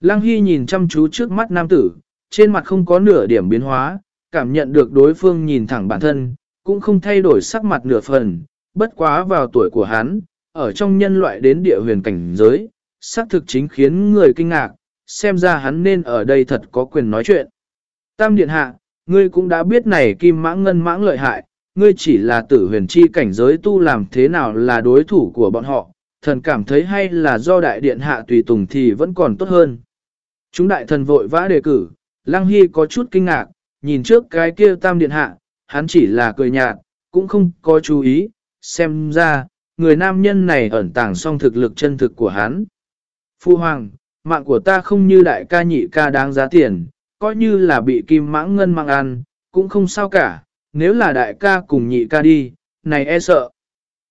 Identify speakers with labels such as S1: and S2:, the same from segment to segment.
S1: Lăng Hy nhìn chăm chú trước mắt nam tử, trên mặt không có nửa điểm biến hóa, cảm nhận được đối phương nhìn thẳng bản thân, cũng không thay đổi sắc mặt nửa phần, bất quá vào tuổi của hắn, ở trong nhân loại đến địa huyền cảnh giới, xác thực chính khiến người kinh ngạc, xem ra hắn nên ở đây thật có quyền nói chuyện. Tam Điện Hạ, ngươi cũng đã biết này kim mãng ngân mãng lợi hại, ngươi chỉ là tử huyền chi cảnh giới tu làm thế nào là đối thủ của bọn họ, thần cảm thấy hay là do đại điện hạ tùy tùng thì vẫn còn tốt hơn. Chúng đại thần vội vã đề cử, Lăng Hy có chút kinh ngạc, nhìn trước cái kia tam điện hạ, hắn chỉ là cười nhạt, cũng không có chú ý, xem ra, người nam nhân này ẩn tàng song thực lực chân thực của hắn. Phu Hoàng, mạng của ta không như đại ca nhị ca đáng giá tiền, coi như là bị kim mãng ngân mang ăn, cũng không sao cả, nếu là đại ca cùng nhị ca đi, này e sợ.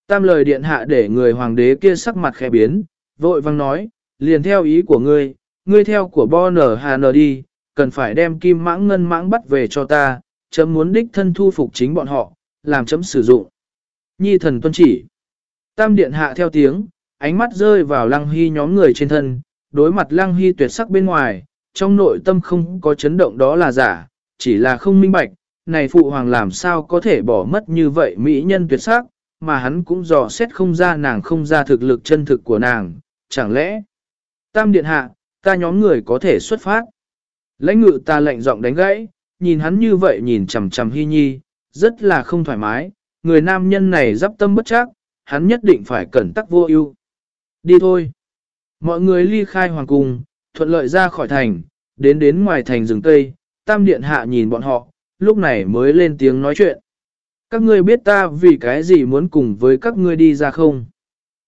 S1: Tam lời điện hạ để người hoàng đế kia sắc mặt khẽ biến, vội vang nói, liền theo ý của ngươi, ngươi theo của bo nở hà nở đi, cần phải đem kim mãng ngân mãng bắt về cho ta, chấm muốn đích thân thu phục chính bọn họ, làm chấm sử dụng. Nhi thần tuân chỉ. Tam điện hạ theo tiếng, ánh mắt rơi vào lăng hy nhóm người trên thân, đối mặt lăng hy tuyệt sắc bên ngoài, trong nội tâm không có chấn động đó là giả, chỉ là không minh bạch, này phụ hoàng làm sao có thể bỏ mất như vậy mỹ nhân tuyệt sắc, mà hắn cũng dò xét không ra nàng không ra thực lực chân thực của nàng, chẳng lẽ Tam điện hạ, ta nhóm người có thể xuất phát. Lãnh ngự ta lệnh giọng đánh gãy, nhìn hắn như vậy nhìn chằm chằm hy nhi, rất là không thoải mái, người nam nhân này dắp tâm bất chắc, hắn nhất định phải cẩn tắc vô ưu. Đi thôi. Mọi người ly khai hoàng cung, thuận lợi ra khỏi thành, đến đến ngoài thành rừng cây, tam điện hạ nhìn bọn họ, lúc này mới lên tiếng nói chuyện. Các ngươi biết ta vì cái gì muốn cùng với các ngươi đi ra không?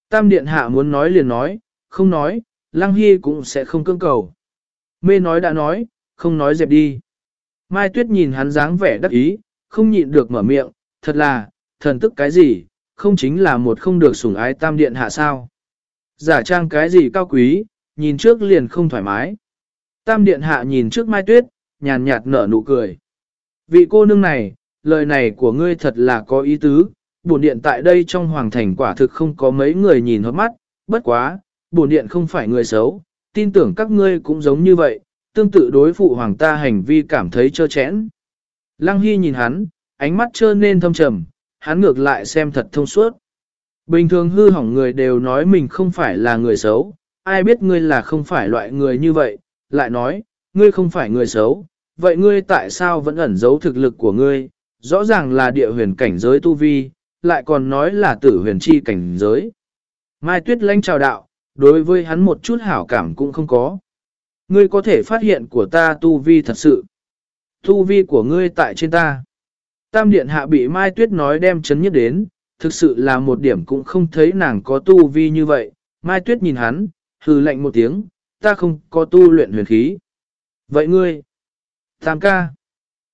S1: Tam điện hạ muốn nói liền nói, không nói, Lăng Hy cũng sẽ không cưỡng cầu. Mê nói đã nói, không nói dẹp đi. Mai Tuyết nhìn hắn dáng vẻ đắc ý, không nhịn được mở miệng, thật là, thần tức cái gì, không chính là một không được sủng ái tam điện hạ sao. Giả trang cái gì cao quý, nhìn trước liền không thoải mái. Tam điện hạ nhìn trước Mai Tuyết, nhàn nhạt nở nụ cười. Vị cô nương này, lời này của ngươi thật là có ý tứ, bổn điện tại đây trong hoàng thành quả thực không có mấy người nhìn hợp mắt, bất quá, bổn điện không phải người xấu, tin tưởng các ngươi cũng giống như vậy, tương tự đối phụ hoàng ta hành vi cảm thấy trơ chẽn. Lăng Hy nhìn hắn, ánh mắt trơ nên thâm trầm, hắn ngược lại xem thật thông suốt. Bình thường hư hỏng người đều nói mình không phải là người xấu, ai biết ngươi là không phải loại người như vậy, lại nói, ngươi không phải người xấu, vậy ngươi tại sao vẫn ẩn giấu thực lực của ngươi, rõ ràng là địa huyền cảnh giới tu vi, lại còn nói là tử huyền chi cảnh giới. Mai Tuyết lãnh chào đạo, đối với hắn một chút hảo cảm cũng không có. Ngươi có thể phát hiện của ta tu vi thật sự. Tu vi của ngươi tại trên ta. Tam điện hạ bị Mai Tuyết nói đem chấn nhất đến, thực sự là một điểm cũng không thấy nàng có tu vi như vậy. Mai Tuyết nhìn hắn, hừ lạnh một tiếng, ta không có tu luyện huyền khí. Vậy ngươi? Tam ca.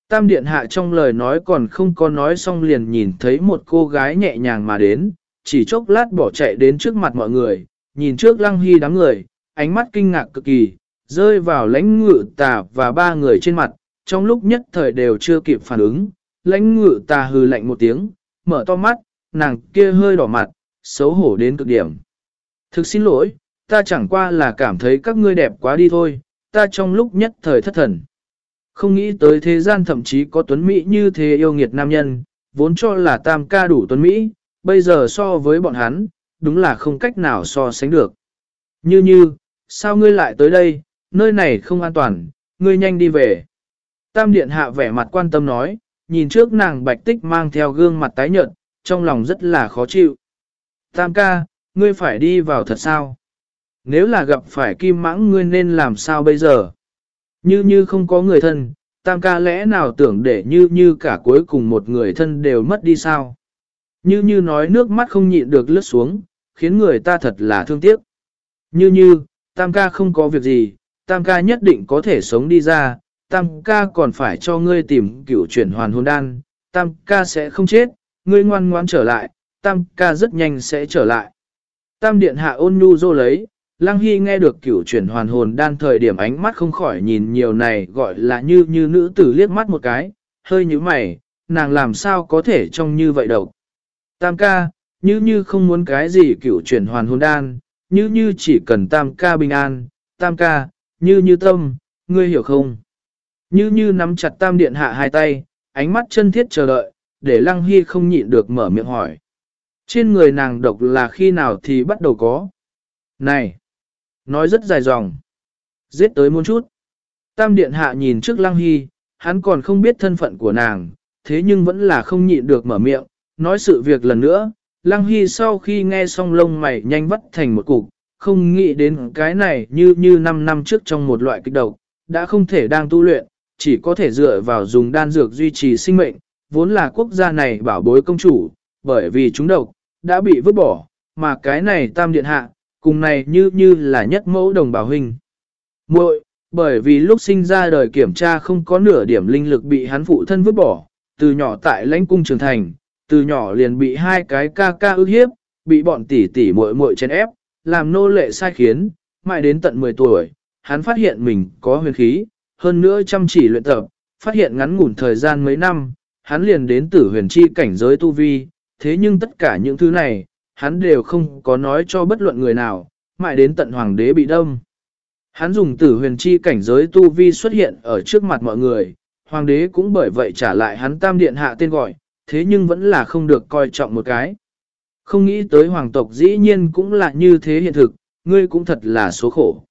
S1: Tam điện hạ trong lời nói còn không có nói xong liền nhìn thấy một cô gái nhẹ nhàng mà đến, chỉ chốc lát bỏ chạy đến trước mặt mọi người, nhìn trước lăng hy đám người, ánh mắt kinh ngạc cực kỳ, rơi vào lãnh ngự tà và ba người trên mặt, trong lúc nhất thời đều chưa kịp phản ứng, lãnh ngự tà hừ lạnh một tiếng, mở to mắt, nàng kia hơi đỏ mặt, xấu hổ đến cực điểm. Thực xin lỗi, ta chẳng qua là cảm thấy các ngươi đẹp quá đi thôi, ta trong lúc nhất thời thất thần. Không nghĩ tới thế gian thậm chí có tuấn Mỹ như thế yêu nghiệt nam nhân, vốn cho là tam ca đủ tuấn Mỹ, bây giờ so với bọn hắn, đúng là không cách nào so sánh được. Như như, sao ngươi lại tới đây, nơi này không an toàn, ngươi nhanh đi về. Tam điện hạ vẻ mặt quan tâm nói, nhìn trước nàng bạch tích mang theo gương mặt tái nhợt, trong lòng rất là khó chịu. Tam ca, ngươi phải đi vào thật sao? Nếu là gặp phải kim mãng ngươi nên làm sao bây giờ? Như như không có người thân, tam ca lẽ nào tưởng để như như cả cuối cùng một người thân đều mất đi sao? Như như nói nước mắt không nhịn được lướt xuống, khiến người ta thật là thương tiếc. Như như, tam ca không có việc gì, tam ca nhất định có thể sống đi ra, tam ca còn phải cho ngươi tìm cựu chuyển hoàn hồn đan, tam ca sẽ không chết, ngươi ngoan ngoan trở lại, tam ca rất nhanh sẽ trở lại. Tam điện hạ ôn nhu dô lấy, Lăng Hy nghe được cửu chuyển hoàn hồn đan thời điểm ánh mắt không khỏi nhìn nhiều này gọi là như như nữ tử liếc mắt một cái, hơi như mày, nàng làm sao có thể trông như vậy đâu. Tam ca, như như không muốn cái gì cựu chuyển hoàn hồn đan, như như chỉ cần tam ca bình an, tam ca, như như tâm, ngươi hiểu không? Như như nắm chặt tam điện hạ hai tay, ánh mắt chân thiết chờ đợi, để lăng hy không nhịn được mở miệng hỏi. Trên người nàng độc là khi nào thì bắt đầu có? Này! Nói rất dài dòng. Giết tới muốn chút. Tam điện hạ nhìn trước lăng hy, hắn còn không biết thân phận của nàng, thế nhưng vẫn là không nhịn được mở miệng, nói sự việc lần nữa. Lăng hy sau khi nghe xong lông mày nhanh vắt thành một cục, không nghĩ đến cái này như như 5 năm trước trong một loại kích độc, đã không thể đang tu luyện, chỉ có thể dựa vào dùng đan dược duy trì sinh mệnh, vốn là quốc gia này bảo bối công chủ, bởi vì chúng độc, đã bị vứt bỏ, mà cái này tam điện hạ, cùng này như như là nhất mẫu đồng bảo hình, muội bởi vì lúc sinh ra đời kiểm tra không có nửa điểm linh lực bị hắn phụ thân vứt bỏ, từ nhỏ tại lãnh cung trưởng thành, từ nhỏ liền bị hai cái ca ca ức hiếp, bị bọn tỷ tỷ muội muội chen ép, làm nô lệ sai khiến, mãi đến tận 10 tuổi, hắn phát hiện mình có huyền khí, hơn nữa chăm chỉ luyện tập, phát hiện ngắn ngủn thời gian mấy năm, hắn liền đến tử huyền chi cảnh giới tu vi, thế nhưng tất cả những thứ này, hắn đều không có nói cho bất luận người nào, mãi đến tận hoàng đế bị đâm. Hắn dùng tử huyền chi cảnh giới tu vi xuất hiện ở trước mặt mọi người, hoàng đế cũng bởi vậy trả lại hắn tam điện hạ tên gọi, thế nhưng vẫn là không được coi trọng một cái. Không nghĩ tới hoàng tộc dĩ nhiên cũng là như thế hiện thực, ngươi cũng thật là số khổ.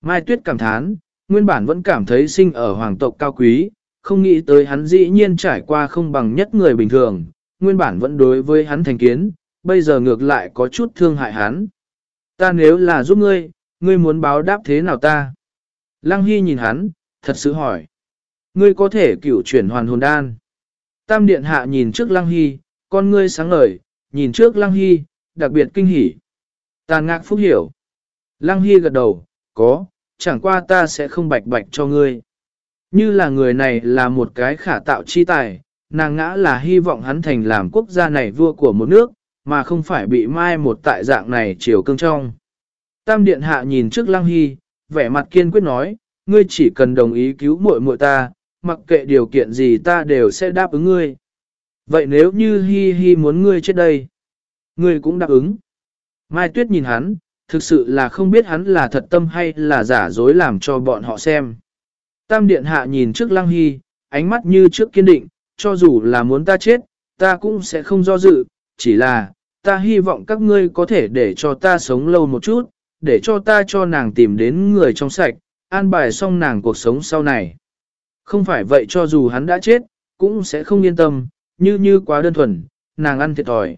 S1: Mai Tuyết cảm thán, nguyên bản vẫn cảm thấy sinh ở hoàng tộc cao quý, không nghĩ tới hắn dĩ nhiên trải qua không bằng nhất người bình thường, nguyên bản vẫn đối với hắn thành kiến, bây giờ ngược lại có chút thương hại hắn. Ta nếu là giúp ngươi, ngươi muốn báo đáp thế nào ta? Lăng Hy nhìn hắn, thật sự hỏi. Ngươi có thể cửu chuyển hoàn hồn đan. Tam điện hạ nhìn trước Lăng Hy, con ngươi sáng ngời, nhìn trước Lăng Hy, đặc biệt kinh hỉ. Tàn ngạc phúc hiểu. Lăng Hy gật đầu, có, chẳng qua ta sẽ không bạch bạch cho ngươi. Như là người này là một cái khả tạo chi tài, nàng ngã là hy vọng hắn thành làm quốc gia này vua của một nước, mà không phải bị mai một tại dạng này chiều cương trong. Tam điện hạ nhìn trước lăng hy, vẻ mặt kiên quyết nói, ngươi chỉ cần đồng ý cứu muội muội ta, mặc kệ điều kiện gì ta đều sẽ đáp ứng ngươi. Vậy nếu như hi hi muốn ngươi chết đây, ngươi cũng đáp ứng. Mai Tuyết nhìn hắn, thực sự là không biết hắn là thật tâm hay là giả dối làm cho bọn họ xem. Tam điện hạ nhìn trước lăng hy, ánh mắt như trước kiên định, cho dù là muốn ta chết, ta cũng sẽ không do dự, chỉ là, ta hy vọng các ngươi có thể để cho ta sống lâu một chút, để cho ta cho nàng tìm đến người trong sạch, an bài xong nàng cuộc sống sau này. Không phải vậy cho dù hắn đã chết, cũng sẽ không yên tâm, như như quá đơn thuần, nàng ăn thiệt thòi.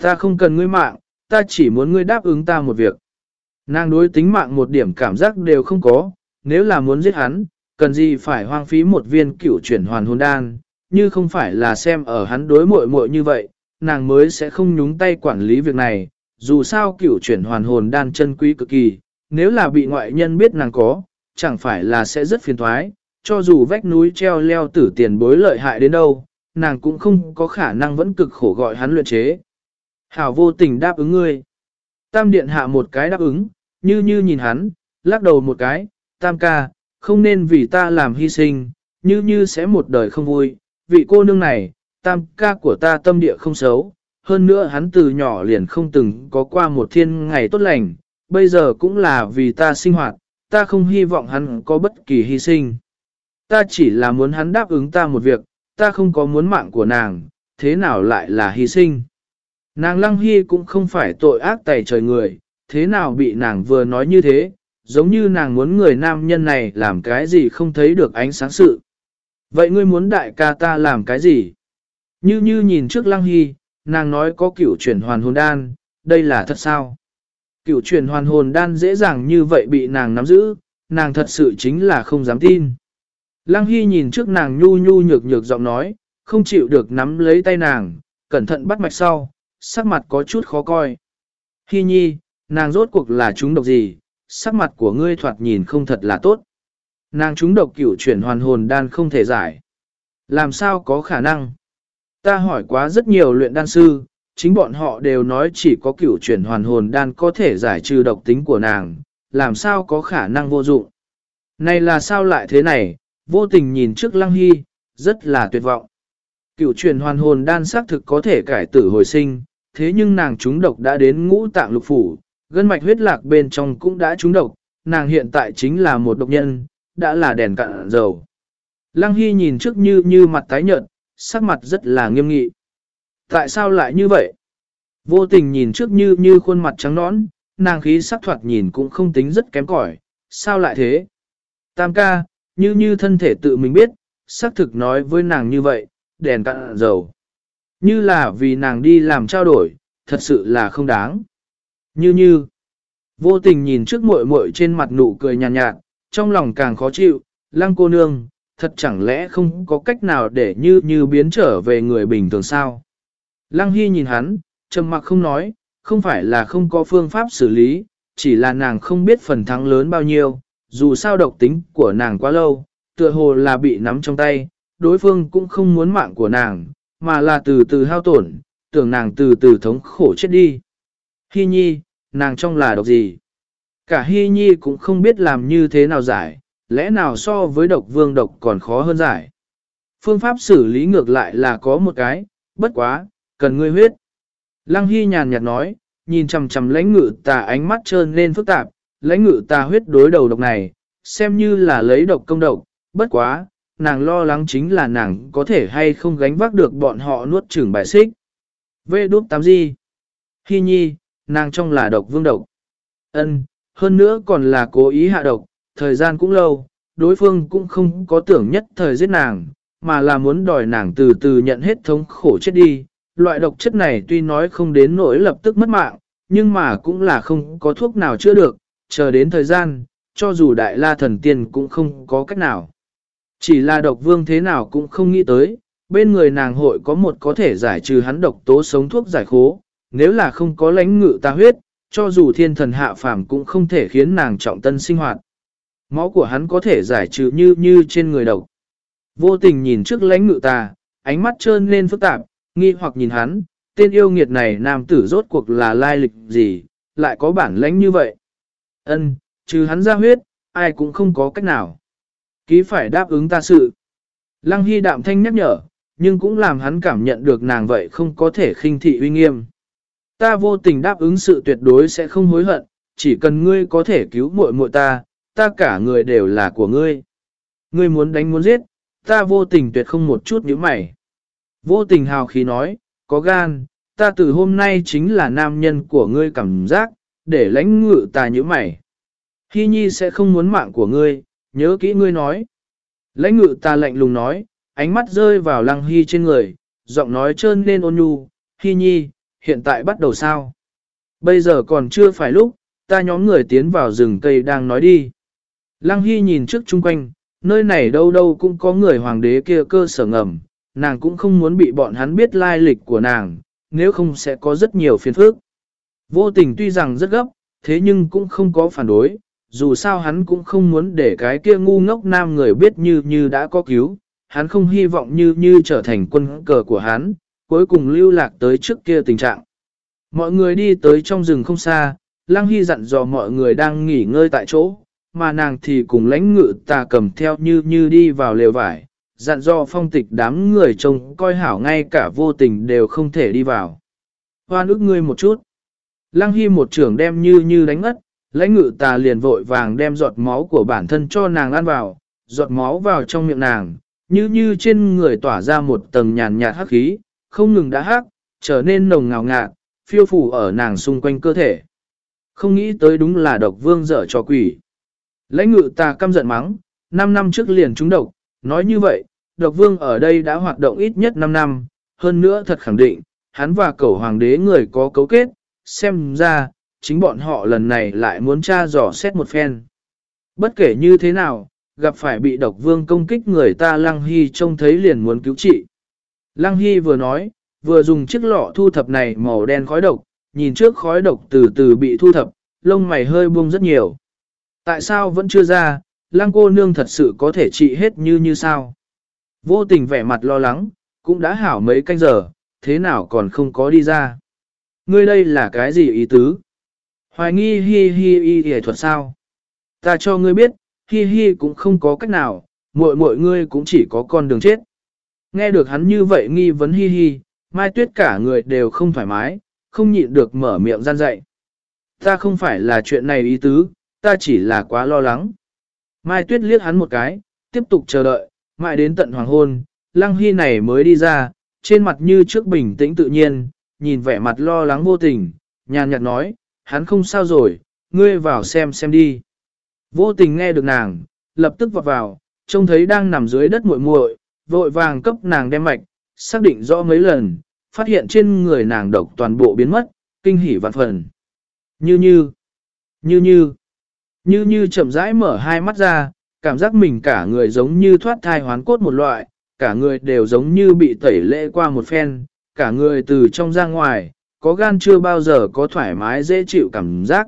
S1: Ta không cần ngươi mạng, ta chỉ muốn ngươi đáp ứng ta một việc. Nàng đối tính mạng một điểm cảm giác đều không có, nếu là muốn giết hắn, cần gì phải hoang phí một viên cửu chuyển hoàn hồn đan, như không phải là xem ở hắn đối muội muội như vậy, nàng mới sẽ không nhúng tay quản lý việc này, dù sao cửu chuyển hoàn hồn đan chân quý cực kỳ, nếu là bị ngoại nhân biết nàng có, chẳng phải là sẽ rất phiền thoái, cho dù vách núi treo leo tử tiền bối lợi hại đến đâu, nàng cũng không có khả năng vẫn cực khổ gọi hắn luyện chế. Hảo vô tình đáp ứng ngươi. Tam điện hạ một cái đáp ứng, như như nhìn hắn, lắc đầu một cái, tam ca, không nên vì ta làm hy sinh, như như sẽ một đời không vui. Vị cô nương này, tam ca của ta tâm địa không xấu, hơn nữa hắn từ nhỏ liền không từng có qua một thiên ngày tốt lành, bây giờ cũng là vì ta sinh hoạt, ta không hy vọng hắn có bất kỳ hy sinh. Ta chỉ là muốn hắn đáp ứng ta một việc, ta không có muốn mạng của nàng, thế nào lại là hy sinh. Nàng lăng hy cũng không phải tội ác tày trời người, thế nào bị nàng vừa nói như thế, giống như nàng muốn người nam nhân này làm cái gì không thấy được ánh sáng sự. Vậy ngươi muốn đại ca ta làm cái gì? Như như nhìn trước lăng hy, nàng nói có cựu chuyển hoàn hồn đan, đây là thật sao? Cựu chuyển hoàn hồn đan dễ dàng như vậy bị nàng nắm giữ, nàng thật sự chính là không dám tin. Lăng Hy nhìn trước nàng nhu nhu nhược nhược giọng nói, không chịu được nắm lấy tay nàng, cẩn thận bắt mạch sau, sắc mặt có chút khó coi. Hy nhi, nàng rốt cuộc là chúng độc gì, sắc mặt của ngươi thoạt nhìn không thật là tốt. Nàng chúng độc cửu chuyển hoàn hồn đan không thể giải. Làm sao có khả năng? Ta hỏi quá rất nhiều luyện đan sư, chính bọn họ đều nói chỉ có cửu chuyển hoàn hồn đan có thể giải trừ độc tính của nàng, làm sao có khả năng vô dụng. Này là sao lại thế này, vô tình nhìn trước lăng hy, rất là tuyệt vọng. cựu truyền hoàn hồn đan xác thực có thể cải tử hồi sinh, thế nhưng nàng trúng độc đã đến ngũ tạng lục phủ, gân mạch huyết lạc bên trong cũng đã trúng độc, nàng hiện tại chính là một độc nhân, đã là đèn cạn dầu. Lăng Hy nhìn trước như như mặt tái nhợt, sắc mặt rất là nghiêm nghị. Tại sao lại như vậy? Vô tình nhìn trước như như khuôn mặt trắng nõn, nàng khí sắc thoạt nhìn cũng không tính rất kém cỏi. sao lại thế? Tam ca, như như thân thể tự mình biết, xác thực nói với nàng như vậy, đèn cạn dầu. Như là vì nàng đi làm trao đổi, thật sự là không đáng. Như như, vô tình nhìn trước muội muội trên mặt nụ cười nhàn nhạt, nhạt, trong lòng càng khó chịu, lăng cô nương, thật chẳng lẽ không có cách nào để như như biến trở về người bình thường sao? Lăng Hy nhìn hắn, trầm mặc không nói, không phải là không có phương pháp xử lý, chỉ là nàng không biết phần thắng lớn bao nhiêu, dù sao độc tính của nàng quá lâu, tựa hồ là bị nắm trong tay, đối phương cũng không muốn mạng của nàng, mà là từ từ hao tổn, tưởng nàng từ từ thống khổ chết đi. Hy nhi, nàng trong là độc gì? Cả Hy nhi cũng không biết làm như thế nào giải, lẽ nào so với độc vương độc còn khó hơn giải. Phương pháp xử lý ngược lại là có một cái, bất quá, cần ngươi huyết. Lăng Hy nhàn nhạt nói, nhìn chằm chằm lãnh ngự tà ánh mắt trơn lên phức tạp, lãnh ngự ta huyết đối đầu độc này, xem như là lấy độc công độc, bất quá, nàng lo lắng chính là nàng có thể hay không gánh vác được bọn họ nuốt chửng bài xích. Vê đút tám gì? Hy nhi, nàng trong là độc vương độc. ân hơn nữa còn là cố ý hạ độc, thời gian cũng lâu, đối phương cũng không có tưởng nhất thời giết nàng, mà là muốn đòi nàng từ từ nhận hết thống khổ chết đi. Loại độc chất này tuy nói không đến nỗi lập tức mất mạng, nhưng mà cũng là không có thuốc nào chữa được, chờ đến thời gian, cho dù đại la thần tiên cũng không có cách nào. Chỉ là độc vương thế nào cũng không nghĩ tới, bên người nàng hội có một có thể giải trừ hắn độc tố sống thuốc giải khố, nếu là không có lãnh ngự ta huyết, cho dù thiên thần hạ phàm cũng không thể khiến nàng trọng tân sinh hoạt. Máu của hắn có thể giải trừ như như trên người độc. Vô tình nhìn trước lãnh ngự ta, ánh mắt trơn lên phức tạp, nghi hoặc nhìn hắn, tên yêu nghiệt này nam tử rốt cuộc là lai lịch gì, lại có bản lãnh như vậy. Ân, trừ hắn ra huyết, ai cũng không có cách nào. Ký phải đáp ứng ta sự. Lăng Hy đạm thanh nhắc nhở, nhưng cũng làm hắn cảm nhận được nàng vậy không có thể khinh thị uy nghiêm. Ta vô tình đáp ứng sự tuyệt đối sẽ không hối hận, chỉ cần ngươi có thể cứu muội muội ta, ta cả người đều là của ngươi. Ngươi muốn đánh muốn giết, ta vô tình tuyệt không một chút nhíu mày. Vô tình hào khí nói, có gan, ta từ hôm nay chính là nam nhân của ngươi cảm giác, để lãnh ngự ta như mày. Hy nhi sẽ không muốn mạng của ngươi, nhớ kỹ ngươi nói. Lãnh ngự ta lạnh lùng nói, ánh mắt rơi vào lăng hy trên người, giọng nói trơn lên ôn nhu, hy nhi, hiện tại bắt đầu sao? Bây giờ còn chưa phải lúc, ta nhóm người tiến vào rừng cây đang nói đi. Lăng Hy nhìn trước chung quanh, nơi này đâu đâu cũng có người hoàng đế kia cơ sở ngầm, nàng cũng không muốn bị bọn hắn biết lai lịch của nàng, nếu không sẽ có rất nhiều phiền phức. Vô tình tuy rằng rất gấp, thế nhưng cũng không có phản đối, dù sao hắn cũng không muốn để cái kia ngu ngốc nam người biết như như đã có cứu, hắn không hy vọng như như trở thành quân cờ của hắn, cuối cùng lưu lạc tới trước kia tình trạng. Mọi người đi tới trong rừng không xa, Lăng Hy dặn dò mọi người đang nghỉ ngơi tại chỗ, mà nàng thì cùng lãnh ngự tà cầm theo như như đi vào lều vải, dặn dò phong tịch đám người trông coi hảo ngay cả vô tình đều không thể đi vào. Hoan ức ngươi một chút. Lăng Hy một trưởng đem như như đánh ngất, lãnh ngự tà liền vội vàng đem giọt máu của bản thân cho nàng ăn vào, giọt máu vào trong miệng nàng, như như trên người tỏa ra một tầng nhàn nhạt hắc khí, không ngừng đã hắc, trở nên nồng ngào ngạt, phiêu phủ ở nàng xung quanh cơ thể. Không nghĩ tới đúng là độc vương dở cho quỷ. Lãnh ngự ta căm giận mắng, 5 năm trước liền trúng độc, nói như vậy, độc vương ở đây đã hoạt động ít nhất 5 năm, hơn nữa thật khẳng định, hắn và cẩu hoàng đế người có cấu kết, xem ra, chính bọn họ lần này lại muốn tra dò xét một phen. Bất kể như thế nào, gặp phải bị độc vương công kích người ta Lăng Hy trông thấy liền muốn cứu trị. Lăng Hy vừa nói, vừa dùng chiếc lọ thu thập này màu đen khói độc, nhìn trước khói độc từ từ bị thu thập, lông mày hơi buông rất nhiều. Tại sao vẫn chưa ra, lăng cô nương thật sự có thể trị hết như như sao? Vô tình vẻ mặt lo lắng, cũng đã hảo mấy canh giờ, thế nào còn không có đi ra? Ngươi đây là cái gì ý tứ? Hoài nghi hi hi y y thuật sao? Ta cho ngươi biết, hi hi cũng không có cách nào, muội muội ngươi cũng chỉ có con đường chết. Nghe được hắn như vậy nghi vấn hi hi, mai tuyết cả người đều không thoải mái, không nhịn được mở miệng gian dạy. Ta không phải là chuyện này ý tứ, ta chỉ là quá lo lắng. Mai Tuyết liếc hắn một cái, tiếp tục chờ đợi, mãi đến tận hoàng hôn, Lăng Hy này mới đi ra, trên mặt như trước bình tĩnh tự nhiên, nhìn vẻ mặt lo lắng vô tình, nhàn nhạt nói, hắn không sao rồi, ngươi vào xem xem đi. Vô tình nghe được nàng, lập tức vọt vào, trông thấy đang nằm dưới đất muội muội, vội vàng cấp nàng đem mạch, xác định rõ mấy lần, phát hiện trên người nàng độc toàn bộ biến mất, kinh hỉ vạn phần. Như như, như như, như như chậm rãi mở hai mắt ra, cảm giác mình cả người giống như thoát thai hoán cốt một loại, cả người đều giống như bị tẩy lệ qua một phen, cả người từ trong ra ngoài, có gan chưa bao giờ có thoải mái dễ chịu cảm giác.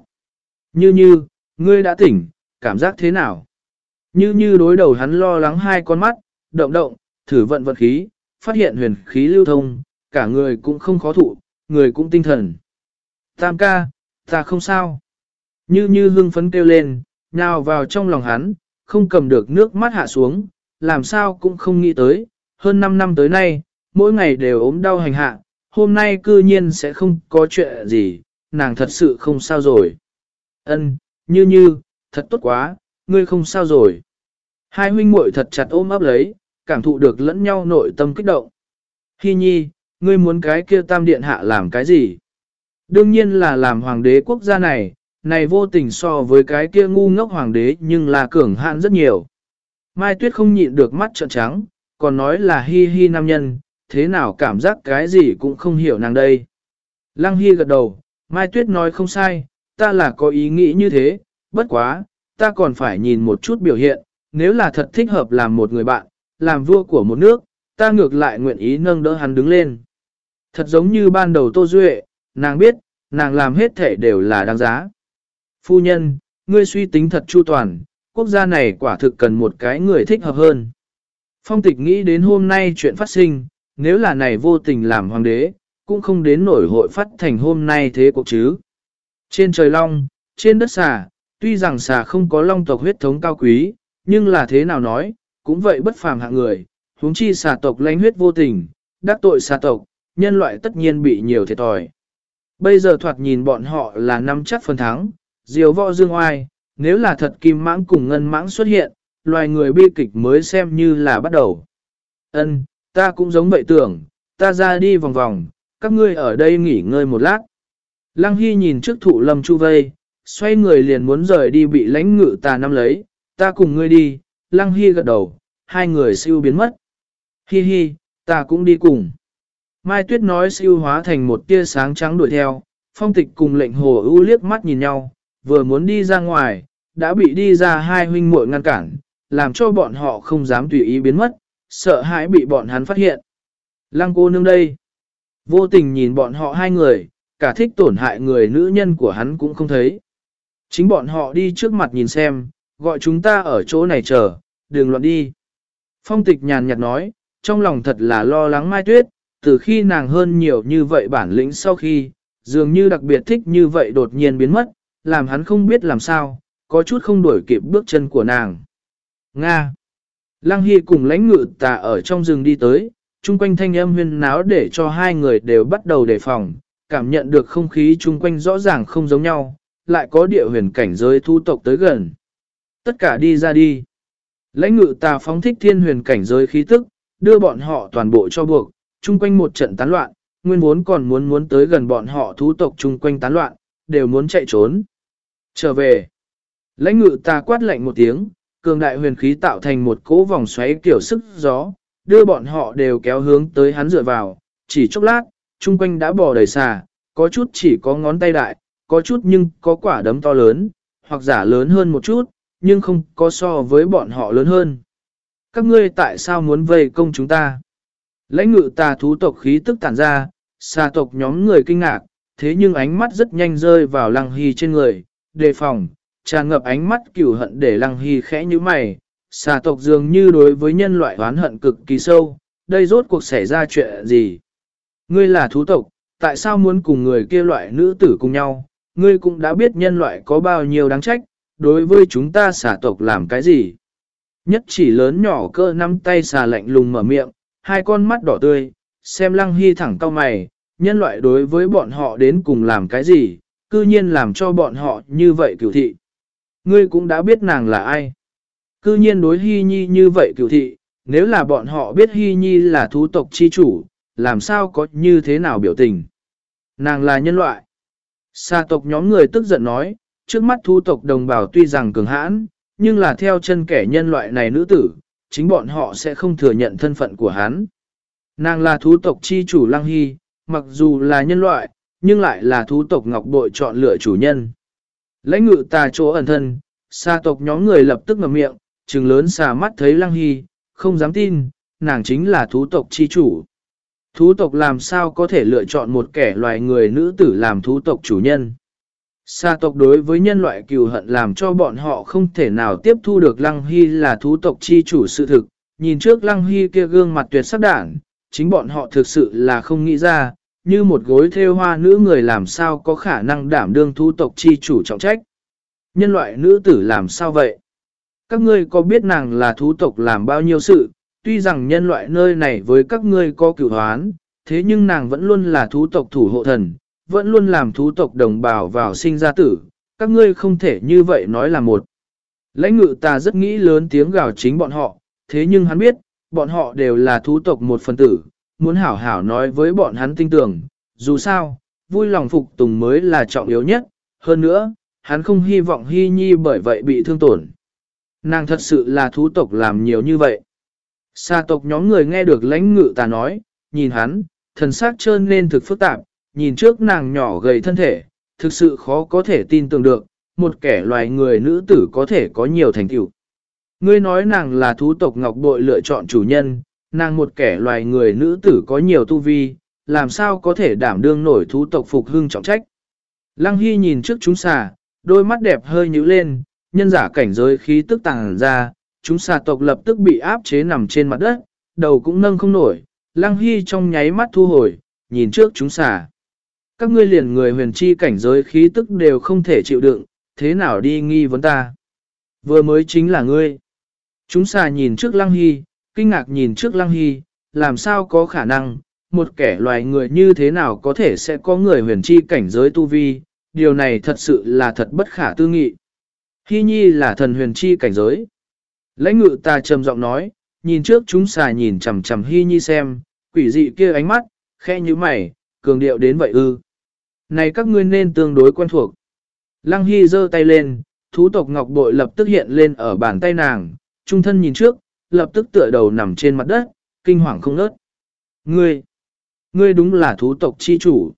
S1: Như như, ngươi đã tỉnh, cảm giác thế nào? Như như đối đầu hắn lo lắng hai con mắt, động động, thử vận vật khí, phát hiện huyền khí lưu thông, cả người cũng không khó thụ, người cũng tinh thần. Tam ca, ta không sao. Như như hưng phấn kêu lên, nhào vào trong lòng hắn, không cầm được nước mắt hạ xuống, làm sao cũng không nghĩ tới, hơn 5 năm tới nay, mỗi ngày đều ốm đau hành hạ, hôm nay cư nhiên sẽ không có chuyện gì, nàng thật sự không sao rồi. Ân, như như, thật tốt quá, ngươi không sao rồi. Hai huynh muội thật chặt ôm ấp lấy, cảm thụ được lẫn nhau nội tâm kích động. Hi nhi, ngươi muốn cái kia tam điện hạ làm cái gì? Đương nhiên là làm hoàng đế quốc gia này, này vô tình so với cái kia ngu ngốc hoàng đế nhưng là cường hạn rất nhiều. Mai Tuyết không nhịn được mắt trợn trắng, còn nói là hi hi nam nhân, thế nào cảm giác cái gì cũng không hiểu nàng đây. Lăng Hy gật đầu, Mai Tuyết nói không sai, ta là có ý nghĩ như thế, bất quá, ta còn phải nhìn một chút biểu hiện, nếu là thật thích hợp làm một người bạn, làm vua của một nước, ta ngược lại nguyện ý nâng đỡ hắn đứng lên. Thật giống như ban đầu Tô Duệ, nàng biết, nàng làm hết thể đều là đáng giá. Phu nhân, ngươi suy tính thật chu toàn, quốc gia này quả thực cần một cái người thích hợp hơn. Phong tịch nghĩ đến hôm nay chuyện phát sinh, nếu là này vô tình làm hoàng đế, cũng không đến nổi hội phát thành hôm nay thế cuộc chứ. Trên trời long, trên đất xà, tuy rằng xà không có long tộc huyết thống cao quý, nhưng là thế nào nói, cũng vậy bất phàm hạng người, huống chi xà tộc lãnh huyết vô tình, đắc tội xà tộc, nhân loại tất nhiên bị nhiều thiệt thòi. Bây giờ thoạt nhìn bọn họ là năm chắc phần thắng, diều võ dương oai, nếu là thật kim mãng cùng ngân mãng xuất hiện, loài người bi kịch mới xem như là bắt đầu. Ân, ta cũng giống vậy tưởng, ta ra đi vòng vòng, các ngươi ở đây nghỉ ngơi một lát. Lăng Hy nhìn trước thụ lâm chu vây, xoay người liền muốn rời đi bị lãnh ngự ta nắm lấy, ta cùng ngươi đi, Lăng Hy gật đầu, hai người siêu biến mất. Hi hi, ta cũng đi cùng. Mai Tuyết nói siêu hóa thành một tia sáng trắng đuổi theo, phong tịch cùng lệnh hồ ưu liếc mắt nhìn nhau, vừa muốn đi ra ngoài, đã bị đi ra hai huynh muội ngăn cản, làm cho bọn họ không dám tùy ý biến mất, sợ hãi bị bọn hắn phát hiện. Lăng cô nương đây. Vô tình nhìn bọn họ hai người, cả thích tổn hại người nữ nhân của hắn cũng không thấy. Chính bọn họ đi trước mặt nhìn xem, gọi chúng ta ở chỗ này chờ, đừng loạn đi. Phong tịch nhàn nhạt nói, trong lòng thật là lo lắng Mai Tuyết, từ khi nàng hơn nhiều như vậy bản lĩnh sau khi, dường như đặc biệt thích như vậy đột nhiên biến mất, làm hắn không biết làm sao, có chút không đuổi kịp bước chân của nàng. Nga Lăng Hy cùng lãnh ngự tà ở trong rừng đi tới, chung quanh thanh âm huyên náo để cho hai người đều bắt đầu đề phòng, cảm nhận được không khí chung quanh rõ ràng không giống nhau, lại có địa huyền cảnh giới thu tộc tới gần. Tất cả đi ra đi. Lãnh ngự tà phóng thích thiên huyền cảnh giới khí tức, đưa bọn họ toàn bộ cho buộc, chung quanh một trận tán loạn, nguyên vốn còn muốn muốn tới gần bọn họ thú tộc chung quanh tán loạn, đều muốn chạy trốn. Trở về. Lãnh ngự tà quát lạnh một tiếng, cường đại huyền khí tạo thành một cỗ vòng xoáy kiểu sức gió, đưa bọn họ đều kéo hướng tới hắn dựa vào, chỉ chốc lát, chung quanh đã bò đầy xà, có chút chỉ có ngón tay đại, có chút nhưng có quả đấm to lớn, hoặc giả lớn hơn một chút, nhưng không có so với bọn họ lớn hơn. Các ngươi tại sao muốn vây công chúng ta? Lãnh ngự tà thú tộc khí tức tản ra, xà tộc nhóm người kinh ngạc, thế nhưng ánh mắt rất nhanh rơi vào lăng hy trên người, đề phòng, tràn ngập ánh mắt cửu hận để lăng hy khẽ như mày, xà tộc dường như đối với nhân loại oán hận cực kỳ sâu, đây rốt cuộc xảy ra chuyện gì? Ngươi là thú tộc, tại sao muốn cùng người kia loại nữ tử cùng nhau? Ngươi cũng đã biết nhân loại có bao nhiêu đáng trách, đối với chúng ta xà tộc làm cái gì? Nhất chỉ lớn nhỏ cơ nắm tay xà lạnh lùng mở miệng, hai con mắt đỏ tươi, xem lăng hy thẳng cao mày, nhân loại đối với bọn họ đến cùng làm cái gì, cư nhiên làm cho bọn họ như vậy cửu thị. Ngươi cũng đã biết nàng là ai. Cư nhiên đối Hy Nhi như vậy cựu thị, nếu là bọn họ biết Hy Nhi là thú tộc chi chủ, làm sao có như thế nào biểu tình. Nàng là nhân loại. Sa tộc nhóm người tức giận nói, trước mắt thú tộc đồng bào tuy rằng cường hãn, nhưng là theo chân kẻ nhân loại này nữ tử, chính bọn họ sẽ không thừa nhận thân phận của hắn. Nàng là thú tộc chi chủ Lăng Hy, mặc dù là nhân loại, nhưng lại là thú tộc ngọc bội chọn lựa chủ nhân. Lãnh ngự tà chỗ ẩn thân, xa tộc nhóm người lập tức ngậm miệng, trừng lớn xà mắt thấy Lăng Hy, không dám tin, nàng chính là thú tộc chi chủ. Thú tộc làm sao có thể lựa chọn một kẻ loài người nữ tử làm thú tộc chủ nhân. Sa tộc đối với nhân loại cừu hận làm cho bọn họ không thể nào tiếp thu được Lăng Hy là thú tộc chi chủ sự thực. Nhìn trước Lăng Hy kia gương mặt tuyệt sắc đản, chính bọn họ thực sự là không nghĩ ra, như một gối theo hoa nữ người làm sao có khả năng đảm đương thú tộc chi chủ trọng trách. Nhân loại nữ tử làm sao vậy? Các ngươi có biết nàng là thú tộc làm bao nhiêu sự, tuy rằng nhân loại nơi này với các ngươi có cửu hoán, thế nhưng nàng vẫn luôn là thú tộc thủ hộ thần, vẫn luôn làm thú tộc đồng bào vào sinh ra tử, các ngươi không thể như vậy nói là một. Lãnh ngự ta rất nghĩ lớn tiếng gào chính bọn họ, thế nhưng hắn biết, bọn họ đều là thú tộc một phần tử, muốn hảo hảo nói với bọn hắn tin tưởng, dù sao, vui lòng phục tùng mới là trọng yếu nhất, hơn nữa, hắn không hy vọng hy nhi bởi vậy bị thương tổn. Nàng thật sự là thú tộc làm nhiều như vậy. Sa tộc nhóm người nghe được lãnh ngự ta nói, nhìn hắn, thần xác trơn nên thực phức tạp, nhìn trước nàng nhỏ gầy thân thể, thực sự khó có thể tin tưởng được, một kẻ loài người nữ tử có thể có nhiều thành tựu. Ngươi nói nàng là thú tộc ngọc bội lựa chọn chủ nhân, nàng một kẻ loài người nữ tử có nhiều tu vi, làm sao có thể đảm đương nổi thú tộc phục hưng trọng trách. Lăng Hy nhìn trước chúng xà, đôi mắt đẹp hơi nhíu lên, nhân giả cảnh giới khí tức tàng ra, chúng xà tộc lập tức bị áp chế nằm trên mặt đất, đầu cũng nâng không nổi, Lăng Hy trong nháy mắt thu hồi, nhìn trước chúng xà. Các ngươi liền người huyền chi cảnh giới khí tức đều không thể chịu đựng, thế nào đi nghi vấn ta? Vừa mới chính là ngươi. Chúng xà nhìn trước Lăng Hy, kinh ngạc nhìn trước Lăng Hy, làm sao có khả năng, một kẻ loài người như thế nào có thể sẽ có người huyền chi cảnh giới tu vi, điều này thật sự là thật bất khả tư nghị. Hy nhi là thần huyền chi cảnh giới. Lãnh ngự ta trầm giọng nói, nhìn trước chúng xà nhìn chằm chằm Hy nhi xem, quỷ dị kia ánh mắt, khe như mày, cường điệu đến vậy ư. Này các ngươi nên tương đối quen thuộc. Lăng Hy giơ tay lên, thú tộc ngọc bội lập tức hiện lên ở bàn tay nàng, trung thân nhìn trước, lập tức tựa đầu nằm trên mặt đất, kinh hoàng không nớt. Ngươi, ngươi đúng là thú tộc chi chủ.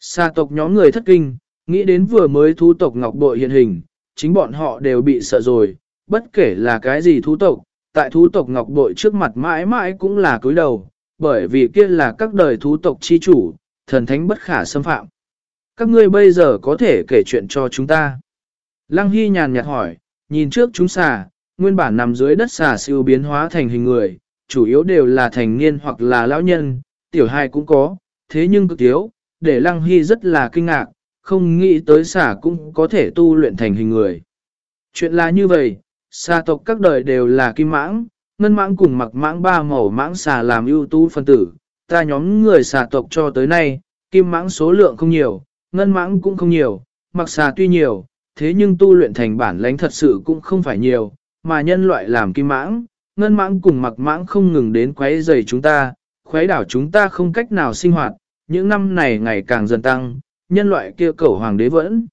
S1: Sa tộc nhóm người thất kinh, nghĩ đến vừa mới thú tộc ngọc bội hiện hình, chính bọn họ đều bị sợ rồi, bất kể là cái gì thú tộc, tại thú tộc ngọc bội trước mặt mãi mãi cũng là cúi đầu, bởi vì kia là các đời thú tộc chi chủ, thần thánh bất khả xâm phạm. Các ngươi bây giờ có thể kể chuyện cho chúng ta. Lăng Hy nhàn nhạt hỏi, nhìn trước chúng xà, nguyên bản nằm dưới đất xà siêu biến hóa thành hình người, chủ yếu đều là thành niên hoặc là lão nhân, tiểu hài cũng có, thế nhưng cực thiếu, để Lăng Hy rất là kinh ngạc, không nghĩ tới xà cũng có thể tu luyện thành hình người. Chuyện là như vậy, xà tộc các đời đều là kim mãng, ngân mãng cùng mặc mãng ba màu mãng xà làm ưu tú phân tử, ta nhóm người xà tộc cho tới nay, kim mãng số lượng không nhiều, ngân mãng cũng không nhiều, mặc xà tuy nhiều, thế nhưng tu luyện thành bản lãnh thật sự cũng không phải nhiều, mà nhân loại làm kim mãng, ngân mãng cùng mặc mãng không ngừng đến quấy rầy chúng ta, khuấy đảo chúng ta không cách nào sinh hoạt, những năm này ngày càng dần tăng, nhân loại kia cẩu hoàng đế vẫn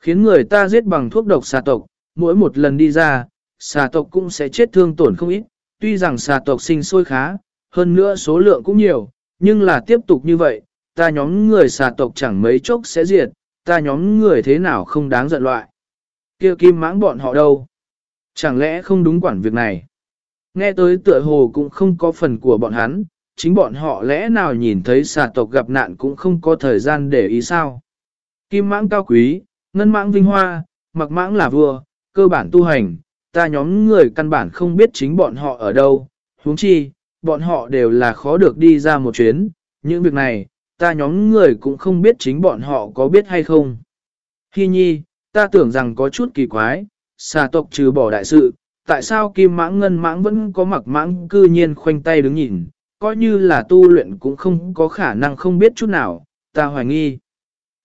S1: khiến người ta giết bằng thuốc độc xà tộc, mỗi một lần đi ra, xà tộc cũng sẽ chết thương tổn không ít, tuy rằng xà tộc sinh sôi khá, hơn nữa số lượng cũng nhiều, nhưng là tiếp tục như vậy, ta nhóm người xà tộc chẳng mấy chốc sẽ diệt, ta nhóm người thế nào không đáng giận loại. kia kim mãng bọn họ đâu? Chẳng lẽ không đúng quản việc này? Nghe tới tựa hồ cũng không có phần của bọn hắn, chính bọn họ lẽ nào nhìn thấy xà tộc gặp nạn cũng không có thời gian để ý sao? Kim mãng cao quý, ngân mãng vinh hoa, mặc mãng là vua, cơ bản tu hành, ta nhóm người căn bản không biết chính bọn họ ở đâu, huống chi, bọn họ đều là khó được đi ra một chuyến, những việc này, ta nhóm người cũng không biết chính bọn họ có biết hay không. Hi nhi, ta tưởng rằng có chút kỳ quái, xà tộc trừ bỏ đại sự, tại sao kim mãng ngân mãng vẫn có mặc mãng cư nhiên khoanh tay đứng nhìn, coi như là tu luyện cũng không có khả năng không biết chút nào, ta hoài nghi.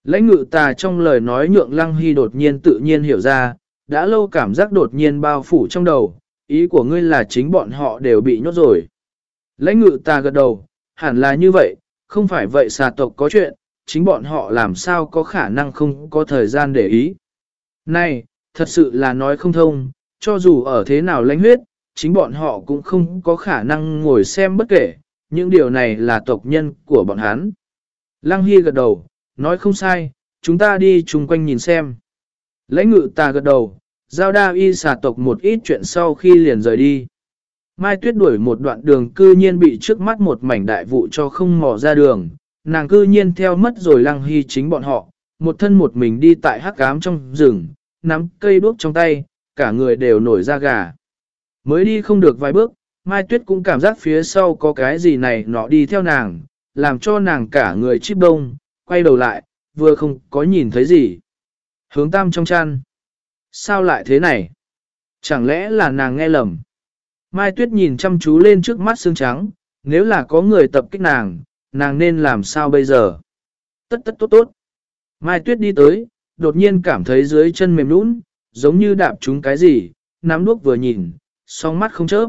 S1: Lãnh ngự ta trong lời nói nhượng lăng hy đột nhiên tự nhiên hiểu ra, đã lâu cảm giác đột nhiên bao phủ trong đầu, ý của ngươi là chính bọn họ đều bị nhốt rồi. Lãnh ngự ta gật đầu, hẳn là như vậy, không phải vậy xà tộc có chuyện, chính bọn họ làm sao có khả năng không có thời gian để ý. Này, thật sự là nói không thông, cho dù ở thế nào lãnh huyết, chính bọn họ cũng không có khả năng ngồi xem bất kể, những điều này là tộc nhân của bọn hắn. Lăng Hy gật đầu, nói không sai, chúng ta đi chung quanh nhìn xem. Lãnh ngự ta gật đầu, giao đa y xà tộc một ít chuyện sau khi liền rời đi. Mai Tuyết đuổi một đoạn đường cư nhiên bị trước mắt một mảnh đại vụ cho không mò ra đường, nàng cư nhiên theo mất rồi lăng hy chính bọn họ, một thân một mình đi tại hắc cám trong rừng, nắm cây đuốc trong tay, cả người đều nổi da gà. Mới đi không được vài bước, Mai Tuyết cũng cảm giác phía sau có cái gì này nọ đi theo nàng, làm cho nàng cả người chip đông, quay đầu lại, vừa không có nhìn thấy gì. Hướng tam trong chăn. Sao lại thế này? Chẳng lẽ là nàng nghe lầm? Mai Tuyết nhìn chăm chú lên trước mắt xương trắng, nếu là có người tập kích nàng, nàng nên làm sao bây giờ? Tất tất tốt tốt. Mai Tuyết đi tới, đột nhiên cảm thấy dưới chân mềm nũng, giống như đạp trúng cái gì, nắm đuốc vừa nhìn, song mắt không chớp.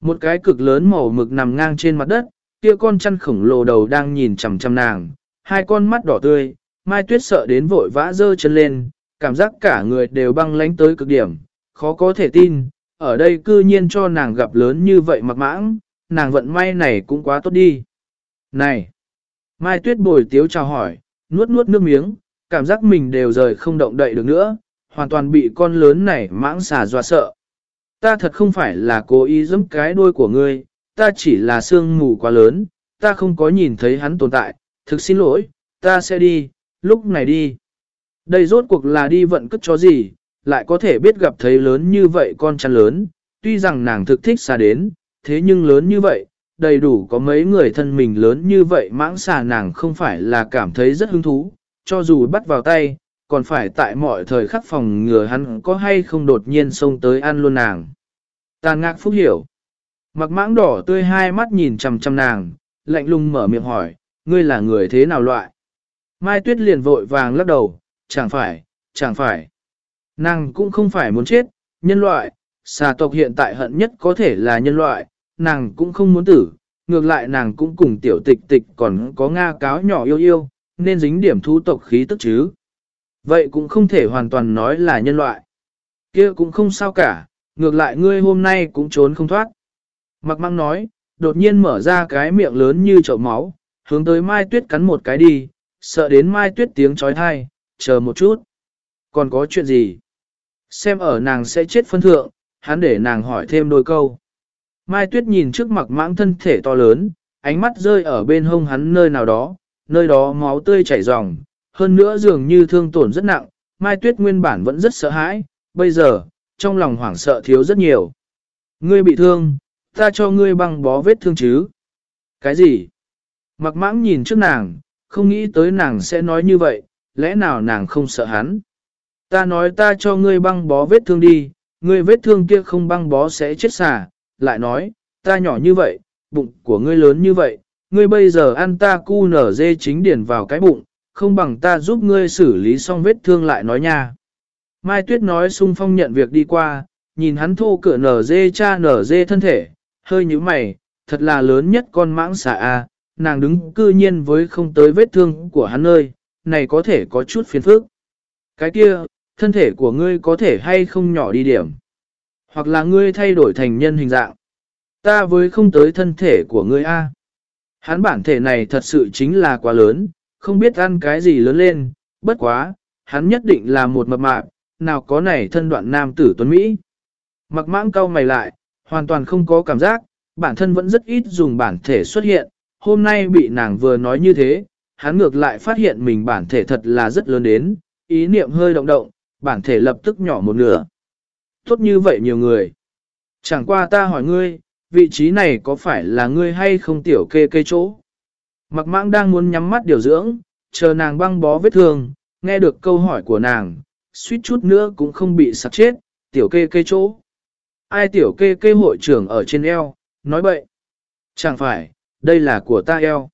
S1: Một cái cực lớn màu mực nằm ngang trên mặt đất, kia con chăn khổng lồ đầu đang nhìn chằm chằm nàng, hai con mắt đỏ tươi, Mai Tuyết sợ đến vội vã dơ chân lên, cảm giác cả người đều băng lánh tới cực điểm, khó có thể tin, ở đây cư nhiên cho nàng gặp lớn như vậy mặc mãng, nàng vận may này cũng quá tốt đi. Này! Mai Tuyết bồi tiếu chào hỏi, nuốt nuốt nước miếng, cảm giác mình đều rời không động đậy được nữa, hoàn toàn bị con lớn này mãng xà dọa sợ. Ta thật không phải là cố ý giẫm cái đuôi của ngươi, ta chỉ là sương mù quá lớn, ta không có nhìn thấy hắn tồn tại, thực xin lỗi, ta sẽ đi, lúc này đi. Đây rốt cuộc là đi vận cất chó gì, lại có thể biết gặp thấy lớn như vậy con chăn lớn, tuy rằng nàng thực thích xa đến, thế nhưng lớn như vậy, đầy đủ có mấy người thân mình lớn như vậy mãng xà nàng không phải là cảm thấy rất hứng thú, cho dù bắt vào tay, còn phải tại mọi thời khắc phòng ngừa hắn có hay không đột nhiên xông tới ăn luôn nàng. Tàn ngạc phúc hiểu. Mặc mãng đỏ tươi hai mắt nhìn chằm chằm nàng, lạnh lùng mở miệng hỏi, ngươi là người thế nào loại? Mai Tuyết liền vội vàng lắc đầu, chẳng phải, chẳng phải. Nàng cũng không phải muốn chết, nhân loại, xà tộc hiện tại hận nhất có thể là nhân loại, nàng cũng không muốn tử, ngược lại nàng cũng cùng tiểu tịch tịch còn có Nga cáo nhỏ yêu yêu, nên dính điểm thu tộc khí tức chứ. Vậy cũng không thể hoàn toàn nói là nhân loại. kia cũng không sao cả, ngược lại ngươi hôm nay cũng trốn không thoát. Mặc măng nói, đột nhiên mở ra cái miệng lớn như chậu máu, hướng tới Mai Tuyết cắn một cái đi, sợ đến Mai Tuyết tiếng trói thai, chờ một chút. Còn có chuyện gì? Xem ở nàng sẽ chết phân thượng, hắn để nàng hỏi thêm đôi câu. Mai Tuyết nhìn trước mặt mãng thân thể to lớn, ánh mắt rơi ở bên hông hắn nơi nào đó, nơi đó máu tươi chảy ròng, hơn nữa dường như thương tổn rất nặng, Mai Tuyết nguyên bản vẫn rất sợ hãi, bây giờ, trong lòng hoảng sợ thiếu rất nhiều. Ngươi bị thương, ta cho ngươi băng bó vết thương chứ. Cái gì? Mặc mãng nhìn trước nàng, không nghĩ tới nàng sẽ nói như vậy, lẽ nào nàng không sợ hắn? Ta nói ta cho ngươi băng bó vết thương đi, ngươi vết thương kia không băng bó sẽ chết xả, lại nói, ta nhỏ như vậy, bụng của ngươi lớn như vậy, ngươi bây giờ ăn ta cu nở dê chính điển vào cái bụng, không bằng ta giúp ngươi xử lý xong vết thương lại nói nha. Mai Tuyết nói sung phong nhận việc đi qua, nhìn hắn thô cửa nở dê cha nở dê thân thể, hơi như mày, thật là lớn nhất con mãng xà a, nàng đứng cư nhiên với không tới vết thương của hắn ơi, này có thể có chút phiền phức. Cái kia, thân thể của ngươi có thể hay không nhỏ đi điểm. Hoặc là ngươi thay đổi thành nhân hình dạng. Ta với không tới thân thể của ngươi a. Hắn bản thể này thật sự chính là quá lớn, không biết ăn cái gì lớn lên, bất quá, hắn nhất định là một mập mạp, nào có này thân đoạn nam tử tuấn Mỹ. Mặc mãng cau mày lại, hoàn toàn không có cảm giác, bản thân vẫn rất ít dùng bản thể xuất hiện, hôm nay bị nàng vừa nói như thế, hắn ngược lại phát hiện mình bản thể thật là rất lớn đến, ý niệm hơi động động, bản thể lập tức nhỏ một nửa. Tốt như vậy nhiều người. Chẳng qua ta hỏi ngươi, vị trí này có phải là ngươi hay không tiểu kê kê chỗ? Mặc mãng đang muốn nhắm mắt điều dưỡng, chờ nàng băng bó vết thương, nghe được câu hỏi của nàng, suýt chút nữa cũng không bị sạc chết, tiểu kê kê chỗ. Ai tiểu kê kê hội trưởng ở trên eo, nói bậy. Chẳng phải, đây là của ta eo.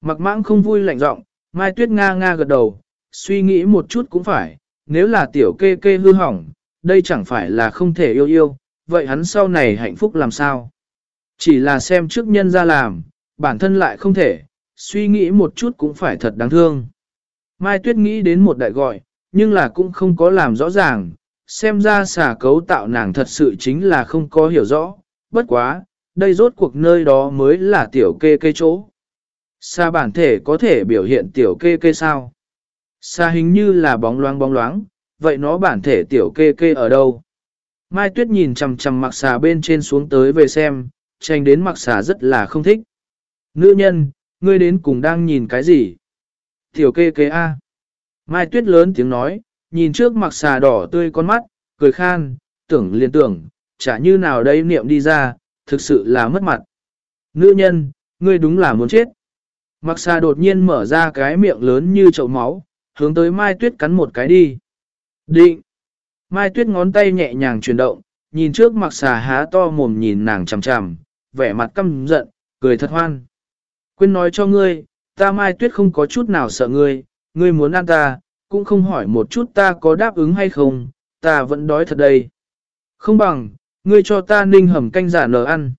S1: Mặc mãng không vui lạnh giọng, Mai Tuyết Nga Nga gật đầu, suy nghĩ một chút cũng phải, nếu là tiểu kê kê hư hỏng, đây chẳng phải là không thể yêu yêu, vậy hắn sau này hạnh phúc làm sao? Chỉ là xem trước nhân ra làm, bản thân lại không thể, suy nghĩ một chút cũng phải thật đáng thương. Mai Tuyết nghĩ đến một đại gọi, nhưng là cũng không có làm rõ ràng, xem ra xà cấu tạo nàng thật sự chính là không có hiểu rõ, bất quá, đây rốt cuộc nơi đó mới là tiểu kê kê chỗ. Xa bản thể có thể biểu hiện tiểu kê kê sao? Xa hình như là bóng loáng bóng loáng, vậy nó bản thể tiểu kê kê ở đâu? Mai Tuyết nhìn chằm chằm mặc xà bên trên xuống tới về xem, tranh đến mặc xà rất là không thích. Nữ nhân, ngươi đến cùng đang nhìn cái gì? Tiểu kê kê A. Mai Tuyết lớn tiếng nói, nhìn trước mặc xà đỏ tươi con mắt, cười khan, tưởng liên tưởng, chả như nào đây niệm đi ra, thực sự là mất mặt. Nữ nhân, ngươi đúng là muốn chết. Mặc xà đột nhiên mở ra cái miệng lớn như chậu máu, hướng tới Mai Tuyết cắn một cái đi. Định. Mai Tuyết ngón tay nhẹ nhàng chuyển động, nhìn trước mặc xà há to mồm nhìn nàng chằm chằm, vẻ mặt căm giận, cười thật hoan. Quên nói cho ngươi, ta Mai Tuyết không có chút nào sợ ngươi, ngươi muốn ăn ta, cũng không hỏi một chút ta có đáp ứng hay không, ta vẫn đói thật đây. Không bằng, ngươi cho ta ninh hầm canh giả nở ăn.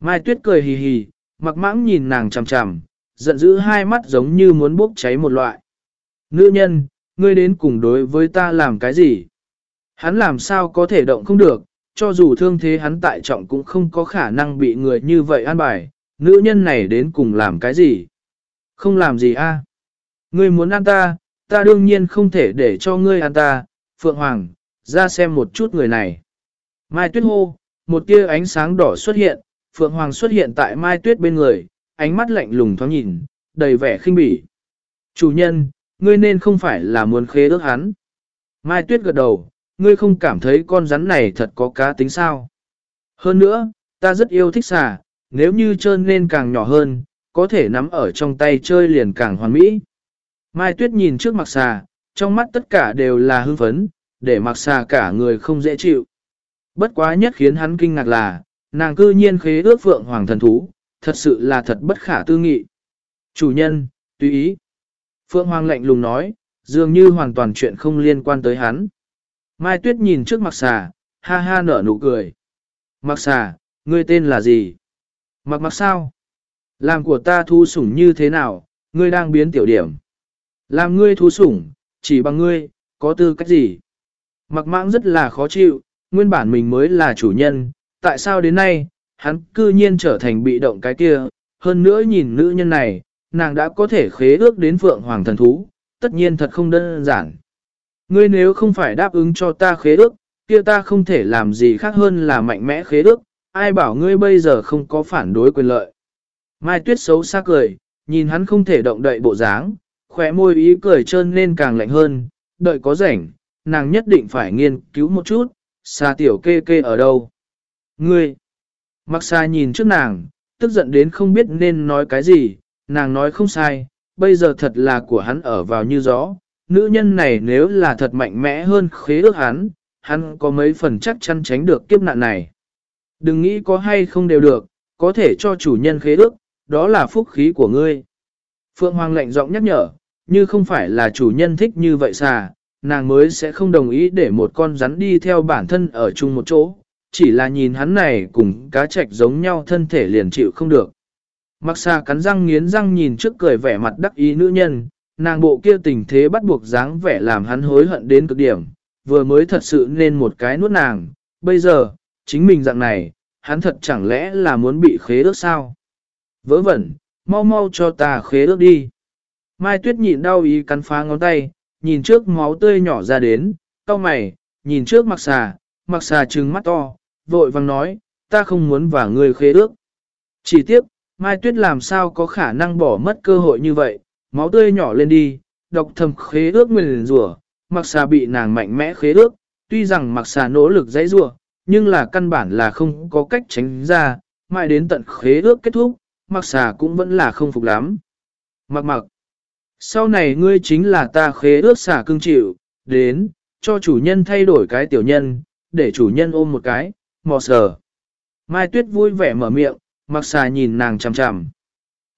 S1: Mai Tuyết cười hì hì, mặc mãng nhìn nàng chằm chằm, giận dữ hai mắt giống như muốn bốc cháy một loại. Nữ nhân, ngươi đến cùng đối với ta làm cái gì? Hắn làm sao có thể động không được, cho dù thương thế hắn tại trọng cũng không có khả năng bị người như vậy an bài, nữ nhân này đến cùng làm cái gì? Không làm gì a? Ngươi muốn ăn ta, ta đương nhiên không thể để cho ngươi ăn ta, Phượng Hoàng, ra xem một chút người này. Mai Tuyết hô, một tia ánh sáng đỏ xuất hiện, Phượng Hoàng xuất hiện tại Mai Tuyết bên người, ánh mắt lạnh lùng thoáng nhìn, đầy vẻ khinh bỉ. Chủ nhân, ngươi nên không phải là muốn khế ước hắn. Mai Tuyết gật đầu, ngươi không cảm thấy con rắn này thật có cá tính sao. Hơn nữa, ta rất yêu thích xà, nếu như trơn nên càng nhỏ hơn, có thể nắm ở trong tay chơi liền càng hoàn mỹ. Mai Tuyết nhìn trước mặt xà, trong mắt tất cả đều là hưng phấn, để mặc xà cả người không dễ chịu. Bất quá nhất khiến hắn kinh ngạc là, nàng cư nhiên khế ước phượng hoàng thần thú, thật sự là thật bất khả tư nghị. Chủ nhân, tùy ý. Phượng hoàng lạnh lùng nói, dường như hoàn toàn chuyện không liên quan tới hắn. Mai Tuyết nhìn trước mặc xà, ha ha nở nụ cười. Mặc xà, ngươi tên là gì? Mặc mặc sao? Làm của ta thu sủng như thế nào, ngươi đang biến tiểu điểm. Làm ngươi thu sủng, chỉ bằng ngươi, có tư cách gì? Mặc mãng rất là khó chịu, nguyên bản mình mới là chủ nhân, tại sao đến nay, hắn cư nhiên trở thành bị động cái kia, hơn nữa nhìn nữ nhân này, nàng đã có thể khế ước đến phượng hoàng thần thú, tất nhiên thật không đơn giản. Ngươi nếu không phải đáp ứng cho ta khế ước, kia ta không thể làm gì khác hơn là mạnh mẽ khế ước, ai bảo ngươi bây giờ không có phản đối quyền lợi. Mai Tuyết xấu xa cười, nhìn hắn không thể động đậy bộ dáng, khỏe môi ý cười trơn nên càng lạnh hơn, đợi có rảnh, nàng nhất định phải nghiên cứu một chút, xa tiểu kê kê ở đâu. Ngươi! Mặc xa nhìn trước nàng, tức giận đến không biết nên nói cái gì, nàng nói không sai, bây giờ thật là của hắn ở vào như gió. Nữ nhân này nếu là thật mạnh mẽ hơn khế ước hắn, hắn có mấy phần chắc chắn tránh được kiếp nạn này. Đừng nghĩ có hay không đều được, có thể cho chủ nhân khế ước, đó là phúc khí của ngươi. Phượng Hoàng lạnh giọng nhắc nhở, như không phải là chủ nhân thích như vậy xà, nàng mới sẽ không đồng ý để một con rắn đi theo bản thân ở chung một chỗ, chỉ là nhìn hắn này cùng cá trạch giống nhau thân thể liền chịu không được. Mặc xà cắn răng nghiến răng nhìn trước cười vẻ mặt đắc ý nữ nhân, nàng bộ kia tình thế bắt buộc dáng vẻ làm hắn hối hận đến cực điểm, vừa mới thật sự nên một cái nuốt nàng, bây giờ, chính mình dạng này, hắn thật chẳng lẽ là muốn bị khế ước sao? Vớ vẩn, mau mau cho ta khế ước đi. Mai Tuyết nhịn đau ý cắn phá ngón tay, nhìn trước máu tươi nhỏ ra đến, cau mày, nhìn trước mặc xà, mặc xà trừng mắt to, vội vàng nói, ta không muốn và ngươi khế ước. Chỉ tiếp, Mai Tuyết làm sao có khả năng bỏ mất cơ hội như vậy, máu tươi nhỏ lên đi, độc thầm khế ước nguyền rủa, mặc xà bị nàng mạnh mẽ khế ước, tuy rằng mặc xà nỗ lực dãy rủa, nhưng là căn bản là không có cách tránh ra, mãi đến tận khế ước kết thúc, mặc xà cũng vẫn là không phục lắm. Mặc mặc, sau này ngươi chính là ta khế ước xà cưng chịu, đến, cho chủ nhân thay đổi cái tiểu nhân, để chủ nhân ôm một cái, mò sờ. Mai Tuyết vui vẻ mở miệng, mặc xà nhìn nàng chằm chằm.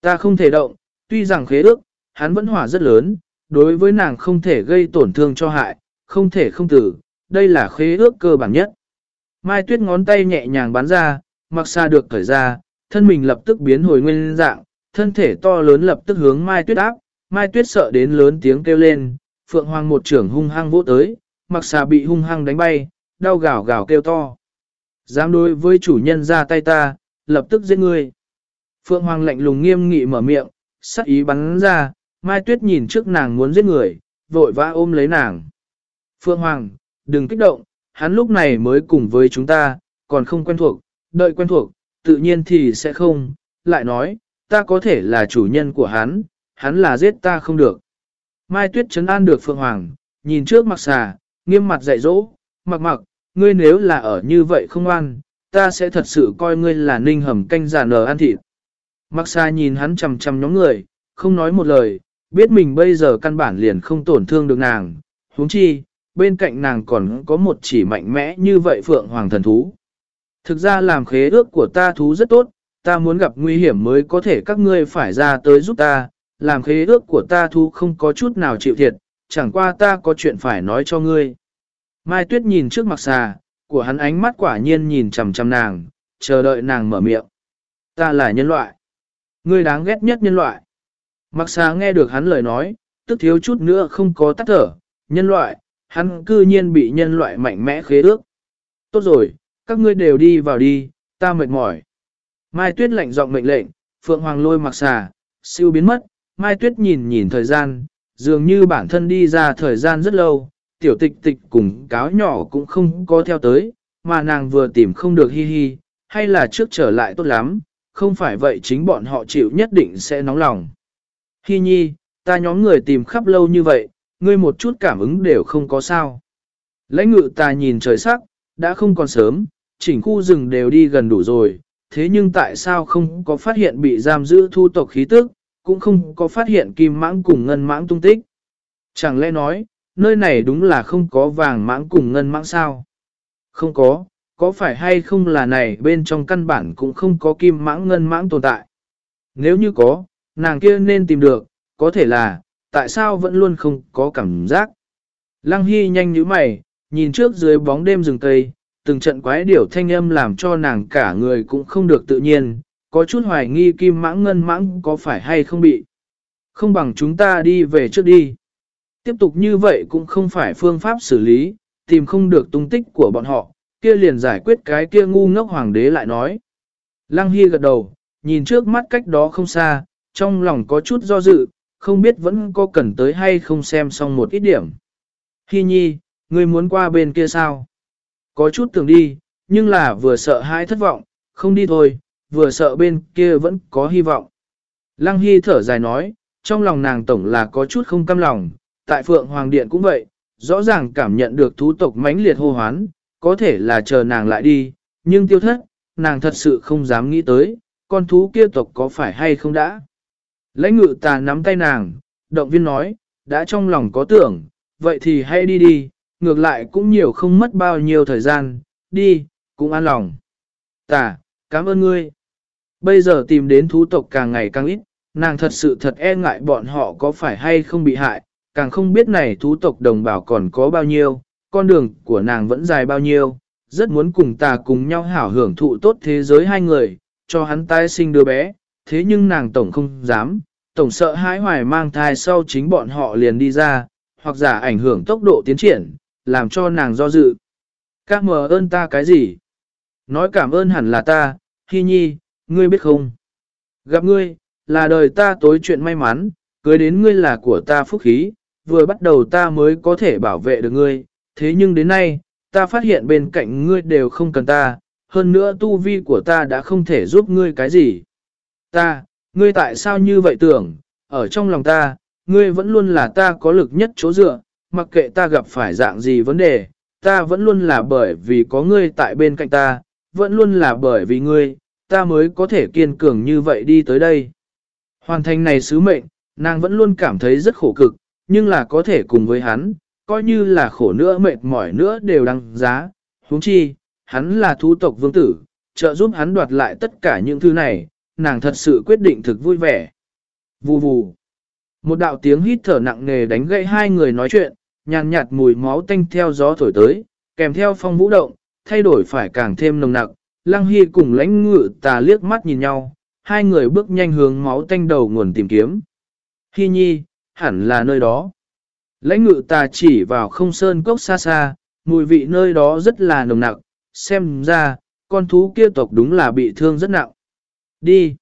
S1: Ta không thể động, tuy rằng khế ước, hắn vẫn hỏa rất lớn, đối với nàng không thể gây tổn thương cho hại, không thể không tử, đây là khế ước cơ bản nhất. Mai Tuyết ngón tay nhẹ nhàng bắn ra, mặc xa được thời ra, thân mình lập tức biến hồi nguyên dạng, thân thể to lớn lập tức hướng Mai Tuyết áp, Mai Tuyết sợ đến lớn tiếng kêu lên, Phượng Hoàng một trưởng hung hăng vỗ tới, mặc xa bị hung hăng đánh bay, đau gào gào kêu to. Dám đối với chủ nhân ra tay ta, lập tức giết ngươi. Phượng Hoàng lạnh lùng nghiêm nghị mở miệng, sắc ý bắn ra, Mai Tuyết nhìn trước nàng muốn giết người, vội vã ôm lấy nàng. Phượng Hoàng, đừng kích động, hắn lúc này mới cùng với chúng ta, còn không quen thuộc, đợi quen thuộc, tự nhiên thì sẽ không, lại nói, ta có thể là chủ nhân của hắn, hắn là giết ta không được. Mai Tuyết chấn an được Phượng Hoàng, nhìn trước mặc xà, nghiêm mặt dạy dỗ, mặc mặc, ngươi nếu là ở như vậy không an, ta sẽ thật sự coi ngươi là ninh hầm canh giả nở ăn thịt. Mặc xà nhìn hắn chầm chầm nhóm người, không nói một lời, biết mình bây giờ căn bản liền không tổn thương được nàng, huống chi, bên cạnh nàng còn có một chỉ mạnh mẽ như vậy Phượng Hoàng thần thú. Thực ra làm khế ước của ta thú rất tốt, ta muốn gặp nguy hiểm mới có thể các ngươi phải ra tới giúp ta, làm khế ước của ta thú không có chút nào chịu thiệt, chẳng qua ta có chuyện phải nói cho ngươi. Mai Tuyết nhìn trước mặt xà, của hắn ánh mắt quả nhiên nhìn chằm chằm nàng, chờ đợi nàng mở miệng. Ta là nhân loại. Ngươi đáng ghét nhất nhân loại. Mặc xà nghe được hắn lời nói, tức thiếu chút nữa không có tắt thở. Nhân loại, hắn cư nhiên bị nhân loại mạnh mẽ khế ước. Tốt rồi, các ngươi đều đi vào đi, ta mệt mỏi. Mai Tuyết lạnh giọng mệnh lệnh, Phượng Hoàng lôi mặc xà, siêu biến mất, Mai Tuyết nhìn nhìn thời gian, dường như bản thân đi ra thời gian rất lâu, tiểu tịch tịch cùng cáo nhỏ cũng không có theo tới, mà nàng vừa tìm không được hi hi, hay là trước trở lại tốt lắm, không phải vậy chính bọn họ chịu nhất định sẽ nóng lòng. Hi nhi, ta nhóm người tìm khắp lâu như vậy, ngươi một chút cảm ứng đều không có sao. Lãnh ngự ta nhìn trời sắc, đã không còn sớm, chỉnh khu rừng đều đi gần đủ rồi, thế nhưng tại sao không có phát hiện bị giam giữ thu tộc khí tức, cũng không có phát hiện kim mãng cùng ngân mãng tung tích. Chẳng lẽ nói, nơi này đúng là không có vàng mãng cùng ngân mãng sao? Không có, có phải hay không là này bên trong căn bản cũng không có kim mãng ngân mãng tồn tại? Nếu như có, nàng kia nên tìm được, có thể là, tại sao vẫn luôn không có cảm giác? Lăng Hy nhanh như mày, nhìn trước dưới bóng đêm rừng cây, từng trận quái điểu thanh âm làm cho nàng cả người cũng không được tự nhiên, có chút hoài nghi kim mãng ngân mãng có phải hay không bị. Không bằng chúng ta đi về trước đi. Tiếp tục như vậy cũng không phải phương pháp xử lý, tìm không được tung tích của bọn họ, kia liền giải quyết cái kia ngu ngốc hoàng đế lại nói. Lăng Hy gật đầu, nhìn trước mắt cách đó không xa, trong lòng có chút do dự, không biết vẫn có cần tới hay không xem xong một ít điểm. Hi nhi, ngươi muốn qua bên kia sao? Có chút tưởng đi, nhưng là vừa sợ hãi thất vọng, không đi thôi, vừa sợ bên kia vẫn có hy vọng. Lăng Hy thở dài nói, trong lòng nàng tổng là có chút không căm lòng, tại Phượng Hoàng Điện cũng vậy, rõ ràng cảm nhận được thú tộc mãnh liệt hô hoán, có thể là chờ nàng lại đi, nhưng tiêu thất, nàng thật sự không dám nghĩ tới, con thú kia tộc có phải hay không đã. Lãnh ngự tà nắm tay nàng, động viên nói, đã trong lòng có tưởng, vậy thì hãy đi đi, ngược lại cũng nhiều không mất bao nhiêu thời gian, đi, cũng an lòng. Tà, cảm ơn ngươi. Bây giờ tìm đến thú tộc càng ngày càng ít, nàng thật sự thật e ngại bọn họ có phải hay không bị hại, càng không biết này thú tộc đồng bào còn có bao nhiêu, con đường của nàng vẫn dài bao nhiêu, rất muốn cùng tà cùng nhau hảo hưởng thụ tốt thế giới hai người, cho hắn tái sinh đứa bé, thế nhưng nàng tổng không dám, tổng sợ hãi hoài mang thai sau chính bọn họ liền đi ra, hoặc giả ảnh hưởng tốc độ tiến triển, làm cho nàng do dự. Các mờ ơn ta cái gì? Nói cảm ơn hẳn là ta, Hi Nhi, ngươi biết không? Gặp ngươi, là đời ta tối chuyện may mắn, cưới đến ngươi là của ta phúc khí, vừa bắt đầu ta mới có thể bảo vệ được ngươi, thế nhưng đến nay, ta phát hiện bên cạnh ngươi đều không cần ta, hơn nữa tu vi của ta đã không thể giúp ngươi cái gì. Ta, ngươi tại sao như vậy tưởng, ở trong lòng ta, ngươi vẫn luôn là ta có lực nhất chỗ dựa, mặc kệ ta gặp phải dạng gì vấn đề, ta vẫn luôn là bởi vì có ngươi tại bên cạnh ta, vẫn luôn là bởi vì ngươi, ta mới có thể kiên cường như vậy đi tới đây. Hoàn thành này sứ mệnh, nàng vẫn luôn cảm thấy rất khổ cực, nhưng là có thể cùng với hắn, coi như là khổ nữa mệt mỏi nữa đều đăng giá. huống chi, hắn là thú tộc vương tử, trợ giúp hắn đoạt lại tất cả những thứ này, nàng thật sự quyết định thực vui vẻ. Vù vù. Một đạo tiếng hít thở nặng nề đánh gãy hai người nói chuyện, nhàn nhạt mùi máu tanh theo gió thổi tới, kèm theo phong vũ động, thay đổi phải càng thêm nồng nặc. Lăng Hy cùng lãnh ngự tà liếc mắt nhìn nhau, hai người bước nhanh hướng máu tanh đầu nguồn tìm kiếm. Hy nhi, hẳn là nơi đó. Lãnh ngự tà chỉ vào không sơn cốc xa xa, mùi vị nơi đó rất là nồng nặc, xem ra, con thú kia tộc đúng là bị thương rất nặng. Đi.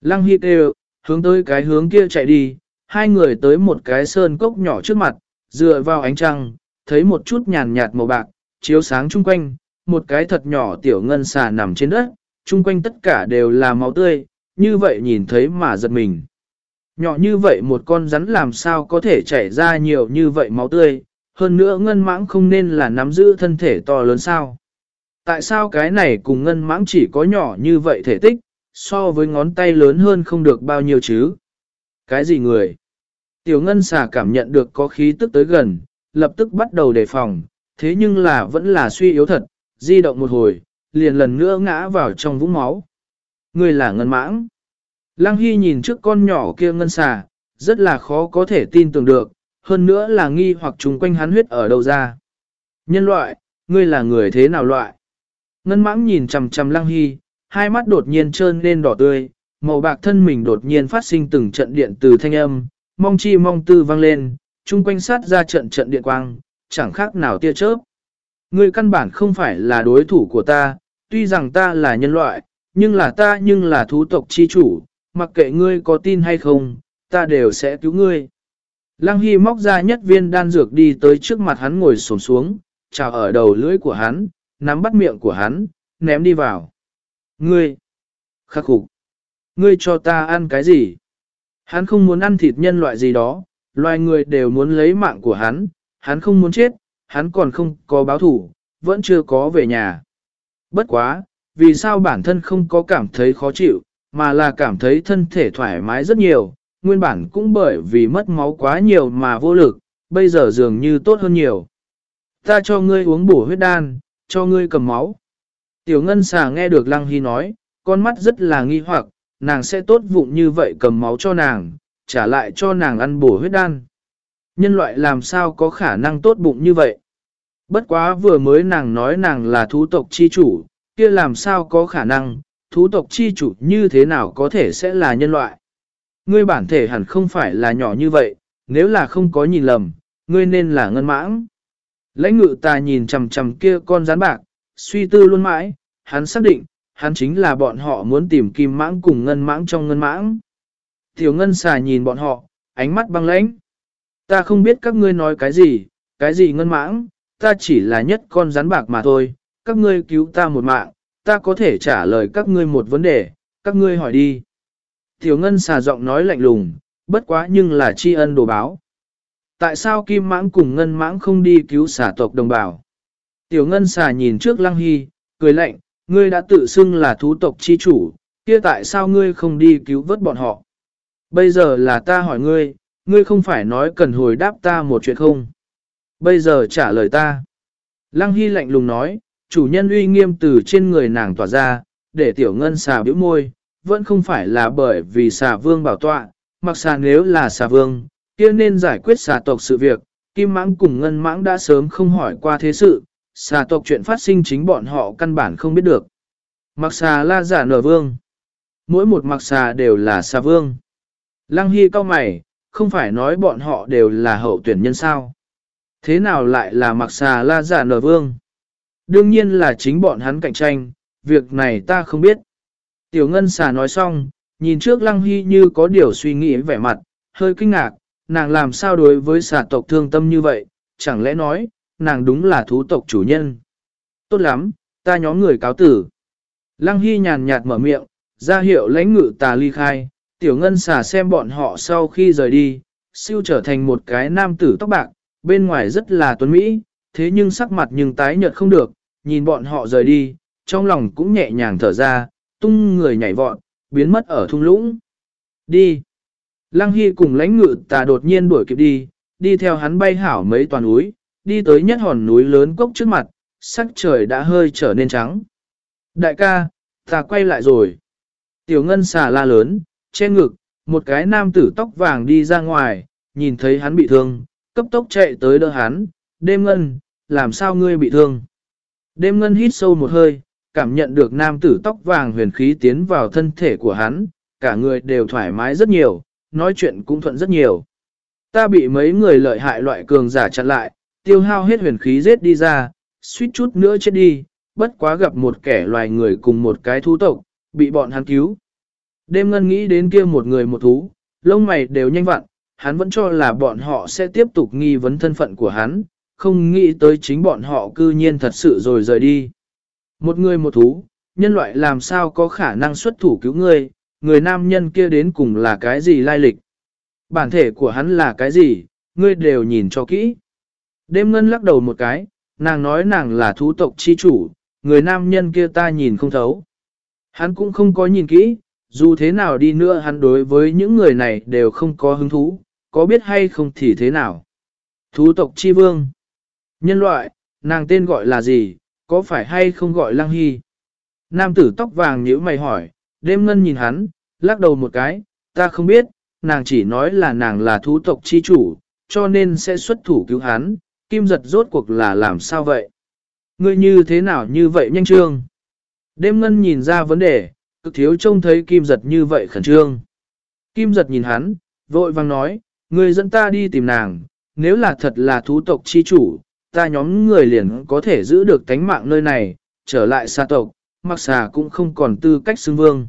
S1: Lăng Hy kêu, hướng tới cái hướng kia chạy đi, hai người tới một cái sơn cốc nhỏ trước mặt, dựa vào ánh trăng, thấy một chút nhàn nhạt màu bạc, chiếu sáng chung quanh, một cái thật nhỏ tiểu ngân xà nằm trên đất, chung quanh tất cả đều là máu tươi, như vậy nhìn thấy mà giật mình. Nhỏ như vậy một con rắn làm sao có thể chảy ra nhiều như vậy máu tươi, hơn nữa ngân mãng không nên là nắm giữ thân thể to lớn sao. Tại sao cái này cùng ngân mãng chỉ có nhỏ như vậy thể tích, so với ngón tay lớn hơn không được bao nhiêu chứ? Cái gì người? Tiểu ngân xà cảm nhận được có khí tức tới gần, lập tức bắt đầu đề phòng, thế nhưng là vẫn là suy yếu thật, di động một hồi, liền lần nữa ngã vào trong vũng máu. Người là ngân mãng. Lăng Hy nhìn trước con nhỏ kia ngân xà, rất là khó có thể tin tưởng được, hơn nữa là nghi hoặc chúng quanh hắn huyết ở đâu ra. Nhân loại, ngươi là người thế nào loại? Ngân mãng nhìn chằm chằm Lăng Hy, hai mắt đột nhiên trơn lên đỏ tươi, màu bạc thân mình đột nhiên phát sinh từng trận điện từ thanh âm, mong chi mong tư vang lên, chung quanh sát ra trận trận điện quang, chẳng khác nào tia chớp. Ngươi căn bản không phải là đối thủ của ta, tuy rằng ta là nhân loại, nhưng là ta nhưng là thú tộc chi chủ, mặc kệ ngươi có tin hay không, ta đều sẽ cứu ngươi. Lăng Hy móc ra nhất viên đan dược đi tới trước mặt hắn ngồi xổm xuống, chào ở đầu lưỡi của hắn, nắm bắt miệng của hắn, ném đi vào. Ngươi! Khắc phục! Ngươi cho ta ăn cái gì? Hắn không muốn ăn thịt nhân loại gì đó, loài người đều muốn lấy mạng của hắn, hắn không muốn chết, hắn còn không có báo thủ, vẫn chưa có về nhà. Bất quá, vì sao bản thân không có cảm thấy khó chịu, mà là cảm thấy thân thể thoải mái rất nhiều, nguyên bản cũng bởi vì mất máu quá nhiều mà vô lực, bây giờ dường như tốt hơn nhiều. Ta cho ngươi uống bổ huyết đan, cho ngươi cầm máu. Tiểu ngân xà nghe được Lăng Hy nói, con mắt rất là nghi hoặc, nàng sẽ tốt vụng như vậy cầm máu cho nàng, trả lại cho nàng ăn bổ huyết đan. Nhân loại làm sao có khả năng tốt bụng như vậy? Bất quá vừa mới nàng nói nàng là thú tộc chi chủ, kia làm sao có khả năng, thú tộc chi chủ như thế nào có thể sẽ là nhân loại. Ngươi bản thể hẳn không phải là nhỏ như vậy, nếu là không có nhìn lầm, ngươi nên là ngân mãng. Lãnh ngự ta nhìn chằm chằm kia con rắn bạc, suy tư luôn mãi, hắn xác định, hắn chính là bọn họ muốn tìm kim mãng cùng ngân mãng trong ngân mãng. Tiểu ngân xà nhìn bọn họ, ánh mắt băng lãnh. Ta không biết các ngươi nói cái gì, cái gì ngân mãng, ta chỉ là nhất con rắn bạc mà thôi, các ngươi cứu ta một mạng, ta có thể trả lời các ngươi một vấn đề, các ngươi hỏi đi. Tiểu ngân xà giọng nói lạnh lùng, bất quá nhưng là tri ân đồ báo. Tại sao kim mãng cùng ngân mãng không đi cứu xà tộc đồng bào? Tiểu ngân xà nhìn trước lăng hy, cười lạnh, ngươi đã tự xưng là thú tộc chi chủ, kia tại sao ngươi không đi cứu vớt bọn họ? Bây giờ là ta hỏi ngươi, ngươi không phải nói cần hồi đáp ta một chuyện không? Bây giờ trả lời ta. Lăng Hy lạnh lùng nói, chủ nhân uy nghiêm từ trên người nàng tỏa ra, để tiểu ngân xà biểu môi, vẫn không phải là bởi vì xà vương bảo tọa, mặc xà nếu là xà vương, kia nên giải quyết xà tộc sự việc, kim mãng cùng ngân mãng đã sớm không hỏi qua thế sự, xà tộc chuyện phát sinh chính bọn họ căn bản không biết được. Mặc xà la giả nở vương. Mỗi một mặc xà đều là xà vương. Lăng Hy cao mày, không phải nói bọn họ đều là hậu tuyển nhân sao. Thế nào lại là mặc xà la giả nở vương? Đương nhiên là chính bọn hắn cạnh tranh, việc này ta không biết. Tiểu ngân xà nói xong, nhìn trước lăng hy như có điều suy nghĩ vẻ mặt, hơi kinh ngạc, nàng làm sao đối với xà tộc thương tâm như vậy, chẳng lẽ nói, nàng đúng là thú tộc chủ nhân. Tốt lắm, ta nhóm người cáo tử. Lăng hy nhàn nhạt mở miệng, ra hiệu lãnh ngự tà ly khai, tiểu ngân xà xem bọn họ sau khi rời đi, siêu trở thành một cái nam tử tóc bạc, bên ngoài rất là tuấn mỹ, thế nhưng sắc mặt nhưng tái nhợt không được, nhìn bọn họ rời đi, trong lòng cũng nhẹ nhàng thở ra, tung người nhảy vọt, biến mất ở thung lũng. Đi! Lăng Hy cùng lãnh ngự tà đột nhiên đuổi kịp đi, đi theo hắn bay hảo mấy toàn úi đi tới nhất hòn núi lớn cốc trước mặt, sắc trời đã hơi trở nên trắng. Đại ca, ta quay lại rồi. Tiểu ngân xà la lớn, che ngực, một cái nam tử tóc vàng đi ra ngoài, nhìn thấy hắn bị thương, cấp tốc chạy tới đỡ hắn, đêm ngân, làm sao ngươi bị thương? Đêm ngân hít sâu một hơi, cảm nhận được nam tử tóc vàng huyền khí tiến vào thân thể của hắn, cả người đều thoải mái rất nhiều, nói chuyện cũng thuận rất nhiều. Ta bị mấy người lợi hại loại cường giả chặn lại, tiêu hao hết huyền khí giết đi ra, suýt chút nữa chết đi, bất quá gặp một kẻ loài người cùng một cái thú tộc, bị bọn hắn cứu. Đêm ngân nghĩ đến kia một người một thú, lông mày đều nhanh vặn, hắn vẫn cho là bọn họ sẽ tiếp tục nghi vấn thân phận của hắn, không nghĩ tới chính bọn họ cư nhiên thật sự rồi rời đi. Một người một thú, nhân loại làm sao có khả năng xuất thủ cứu người? người nam nhân kia đến cùng là cái gì lai lịch. Bản thể của hắn là cái gì, ngươi đều nhìn cho kỹ. Đêm ngân lắc đầu một cái, nàng nói nàng là thú tộc chi chủ, người nam nhân kia ta nhìn không thấu. Hắn cũng không có nhìn kỹ, dù thế nào đi nữa hắn đối với những người này đều không có hứng thú, có biết hay không thì thế nào. Thú tộc chi vương. Nhân loại, nàng tên gọi là gì, có phải hay không gọi lăng hy? Nam tử tóc vàng nhíu mày hỏi, đêm ngân nhìn hắn, lắc đầu một cái, ta không biết, nàng chỉ nói là nàng là thú tộc chi chủ, cho nên sẽ xuất thủ cứu hắn, kim giật rốt cuộc là làm sao vậy? Ngươi như thế nào như vậy nhanh trương? Đêm ngân nhìn ra vấn đề, cực thiếu trông thấy kim giật như vậy khẩn trương. Kim giật nhìn hắn, vội vang nói, ngươi dẫn ta đi tìm nàng, nếu là thật là thú tộc chi chủ, ta nhóm người liền có thể giữ được tánh mạng nơi này, trở lại xa tộc, mặc xà cũng không còn tư cách xưng vương.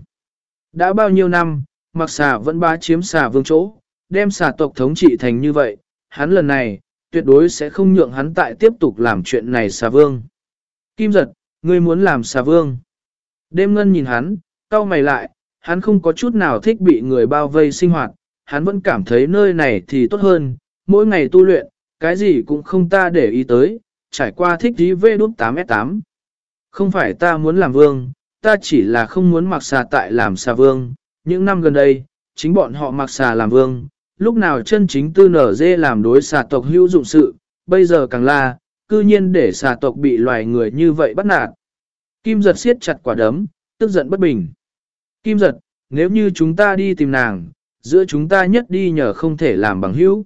S1: Đã bao nhiêu năm, mặc xà vẫn bá chiếm xà vương chỗ, đem xà tộc thống trị thành như vậy, hắn lần này, tuyệt đối sẽ không nhượng hắn tại tiếp tục làm chuyện này xà vương. Kim giật, ngươi muốn làm xà vương. Đêm ngân nhìn hắn, cau mày lại, hắn không có chút nào thích bị người bao vây sinh hoạt, hắn vẫn cảm thấy nơi này thì tốt hơn, mỗi ngày tu luyện, cái gì cũng không ta để ý tới, trải qua thích thí V đút 8S8. Không phải ta muốn làm vương, ta chỉ là không muốn mặc xà tại làm xà vương. Những năm gần đây, chính bọn họ mặc xà làm vương, lúc nào chân chính tư nở dê làm đối xà tộc hữu dụng sự, bây giờ càng là, cư nhiên để xà tộc bị loài người như vậy bắt nạt. Kim giật siết chặt quả đấm, tức giận bất bình. Kim giật, nếu như chúng ta đi tìm nàng, giữa chúng ta nhất đi nhờ không thể làm bằng hữu.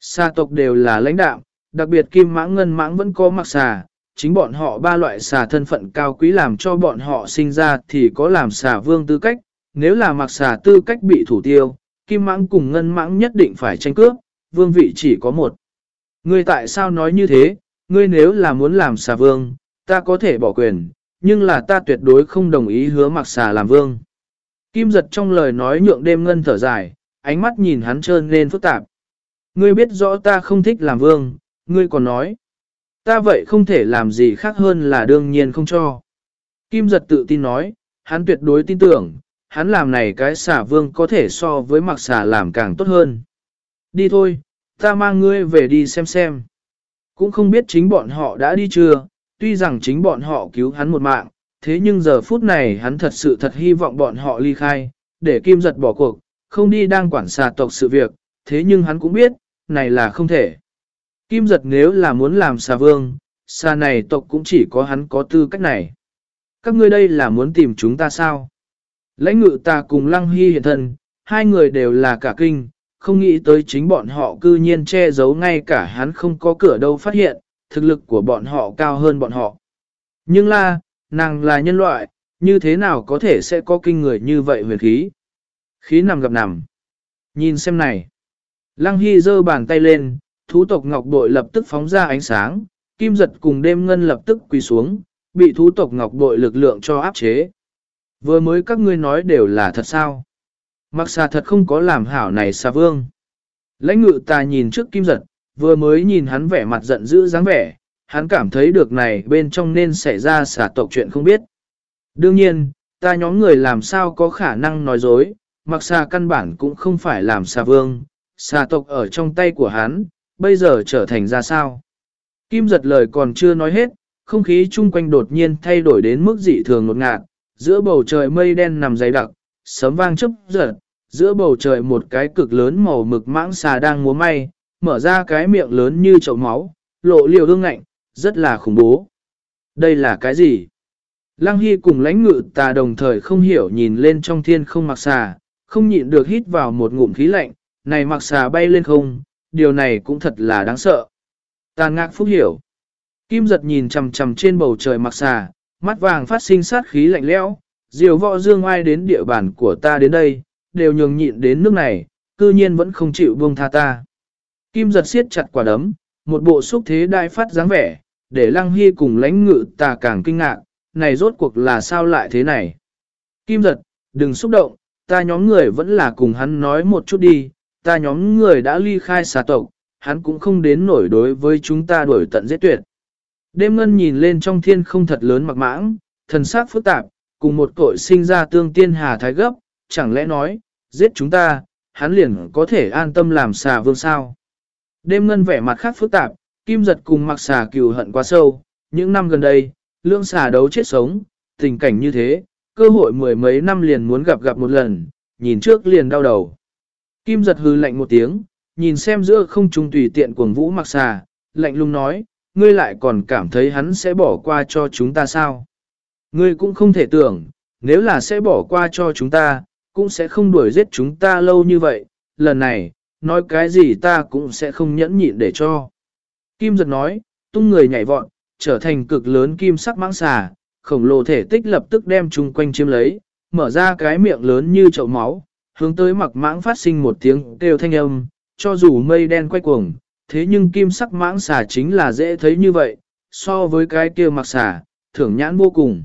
S1: Xà tộc đều là lãnh đạo, đặc biệt kim mãng ngân mãng vẫn có mặc xà, chính bọn họ ba loại xà thân phận cao quý làm cho bọn họ sinh ra thì có làm xà vương tư cách, nếu là mặc xà tư cách bị thủ tiêu, kim mãng cùng ngân mãng nhất định phải tranh cướp, vương vị chỉ có một. Ngươi tại sao nói như thế, ngươi nếu là muốn làm xà vương, ta có thể bỏ quyền, nhưng là ta tuyệt đối không đồng ý hứa mặc xà làm vương. Kim giật trong lời nói nhượng đêm ngân thở dài, ánh mắt nhìn hắn trơn lên phức tạp. Ngươi biết rõ ta không thích làm vương, ngươi còn nói. Ta vậy không thể làm gì khác hơn là đương nhiên không cho. Kim giật tự tin nói, hắn tuyệt đối tin tưởng, hắn làm này cái xà vương có thể so với mặc xà làm càng tốt hơn. Đi thôi, ta mang ngươi về đi xem xem. Cũng không biết chính bọn họ đã đi chưa, tuy rằng chính bọn họ cứu hắn một mạng, thế nhưng giờ phút này hắn thật sự thật hy vọng bọn họ ly khai, để kim giật bỏ cuộc, không đi đang quản xà tộc sự việc, thế nhưng hắn cũng biết, này là không thể. Kim giật nếu là muốn làm xà vương, xà này tộc cũng chỉ có hắn có tư cách này. Các ngươi đây là muốn tìm chúng ta sao? Lãnh ngự ta cùng lăng hy hiện thân, hai người đều là cả kinh, không nghĩ tới chính bọn họ cư nhiên che giấu ngay cả hắn không có cửa đâu phát hiện, thực lực của bọn họ cao hơn bọn họ. Nhưng là, nàng là nhân loại, như thế nào có thể sẽ có kinh người như vậy huyền khí? Khí nằm gặp nằm. Nhìn xem này. Lăng Hy giơ bàn tay lên, thú tộc ngọc bội lập tức phóng ra ánh sáng, kim giật cùng đêm ngân lập tức quỳ xuống, bị thú tộc ngọc bội lực lượng cho áp chế. Vừa mới các ngươi nói đều là thật sao? Mặc xà thật không có làm hảo này xà vương. Lãnh ngự ta nhìn trước kim giật, vừa mới nhìn hắn vẻ mặt giận dữ dáng vẻ, hắn cảm thấy được này bên trong nên xảy ra xà tộc chuyện không biết. Đương nhiên, ta nhóm người làm sao có khả năng nói dối, mặc xà căn bản cũng không phải làm xà vương, xà tộc ở trong tay của hắn, bây giờ trở thành ra sao. Kim giật lời còn chưa nói hết, không khí chung quanh đột nhiên thay đổi đến mức dị thường ngột ngạt, giữa bầu trời mây đen nằm dày đặc, sấm vang chấp giật, giữa bầu trời một cái cực lớn màu mực mãng xà đang múa may, mở ra cái miệng lớn như chậu máu, lộ liều hương ngạnh, rất là khủng bố. Đây là cái gì? Lăng Hy cùng lãnh ngự tà đồng thời không hiểu nhìn lên trong thiên không mặc xà, không nhịn được hít vào một ngụm khí lạnh, này mặc xà bay lên không, điều này cũng thật là đáng sợ. Tàn ngạc phúc hiểu. Kim giật nhìn chầm chầm trên bầu trời mặc xà, mắt vàng phát sinh sát khí lạnh lẽo, diều võ dương ai đến địa bàn của ta đến đây, đều nhường nhịn đến nước này, cư nhiên vẫn không chịu buông tha ta. Kim giật siết chặt quả đấm, một bộ xúc thế đai phát dáng vẻ, để lăng hy cùng lãnh ngự ta càng kinh ngạc, này rốt cuộc là sao lại thế này. Kim giật, đừng xúc động, ta nhóm người vẫn là cùng hắn nói một chút đi, ta nhóm người đã ly khai xà tộc, hắn cũng không đến nổi đối với chúng ta đuổi tận giết tuyệt. Đêm ngân nhìn lên trong thiên không thật lớn mặc mãng, thần sắc phức tạp, cùng một tội sinh ra tương tiên hà thái gấp, chẳng lẽ nói, giết chúng ta, hắn liền có thể an tâm làm xà vương sao. Đêm ngân vẻ mặt khác phức tạp, kim giật cùng mặc xà cừu hận quá sâu, những năm gần đây, lương xà đấu chết sống, tình cảnh như thế, cơ hội mười mấy năm liền muốn gặp gặp một lần, nhìn trước liền đau đầu. Kim giật hư lạnh một tiếng, nhìn xem giữa không trung tùy tiện cuồng vũ mặc xà, lạnh lùng nói, ngươi lại còn cảm thấy hắn sẽ bỏ qua cho chúng ta sao? Ngươi cũng không thể tưởng, nếu là sẽ bỏ qua cho chúng ta, cũng sẽ không đuổi giết chúng ta lâu như vậy, lần này, nói cái gì ta cũng sẽ không nhẫn nhịn để cho. Kim giật nói, tung người nhảy vọt, trở thành cực lớn kim sắc mãng xà, khổng lồ thể tích lập tức đem chung quanh chiếm lấy, mở ra cái miệng lớn như chậu máu, hướng tới mặc mãng phát sinh một tiếng kêu thanh âm, cho dù mây đen quay cuồng, thế nhưng kim sắc mãng xà chính là dễ thấy như vậy, so với cái kia mặc xà, thưởng nhãn vô cùng.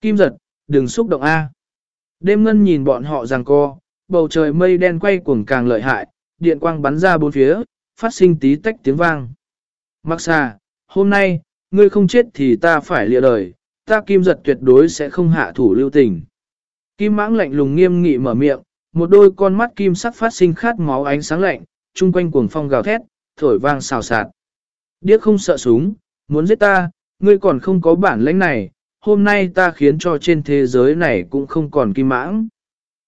S1: Kim giật, đừng xúc động A. Đêm ngân nhìn bọn họ rằng co, bầu trời mây đen quay cuồng càng lợi hại, điện quang bắn ra bốn phía, phát sinh tí tách tiếng vang. Mặc xà, hôm nay, ngươi không chết thì ta phải lịa đời, ta kim giật tuyệt đối sẽ không hạ thủ lưu tình. Kim mãng lạnh lùng nghiêm nghị mở miệng, một đôi con mắt kim sắc phát sinh khát máu ánh sáng lạnh, chung quanh cuồng phong gào thét, thổi vang xào xạc. Điếc không sợ súng, muốn giết ta, ngươi còn không có bản lãnh này, hôm nay ta khiến cho trên thế giới này cũng không còn kim mãng.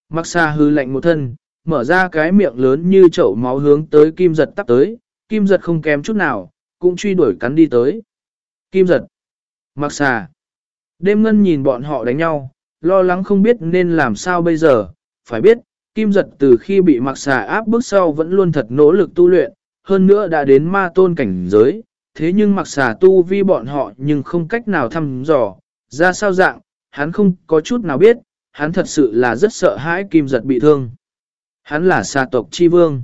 S1: Mặc xa hư lạnh một thân, mở ra cái miệng lớn như chậu máu hướng tới kim giật tắp tới, kim giật không kém chút nào, cũng truy đuổi cắn đi tới. Kim giật, mặc xà. Đêm ngân nhìn bọn họ đánh nhau, lo lắng không biết nên làm sao bây giờ, phải biết, kim giật từ khi bị mặc xà áp bước sau vẫn luôn thật nỗ lực tu luyện, hơn nữa đã đến ma tôn cảnh giới, thế nhưng mặc xà tu vi bọn họ nhưng không cách nào thăm dò, ra sao dạng, hắn không có chút nào biết, hắn thật sự là rất sợ hãi kim giật bị thương. Hắn là xà tộc chi vương.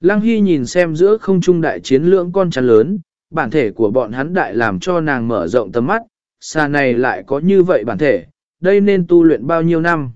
S1: Lăng Hy nhìn xem giữa không trung đại chiến lưỡng con chắn lớn, bản thể của bọn hắn đại làm cho nàng mở rộng tầm mắt, xà này lại có như vậy bản thể, đây nên tu luyện bao nhiêu năm.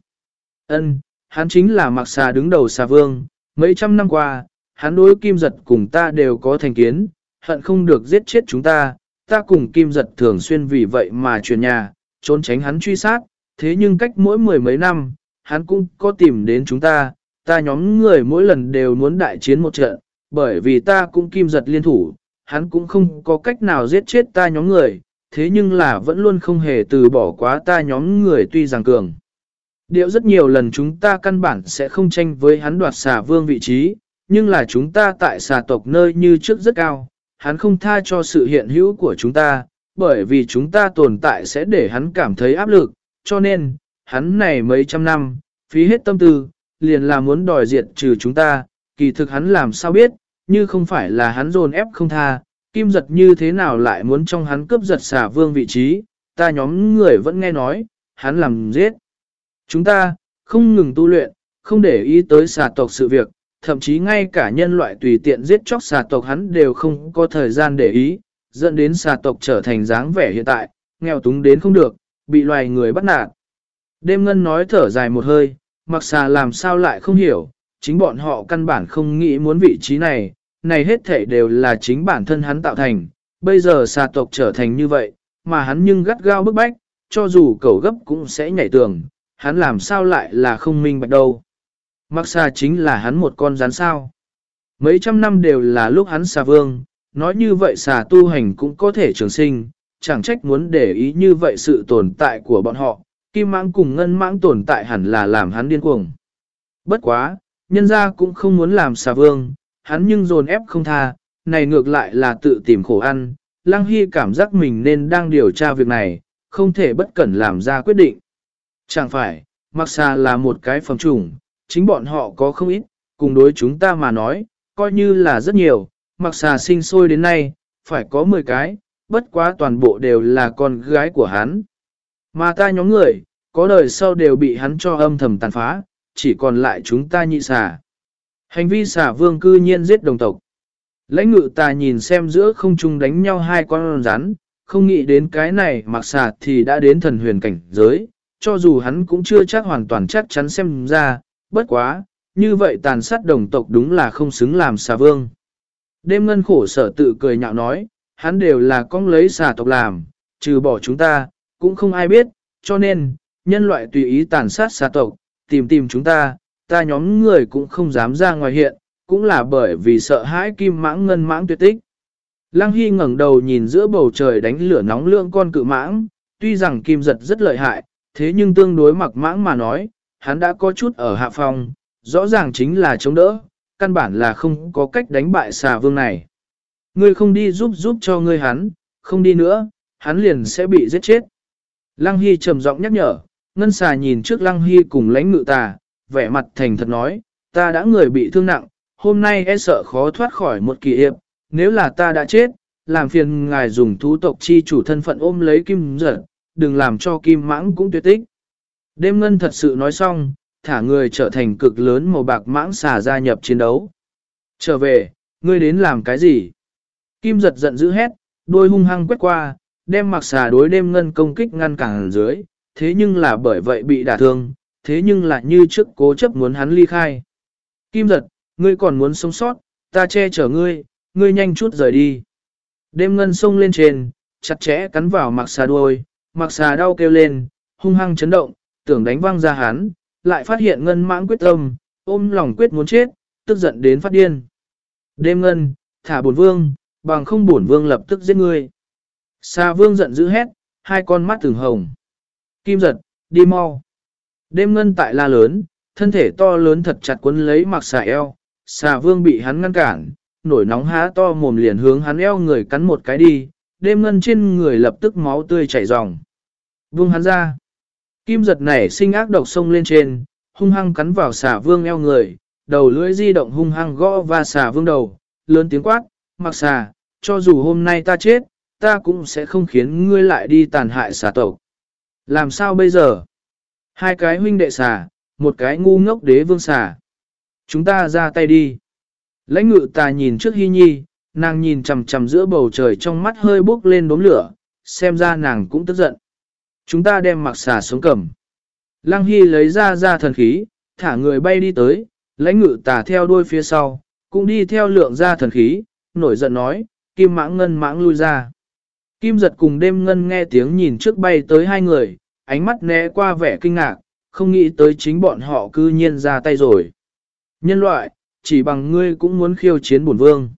S1: Ân, hắn chính là mặc xà đứng đầu xà vương, mấy trăm năm qua, hắn đối kim giật cùng ta đều có thành kiến, hận không được giết chết chúng ta, ta cùng kim giật thường xuyên vì vậy mà chuyển nhà, trốn tránh hắn truy sát, thế nhưng cách mỗi mười mấy năm, hắn cũng có tìm đến chúng ta, ta nhóm người mỗi lần đều muốn đại chiến một trận, bởi vì ta cũng kim giật liên thủ, hắn cũng không có cách nào giết chết ta nhóm người, thế nhưng là vẫn luôn không hề từ bỏ quá ta nhóm người tuy rằng cường. Điệu rất nhiều lần chúng ta căn bản sẽ không tranh với hắn đoạt xà vương vị trí, nhưng là chúng ta tại xà tộc nơi như trước rất cao, hắn không tha cho sự hiện hữu của chúng ta, bởi vì chúng ta tồn tại sẽ để hắn cảm thấy áp lực, cho nên, hắn này mấy trăm năm, phí hết tâm tư, liền là muốn đòi diệt trừ chúng ta, kỳ thực hắn làm sao biết, như không phải là hắn dồn ép không tha, kim giật như thế nào lại muốn trong hắn cướp giật xà vương vị trí, ta nhóm người vẫn nghe nói, hắn làm giết. Chúng ta, không ngừng tu luyện, không để ý tới xà tộc sự việc, thậm chí ngay cả nhân loại tùy tiện giết chóc xà tộc hắn đều không có thời gian để ý, dẫn đến xà tộc trở thành dáng vẻ hiện tại, nghèo túng đến không được, bị loài người bắt nạt. Đêm ngân nói thở dài một hơi, mặc xà làm sao lại không hiểu, chính bọn họ căn bản không nghĩ muốn vị trí này, này hết thể đều là chính bản thân hắn tạo thành, bây giờ xà tộc trở thành như vậy, mà hắn nhưng gắt gao bức bách, cho dù cầu gấp cũng sẽ nhảy tường, hắn làm sao lại là không minh bạch đâu. Mặc xà chính là hắn một con rắn sao. Mấy trăm năm đều là lúc hắn xà vương, nói như vậy xà tu hành cũng có thể trường sinh, chẳng trách muốn để ý như vậy sự tồn tại của bọn họ, kim mãng cùng ngân mãng tồn tại hẳn là làm hắn điên cuồng. Bất quá, nhân ra cũng không muốn làm xà vương, hắn nhưng dồn ép không tha, này ngược lại là tự tìm khổ ăn, Lăng Hy cảm giác mình nên đang điều tra việc này, không thể bất cẩn làm ra quyết định. Chẳng phải, mặc xà là một cái phẩm chủng, chính bọn họ có không ít, cùng đối chúng ta mà nói, coi như là rất nhiều, mặc xà sinh sôi đến nay, phải có 10 cái, bất quá toàn bộ đều là con gái của hắn. Mà ta nhóm người, có đời sau đều bị hắn cho âm thầm tàn phá, chỉ còn lại chúng ta nhị xà. Hành vi xà vương cư nhiên giết đồng tộc. Lãnh ngự ta nhìn xem giữa không trung đánh nhau hai con rắn, không nghĩ đến cái này mặc xà thì đã đến thần huyền cảnh giới, cho dù hắn cũng chưa chắc hoàn toàn chắc chắn xem ra, bất quá, như vậy tàn sát đồng tộc đúng là không xứng làm xà vương. Đêm ngân khổ sở tự cười nhạo nói, hắn đều là con lấy xà tộc làm, trừ bỏ chúng ta, cũng không ai biết, cho nên, nhân loại tùy ý tàn sát xà tộc, tìm tìm chúng ta, ta nhóm người cũng không dám ra ngoài hiện, cũng là bởi vì sợ hãi kim mãng ngân mãng tuyệt tích. Lăng Hy ngẩng đầu nhìn giữa bầu trời đánh lửa nóng lượng con cự mãng, tuy rằng kim giật rất lợi hại, thế nhưng tương đối mặc mãng mà nói, hắn đã có chút ở hạ phòng, rõ ràng chính là chống đỡ, căn bản là không có cách đánh bại xà vương này. Ngươi không đi giúp giúp cho ngươi hắn, không đi nữa, hắn liền sẽ bị giết chết. Lăng Hy trầm giọng nhắc nhở, ngân xà nhìn trước Lăng Hy cùng lãnh ngự tà, vẻ mặt thành thật nói, ta đã người bị thương nặng, hôm nay e sợ khó thoát khỏi một kỳ hiệp, nếu là ta đã chết, làm phiền ngài dùng thú tộc chi chủ thân phận ôm lấy kim giật, đừng làm cho kim mãng cũng tuyệt tích. Đêm ngân thật sự nói xong, thả người trở thành cực lớn màu bạc mãng xà gia nhập chiến đấu. Trở về, ngươi đến làm cái gì? Kim giật giận dữ hét, đôi hung hăng quét qua, đem mặc xà đối đêm ngân công kích ngăn cản dưới, thế nhưng là bởi vậy bị đả thương, thế nhưng là như trước cố chấp muốn hắn ly khai. Kim giật, ngươi còn muốn sống sót, ta che chở ngươi, ngươi nhanh chút rời đi. Đêm ngân sông lên trên, chặt chẽ cắn vào mặc xà đuôi, mặc xà đau kêu lên, hung hăng chấn động, tưởng đánh văng ra hắn, lại phát hiện ngân mãng quyết tâm, ôm lòng quyết muốn chết, tức giận đến phát điên. Đêm ngân, thả bổn vương, bằng không bổn vương lập tức giết ngươi. xa vương giận dữ hét, hai con mắt từng hồng. Kim giật, đi mau. Đêm ngân tại la lớn, thân thể to lớn thật chặt quấn lấy mặc xà eo, xà vương bị hắn ngăn cản, nổi nóng há to mồm liền hướng hắn eo người cắn một cái đi, đêm ngân trên người lập tức máu tươi chảy ròng. Vương hắn ra. Kim giật nảy sinh ác độc sông lên trên, hung hăng cắn vào xà vương eo người, đầu lưỡi di động hung hăng gõ và xà vương đầu, lớn tiếng quát, mặc xà, cho dù hôm nay ta chết, ta cũng sẽ không khiến ngươi lại đi tàn hại xà tộc. Làm sao bây giờ? Hai cái huynh đệ xà, một cái ngu ngốc đế vương xà. Chúng ta ra tay đi. Lãnh ngự ta nhìn trước hy nhi, nàng nhìn chầm chầm giữa bầu trời trong mắt hơi bốc lên đốm lửa, xem ra nàng cũng tức giận. Chúng ta đem mặc xà xuống cầm. Lăng Hy lấy ra ra thần khí, thả người bay đi tới, lãnh ngự tà theo đuôi phía sau, cũng đi theo lượng ra thần khí, nổi giận nói, kim mãng ngân mãng lui ra. Kim giật cùng đêm ngân nghe tiếng nhìn trước bay tới hai người, ánh mắt né qua vẻ kinh ngạc, không nghĩ tới chính bọn họ cư nhiên ra tay rồi. Nhân loại, chỉ bằng ngươi cũng muốn khiêu chiến bổn vương.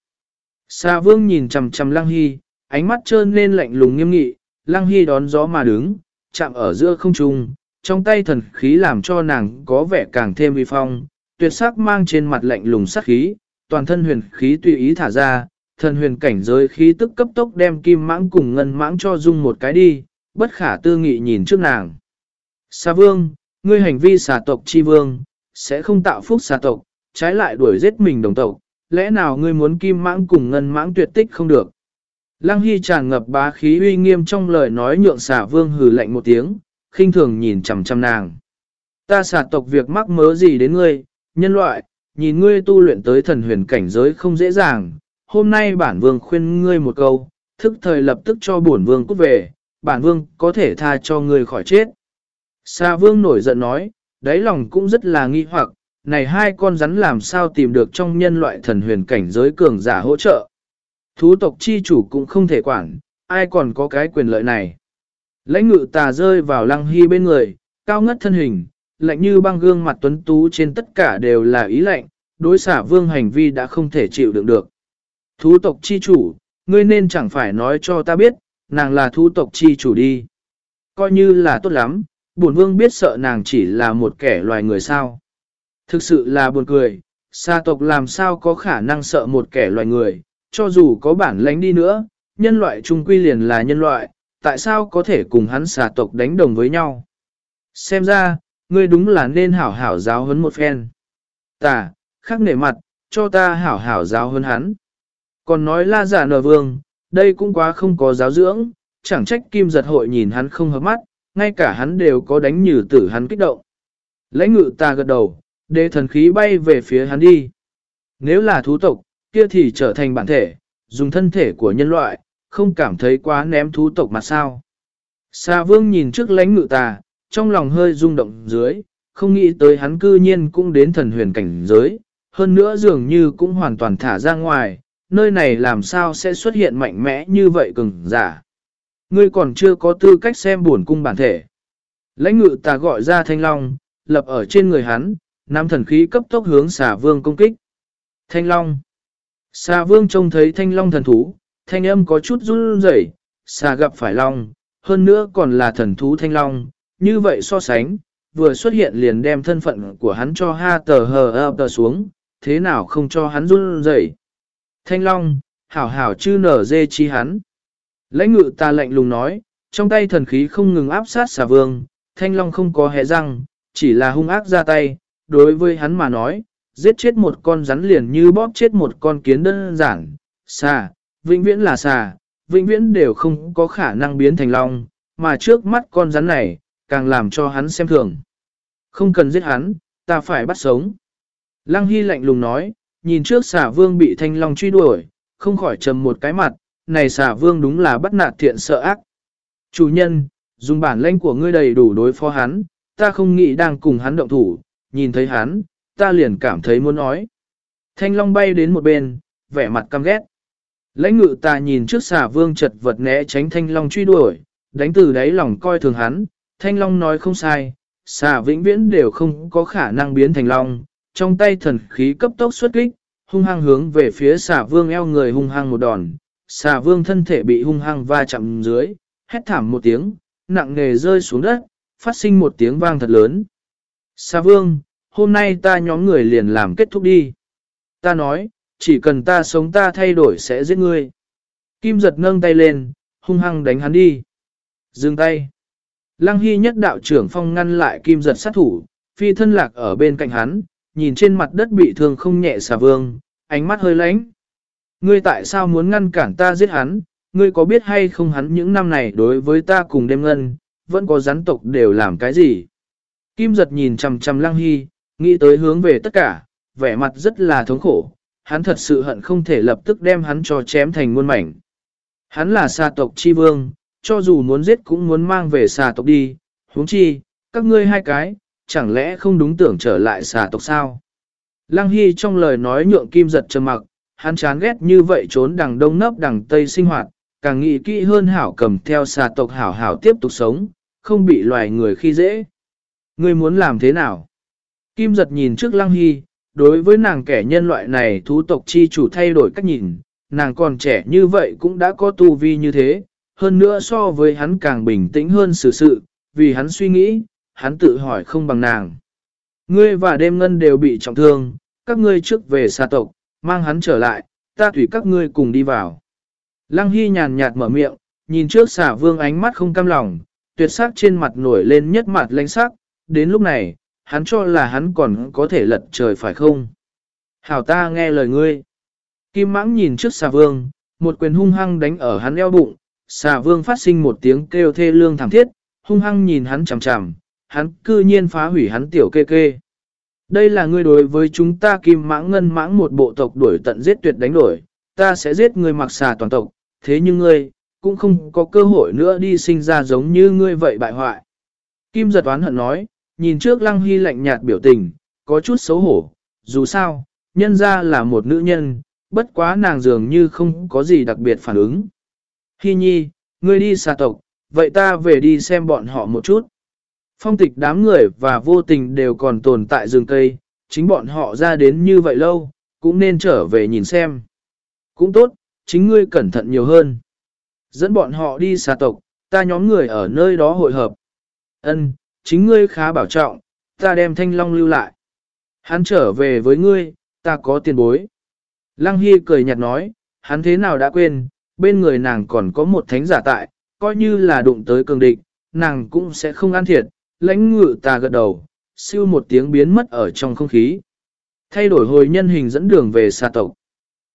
S1: Sa vương nhìn chầm chầm lăng hy, ánh mắt trơn lên lạnh lùng nghiêm nghị, lăng hy đón gió mà đứng, chạm ở giữa không trung, trong tay thần khí làm cho nàng có vẻ càng thêm uy phong, tuyệt sắc mang trên mặt lạnh lùng sắc khí, toàn thân huyền khí tùy ý thả ra, thần huyền cảnh giới khí tức cấp tốc đem kim mãng cùng ngân mãng cho dung một cái đi, bất khả tư nghị nhìn trước nàng. xa vương, ngươi hành vi xà tộc chi vương, sẽ không tạo phúc xà tộc, trái lại đuổi giết mình đồng tộc, lẽ nào ngươi muốn kim mãng cùng ngân mãng tuyệt tích không được. Lăng Hy tràn ngập bá khí uy nghiêm trong lời nói nhượng xả vương hừ lạnh một tiếng, khinh thường nhìn chằm chằm nàng. Ta xả tộc việc mắc mớ gì đến ngươi, nhân loại, nhìn ngươi tu luyện tới thần huyền cảnh giới không dễ dàng, hôm nay bản vương khuyên ngươi một câu, thức thời lập tức cho bổn vương cút về, bản vương có thể tha cho ngươi khỏi chết. Xà vương nổi giận nói, đáy lòng cũng rất là nghi hoặc, này hai con rắn làm sao tìm được trong nhân loại thần huyền cảnh giới cường giả hỗ trợ. Thú tộc chi chủ cũng không thể quản, ai còn có cái quyền lợi này. Lãnh ngự tà rơi vào lăng hy bên người, cao ngất thân hình, lạnh như băng gương mặt tuấn tú trên tất cả đều là ý lạnh, đối xả vương hành vi đã không thể chịu đựng được. Thú tộc chi chủ, ngươi nên chẳng phải nói cho ta biết, nàng là thú tộc chi chủ đi. Coi như là tốt lắm, bổn vương biết sợ nàng chỉ là một kẻ loài người sao. Thực sự là buồn cười, xa tộc làm sao có khả năng sợ một kẻ loài người, cho dù có bản lãnh đi nữa, nhân loại trung quy liền là nhân loại, tại sao có thể cùng hắn xà tộc đánh đồng với nhau. Xem ra, ngươi đúng là nên hảo hảo giáo huấn một phen. Tả, khắc nể mặt, cho ta hảo hảo giáo huấn hắn. Còn nói la giả nở vương, Đây cũng quá không có giáo dưỡng, chẳng trách kim giật hội nhìn hắn không hợp mắt, ngay cả hắn đều có đánh nhử tử hắn kích động. Lãnh ngự ta gật đầu, để thần khí bay về phía hắn đi. Nếu là thú tộc, kia thì trở thành bản thể, dùng thân thể của nhân loại, không cảm thấy quá ném thú tộc mà sao. Xà vương nhìn trước lãnh ngự tà, trong lòng hơi rung động dưới, không nghĩ tới hắn cư nhiên cũng đến thần huyền cảnh giới, hơn nữa dường như cũng hoàn toàn thả ra ngoài, nơi này làm sao sẽ xuất hiện mạnh mẽ như vậy cường giả. Ngươi còn chưa có tư cách xem buồn cung bản thể. Lãnh ngự tà gọi ra thanh long, lập ở trên người hắn, nam thần khí cấp tốc hướng xà vương công kích. Thanh long. Xà vương trông thấy thanh long thần thú, thanh âm có chút run rẩy, xà gặp phải long, hơn nữa còn là thần thú thanh long, như vậy so sánh, vừa xuất hiện liền đem thân phận của hắn cho ha tờ hờ ập tờ xuống, thế nào không cho hắn run rẩy. Thanh long, hảo hảo chư nở dê chi hắn. Lãnh ngự ta lạnh lùng nói, trong tay thần khí không ngừng áp sát xà vương, thanh long không có hẹ răng, chỉ là hung ác ra tay, đối với hắn mà nói, giết chết một con rắn liền như bóp chết một con kiến đơn giản, xà, vĩnh viễn là xà, vĩnh viễn đều không có khả năng biến thành long, mà trước mắt con rắn này, càng làm cho hắn xem thường. Không cần giết hắn, ta phải bắt sống. Lăng Hy lạnh lùng nói, nhìn trước xà vương bị thanh long truy đuổi, không khỏi trầm một cái mặt, này xà vương đúng là bắt nạt thiện sợ ác. Chủ nhân, dùng bản lệnh của ngươi đầy đủ đối phó hắn, ta không nghĩ đang cùng hắn động thủ, nhìn thấy hắn, ta liền cảm thấy muốn nói. Thanh long bay đến một bên, vẻ mặt căm ghét. Lãnh ngự ta nhìn trước xà vương chật vật né tránh thanh long truy đuổi, đánh từ đáy lòng coi thường hắn, thanh long nói không sai, xà vĩnh viễn đều không có khả năng biến thành long, trong tay thần khí cấp tốc xuất kích, hung hăng hướng về phía xà vương eo người hung hăng một đòn, xà vương thân thể bị hung hăng va chạm dưới, hét thảm một tiếng, nặng nề rơi xuống đất, phát sinh một tiếng vang thật lớn. Xà vương, hôm nay ta nhóm người liền làm kết thúc đi. Ta nói, chỉ cần ta sống ta thay đổi sẽ giết ngươi. Kim giật nâng tay lên, hung hăng đánh hắn đi. Dừng tay. Lăng Hy nhất đạo trưởng phong ngăn lại kim giật sát thủ, phi thân lạc ở bên cạnh hắn, nhìn trên mặt đất bị thương không nhẹ xà vương, ánh mắt hơi lánh. Ngươi tại sao muốn ngăn cản ta giết hắn, ngươi có biết hay không hắn những năm này đối với ta cùng đêm ngân, vẫn có rắn tộc đều làm cái gì? Kim giật nhìn chằm chằm Lăng Hy, nghĩ tới hướng về tất cả, vẻ mặt rất là thống khổ, hắn thật sự hận không thể lập tức đem hắn cho chém thành muôn mảnh. Hắn là xa tộc chi vương, cho dù muốn giết cũng muốn mang về xà tộc đi, huống chi, các ngươi hai cái, chẳng lẽ không đúng tưởng trở lại xà tộc sao? Lăng Hy trong lời nói nhượng kim giật trầm mặc, hắn chán ghét như vậy trốn đằng đông nấp đằng tây sinh hoạt, càng nghĩ kỹ hơn hảo cầm theo xà tộc hảo hảo tiếp tục sống, không bị loài người khi dễ. Ngươi muốn làm thế nào? Kim giật nhìn trước Lăng Hy, đối với nàng kẻ nhân loại này thú tộc chi chủ thay đổi cách nhìn, nàng còn trẻ như vậy cũng đã có tu vi như thế, hơn nữa so với hắn càng bình tĩnh hơn xử sự, vì hắn suy nghĩ, hắn tự hỏi không bằng nàng. Ngươi và đêm ngân đều bị trọng thương, các ngươi trước về xa tộc, mang hắn trở lại, ta tùy các ngươi cùng đi vào. Lăng Hy nhàn nhạt mở miệng, nhìn trước xả vương ánh mắt không cam lòng, tuyệt sắc trên mặt nổi lên nhất mặt lãnh sắc, đến lúc này, hắn cho là hắn còn có thể lật trời phải không? Hảo ta nghe lời ngươi. Kim mãng nhìn trước xà vương, một quyền hung hăng đánh ở hắn eo bụng, xà vương phát sinh một tiếng kêu thê lương thảm thiết, hung hăng nhìn hắn chằm chằm, hắn cư nhiên phá hủy hắn tiểu kê kê. Đây là ngươi đối với chúng ta kim mãng ngân mãng một bộ tộc đuổi tận giết tuyệt đánh đổi, ta sẽ giết ngươi mặc xà toàn tộc, thế nhưng ngươi, cũng không có cơ hội nữa đi sinh ra giống như ngươi vậy bại hoại. Kim giật oán hận nói, nhìn trước lăng hy lạnh nhạt biểu tình, có chút xấu hổ, dù sao, nhân ra là một nữ nhân, bất quá nàng dường như không có gì đặc biệt phản ứng. Hy nhi, ngươi đi xà tộc, vậy ta về đi xem bọn họ một chút. Phong tịch đám người và vô tình đều còn tồn tại rừng cây, chính bọn họ ra đến như vậy lâu, cũng nên trở về nhìn xem. Cũng tốt, chính ngươi cẩn thận nhiều hơn. Dẫn bọn họ đi xà tộc, ta nhóm người ở nơi đó hội hợp. Ân, chính ngươi khá bảo trọng, ta đem thanh long lưu lại. Hắn trở về với ngươi, ta có tiền bối. Lăng Hy cười nhạt nói, hắn thế nào đã quên, bên người nàng còn có một thánh giả tại, coi như là đụng tới cường địch, nàng cũng sẽ không ăn thiệt, lãnh ngự ta gật đầu, siêu một tiếng biến mất ở trong không khí. Thay đổi hồi nhân hình dẫn đường về xa tộc.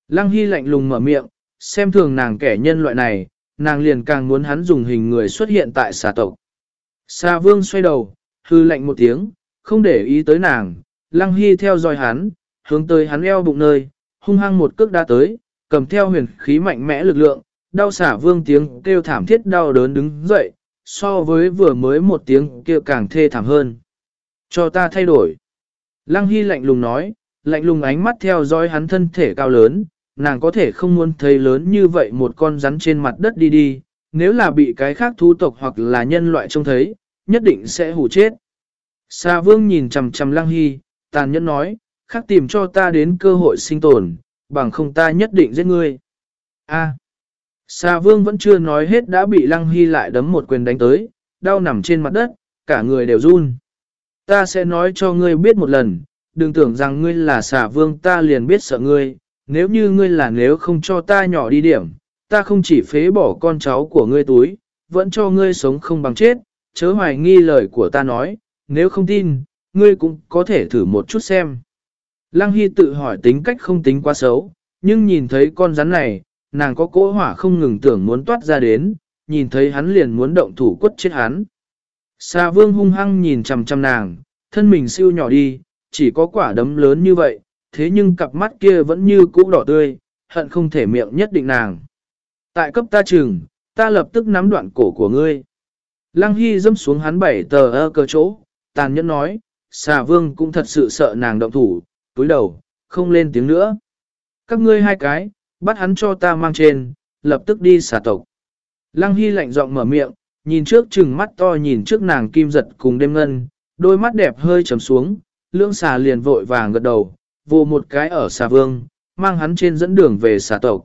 S1: Lăng Hy lạnh lùng mở miệng, xem thường nàng kẻ nhân loại này, nàng liền càng muốn hắn dùng hình người xuất hiện tại xà tộc. Xà vương xoay đầu, hư lạnh một tiếng, không để ý tới nàng, lăng hy theo dõi hắn, hướng tới hắn eo bụng nơi, hung hăng một cước đã tới, cầm theo huyền khí mạnh mẽ lực lượng, đau xả vương tiếng kêu thảm thiết đau đớn đứng dậy, so với vừa mới một tiếng kêu càng thê thảm hơn. Cho ta thay đổi. Lăng Hy lạnh lùng nói, lạnh lùng ánh mắt theo dõi hắn thân thể cao lớn, nàng có thể không muốn thấy lớn như vậy một con rắn trên mặt đất đi đi, nếu là bị cái khác thú tộc hoặc là nhân loại trông thấy, nhất định sẽ hủ chết. Sa vương nhìn chầm chầm Lăng Hy, tàn nhẫn nói, khác tìm cho ta đến cơ hội sinh tồn, bằng không ta nhất định giết ngươi. A. Sa vương vẫn chưa nói hết đã bị Lăng Hy lại đấm một quyền đánh tới, đau nằm trên mặt đất, cả người đều run. Ta sẽ nói cho ngươi biết một lần, đừng tưởng rằng ngươi là xà vương ta liền biết sợ ngươi, nếu như ngươi là nếu không cho ta nhỏ đi điểm, ta không chỉ phế bỏ con cháu của ngươi túi, vẫn cho ngươi sống không bằng chết, chớ hoài nghi lời của ta nói, nếu không tin, ngươi cũng có thể thử một chút xem. Lăng Hy tự hỏi tính cách không tính quá xấu, nhưng nhìn thấy con rắn này, nàng có cỗ hỏa không ngừng tưởng muốn toát ra đến, nhìn thấy hắn liền muốn động thủ quất chết hắn. Sa vương hung hăng nhìn chằm chằm nàng, thân mình siêu nhỏ đi, chỉ có quả đấm lớn như vậy, thế nhưng cặp mắt kia vẫn như cũ đỏ tươi, hận không thể miệng nhất định nàng. Tại cấp ta chừng, ta lập tức nắm đoạn cổ của ngươi. Lăng Hy dâm xuống hắn bảy tờ ơ cơ chỗ, tàn nhẫn nói, xà vương cũng thật sự sợ nàng động thủ, túi đầu, không lên tiếng nữa. Các ngươi hai cái, bắt hắn cho ta mang trên, lập tức đi xà tộc. Lăng Hy lạnh giọng mở miệng, nhìn trước chừng mắt to nhìn trước nàng kim giật cùng đêm ngân, đôi mắt đẹp hơi trầm xuống, lưỡng xà liền vội vàng gật đầu, vô một cái ở xà vương, mang hắn trên dẫn đường về xà tộc.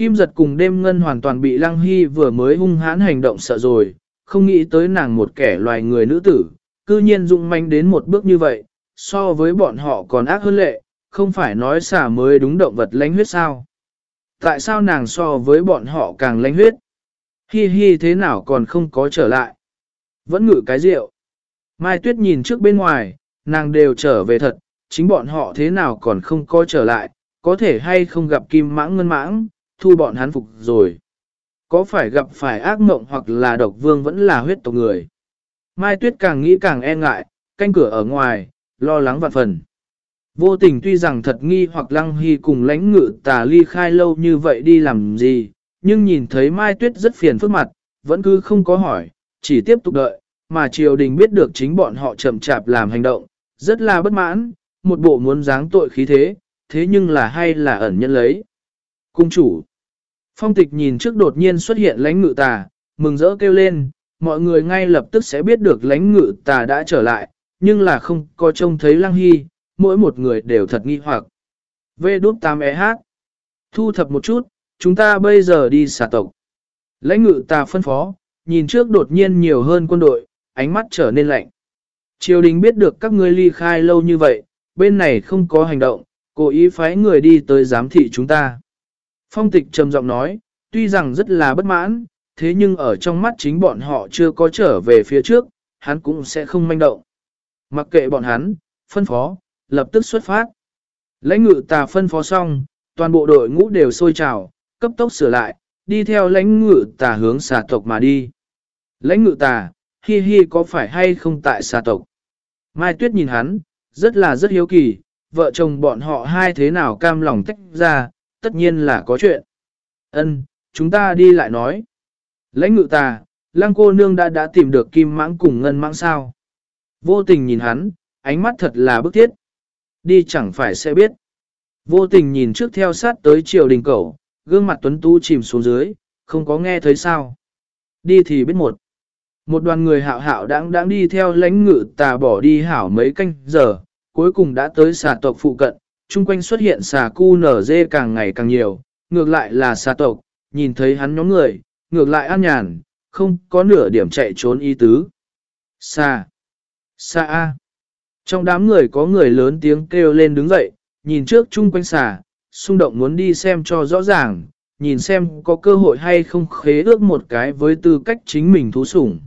S1: Kim giật cùng đêm ngân hoàn toàn bị Lăng Hy vừa mới hung hãn hành động sợ rồi, không nghĩ tới nàng một kẻ loài người nữ tử, cư nhiên dụng manh đến một bước như vậy, so với bọn họ còn ác hơn lệ, không phải nói xả mới đúng động vật lãnh huyết sao. Tại sao nàng so với bọn họ càng lãnh huyết? Hi hi thế nào còn không có trở lại? Vẫn ngự cái rượu. Mai Tuyết nhìn trước bên ngoài, nàng đều trở về thật, chính bọn họ thế nào còn không có trở lại, có thể hay không gặp kim mãng ngân mãng, thu bọn hắn phục rồi. Có phải gặp phải ác mộng hoặc là độc vương vẫn là huyết tộc người. Mai Tuyết càng nghĩ càng e ngại, canh cửa ở ngoài, lo lắng vạn phần. Vô tình tuy rằng thật nghi hoặc lăng hy cùng lãnh ngự tà ly khai lâu như vậy đi làm gì, nhưng nhìn thấy Mai Tuyết rất phiền phức mặt, vẫn cứ không có hỏi, chỉ tiếp tục đợi, mà triều đình biết được chính bọn họ chậm chạp làm hành động, rất là bất mãn, một bộ muốn dáng tội khí thế, thế nhưng là hay là ẩn nhân lấy. Cung chủ Phong tịch nhìn trước đột nhiên xuất hiện lãnh ngự tà, mừng rỡ kêu lên, mọi người ngay lập tức sẽ biết được lãnh ngự tà đã trở lại, nhưng là không có trông thấy lăng hy, mỗi một người đều thật nghi hoặc. Vê đút 8 EH Thu thập một chút, chúng ta bây giờ đi xả tộc. Lãnh ngự tà phân phó, nhìn trước đột nhiên nhiều hơn quân đội, ánh mắt trở nên lạnh. Triều đình biết được các ngươi ly khai lâu như vậy, bên này không có hành động, cố ý phái người đi tới giám thị chúng ta. Phong tịch trầm giọng nói, tuy rằng rất là bất mãn, thế nhưng ở trong mắt chính bọn họ chưa có trở về phía trước, hắn cũng sẽ không manh động. Mặc kệ bọn hắn, phân phó, lập tức xuất phát. Lãnh ngự tà phân phó xong, toàn bộ đội ngũ đều sôi trào, cấp tốc sửa lại, đi theo lãnh ngự tà hướng xà tộc mà đi. Lãnh ngự tà, hi hi có phải hay không tại xà tộc? Mai Tuyết nhìn hắn, rất là rất hiếu kỳ, vợ chồng bọn họ hai thế nào cam lòng tách ra, tất nhiên là có chuyện. Ân, chúng ta đi lại nói. Lãnh ngự tà, lang cô nương đã đã tìm được kim mãng cùng ngân mãng sao. Vô tình nhìn hắn, ánh mắt thật là bức thiết. Đi chẳng phải sẽ biết. Vô tình nhìn trước theo sát tới triều đình cầu, gương mặt tuấn tu chìm xuống dưới, không có nghe thấy sao. Đi thì biết một. Một đoàn người hạo hạo đang đang đi theo lãnh ngự tà bỏ đi hảo mấy canh giờ, cuối cùng đã tới xà tộc phụ cận, chung quanh xuất hiện xà cu nở dê càng ngày càng nhiều, ngược lại là xà tộc, nhìn thấy hắn nhóm người, ngược lại an nhàn, không có nửa điểm chạy trốn ý tứ. Xà, xà A. Trong đám người có người lớn tiếng kêu lên đứng dậy, nhìn trước chung quanh xà, xung động muốn đi xem cho rõ ràng, nhìn xem có cơ hội hay không khế ước một cái với tư cách chính mình thú sủng.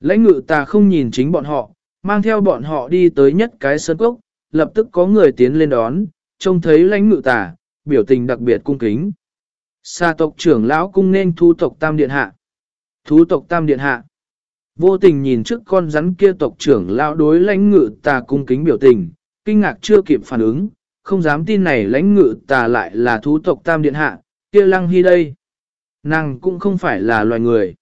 S1: Lãnh ngự ta không nhìn chính bọn họ, mang theo bọn họ đi tới nhất cái sơn cốc, lập tức có người tiến lên đón, trông thấy lãnh ngự tả biểu tình đặc biệt cung kính. Sa tộc trưởng lão cung nên thu tộc tam điện hạ. Thú tộc tam điện hạ. Vô tình nhìn trước con rắn kia tộc trưởng lão đối lãnh ngự tà cung kính biểu tình, kinh ngạc chưa kịp phản ứng, không dám tin này lãnh ngự tà lại là thú tộc tam điện hạ, kia lăng hy đây. Nàng cũng không phải là loài người.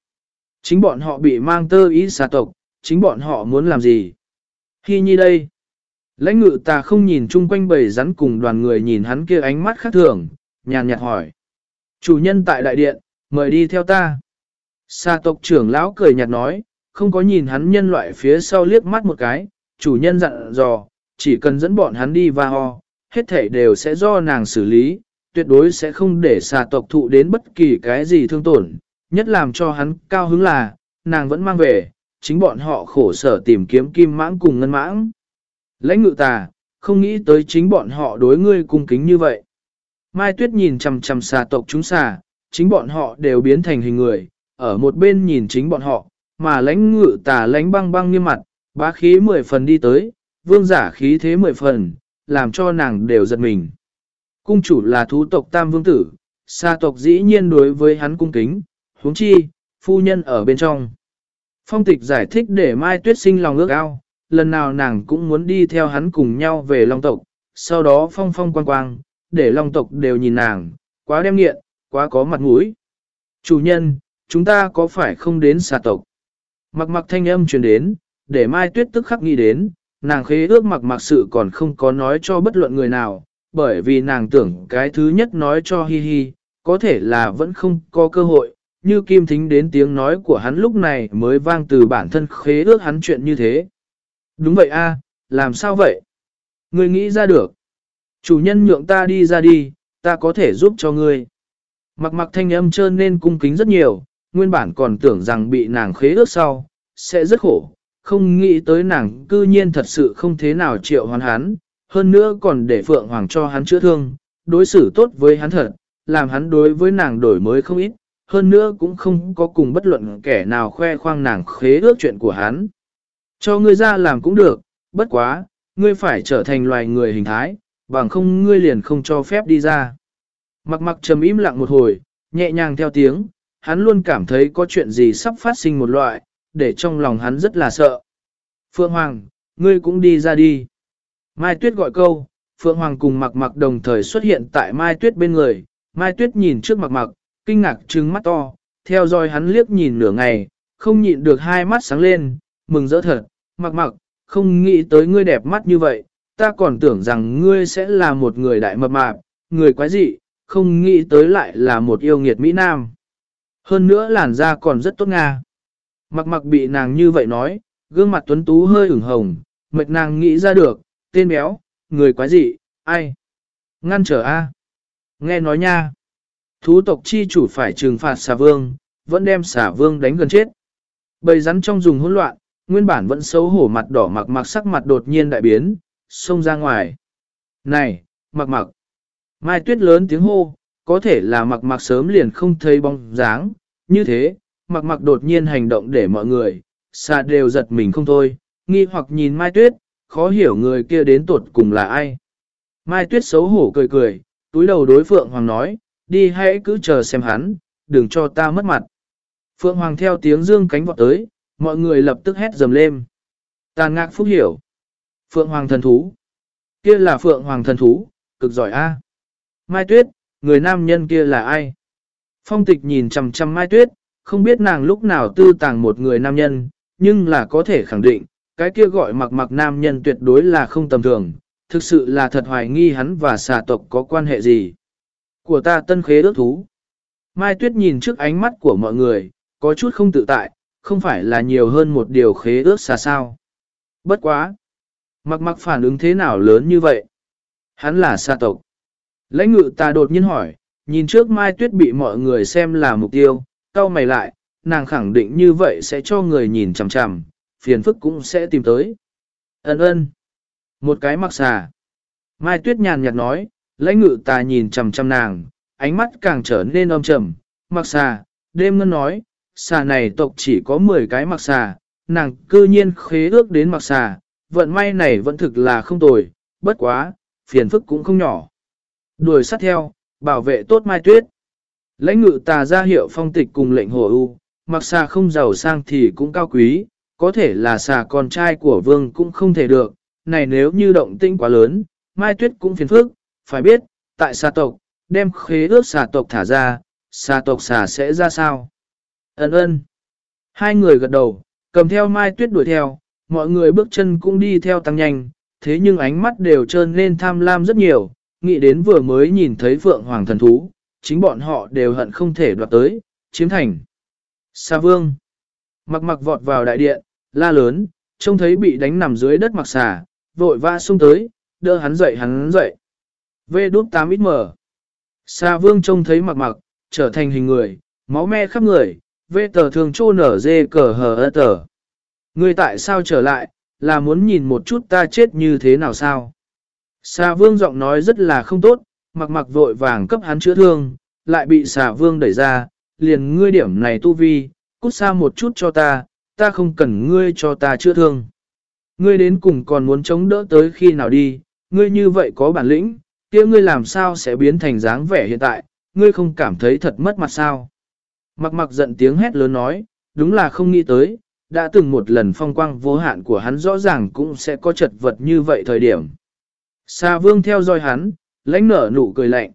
S1: Chính bọn họ bị mang tơ ý xà tộc, chính bọn họ muốn làm gì? Hy nhi đây. Lãnh ngự ta không nhìn chung quanh bầy rắn cùng đoàn người nhìn hắn kia ánh mắt khác thường, nhàn nhạt hỏi. Chủ nhân tại đại điện, mời đi theo ta. Sa tộc trưởng lão cười nhạt nói, không có nhìn hắn nhân loại phía sau liếc mắt một cái, chủ nhân dặn dò, chỉ cần dẫn bọn hắn đi và ho, hết thảy đều sẽ do nàng xử lý, tuyệt đối sẽ không để xà tộc thụ đến bất kỳ cái gì thương tổn, nhất làm cho hắn cao hứng là, nàng vẫn mang về, chính bọn họ khổ sở tìm kiếm kim mãng cùng ngân mãng. Lãnh ngự tà, không nghĩ tới chính bọn họ đối ngươi cung kính như vậy. Mai Tuyết nhìn chằm chằm xà tộc chúng xà, chính bọn họ đều biến thành hình người, ở một bên nhìn chính bọn họ, mà lãnh ngự tà lãnh băng băng nghiêm mặt, bá khí mười phần đi tới, vương giả khí thế mười phần, làm cho nàng đều giật mình. Cung chủ là thú tộc tam vương tử, xa tộc dĩ nhiên đối với hắn cung kính, huống chi, phu nhân ở bên trong. Phong tịch giải thích để Mai Tuyết sinh lòng ước ao, lần nào nàng cũng muốn đi theo hắn cùng nhau về Long tộc, sau đó phong phong quang quang, để Long tộc đều nhìn nàng, quá đem nghiện, quá có mặt mũi. Chủ nhân, chúng ta có phải không đến xà tộc? Mặc mặc thanh âm truyền đến, để Mai Tuyết tức khắc nghĩ đến, nàng khế ước mặc mặc sự còn không có nói cho bất luận người nào, bởi vì nàng tưởng cái thứ nhất nói cho hi hi, có thể là vẫn không có cơ hội, như kim thính đến tiếng nói của hắn lúc này mới vang từ bản thân khế ước hắn chuyện như thế. Đúng vậy a, làm sao vậy? Ngươi nghĩ ra được. Chủ nhân nhượng ta đi ra đi, ta có thể giúp cho ngươi. Mặc mặc thanh âm trơn nên cung kính rất nhiều, nguyên bản còn tưởng rằng bị nàng khế ước sau, sẽ rất khổ, không nghĩ tới nàng cư nhiên thật sự không thế nào chịu hoàn hắn, hơn nữa còn để Phượng Hoàng cho hắn chữa thương, đối xử tốt với hắn thật, làm hắn đối với nàng đổi mới không ít, hơn nữa cũng không có cùng bất luận kẻ nào khoe khoang nàng khế ước chuyện của hắn. Cho ngươi ra làm cũng được, bất quá, ngươi phải trở thành loài người hình thái, bằng không ngươi liền không cho phép đi ra. Mặc mặc trầm im lặng một hồi, nhẹ nhàng theo tiếng, hắn luôn cảm thấy có chuyện gì sắp phát sinh một loại, để trong lòng hắn rất là sợ. Phượng Hoàng, ngươi cũng đi ra đi. Mai Tuyết gọi câu, Phượng Hoàng cùng mặc mặc đồng thời xuất hiện tại Mai Tuyết bên người. Mai Tuyết nhìn trước mặc mặc, kinh ngạc trừng mắt to, theo dõi hắn liếc nhìn nửa ngày, không nhịn được hai mắt sáng lên, mừng rỡ thật, mặc mặc, không nghĩ tới ngươi đẹp mắt như vậy, ta còn tưởng rằng ngươi sẽ là một người đại mập mạp, người quái dị, không nghĩ tới lại là một yêu nghiệt Mỹ Nam. Hơn nữa làn da còn rất tốt nga. Mặc mặc bị nàng như vậy nói, gương mặt tuấn tú hơi ửng hồng, mệt nàng nghĩ ra được, tên béo, người quái dị, ai? Ngăn trở A. Nghe nói nha. Thú tộc chi chủ phải trừng phạt xà vương, vẫn đem xà vương đánh gần chết. Bầy rắn trong dùng hỗn loạn, nguyên bản vẫn xấu hổ mặt đỏ mặc mặc sắc mặt đột nhiên đại biến, xông ra ngoài. Này, mặc mặc. Mai tuyết lớn tiếng hô, có thể là mặc mặc sớm liền không thấy bóng dáng, như thế, mặc mặc đột nhiên hành động để mọi người, xa đều giật mình không thôi, nghi hoặc nhìn Mai Tuyết, khó hiểu người kia đến tuột cùng là ai. Mai Tuyết xấu hổ cười cười, túi đầu đối Phượng Hoàng nói, đi hãy cứ chờ xem hắn, đừng cho ta mất mặt. Phượng Hoàng theo tiếng dương cánh vọt tới, mọi người lập tức hét dầm lên. Tàn ngạc phúc hiểu. Phượng Hoàng thần thú. Kia là Phượng Hoàng thần thú, cực giỏi a. Mai Tuyết, người nam nhân kia là ai? Phong tịch nhìn chằm chằm Mai Tuyết, không biết nàng lúc nào tư tàng một người nam nhân, nhưng là có thể khẳng định, cái kia gọi mặc mặc nam nhân tuyệt đối là không tầm thường, thực sự là thật hoài nghi hắn và xà tộc có quan hệ gì. Của ta tân khế ước thú. Mai Tuyết nhìn trước ánh mắt của mọi người, có chút không tự tại, không phải là nhiều hơn một điều khế ước xa sao. Bất quá. Mặc mặc phản ứng thế nào lớn như vậy? Hắn là xa tộc. Lãnh ngự ta đột nhiên hỏi, nhìn trước Mai Tuyết bị mọi người xem là mục tiêu, cau mày lại, nàng khẳng định như vậy sẽ cho người nhìn chằm chằm, phiền phức cũng sẽ tìm tới. Ấn ơn. Một cái mặc xà. Mai Tuyết nhàn nhạt nói, lãnh ngự ta nhìn chằm chằm nàng, ánh mắt càng trở nên âm trầm. Mặc xà, đêm ngân nói, xà này tộc chỉ có 10 cái mặc xà, nàng cư nhiên khế ước đến mặc xà, vận may này vẫn thực là không tồi, bất quá, phiền phức cũng không nhỏ. Đuổi sát theo, bảo vệ tốt Mai Tuyết. Lãnh ngự tà ra hiệu phong tịch cùng lệnh hồ ưu, mặc xà không giàu sang thì cũng cao quý, có thể là xà con trai của vương cũng không thể được, này nếu như động tinh quá lớn, mai tuyết cũng phiền phức, phải biết, tại xà tộc, đem khế ước xà tộc thả ra, xà tộc xà sẽ ra sao? Ấn ơn. Hai người gật đầu, cầm theo mai tuyết đuổi theo, mọi người bước chân cũng đi theo tăng nhanh, thế nhưng ánh mắt đều trơn lên tham lam rất nhiều, nghĩ đến vừa mới nhìn thấy vượng hoàng thần thú, chính bọn họ đều hận không thể đoạt tới, chiếm thành. Sa vương. Mặc mặc vọt vào đại điện, la lớn, trông thấy bị đánh nằm dưới đất mặc xà, vội vã xung tới, đỡ hắn dậy hắn dậy. Vê đút 8 ít mở. Sa vương trông thấy mặc mặc, trở thành hình người, máu me khắp người, vê tờ thường trô nở dê cờ hờ ơ tờ. Người tại sao trở lại, là muốn nhìn một chút ta chết như thế nào sao? Sa vương giọng nói rất là không tốt, mặc mặc vội vàng cấp hắn chữa thương, lại bị xà vương đẩy ra, liền ngươi điểm này tu vi, cút xa một chút cho ta, ta không cần ngươi cho ta chữa thương. Ngươi đến cùng còn muốn chống đỡ tới khi nào đi, ngươi như vậy có bản lĩnh, kia ngươi làm sao sẽ biến thành dáng vẻ hiện tại, ngươi không cảm thấy thật mất mặt sao. Mặc mặc giận tiếng hét lớn nói, đúng là không nghĩ tới, đã từng một lần phong quang vô hạn của hắn rõ ràng cũng sẽ có chật vật như vậy thời điểm. Sa vương theo dõi hắn, lãnh nở nụ cười lạnh.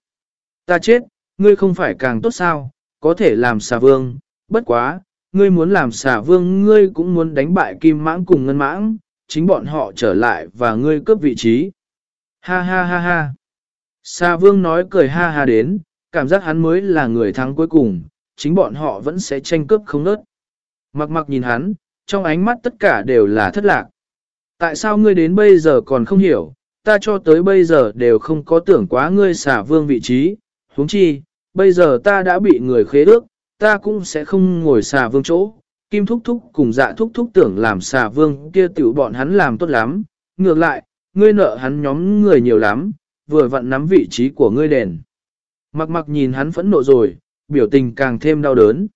S1: Ta chết, ngươi không phải càng tốt sao, có thể làm xà vương, bất quá, ngươi muốn làm xà vương ngươi cũng muốn đánh bại kim mãng cùng ngân mãng, chính bọn họ trở lại và ngươi cướp vị trí. Ha ha ha ha. Xà vương nói cười ha ha đến, cảm giác hắn mới là người thắng cuối cùng, chính bọn họ vẫn sẽ tranh cướp không nớt. Mặc mặc nhìn hắn, trong ánh mắt tất cả đều là thất lạc. Tại sao ngươi đến bây giờ còn không hiểu, ta cho tới bây giờ đều không có tưởng quá ngươi xả vương vị trí, huống chi, bây giờ ta đã bị người khế ước, ta cũng sẽ không ngồi xả vương chỗ. Kim thúc thúc cùng dạ thúc thúc tưởng làm xà vương kia tiểu bọn hắn làm tốt lắm, ngược lại, ngươi nợ hắn nhóm người nhiều lắm, vừa vặn nắm vị trí của ngươi đền. Mặc mặc nhìn hắn phẫn nộ rồi, biểu tình càng thêm đau đớn.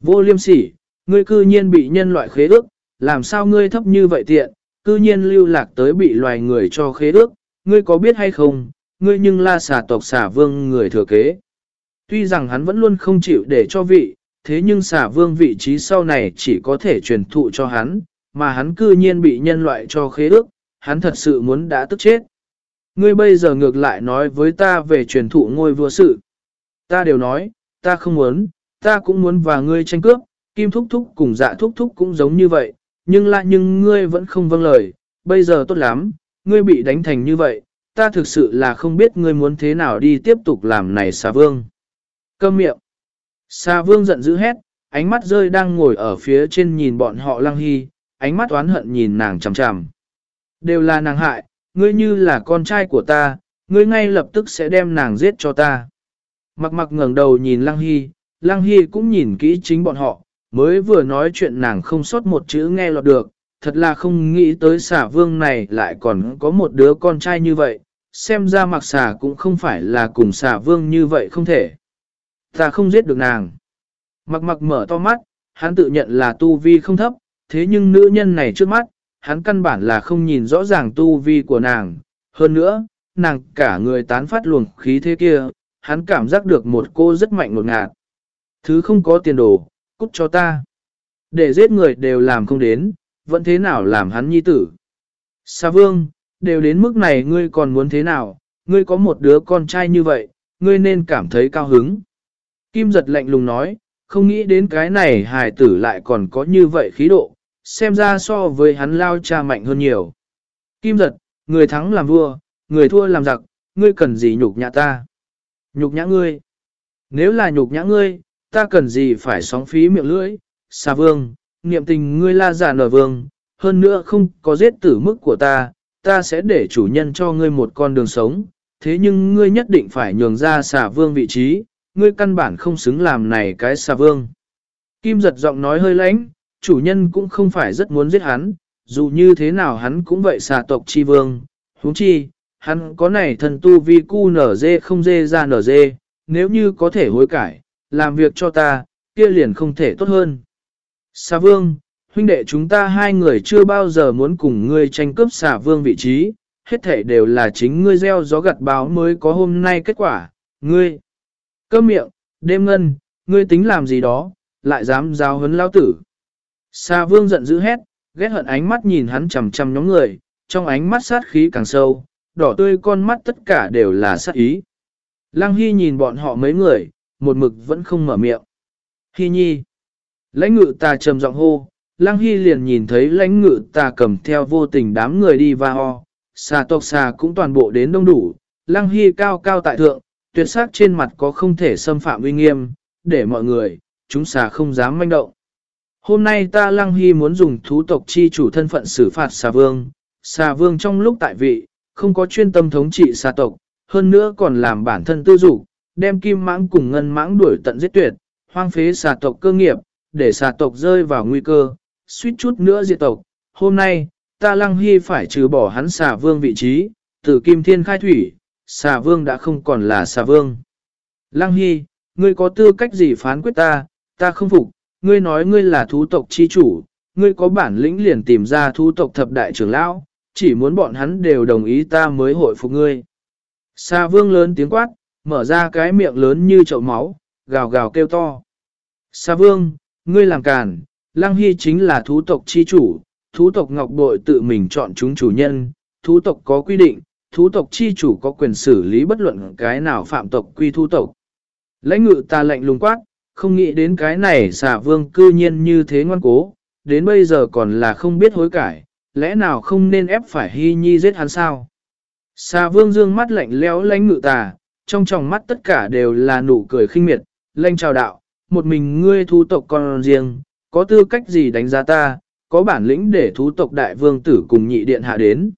S1: Vô liêm sỉ, ngươi cư nhiên bị nhân loại khế ước, làm sao ngươi thấp như vậy tiện, cư nhiên lưu lạc tới bị loài người cho khế ước, ngươi có biết hay không, ngươi nhưng la xà tộc xà vương người thừa kế. Tuy rằng hắn vẫn luôn không chịu để cho vị, thế nhưng xà vương vị trí sau này chỉ có thể truyền thụ cho hắn, mà hắn cư nhiên bị nhân loại cho khế ước, hắn thật sự muốn đã tức chết. Ngươi bây giờ ngược lại nói với ta về truyền thụ ngôi vua sự. Ta đều nói, ta không muốn, ta cũng muốn và ngươi tranh cướp, kim thúc thúc cùng dạ thúc thúc cũng giống như vậy, nhưng lại nhưng ngươi vẫn không vâng lời, bây giờ tốt lắm, ngươi bị đánh thành như vậy, ta thực sự là không biết ngươi muốn thế nào đi tiếp tục làm này xà vương. Câm miệng. Xà vương giận dữ hét, ánh mắt rơi đang ngồi ở phía trên nhìn bọn họ lăng hy, ánh mắt oán hận nhìn nàng chằm chằm. Đều là nàng hại, ngươi như là con trai của ta, ngươi ngay lập tức sẽ đem nàng giết cho ta. Mặc mặc ngẩng đầu nhìn lăng hy, lăng hy cũng nhìn kỹ chính bọn họ, mới vừa nói chuyện nàng không sót một chữ nghe lọt được, thật là không nghĩ tới xả vương này lại còn có một đứa con trai như vậy, xem ra mặc xả cũng không phải là cùng xả vương như vậy không thể. Ta không giết được nàng. Mặc mặc mở to mắt, hắn tự nhận là tu vi không thấp, thế nhưng nữ nhân này trước mắt, hắn căn bản là không nhìn rõ ràng tu vi của nàng. Hơn nữa, nàng cả người tán phát luồng khí thế kia, hắn cảm giác được một cô rất mạnh ngột ngạt. Thứ không có tiền đồ, cút cho ta. Để giết người đều làm không đến, vẫn thế nào làm hắn nhi tử. Sa vương, đều đến mức này ngươi còn muốn thế nào, ngươi có một đứa con trai như vậy, ngươi nên cảm thấy cao hứng. Kim giật lạnh lùng nói, không nghĩ đến cái này hài tử lại còn có như vậy khí độ, xem ra so với hắn lao cha mạnh hơn nhiều. Kim giật, người thắng làm vua, người thua làm giặc, ngươi cần gì nhục nhã ta? Nhục nhã ngươi? Nếu là nhục nhã ngươi, ta cần gì phải sóng phí miệng lưỡi, xà vương, niệm tình ngươi la giả nở vương, hơn nữa không có giết tử mức của ta, ta sẽ để chủ nhân cho ngươi một con đường sống, thế nhưng ngươi nhất định phải nhường ra xà vương vị trí, ngươi căn bản không xứng làm này cái xà vương. Kim giật giọng nói hơi lãnh, chủ nhân cũng không phải rất muốn giết hắn, dù như thế nào hắn cũng vậy xà tộc chi vương, huống chi, hắn có này thần tu vi cu nở dê không dê ra nở dê, nếu như có thể hối cải, làm việc cho ta, kia liền không thể tốt hơn. Xà vương, huynh đệ chúng ta hai người chưa bao giờ muốn cùng ngươi tranh cướp xà vương vị trí, hết thể đều là chính ngươi gieo gió gặt báo mới có hôm nay kết quả, ngươi. Câm miệng, đêm ngân, ngươi tính làm gì đó, lại dám giao hấn lao tử. Sa vương giận dữ hét, ghét hận ánh mắt nhìn hắn chầm chầm nhóm người, trong ánh mắt sát khí càng sâu, đỏ tươi con mắt tất cả đều là sát ý. Lăng Hy nhìn bọn họ mấy người, một mực vẫn không mở miệng. Hy nhi. Lãnh ngự ta trầm giọng hô, Lăng Hy liền nhìn thấy lãnh ngự ta cầm theo vô tình đám người đi va ho, xà tộc xà cũng toàn bộ đến đông đủ, Lăng Hy cao cao tại thượng, tuyệt sắc trên mặt có không thể xâm phạm uy nghiêm, để mọi người, chúng xà không dám manh động. Hôm nay ta Lăng Hy muốn dùng thú tộc chi chủ thân phận xử phạt xà vương, xà vương trong lúc tại vị, không có chuyên tâm thống trị xà tộc, hơn nữa còn làm bản thân tư dục đem kim mãng cùng ngân mãng đuổi tận giết tuyệt, hoang phế xà tộc cơ nghiệp, để xà tộc rơi vào nguy cơ, suýt chút nữa diệt tộc. Hôm nay, ta Lăng Hy phải trừ bỏ hắn xà vương vị trí, từ kim thiên khai thủy, xà vương đã không còn là xà vương. Lăng Hy, ngươi có tư cách gì phán quyết ta, ta không phục, ngươi nói ngươi là thú tộc chi chủ, ngươi có bản lĩnh liền tìm ra thú tộc thập đại trưởng lão, chỉ muốn bọn hắn đều đồng ý ta mới hội phục ngươi. Sa vương lớn tiếng quát, mở ra cái miệng lớn như chậu máu, gào gào kêu to. Sa vương, ngươi làm càn, Lăng Hy chính là thú tộc chi chủ, thú tộc ngọc bội tự mình chọn chúng chủ nhân, thú tộc có quy định, thú tộc chi chủ có quyền xử lý bất luận cái nào phạm tộc quy thú tộc. Lãnh ngự ta lệnh lùng quát, không nghĩ đến cái này xà vương cư nhiên như thế ngoan cố, đến bây giờ còn là không biết hối cải, lẽ nào không nên ép phải hy nhi giết hắn sao? Xà vương dương mắt lạnh lẽo lãnh ngự tà, trong tròng mắt tất cả đều là nụ cười khinh miệt, lanh chào đạo, một mình ngươi thú tộc con riêng, có tư cách gì đánh giá ta, có bản lĩnh để thú tộc đại vương tử cùng nhị điện hạ đến.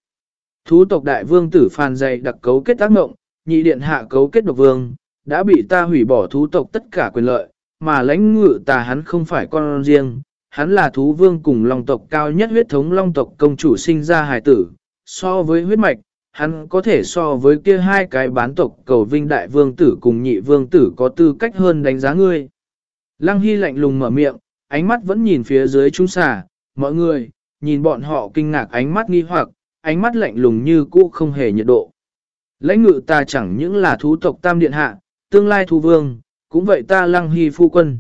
S1: Thú tộc đại vương tử phàn dày đặc cấu kết tác mộng, nhị điện hạ cấu kết độc vương, đã bị ta hủy bỏ thú tộc tất cả quyền lợi, mà lãnh ngự tà hắn không phải con riêng, hắn là thú vương cùng long tộc cao nhất huyết thống long tộc công chủ sinh ra hài tử, so với huyết mạch, hắn có thể so với kia hai cái bán tộc cầu vinh đại vương tử cùng nhị vương tử có tư cách hơn đánh giá ngươi. Lăng Hy lạnh lùng mở miệng, ánh mắt vẫn nhìn phía dưới trung xà, mọi người, nhìn bọn họ kinh ngạc ánh mắt nghi hoặc, ánh mắt lạnh lùng như cũ không hề nhiệt độ. Lãnh ngự ta chẳng những là thú tộc tam điện hạ, tương lai thú vương, cũng vậy ta lăng hy phu quân.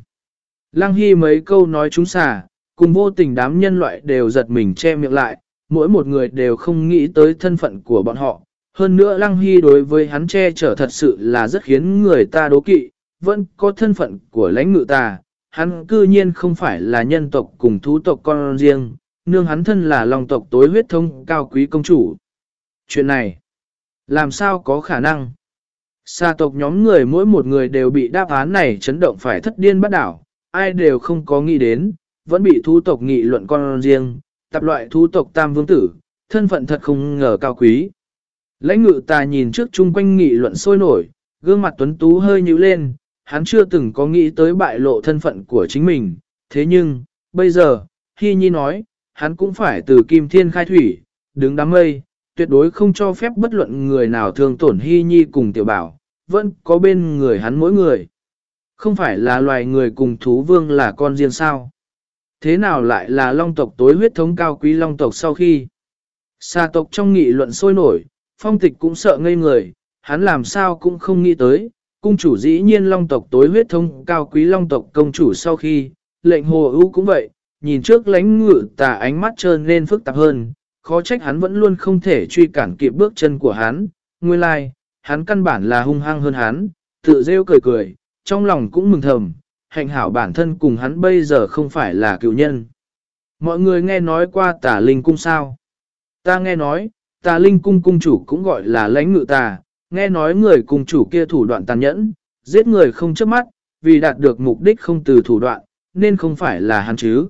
S1: Lăng hy mấy câu nói chúng xà, cùng vô tình đám nhân loại đều giật mình che miệng lại, mỗi một người đều không nghĩ tới thân phận của bọn họ. Hơn nữa lăng hy đối với hắn che chở thật sự là rất khiến người ta đố kỵ, vẫn có thân phận của lãnh ngự ta, hắn cư nhiên không phải là nhân tộc cùng thú tộc con riêng, nương hắn thân là lòng tộc tối huyết thông cao quý công chủ. Chuyện này, làm sao có khả năng? Sa tộc nhóm người mỗi một người đều bị đáp án này chấn động phải thất điên bắt đảo, ai đều không có nghĩ đến, vẫn bị thú tộc nghị luận con riêng, tập loại thú tộc tam vương tử, thân phận thật không ngờ cao quý. Lãnh ngự ta nhìn trước chung quanh nghị luận sôi nổi, gương mặt tuấn tú hơi nhíu lên, hắn chưa từng có nghĩ tới bại lộ thân phận của chính mình, thế nhưng, bây giờ, Hy Nhi nói, hắn cũng phải từ kim thiên khai thủy, đứng đám mây, tuyệt đối không cho phép bất luận người nào thương tổn Hy Nhi cùng tiểu bảo, vẫn có bên người hắn mỗi người. Không phải là loài người cùng thú vương là con riêng sao. Thế nào lại là long tộc tối huyết thống cao quý long tộc sau khi? Xa tộc trong nghị luận sôi nổi, phong tịch cũng sợ ngây người, hắn làm sao cũng không nghĩ tới, cung chủ dĩ nhiên long tộc tối huyết thống cao quý long tộc công chủ sau khi, lệnh hồ ưu cũng vậy, nhìn trước lánh ngự tà ánh mắt trơn nên phức tạp hơn, khó trách hắn vẫn luôn không thể truy cản kịp bước chân của hắn, nguyên lai, like, hắn căn bản là hung hăng hơn hắn, tự rêu cười cười, trong lòng cũng mừng thầm, hạnh hảo bản thân cùng hắn bây giờ không phải là cựu nhân. Mọi người nghe nói qua tà linh cung sao? Ta nghe nói, tà linh cung cung chủ cũng gọi là lãnh ngự tà, nghe nói người cung chủ kia thủ đoạn tàn nhẫn, giết người không chớp mắt, vì đạt được mục đích không từ thủ đoạn, nên không phải là hắn chứ.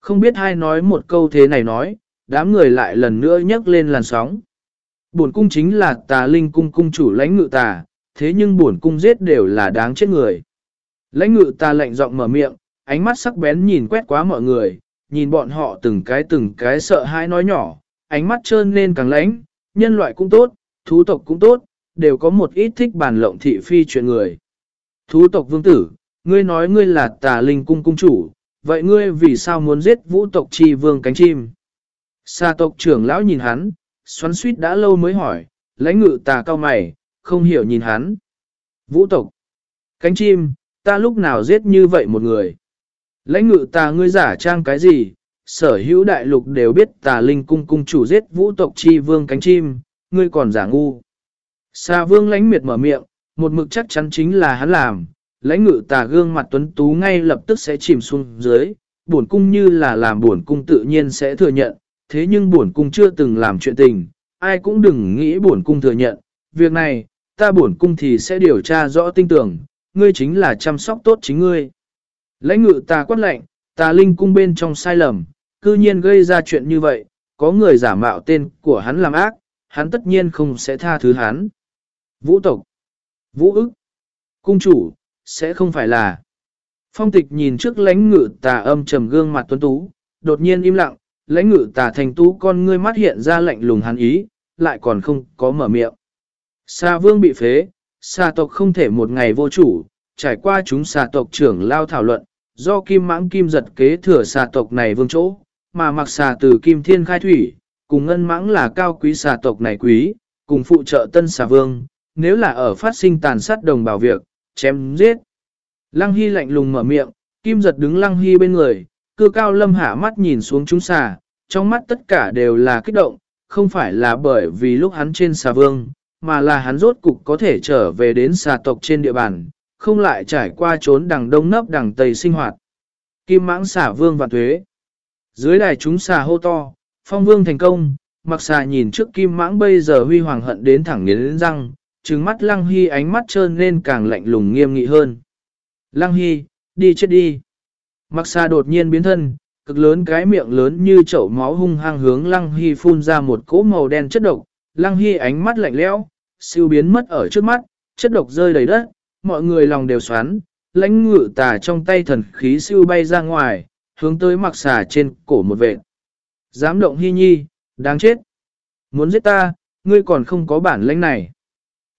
S1: Không biết ai nói một câu thế này nói, đám người lại lần nữa nhấc lên làn sóng. Bổn cung chính là tà linh cung cung chủ lãnh ngự tà, thế nhưng buồn cung giết đều là đáng chết người. Lãnh ngự ta lạnh giọng mở miệng, ánh mắt sắc bén nhìn quét quá mọi người, nhìn bọn họ từng cái từng cái sợ hãi nói nhỏ, ánh mắt trơn lên càng lãnh, nhân loại cũng tốt, thú tộc cũng tốt, đều có một ít thích bàn lộng thị phi chuyện người. Thú tộc vương tử, ngươi nói ngươi là tà linh cung cung chủ, vậy ngươi vì sao muốn giết vũ tộc chi vương cánh chim? Sa tộc trưởng lão nhìn hắn, xoắn suýt đã lâu mới hỏi, lãnh ngự tà cao mày, không hiểu nhìn hắn. Vũ tộc, cánh chim, ta lúc nào giết như vậy một người. Lãnh ngự ta ngươi giả trang cái gì, sở hữu đại lục đều biết tà linh cung cung chủ giết vũ tộc chi vương cánh chim, ngươi còn giả ngu. xa vương lãnh miệt mở miệng, một mực chắc chắn chính là hắn làm, lãnh ngự tà gương mặt tuấn tú ngay lập tức sẽ chìm xuống dưới, buồn cung như là làm buồn cung tự nhiên sẽ thừa nhận, thế nhưng buồn cung chưa từng làm chuyện tình, ai cũng đừng nghĩ buồn cung thừa nhận, việc này, ta buồn cung thì sẽ điều tra rõ tinh tưởng, ngươi chính là chăm sóc tốt chính ngươi. Lãnh ngự ta quát lệnh, ta linh cung bên trong sai lầm, cư nhiên gây ra chuyện như vậy, có người giả mạo tên của hắn làm ác, hắn tất nhiên không sẽ tha thứ hắn. Vũ tộc, vũ ức, cung chủ, sẽ không phải là. Phong tịch nhìn trước lãnh ngự tà âm trầm gương mặt tuấn tú, đột nhiên im lặng, lãnh ngự tà thành tú con ngươi mắt hiện ra lạnh lùng hắn ý, lại còn không có mở miệng. Sa vương bị phế, sa tộc không thể một ngày vô chủ, trải qua chúng sa tộc trưởng lao thảo luận, do kim mãng kim giật kế thừa sa tộc này vương chỗ, mà mặc xà từ kim thiên khai thủy, cùng ngân mãng là cao quý xà tộc này quý, cùng phụ trợ tân xà vương, nếu là ở phát sinh tàn sát đồng bào việc, chém giết. Lăng Hy lạnh lùng mở miệng, kim giật đứng Lăng Hy bên người, cư cao lâm hạ mắt nhìn xuống chúng xà, trong mắt tất cả đều là kích động, không phải là bởi vì lúc hắn trên xà vương, mà là hắn rốt cục có thể trở về đến xà tộc trên địa bàn, không lại trải qua trốn đằng đông nấp đằng tây sinh hoạt. Kim mãng xà vương và thuế. Dưới đài chúng xà hô to, phong vương thành công, mặc xà nhìn trước kim mãng bây giờ huy hoàng hận đến thẳng nghiến răng, trừng mắt lăng hy ánh mắt trơn nên càng lạnh lùng nghiêm nghị hơn. Lăng hy, đi chết đi. Mặc xà đột nhiên biến thân, cực lớn cái miệng lớn như chậu máu hung hăng hướng lăng hy phun ra một cỗ màu đen chất độc, lăng hy ánh mắt lạnh lẽo, siêu biến mất ở trước mắt, chất độc rơi đầy đất, mọi người lòng đều xoắn, lãnh ngự tà trong tay thần khí siêu bay ra ngoài, hướng tới mặc xà trên cổ một vệ. Dám động hy nhi, đáng chết. Muốn giết ta, ngươi còn không có bản lãnh này.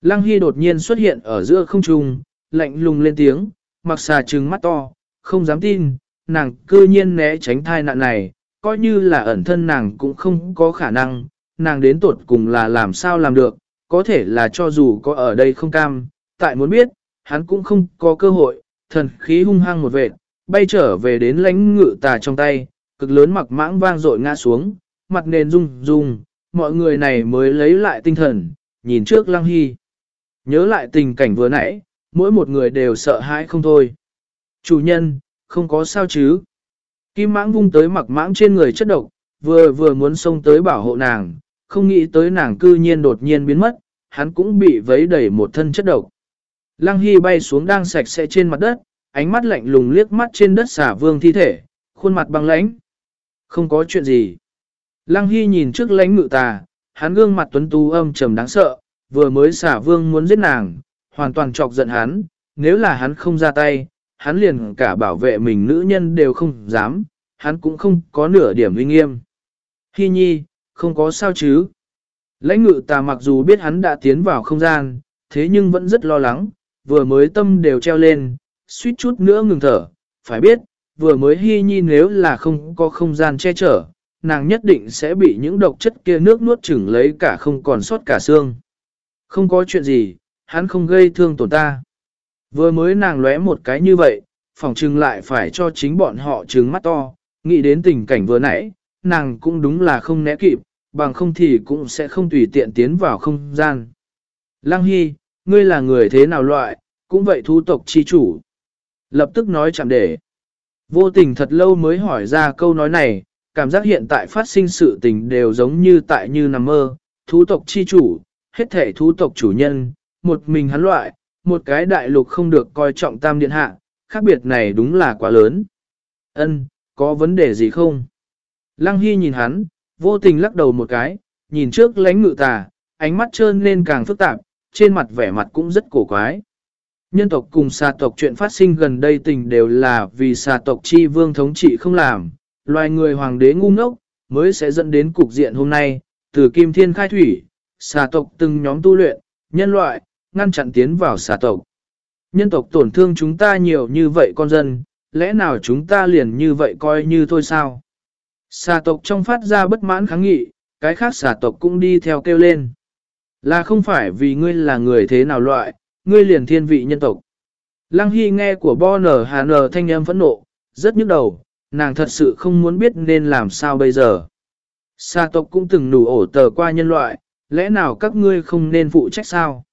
S1: Lăng Hy đột nhiên xuất hiện ở giữa không trung, lạnh lùng lên tiếng, mặc xà trừng mắt to, không dám tin, nàng cư nhiên né tránh thai nạn này, coi như là ẩn thân nàng cũng không có khả năng, nàng đến tuột cùng là làm sao làm được, có thể là cho dù có ở đây không cam, tại muốn biết, hắn cũng không có cơ hội, thần khí hung hăng một vệt, bay trở về đến lãnh ngự tà trong tay, cực lớn mặc mãng vang dội ngã xuống, mặt nền rung rung, mọi người này mới lấy lại tinh thần, nhìn trước lăng hy. Nhớ lại tình cảnh vừa nãy, mỗi một người đều sợ hãi không thôi. Chủ nhân, không có sao chứ. Kim mãng vung tới mặc mãng trên người chất độc, vừa vừa muốn xông tới bảo hộ nàng, không nghĩ tới nàng cư nhiên đột nhiên biến mất, hắn cũng bị vấy đầy một thân chất độc. Lăng Hy bay xuống đang sạch sẽ trên mặt đất, ánh mắt lạnh lùng liếc mắt trên đất xả vương thi thể, khuôn mặt băng lãnh. Không có chuyện gì. Lăng Hy nhìn trước lãnh ngự tà, hắn gương mặt tuấn tú âm trầm đáng sợ, vừa mới xả vương muốn giết nàng, hoàn toàn chọc giận hắn, nếu là hắn không ra tay, hắn liền cả bảo vệ mình nữ nhân đều không dám, hắn cũng không có nửa điểm uy nghiêm. Hy nhi, không có sao chứ. Lãnh ngự tà mặc dù biết hắn đã tiến vào không gian, thế nhưng vẫn rất lo lắng, vừa mới tâm đều treo lên, suýt chút nữa ngừng thở, phải biết, vừa mới hy nhi nếu là không có không gian che chở, nàng nhất định sẽ bị những độc chất kia nước nuốt chửng lấy cả không còn sót cả xương. Không có chuyện gì, hắn không gây thương tổn ta. Vừa mới nàng lóe một cái như vậy, phòng trừng lại phải cho chính bọn họ trừng mắt to, nghĩ đến tình cảnh vừa nãy, nàng cũng đúng là không né kịp, bằng không thì cũng sẽ không tùy tiện tiến vào không gian. Lăng Hy, ngươi là người thế nào loại, cũng vậy thu tộc chi chủ. Lập tức nói chạm để. Vô tình thật lâu mới hỏi ra câu nói này, cảm giác hiện tại phát sinh sự tình đều giống như tại như nằm mơ, thú tộc chi chủ, hết thể thú tộc chủ nhân, một mình hắn loại, một cái đại lục không được coi trọng tam điện hạ, khác biệt này đúng là quá lớn. Ân, có vấn đề gì không? Lăng Hy nhìn hắn, vô tình lắc đầu một cái, nhìn trước lánh ngự tà, ánh mắt trơn lên càng phức tạp, trên mặt vẻ mặt cũng rất cổ quái. Nhân tộc cùng xà tộc chuyện phát sinh gần đây tình đều là vì xà tộc chi vương thống trị không làm, loài người hoàng đế ngu ngốc, mới sẽ dẫn đến cục diện hôm nay, từ kim thiên khai thủy, xà tộc từng nhóm tu luyện, nhân loại, ngăn chặn tiến vào xà tộc. Nhân tộc tổn thương chúng ta nhiều như vậy con dân, lẽ nào chúng ta liền như vậy coi như thôi sao? Xà tộc trong phát ra bất mãn kháng nghị, cái khác xà tộc cũng đi theo kêu lên. Là không phải vì ngươi là người thế nào loại, ngươi liền thiên vị nhân tộc. Lăng Hy nghe của Bo Nở Hà Nở thanh âm phẫn nộ, rất nhức đầu, nàng thật sự không muốn biết nên làm sao bây giờ. Sa tộc cũng từng nủ ổ tờ qua nhân loại, lẽ nào các ngươi không nên phụ trách sao?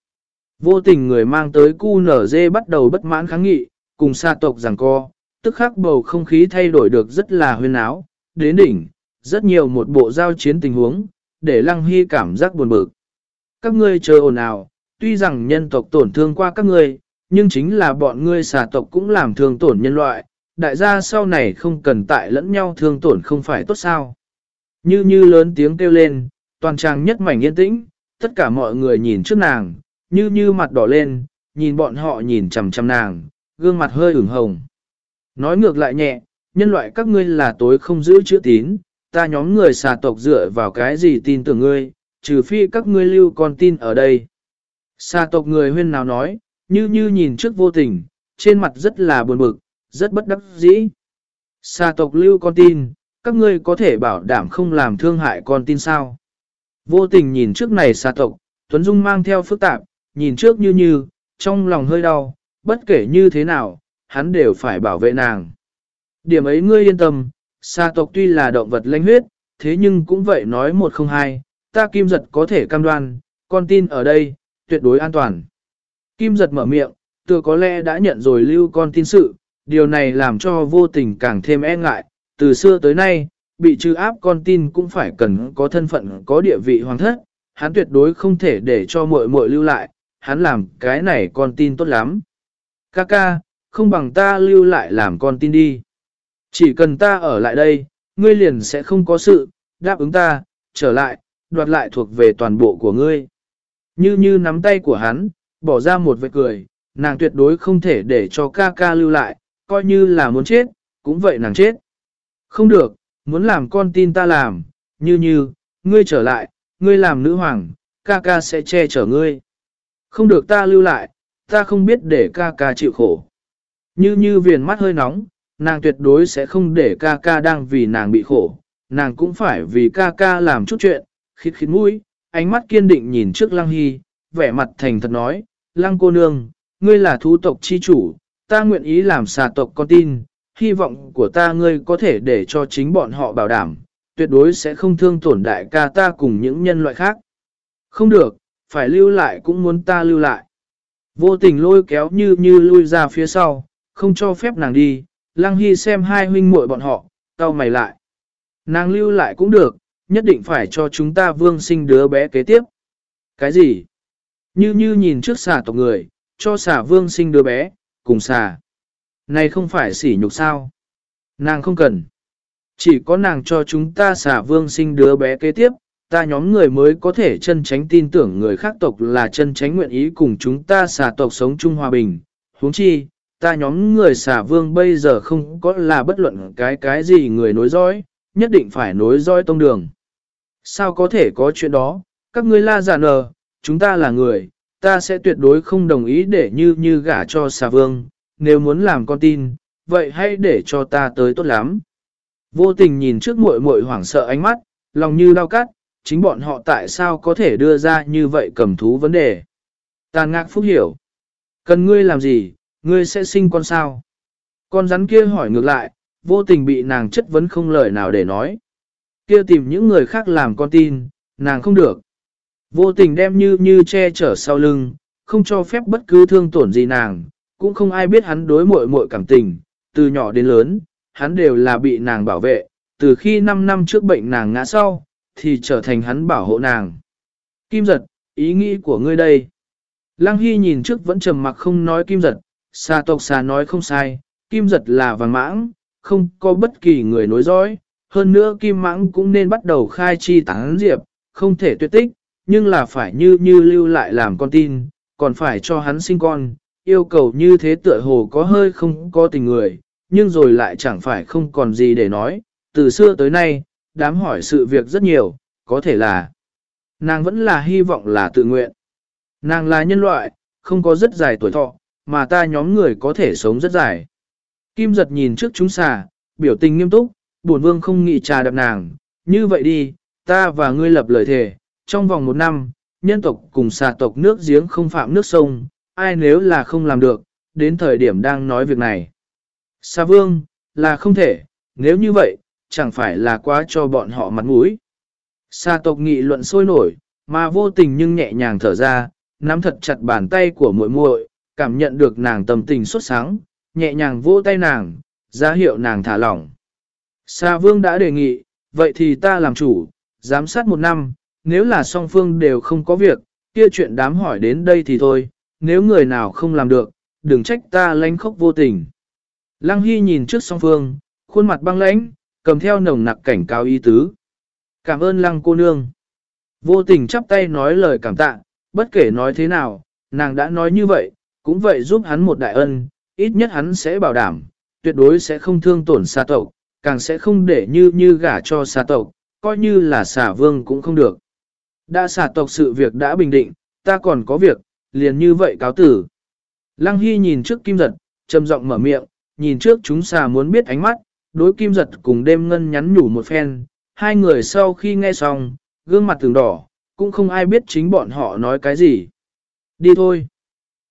S1: Vô tình người mang tới cu nở dê bắt đầu bất mãn kháng nghị, cùng sa tộc giảng co, tức khắc bầu không khí thay đổi được rất là huyên áo, đến đỉnh, rất nhiều một bộ giao chiến tình huống, để Lăng Hy cảm giác buồn bực. Các ngươi chờ ồn ào, tuy rằng nhân tộc tổn thương qua các ngươi, nhưng chính là bọn ngươi xà tộc cũng làm thương tổn nhân loại, đại gia sau này không cần tại lẫn nhau thương tổn không phải tốt sao. Như như lớn tiếng kêu lên, toàn trang nhất mảnh yên tĩnh, tất cả mọi người nhìn trước nàng, như như mặt đỏ lên, nhìn bọn họ nhìn chằm chằm nàng, gương mặt hơi ửng hồng. Nói ngược lại nhẹ, nhân loại các ngươi là tối không giữ chữ tín, ta nhóm người xà tộc dựa vào cái gì tin tưởng ngươi, trừ phi các ngươi lưu con tin ở đây. Xà tộc người huyên nào nói, như như nhìn trước vô tình, trên mặt rất là buồn bực, rất bất đắc dĩ. Xà tộc lưu con tin, các ngươi có thể bảo đảm không làm thương hại con tin sao. Vô tình nhìn trước này xà tộc, Tuấn Dung mang theo phức tạp, nhìn trước như như, trong lòng hơi đau, bất kể như thế nào, hắn đều phải bảo vệ nàng. Điểm ấy ngươi yên tâm, sa tộc tuy là động vật lãnh huyết, thế nhưng cũng vậy nói một không hai, ta kim giật có thể cam đoan, con tin ở đây, tuyệt đối an toàn. Kim giật mở miệng, tựa có lẽ đã nhận rồi lưu con tin sự, điều này làm cho vô tình càng thêm e ngại, từ xưa tới nay, bị trừ áp con tin cũng phải cần có thân phận có địa vị hoàng thất, hắn tuyệt đối không thể để cho muội muội lưu lại, hắn làm cái này con tin tốt lắm. Kaka, không bằng ta lưu lại làm con tin đi. Chỉ cần ta ở lại đây, ngươi liền sẽ không có sự, đáp ứng ta, trở lại, đoạt lại thuộc về toàn bộ của ngươi. Như như nắm tay của hắn, bỏ ra một vệt cười, nàng tuyệt đối không thể để cho ca ca lưu lại, coi như là muốn chết, cũng vậy nàng chết. Không được, muốn làm con tin ta làm, như như, ngươi trở lại, ngươi làm nữ hoàng, ca ca sẽ che chở ngươi. Không được ta lưu lại, ta không biết để ca ca chịu khổ. Như như viền mắt hơi nóng, nàng tuyệt đối sẽ không để ca ca đang vì nàng bị khổ, nàng cũng phải vì ca ca làm chút chuyện, khít khít mũi, ánh mắt kiên định nhìn trước lăng hy, vẻ mặt thành thật nói, lăng cô nương, ngươi là thú tộc chi chủ, ta nguyện ý làm xà tộc con tin, hy vọng của ta ngươi có thể để cho chính bọn họ bảo đảm, tuyệt đối sẽ không thương tổn đại ca ta cùng những nhân loại khác. Không được, phải lưu lại cũng muốn ta lưu lại. Vô tình lôi kéo như như lui ra phía sau, không cho phép nàng đi, Lăng Hy xem hai huynh muội bọn họ, tao mày lại. Nàng lưu lại cũng được, nhất định phải cho chúng ta vương sinh đứa bé kế tiếp. Cái gì? Như như nhìn trước xà tộc người, cho xà vương sinh đứa bé, cùng xà. Này không phải sỉ nhục sao? Nàng không cần. Chỉ có nàng cho chúng ta xà vương sinh đứa bé kế tiếp, ta nhóm người mới có thể chân tránh tin tưởng người khác tộc là chân tránh nguyện ý cùng chúng ta xà tộc sống chung hòa bình. huống chi, ta nhóm người xà vương bây giờ không có là bất luận cái cái gì người nối dõi, nhất định phải nối dõi tông đường. Sao có thể có chuyện đó, các ngươi la giả nờ, chúng ta là người, ta sẽ tuyệt đối không đồng ý để như như gả cho xà vương, nếu muốn làm con tin, vậy hãy để cho ta tới tốt lắm. Vô tình nhìn trước muội muội hoảng sợ ánh mắt, lòng như đau cắt, chính bọn họ tại sao có thể đưa ra như vậy cầm thú vấn đề. Tàn ngạc phúc hiểu. Cần ngươi làm gì, ngươi sẽ sinh con sao? Con rắn kia hỏi ngược lại, vô tình bị nàng chất vấn không lời nào để nói. Kia tìm những người khác làm con tin, nàng không được. Vô tình đem như như che chở sau lưng, không cho phép bất cứ thương tổn gì nàng, cũng không ai biết hắn đối mội mội cảm tình, từ nhỏ đến lớn, hắn đều là bị nàng bảo vệ, từ khi 5 năm trước bệnh nàng ngã sau, thì trở thành hắn bảo hộ nàng. Kim giật, ý nghĩ của ngươi đây. Lăng Hy nhìn trước vẫn trầm mặc không nói kim giật, Xà tộc xà nói không sai, kim giật là vàng mãng, không có bất kỳ người nối dõi, hơn nữa kim mãng cũng nên bắt đầu khai chi tán diệp, không thể tuyệt tích, nhưng là phải như như lưu lại làm con tin, còn phải cho hắn sinh con, yêu cầu như thế tựa hồ có hơi không có tình người, nhưng rồi lại chẳng phải không còn gì để nói, từ xưa tới nay, đám hỏi sự việc rất nhiều, có thể là nàng vẫn là hy vọng là tự nguyện. Nàng là nhân loại, không có rất dài tuổi thọ, mà ta nhóm người có thể sống rất dài. Kim giật nhìn trước chúng xà, biểu tình nghiêm túc, buồn vương không nghĩ trà đập nàng, như vậy đi, ta và ngươi lập lời thề, trong vòng một năm, nhân tộc cùng xà tộc nước giếng không phạm nước sông, ai nếu là không làm được, đến thời điểm đang nói việc này. Xà vương, là không thể, nếu như vậy, chẳng phải là quá cho bọn họ mặt mũi. Xà tộc nghị luận sôi nổi, mà vô tình nhưng nhẹ nhàng thở ra, nắm thật chặt bàn tay của muội muội, cảm nhận được nàng tâm tình xuất sáng, nhẹ nhàng vỗ tay nàng, ra hiệu nàng thả lỏng. Sa vương đã đề nghị, vậy thì ta làm chủ, giám sát một năm, nếu là song phương đều không có việc, kia chuyện đám hỏi đến đây thì thôi, nếu người nào không làm được, đừng trách ta lánh khóc vô tình. Lăng Hy nhìn trước song phương, khuôn mặt băng lãnh, cầm theo nồng nặc cảnh cáo ý tứ. Cảm ơn lăng cô nương. Vô tình chắp tay nói lời cảm tạ, bất kể nói thế nào, nàng đã nói như vậy, cũng vậy giúp hắn một đại ân, ít nhất hắn sẽ bảo đảm, tuyệt đối sẽ không thương tổn xa tộc, càng sẽ không để như như gả cho xa tộc, coi như là xả vương cũng không được. Đã xả tộc sự việc đã bình định, ta còn có việc, liền như vậy cáo tử. Lăng Hy nhìn trước kim giật, trầm giọng mở miệng, nhìn trước chúng xà muốn biết ánh mắt, đối kim giật cùng đêm ngân nhắn nhủ một phen, hai người sau khi nghe xong, gương mặt từng đỏ, cũng không ai biết chính bọn họ nói cái gì. Đi thôi.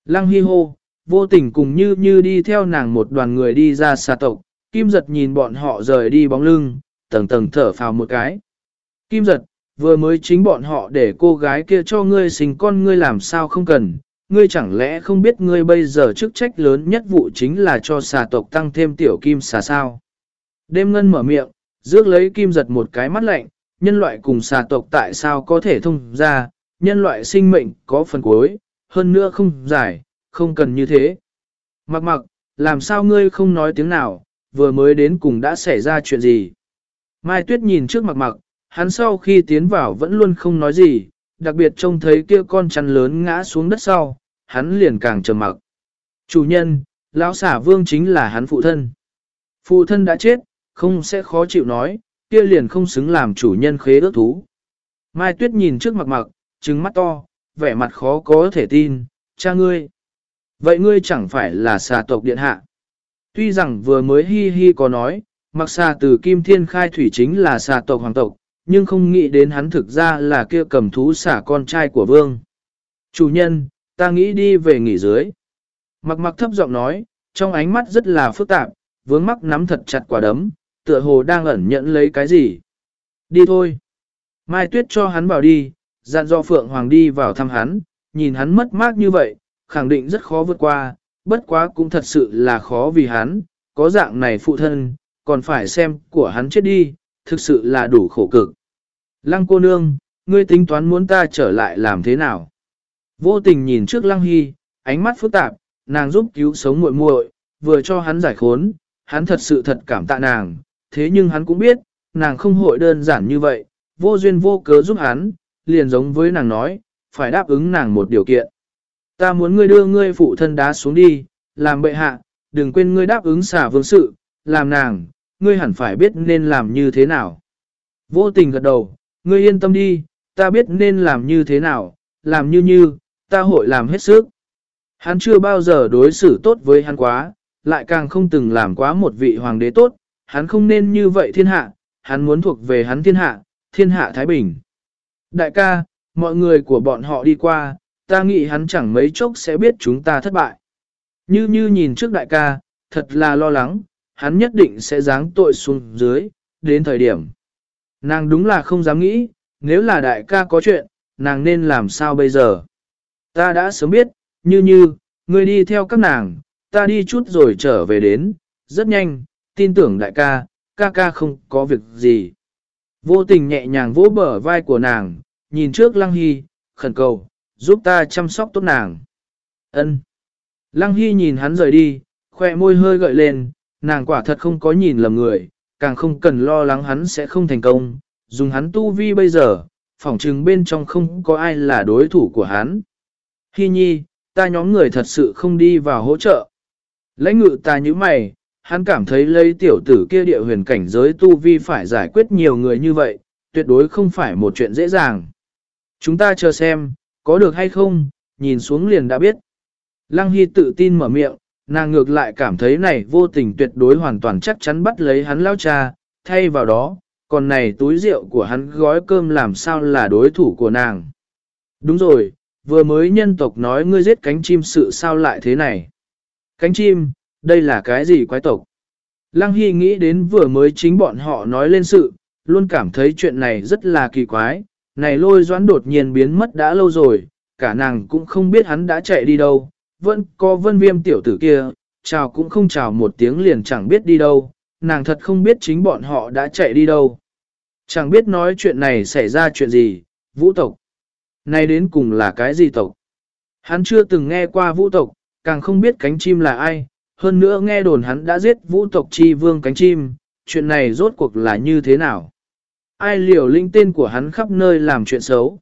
S1: Lăng hi hô, vô tình cùng như như đi theo nàng một đoàn người đi ra xa tộc, kim giật nhìn bọn họ rời đi bóng lưng, tầng tầng thở phào một cái. Kim giật, vừa mới chính bọn họ để cô gái kia cho ngươi sinh con ngươi làm sao không cần, ngươi chẳng lẽ không biết ngươi bây giờ chức trách lớn nhất vụ chính là cho xà tộc tăng thêm tiểu kim xà sao. Đêm ngân mở miệng, rước lấy kim giật một cái mắt lạnh, nhân loại cùng xà tộc tại sao có thể thông ra, nhân loại sinh mệnh có phần cuối, hơn nữa không giải không cần như thế. Mặc mặc, làm sao ngươi không nói tiếng nào, vừa mới đến cùng đã xảy ra chuyện gì. Mai Tuyết nhìn trước mặc mặc, hắn sau khi tiến vào vẫn luôn không nói gì, đặc biệt trông thấy kia con chăn lớn ngã xuống đất sau, hắn liền càng trầm mặc. Chủ nhân, lão xả vương chính là hắn phụ thân. Phụ thân đã chết, không sẽ khó chịu nói, kia liền không xứng làm chủ nhân khế ước thú. Mai Tuyết nhìn trước mặt mặc, trừng mắt to, vẻ mặt khó có thể tin, cha ngươi. Vậy ngươi chẳng phải là xà tộc điện hạ. Tuy rằng vừa mới hi hi có nói, mặc xà từ Kim Thiên Khai Thủy chính là xà tộc hoàng tộc, nhưng không nghĩ đến hắn thực ra là kia cầm thú xả con trai của vương. Chủ nhân, ta nghĩ đi về nghỉ dưới. Mặc mặc thấp giọng nói, trong ánh mắt rất là phức tạp, vướng mắc nắm thật chặt quả đấm, tựa hồ đang ẩn nhận lấy cái gì. Đi thôi. Mai Tuyết cho hắn bảo đi, dặn do Phượng Hoàng đi vào thăm hắn, nhìn hắn mất mát như vậy, khẳng định rất khó vượt qua, bất quá cũng thật sự là khó vì hắn, có dạng này phụ thân, còn phải xem của hắn chết đi, thực sự là đủ khổ cực. Lăng cô nương, ngươi tính toán muốn ta trở lại làm thế nào? Vô tình nhìn trước Lăng Hy, ánh mắt phức tạp, nàng giúp cứu sống muội muội, vừa cho hắn giải khốn, hắn thật sự thật cảm tạ nàng, thế nhưng hắn cũng biết, nàng không hội đơn giản như vậy, vô duyên vô cớ giúp hắn, liền giống với nàng nói, phải đáp ứng nàng một điều kiện. Ta muốn ngươi đưa ngươi phụ thân đá xuống đi, làm bệ hạ, đừng quên ngươi đáp ứng xả vương sự, làm nàng, ngươi hẳn phải biết nên làm như thế nào. Vô tình gật đầu, ngươi yên tâm đi, ta biết nên làm như thế nào, làm như như, ta hội làm hết sức. Hắn chưa bao giờ đối xử tốt với hắn quá, lại càng không từng làm quá một vị hoàng đế tốt, hắn không nên như vậy thiên hạ, hắn muốn thuộc về hắn thiên hạ, thiên hạ Thái Bình. Đại ca, mọi người của bọn họ đi qua, ta nghĩ hắn chẳng mấy chốc sẽ biết chúng ta thất bại. Như như nhìn trước đại ca, thật là lo lắng, hắn nhất định sẽ giáng tội xuống dưới, đến thời điểm. Nàng đúng là không dám nghĩ, nếu là đại ca có chuyện, nàng nên làm sao bây giờ. Ta đã sớm biết, như như, ngươi đi theo các nàng, ta đi chút rồi trở về đến, rất nhanh, tin tưởng đại ca, ca ca không có việc gì. Vô tình nhẹ nhàng vỗ bờ vai của nàng, nhìn trước Lăng Hy, khẩn cầu, giúp ta chăm sóc tốt nàng. Ân. Lăng Hy nhìn hắn rời đi, khoe môi hơi gợi lên, nàng quả thật không có nhìn lầm người, càng không cần lo lắng hắn sẽ không thành công, dùng hắn tu vi bây giờ, phỏng chừng bên trong không có ai là đối thủ của hắn. Hy nhi, ta nhóm người thật sự không đi vào hỗ trợ. Lãnh ngự ta như mày, hắn cảm thấy lấy tiểu tử kia địa huyền cảnh giới tu vi phải giải quyết nhiều người như vậy, tuyệt đối không phải một chuyện dễ dàng. Chúng ta chờ xem, có được hay không, nhìn xuống liền đã biết. Lăng Hy tự tin mở miệng, nàng ngược lại cảm thấy này vô tình tuyệt đối hoàn toàn chắc chắn bắt lấy hắn lao cha, thay vào đó, còn này túi rượu của hắn gói cơm làm sao là đối thủ của nàng. Đúng rồi, vừa mới nhân tộc nói ngươi giết cánh chim sự sao lại thế này. Cánh chim, đây là cái gì quái tộc? Lăng Hy nghĩ đến vừa mới chính bọn họ nói lên sự, luôn cảm thấy chuyện này rất là kỳ quái, này lôi doãn đột nhiên biến mất đã lâu rồi, cả nàng cũng không biết hắn đã chạy đi đâu, vẫn có vân viêm tiểu tử kia, chào cũng không chào một tiếng liền chẳng biết đi đâu, nàng thật không biết chính bọn họ đã chạy đi đâu. Chẳng biết nói chuyện này xảy ra chuyện gì, vũ tộc. Này đến cùng là cái gì tộc? Hắn chưa từng nghe qua vũ tộc, càng không biết cánh chim là ai, hơn nữa nghe đồn hắn đã giết vũ tộc chi vương cánh chim, chuyện này rốt cuộc là như thế nào? Ai liều linh tên của hắn khắp nơi làm chuyện xấu?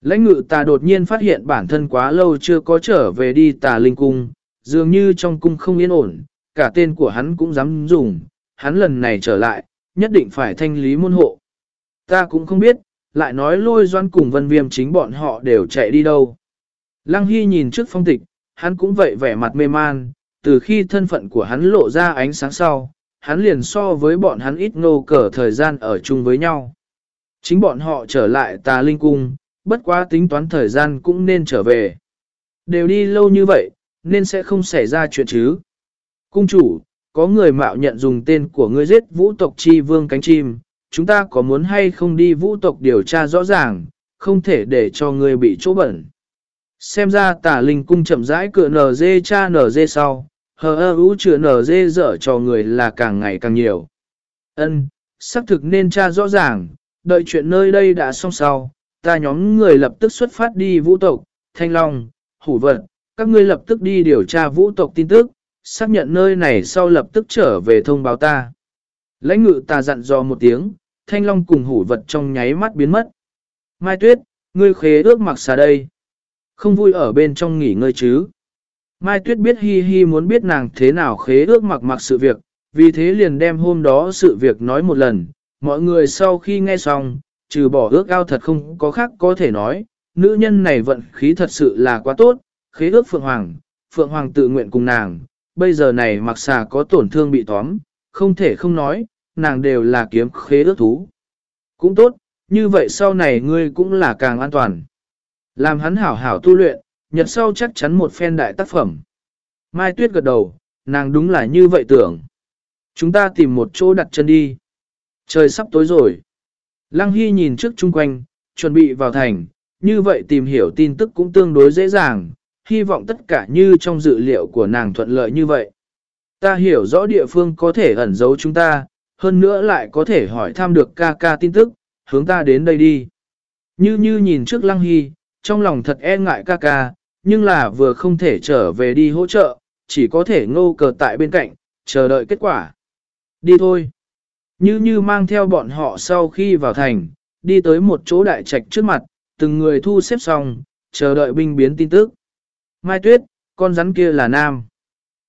S1: Lãnh ngự ta đột nhiên phát hiện bản thân quá lâu chưa có trở về đi tà linh cung, dường như trong cung không yên ổn, cả tên của hắn cũng dám dùng, hắn lần này trở lại, nhất định phải thanh lý môn hộ. Ta cũng không biết, lại nói lôi doan cùng vân viêm chính bọn họ đều chạy đi đâu. Lăng Hy nhìn trước phong tịch, hắn cũng vậy vẻ mặt mê man, từ khi thân phận của hắn lộ ra ánh sáng sau, hắn liền so với bọn hắn ít ngô cờ thời gian ở chung với nhau. Chính bọn họ trở lại tà linh cung, bất quá tính toán thời gian cũng nên trở về. Đều đi lâu như vậy, nên sẽ không xảy ra chuyện chứ. Cung chủ, có người mạo nhận dùng tên của ngươi giết vũ tộc chi vương cánh chim, chúng ta có muốn hay không đi vũ tộc điều tra rõ ràng, không thể để cho ngươi bị chỗ bẩn. Xem ra tà linh cung chậm rãi cửa NG cha NG sau, hờ ơ ú chữa dê dở cho người là càng ngày càng nhiều. ân xác thực nên tra rõ ràng, đợi chuyện nơi đây đã xong sau, ta nhóm người lập tức xuất phát đi vũ tộc, thanh long, hủ vận, các ngươi lập tức đi điều tra vũ tộc tin tức, xác nhận nơi này sau lập tức trở về thông báo ta. Lãnh ngự ta dặn dò một tiếng, thanh long cùng hủ vật trong nháy mắt biến mất. Mai tuyết, ngươi khế ước mặc xà đây. Không vui ở bên trong nghỉ ngơi chứ. Mai tuyết biết hi hi muốn biết nàng thế nào khế ước mặc mặc sự việc, vì thế liền đem hôm đó sự việc nói một lần. Mọi người sau khi nghe xong, trừ bỏ ước ao thật không có khác có thể nói, nữ nhân này vận khí thật sự là quá tốt, khế ước Phượng Hoàng, Phượng Hoàng tự nguyện cùng nàng, bây giờ này mặc xà có tổn thương bị tóm, không thể không nói, nàng đều là kiếm khế ước thú. Cũng tốt, như vậy sau này ngươi cũng là càng an toàn. Làm hắn hảo hảo tu luyện, nhật sau chắc chắn một phen đại tác phẩm. Mai Tuyết gật đầu, nàng đúng là như vậy tưởng. Chúng ta tìm một chỗ đặt chân đi. Trời sắp tối rồi. Lăng Hy nhìn trước chung quanh, chuẩn bị vào thành, như vậy tìm hiểu tin tức cũng tương đối dễ dàng, hy vọng tất cả như trong dự liệu của nàng thuận lợi như vậy. Ta hiểu rõ địa phương có thể ẩn giấu chúng ta, hơn nữa lại có thể hỏi thăm được ca ca tin tức, hướng ta đến đây đi. Như như nhìn trước Lăng Hy, trong lòng thật e ngại ca ca, nhưng là vừa không thể trở về đi hỗ trợ, chỉ có thể ngô cờ tại bên cạnh, chờ đợi kết quả. Đi thôi. Như như mang theo bọn họ sau khi vào thành, đi tới một chỗ đại trạch trước mặt, từng người thu xếp xong, chờ đợi binh biến tin tức. Mai Tuyết, con rắn kia là nam.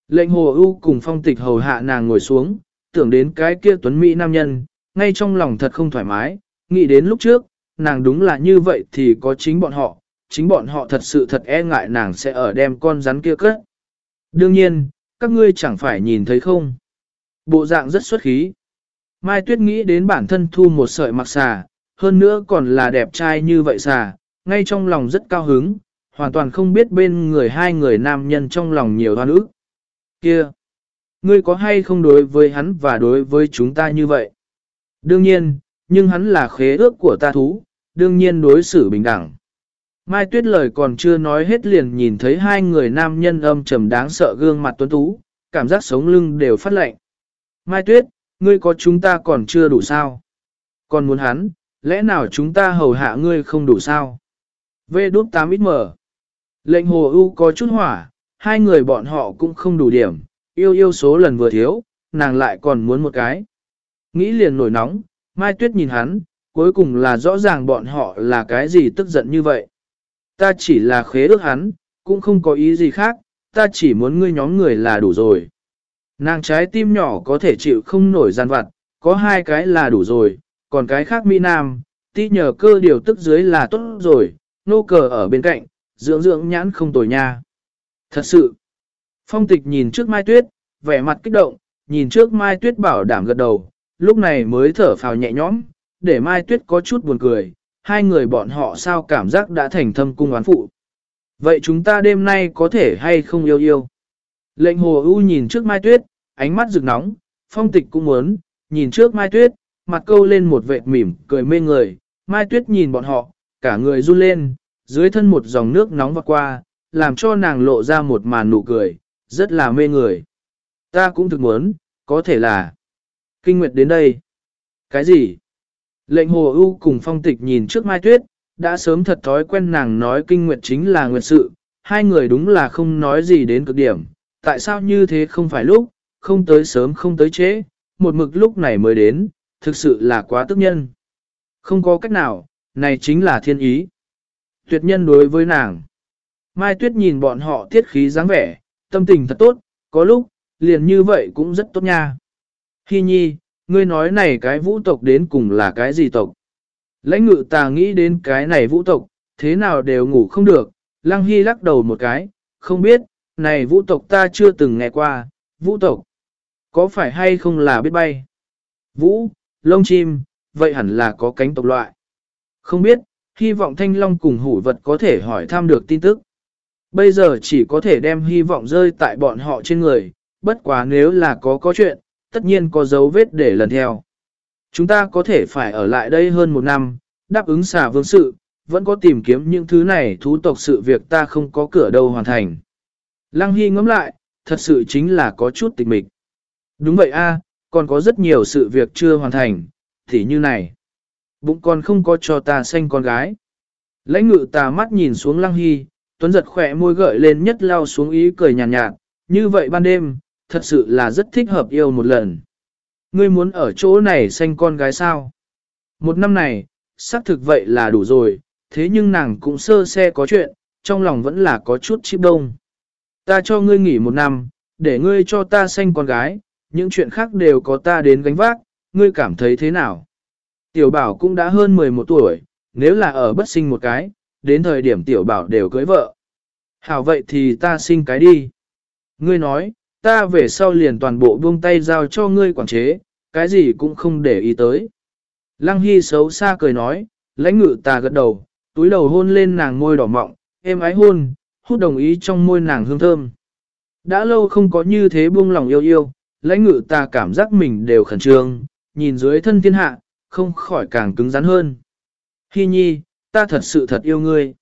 S1: Lệnh hồ ưu cùng phong tịch hầu hạ nàng ngồi xuống, tưởng đến cái kia tuấn Mỹ nam nhân, ngay trong lòng thật không thoải mái, nghĩ đến lúc trước, nàng đúng là như vậy thì có chính bọn họ, chính bọn họ thật sự thật e ngại nàng sẽ ở đem con rắn kia cất. Đương nhiên, các ngươi chẳng phải nhìn thấy không. Bộ dạng rất xuất khí. Mai Tuyết nghĩ đến bản thân thu một sợi mặc xà, hơn nữa còn là đẹp trai như vậy xà, ngay trong lòng rất cao hứng, hoàn toàn không biết bên người hai người nam nhân trong lòng nhiều hoan ức. Kia! Ngươi có hay không đối với hắn và đối với chúng ta như vậy? Đương nhiên, nhưng hắn là khế ước của ta thú, đương nhiên đối xử bình đẳng. Mai Tuyết lời còn chưa nói hết liền nhìn thấy hai người nam nhân âm trầm đáng sợ gương mặt tuấn tú, cảm giác sống lưng đều phát lạnh. Mai Tuyết, ngươi có chúng ta còn chưa đủ sao? Còn muốn hắn, lẽ nào chúng ta hầu hạ ngươi không đủ sao? Vê đút 8 ít mở. Lệnh hồ ưu có chút hỏa, hai người bọn họ cũng không đủ điểm, yêu yêu số lần vừa thiếu, nàng lại còn muốn một cái. Nghĩ liền nổi nóng, Mai Tuyết nhìn hắn, cuối cùng là rõ ràng bọn họ là cái gì tức giận như vậy. Ta chỉ là khế ước hắn, cũng không có ý gì khác, ta chỉ muốn ngươi nhóm người là đủ rồi. Nàng trái tim nhỏ có thể chịu không nổi gian vặt, có hai cái là đủ rồi, còn cái khác Mỹ Nam, tí nhờ cơ điều tức dưới là tốt rồi, nô cờ ở bên cạnh, dưỡng dưỡng nhãn không tồi nha. Thật sự, phong tịch nhìn trước Mai Tuyết, vẻ mặt kích động, nhìn trước Mai Tuyết bảo đảm gật đầu, lúc này mới thở phào nhẹ nhõm, để Mai Tuyết có chút buồn cười, hai người bọn họ sao cảm giác đã thành thâm cung oán phụ. Vậy chúng ta đêm nay có thể hay không yêu yêu? Lệnh hồ ưu nhìn trước mai tuyết, ánh mắt rực nóng, phong tịch cũng muốn, nhìn trước mai tuyết, mặt câu lên một vệt mỉm, cười mê người, mai tuyết nhìn bọn họ, cả người run lên, dưới thân một dòng nước nóng vọt qua, làm cho nàng lộ ra một màn nụ cười, rất là mê người. Ta cũng thực muốn, có thể là Kinh Nguyệt đến đây. Cái gì? Lệnh hồ ưu cùng phong tịch nhìn trước mai tuyết, đã sớm thật thói quen nàng nói Kinh Nguyệt chính là nguyệt sự, hai người đúng là không nói gì đến cực điểm. Tại sao như thế không phải lúc, không tới sớm không tới trễ, một mực lúc này mới đến, thực sự là quá tức nhân. Không có cách nào, này chính là thiên ý. Tuyệt nhân đối với nàng. Mai Tuyết nhìn bọn họ tiết khí dáng vẻ, tâm tình thật tốt, có lúc, liền như vậy cũng rất tốt nha. Hi nhi, ngươi nói này cái vũ tộc đến cùng là cái gì tộc? Lãnh ngự tà nghĩ đến cái này vũ tộc, thế nào đều ngủ không được, lăng hy lắc đầu một cái, không biết, này vũ tộc ta chưa từng nghe qua, vũ tộc. Có phải hay không là biết bay? Vũ, lông chim, vậy hẳn là có cánh tộc loại. Không biết, hy vọng thanh long cùng hủ vật có thể hỏi thăm được tin tức. Bây giờ chỉ có thể đem hy vọng rơi tại bọn họ trên người, bất quá nếu là có có chuyện, tất nhiên có dấu vết để lần theo. Chúng ta có thể phải ở lại đây hơn một năm, đáp ứng xả vương sự, vẫn có tìm kiếm những thứ này thú tộc sự việc ta không có cửa đâu hoàn thành. Lăng Hy ngẫm lại, thật sự chính là có chút tịch mịch. Đúng vậy a, còn có rất nhiều sự việc chưa hoàn thành, thì như này. Bụng còn không có cho ta xanh con gái. Lãnh ngự tà mắt nhìn xuống Lăng Hy, Tuấn giật khỏe môi gợi lên nhất lao xuống ý cười nhàn nhạt, nhạt, như vậy ban đêm, thật sự là rất thích hợp yêu một lần. Ngươi muốn ở chỗ này sanh con gái sao? Một năm này, xác thực vậy là đủ rồi, thế nhưng nàng cũng sơ xe có chuyện, trong lòng vẫn là có chút chip đông. Ta cho ngươi nghỉ một năm, để ngươi cho ta sanh con gái, những chuyện khác đều có ta đến gánh vác, ngươi cảm thấy thế nào? Tiểu bảo cũng đã hơn 11 tuổi, nếu là ở bất sinh một cái, đến thời điểm tiểu bảo đều cưới vợ. Hảo vậy thì ta sinh cái đi. Ngươi nói, ta về sau liền toàn bộ buông tay giao cho ngươi quản chế, cái gì cũng không để ý tới. Lăng Hy xấu xa cười nói, lãnh ngự ta gật đầu, túi đầu hôn lên nàng môi đỏ mọng, êm ái hôn, hút đồng ý trong môi nàng hương thơm. Đã lâu không có như thế buông lòng yêu yêu, lãnh ngự ta cảm giác mình đều khẩn trương, nhìn dưới thân thiên hạ, không khỏi càng cứng rắn hơn. Hy nhi, ta thật sự thật yêu ngươi.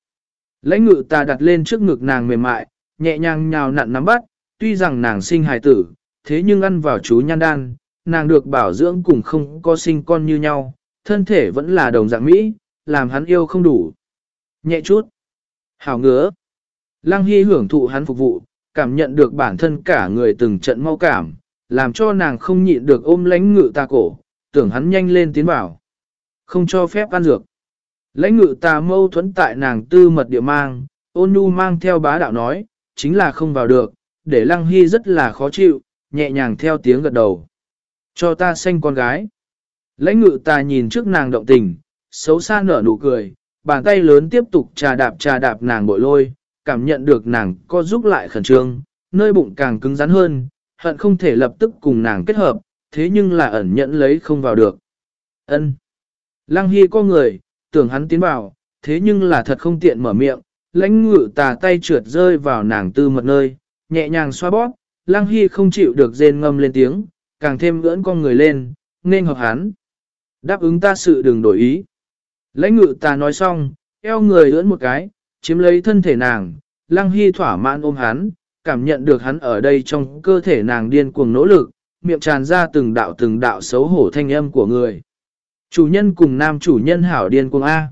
S1: Lãnh ngự ta đặt lên trước ngực nàng mềm mại, nhẹ nhàng nhào nặn nắm bắt, tuy rằng nàng sinh hài tử, thế nhưng ăn vào chú nhan đan, nàng được bảo dưỡng cùng không có sinh con như nhau, thân thể vẫn là đồng dạng Mỹ, làm hắn yêu không đủ. Nhẹ chút. Hảo ngứa. Lăng Hy hưởng thụ hắn phục vụ, cảm nhận được bản thân cả người từng trận mau cảm, làm cho nàng không nhịn được ôm lãnh ngự ta cổ, tưởng hắn nhanh lên tiến vào. Không cho phép ăn dược. Lãnh ngự ta mâu thuẫn tại nàng tư mật địa mang, ôn nhu mang theo bá đạo nói, chính là không vào được, để lăng hy rất là khó chịu, nhẹ nhàng theo tiếng gật đầu. Cho ta xanh con gái. Lãnh ngự ta nhìn trước nàng động tình, xấu xa nở nụ cười, bàn tay lớn tiếp tục trà đạp trà đạp nàng bội lôi, cảm nhận được nàng có giúp lại khẩn trương, nơi bụng càng cứng rắn hơn, hận không thể lập tức cùng nàng kết hợp, thế nhưng là ẩn nhẫn lấy không vào được. Ân. Lăng Hy có người, tưởng hắn tiến vào, thế nhưng là thật không tiện mở miệng, lãnh ngự tà tay trượt rơi vào nàng tư mật nơi, nhẹ nhàng xoa bóp, Lăng Hy không chịu được rên ngâm lên tiếng, càng thêm ưỡn con người lên, nên hợp hắn. Đáp ứng ta sự đừng đổi ý. Lãnh ngự ta nói xong, eo người ưỡn một cái, chiếm lấy thân thể nàng, Lăng Hy thỏa mãn ôm hắn, cảm nhận được hắn ở đây trong cơ thể nàng điên cuồng nỗ lực, miệng tràn ra từng đạo từng đạo xấu hổ thanh âm của người. Chủ nhân cùng nam chủ nhân hảo điên cuồng A.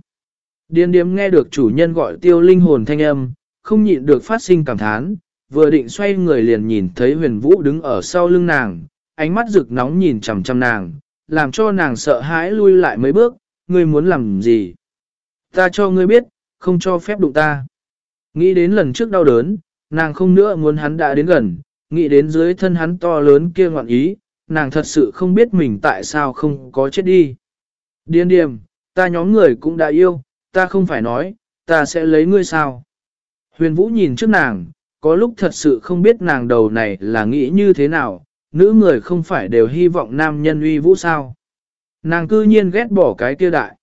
S1: Điên điếm nghe được chủ nhân gọi tiêu linh hồn thanh âm, không nhịn được phát sinh cảm thán, vừa định xoay người liền nhìn thấy huyền vũ đứng ở sau lưng nàng, ánh mắt rực nóng nhìn chằm chằm nàng, làm cho nàng sợ hãi lui lại mấy bước, ngươi muốn làm gì? Ta cho ngươi biết, không cho phép đụng ta. Nghĩ đến lần trước đau đớn, nàng không nữa muốn hắn đã đến gần, nghĩ đến dưới thân hắn to lớn kia ngoạn ý, nàng thật sự không biết mình tại sao không có chết đi. Điên điềm, ta nhóm người cũng đã yêu, ta không phải nói, ta sẽ lấy ngươi sao. Huyền Vũ nhìn trước nàng, có lúc thật sự không biết nàng đầu này là nghĩ như thế nào, nữ người không phải đều hy vọng nam nhân uy vũ sao. Nàng cư nhiên ghét bỏ cái kia đại.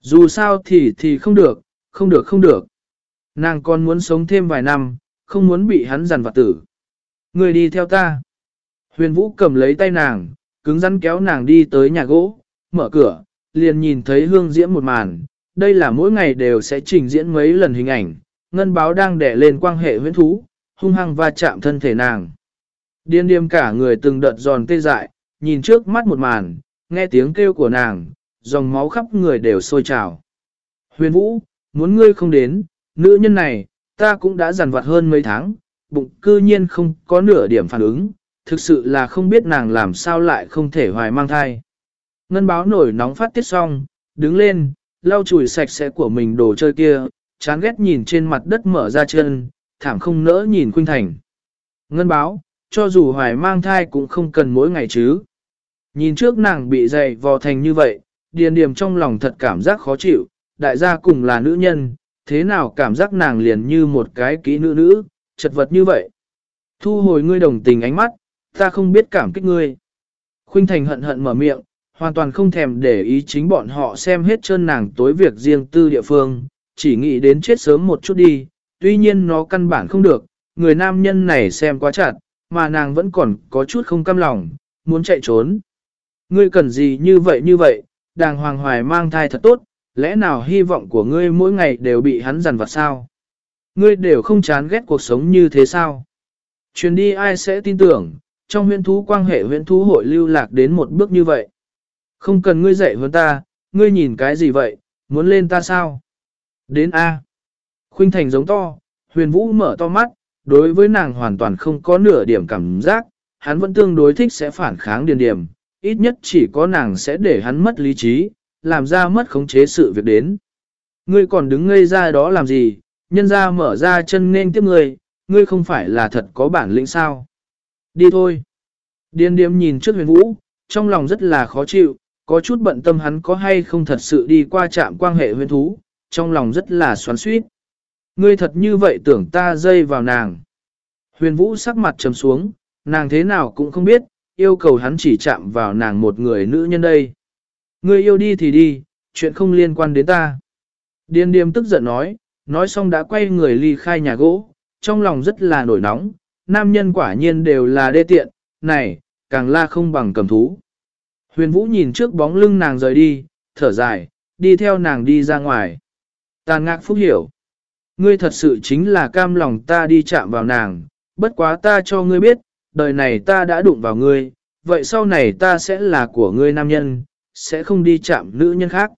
S1: Dù sao thì thì không được, không được không được. Nàng còn muốn sống thêm vài năm, không muốn bị hắn giàn vặt tử. Người đi theo ta. Huyền Vũ cầm lấy tay nàng, cứng rắn kéo nàng đi tới nhà gỗ, mở cửa, liền nhìn thấy hương diễm một màn. Đây là mỗi ngày đều sẽ trình diễn mấy lần hình ảnh, ngân báo đang đẻ lên quan hệ huyễn thú, hung hăng va chạm thân thể nàng. Điên điềm cả người từng đợt giòn tê dại, nhìn trước mắt một màn, nghe tiếng kêu của nàng, dòng máu khắp người đều sôi trào. Huyền Vũ, muốn ngươi không đến, nữ nhân này, ta cũng đã dằn vặt hơn mấy tháng, bụng cư nhiên không có nửa điểm phản ứng, thực sự là không biết nàng làm sao lại không thể hoài mang thai. Ngân báo nổi nóng phát tiết xong, đứng lên, lau chùi sạch sẽ của mình đồ chơi kia, chán ghét nhìn trên mặt đất mở ra chân, thảm không nỡ nhìn Khuynh Thành. Ngân báo, cho dù hoài mang thai cũng không cần mỗi ngày chứ. Nhìn trước nàng bị dày vò thành như vậy, điền điểm trong lòng thật cảm giác khó chịu, đại gia cùng là nữ nhân, thế nào cảm giác nàng liền như một cái kỹ nữ nữ, chật vật như vậy. Thu hồi ngươi đồng tình ánh mắt, ta không biết cảm kích ngươi. Khuynh Thành hận hận mở miệng, hoàn toàn không thèm để ý chính bọn họ xem hết chân nàng tối việc riêng tư địa phương, chỉ nghĩ đến chết sớm một chút đi, tuy nhiên nó căn bản không được, người nam nhân này xem quá chặt, mà nàng vẫn còn có chút không căm lòng, muốn chạy trốn. Ngươi cần gì như vậy như vậy, đàng hoàng hoài mang thai thật tốt, lẽ nào hy vọng của ngươi mỗi ngày đều bị hắn dằn vặt sao? Ngươi đều không chán ghét cuộc sống như thế sao? chuyến đi ai sẽ tin tưởng, trong huyện thú quan hệ huyện thú hội lưu lạc đến một bước như vậy. Không cần ngươi dạy hơn ta, ngươi nhìn cái gì vậy, muốn lên ta sao? Đến A. Khuynh Thành giống to, huyền vũ mở to mắt, đối với nàng hoàn toàn không có nửa điểm cảm giác, hắn vẫn tương đối thích sẽ phản kháng điền điểm, ít nhất chỉ có nàng sẽ để hắn mất lý trí, làm ra mất khống chế sự việc đến. Ngươi còn đứng ngây ra đó làm gì, nhân ra mở ra chân nên tiếp ngươi, ngươi không phải là thật có bản lĩnh sao. Đi thôi. Điên điếm nhìn trước huyền vũ, trong lòng rất là khó chịu, có chút bận tâm hắn có hay không thật sự đi qua trạm quan hệ huyền thú, trong lòng rất là xoắn suýt. Ngươi thật như vậy tưởng ta dây vào nàng. Huyền vũ sắc mặt trầm xuống, nàng thế nào cũng không biết, yêu cầu hắn chỉ chạm vào nàng một người nữ nhân đây. Ngươi yêu đi thì đi, chuyện không liên quan đến ta. Điên điềm tức giận nói, nói xong đã quay người ly khai nhà gỗ, trong lòng rất là nổi nóng, nam nhân quả nhiên đều là đê tiện, này, càng la không bằng cầm thú. Huyền Vũ nhìn trước bóng lưng nàng rời đi, thở dài, đi theo nàng đi ra ngoài. Tàn ngạc phúc hiểu. Ngươi thật sự chính là cam lòng ta đi chạm vào nàng, bất quá ta cho ngươi biết, đời này ta đã đụng vào ngươi, vậy sau này ta sẽ là của ngươi nam nhân, sẽ không đi chạm nữ nhân khác.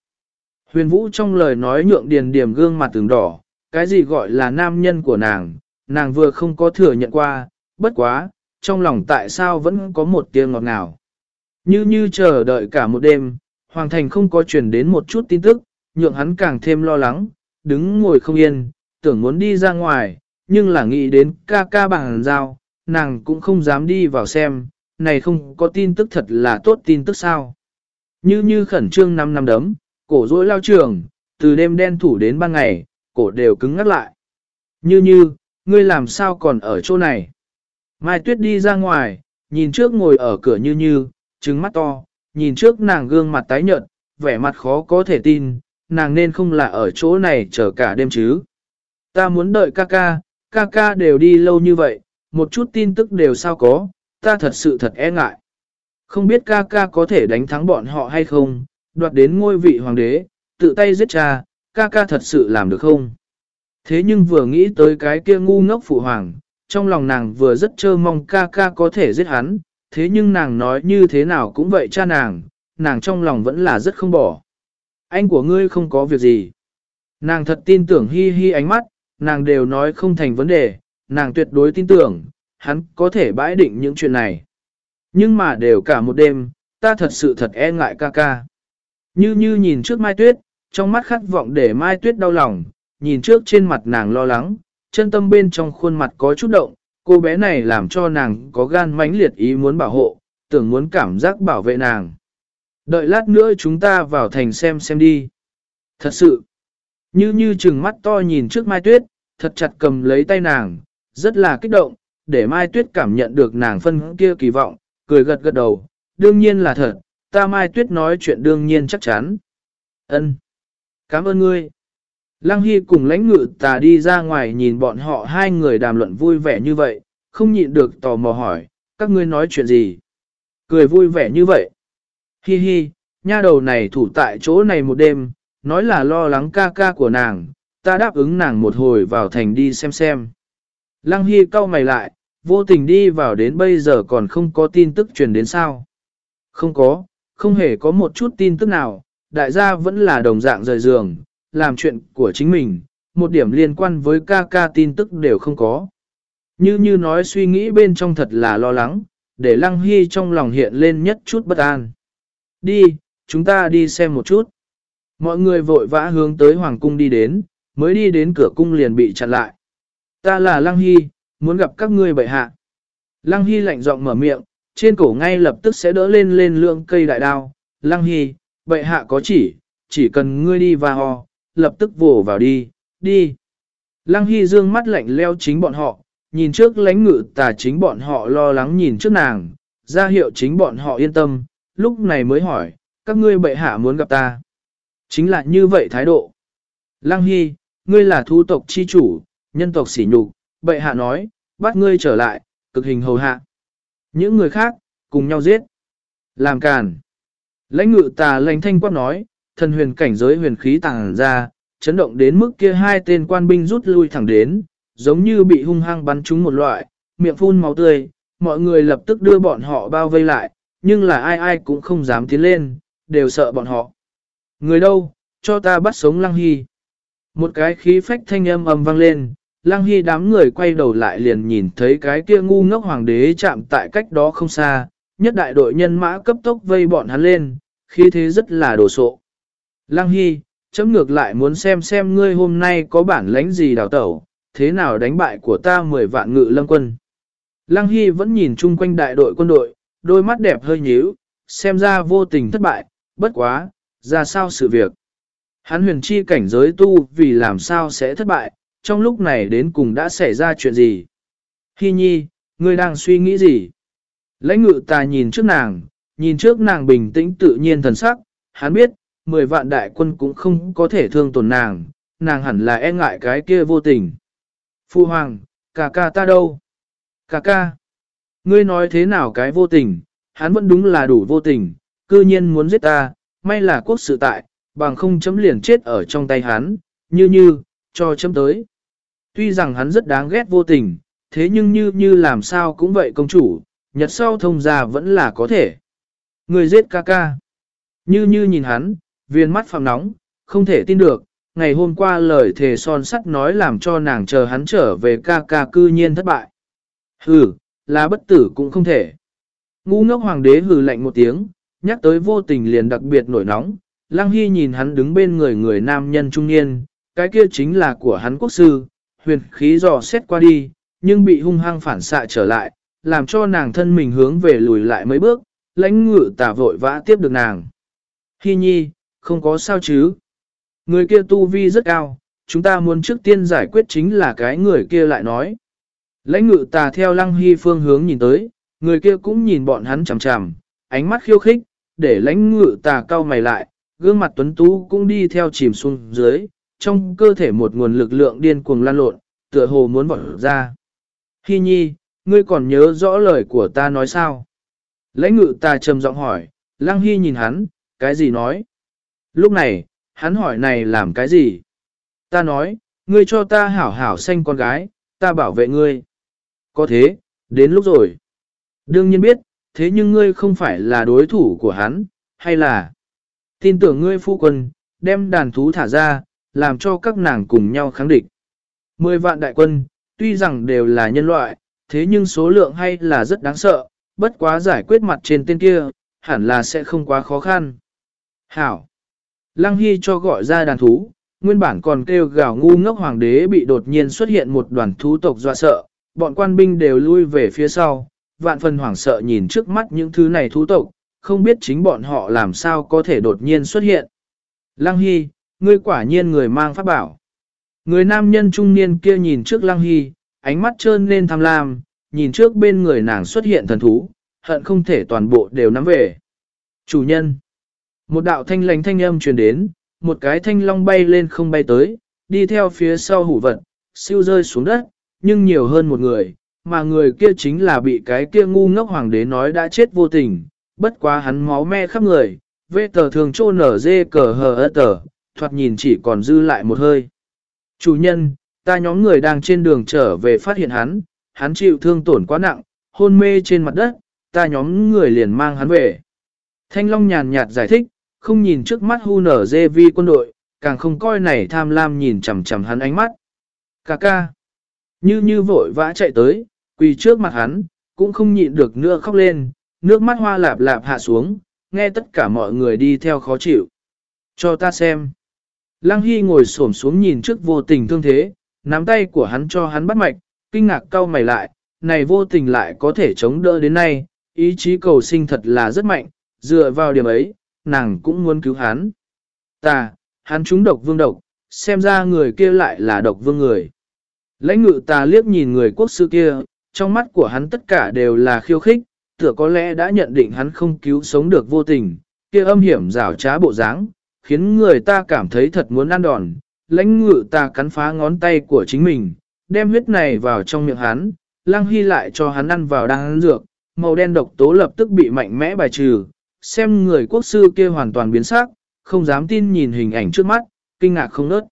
S1: Huyền Vũ trong lời nói nhượng điền điểm gương mặt từng đỏ, cái gì gọi là nam nhân của nàng, nàng vừa không có thừa nhận qua, bất quá, trong lòng tại sao vẫn có một tiếng ngọt ngào. Như như chờ đợi cả một đêm, Hoàng Thành không có truyền đến một chút tin tức, nhượng hắn càng thêm lo lắng, đứng ngồi không yên, tưởng muốn đi ra ngoài, nhưng là nghĩ đến ca ca bằng dao, nàng cũng không dám đi vào xem, này không có tin tức thật là tốt tin tức sao. Như như khẩn trương năm năm đấm, cổ rối lao trường, từ đêm đen thủ đến ban ngày, cổ đều cứng ngắt lại. Như như, ngươi làm sao còn ở chỗ này? Mai Tuyết đi ra ngoài, nhìn trước ngồi ở cửa như như, trứng mắt to, nhìn trước nàng gương mặt tái nhợt, vẻ mặt khó có thể tin, nàng nên không là ở chỗ này chờ cả đêm chứ. Ta muốn đợi ca ca, ca ca đều đi lâu như vậy, một chút tin tức đều sao có, ta thật sự thật e ngại. Không biết ca ca có thể đánh thắng bọn họ hay không, đoạt đến ngôi vị hoàng đế, tự tay giết cha, ca ca thật sự làm được không? Thế nhưng vừa nghĩ tới cái kia ngu ngốc phụ hoàng, trong lòng nàng vừa rất chơ mong ca ca có thể giết hắn, thế nhưng nàng nói như thế nào cũng vậy cha nàng, nàng trong lòng vẫn là rất không bỏ. Anh của ngươi không có việc gì. Nàng thật tin tưởng hi hi ánh mắt, nàng đều nói không thành vấn đề, nàng tuyệt đối tin tưởng, hắn có thể bãi định những chuyện này. Nhưng mà đều cả một đêm, ta thật sự thật e ngại ca ca. Như như nhìn trước Mai Tuyết, trong mắt khát vọng để Mai Tuyết đau lòng, nhìn trước trên mặt nàng lo lắng, chân tâm bên trong khuôn mặt có chút động, cô bé này làm cho nàng có gan mãnh liệt ý muốn bảo hộ, tưởng muốn cảm giác bảo vệ nàng. Đợi lát nữa chúng ta vào thành xem xem đi. Thật sự, như như chừng mắt to nhìn trước Mai Tuyết, thật chặt cầm lấy tay nàng, rất là kích động, để Mai Tuyết cảm nhận được nàng phân kia kỳ vọng, cười gật gật đầu, đương nhiên là thật, ta Mai Tuyết nói chuyện đương nhiên chắc chắn. Ân, Cảm ơn ngươi. Lăng Hy cùng lãnh ngự tà đi ra ngoài nhìn bọn họ hai người đàm luận vui vẻ như vậy, không nhịn được tò mò hỏi, các ngươi nói chuyện gì? Cười vui vẻ như vậy. Hi hi, nha đầu này thủ tại chỗ này một đêm, nói là lo lắng ca ca của nàng, ta đáp ứng nàng một hồi vào thành đi xem xem. Lăng Hy cau mày lại, vô tình đi vào đến bây giờ còn không có tin tức truyền đến sao. Không có, không hề có một chút tin tức nào, đại gia vẫn là đồng dạng rời giường, làm chuyện của chính mình, một điểm liên quan với ca ca tin tức đều không có. Như như nói suy nghĩ bên trong thật là lo lắng, để Lăng Hy trong lòng hiện lên nhất chút bất an. Đi, chúng ta đi xem một chút. Mọi người vội vã hướng tới Hoàng Cung đi đến, mới đi đến cửa cung liền bị chặn lại. Ta là Lăng Hy, muốn gặp các ngươi bệ hạ. Lăng Hy lạnh giọng mở miệng, trên cổ ngay lập tức sẽ đỡ lên lên lượng cây đại đao. Lăng Hy, bệ hạ có chỉ, chỉ cần ngươi đi và ho, lập tức vồ vào đi, đi. Lăng Hy dương mắt lạnh leo chính bọn họ, nhìn trước lãnh ngự tà chính bọn họ lo lắng nhìn trước nàng, ra hiệu chính bọn họ yên tâm, lúc này mới hỏi, các ngươi bệ hạ muốn gặp ta. Chính là như vậy thái độ. Lăng Hy, ngươi là thu tộc chi chủ, nhân tộc sỉ nhục, bệ hạ nói, bắt ngươi trở lại, cực hình hầu hạ. Những người khác, cùng nhau giết. Làm càn. Lãnh ngự tà lãnh thanh quát nói, thần huyền cảnh giới huyền khí tàng ra, chấn động đến mức kia hai tên quan binh rút lui thẳng đến, giống như bị hung hăng bắn trúng một loại, miệng phun máu tươi, mọi người lập tức đưa bọn họ bao vây lại, nhưng là ai ai cũng không dám tiến lên, đều sợ bọn họ. Người đâu, cho ta bắt sống Lăng Hy. Một cái khí phách thanh âm ầm vang lên, Lăng Hy đám người quay đầu lại liền nhìn thấy cái kia ngu ngốc hoàng đế chạm tại cách đó không xa, nhất đại đội nhân mã cấp tốc vây bọn hắn lên, khí thế rất là đồ sộ. Lăng Hy, chấm ngược lại muốn xem xem ngươi hôm nay có bản lãnh gì đào tẩu, thế nào đánh bại của ta 10 vạn ngự lâm quân. Lăng Hy vẫn nhìn chung quanh đại đội quân đội, đôi mắt đẹp hơi nhíu, xem ra vô tình thất bại, bất quá, ra sao sự việc. Hắn huyền chi cảnh giới tu vì làm sao sẽ thất bại, trong lúc này đến cùng đã xảy ra chuyện gì. Hi nhi, ngươi đang suy nghĩ gì? Lãnh ngự ta nhìn trước nàng, nhìn trước nàng bình tĩnh tự nhiên thần sắc, hắn biết, 10 vạn đại quân cũng không có thể thương tổn nàng, nàng hẳn là e ngại cái kia vô tình. Phu hoàng, ca ca ta đâu? Ca ca, ngươi nói thế nào cái vô tình, hắn vẫn đúng là đủ vô tình, cư nhiên muốn giết ta, may là quốc sự tại, bằng không chấm liền chết ở trong tay hắn, như như, cho chấm tới. Tuy rằng hắn rất đáng ghét vô tình, thế nhưng như như làm sao cũng vậy công chủ, nhật sau thông ra vẫn là có thể. Người giết ca ca. Như như nhìn hắn, viên mắt phạm nóng, không thể tin được, ngày hôm qua lời thề son sắt nói làm cho nàng chờ hắn trở về ca ca cư nhiên thất bại. Hừ, là bất tử cũng không thể. Ngu ngốc hoàng đế hừ lạnh một tiếng, nhắc tới vô tình liền đặc biệt nổi nóng, Lăng Hy nhìn hắn đứng bên người người nam nhân trung niên, cái kia chính là của hắn quốc sư, huyền khí dò xét qua đi, nhưng bị hung hăng phản xạ trở lại, làm cho nàng thân mình hướng về lùi lại mấy bước, lãnh ngự tả vội vã tiếp được nàng. Hy nhi, không có sao chứ. Người kia tu vi rất cao, chúng ta muốn trước tiên giải quyết chính là cái người kia lại nói. Lãnh ngự tà theo lăng hy phương hướng nhìn tới, người kia cũng nhìn bọn hắn chằm chằm, ánh mắt khiêu khích, để lãnh ngự tà cao mày lại, gương mặt tuấn tú cũng đi theo chìm xuống dưới, trong cơ thể một nguồn lực lượng điên cuồng lan lộn, tựa hồ muốn vọt ra. Hy nhi, ngươi còn nhớ rõ lời của ta nói sao? Lãnh ngự ta trầm giọng hỏi, lăng hy nhìn hắn, cái gì nói? Lúc này, hắn hỏi này làm cái gì? Ta nói, ngươi cho ta hảo hảo xanh con gái, ta bảo vệ ngươi. Có thế, đến lúc rồi. Đương nhiên biết, thế nhưng ngươi không phải là đối thủ của hắn, hay là tin tưởng ngươi phu quân, đem đàn thú thả ra, làm cho các nàng cùng nhau kháng địch. Mười vạn đại quân, tuy rằng đều là nhân loại, thế nhưng số lượng hay là rất đáng sợ, bất quá giải quyết mặt trên tên kia, hẳn là sẽ không quá khó khăn. Hảo! Lăng Hy cho gọi ra đàn thú, nguyên bản còn kêu gào ngu ngốc hoàng đế bị đột nhiên xuất hiện một đoàn thú tộc dọa sợ, bọn quan binh đều lui về phía sau, vạn phần hoảng sợ nhìn trước mắt những thứ này thú tộc, không biết chính bọn họ làm sao có thể đột nhiên xuất hiện. Lăng Hy, ngươi quả nhiên người mang pháp bảo. Người nam nhân trung niên kia nhìn trước Lăng Hy, ánh mắt trơn lên tham lam, nhìn trước bên người nàng xuất hiện thần thú, hận không thể toàn bộ đều nắm về. Chủ nhân. Một đạo thanh lành thanh âm truyền đến, một cái thanh long bay lên không bay tới, đi theo phía sau hủ vật, siêu rơi xuống đất, nhưng nhiều hơn một người, mà người kia chính là bị cái kia ngu ngốc hoàng đế nói đã chết vô tình, bất quá hắn máu me khắp người, vê tờ thường trô nở dê cờ hờ ơ tờ, thoạt nhìn chỉ còn dư lại một hơi. Chủ nhân, ta nhóm người đang trên đường trở về phát hiện hắn, hắn chịu thương tổn quá nặng, hôn mê trên mặt đất, ta nhóm người liền mang hắn về. Thanh Long nhàn nhạt giải thích, không nhìn trước mắt hu nở dê vi quân đội, càng không coi này tham lam nhìn chằm chằm hắn ánh mắt. Cà ca, như như vội vã chạy tới, quỳ trước mặt hắn, cũng không nhịn được nữa khóc lên, nước mắt hoa lạp lạp hạ xuống, nghe tất cả mọi người đi theo khó chịu. Cho ta xem. Lăng Hy ngồi xổm xuống nhìn trước vô tình thương thế, nắm tay của hắn cho hắn bắt mạch, kinh ngạc cau mày lại, này vô tình lại có thể chống đỡ đến nay, ý chí cầu sinh thật là rất mạnh, dựa vào điểm ấy, nàng cũng muốn cứu hắn. Ta, hắn trúng độc vương độc, xem ra người kia lại là độc vương người. Lãnh ngự ta liếc nhìn người quốc sư kia, trong mắt của hắn tất cả đều là khiêu khích, tựa có lẽ đã nhận định hắn không cứu sống được vô tình, kia âm hiểm rào trá bộ dáng, khiến người ta cảm thấy thật muốn ăn đòn. Lãnh ngự ta cắn phá ngón tay của chính mình, đem huyết này vào trong miệng hắn, lăng hy lại cho hắn ăn vào đang ăn dược, màu đen độc tố lập tức bị mạnh mẽ bài trừ, xem người quốc sư kia hoàn toàn biến sắc, không dám tin nhìn hình ảnh trước mắt, kinh ngạc không nớt.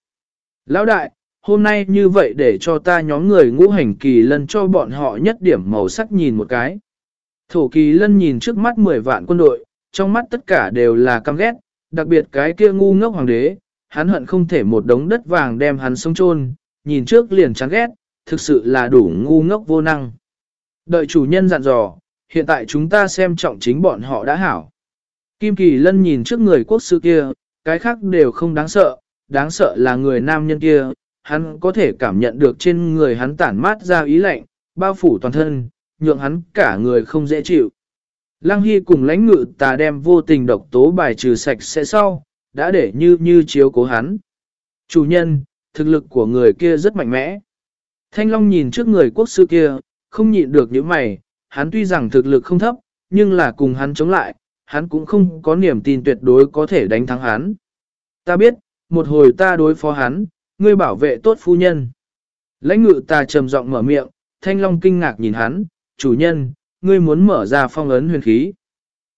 S1: Lão đại, hôm nay như vậy để cho ta nhóm người ngũ hành kỳ lân cho bọn họ nhất điểm màu sắc nhìn một cái. Thổ kỳ lân nhìn trước mắt 10 vạn quân đội, trong mắt tất cả đều là căm ghét, đặc biệt cái kia ngu ngốc hoàng đế, hắn hận không thể một đống đất vàng đem hắn sống chôn nhìn trước liền chán ghét, thực sự là đủ ngu ngốc vô năng. Đợi chủ nhân dặn dò, hiện tại chúng ta xem trọng chính bọn họ đã hảo. Kim Kỳ Lân nhìn trước người quốc sư kia, cái khác đều không đáng sợ, đáng sợ là người nam nhân kia, hắn có thể cảm nhận được trên người hắn tản mát ra ý lạnh, bao phủ toàn thân, nhượng hắn cả người không dễ chịu. Lăng Hy cùng lãnh ngự tà đem vô tình độc tố bài trừ sạch sẽ sau, đã để như như chiếu cố hắn. Chủ nhân, thực lực của người kia rất mạnh mẽ. Thanh Long nhìn trước người quốc sư kia, không nhịn được những mày, hắn tuy rằng thực lực không thấp, nhưng là cùng hắn chống lại, hắn cũng không có niềm tin tuyệt đối có thể đánh thắng hắn. Ta biết, một hồi ta đối phó hắn, ngươi bảo vệ tốt phu nhân. Lãnh ngự ta trầm giọng mở miệng, Thanh Long kinh ngạc nhìn hắn, chủ nhân, ngươi muốn mở ra phong ấn huyền khí.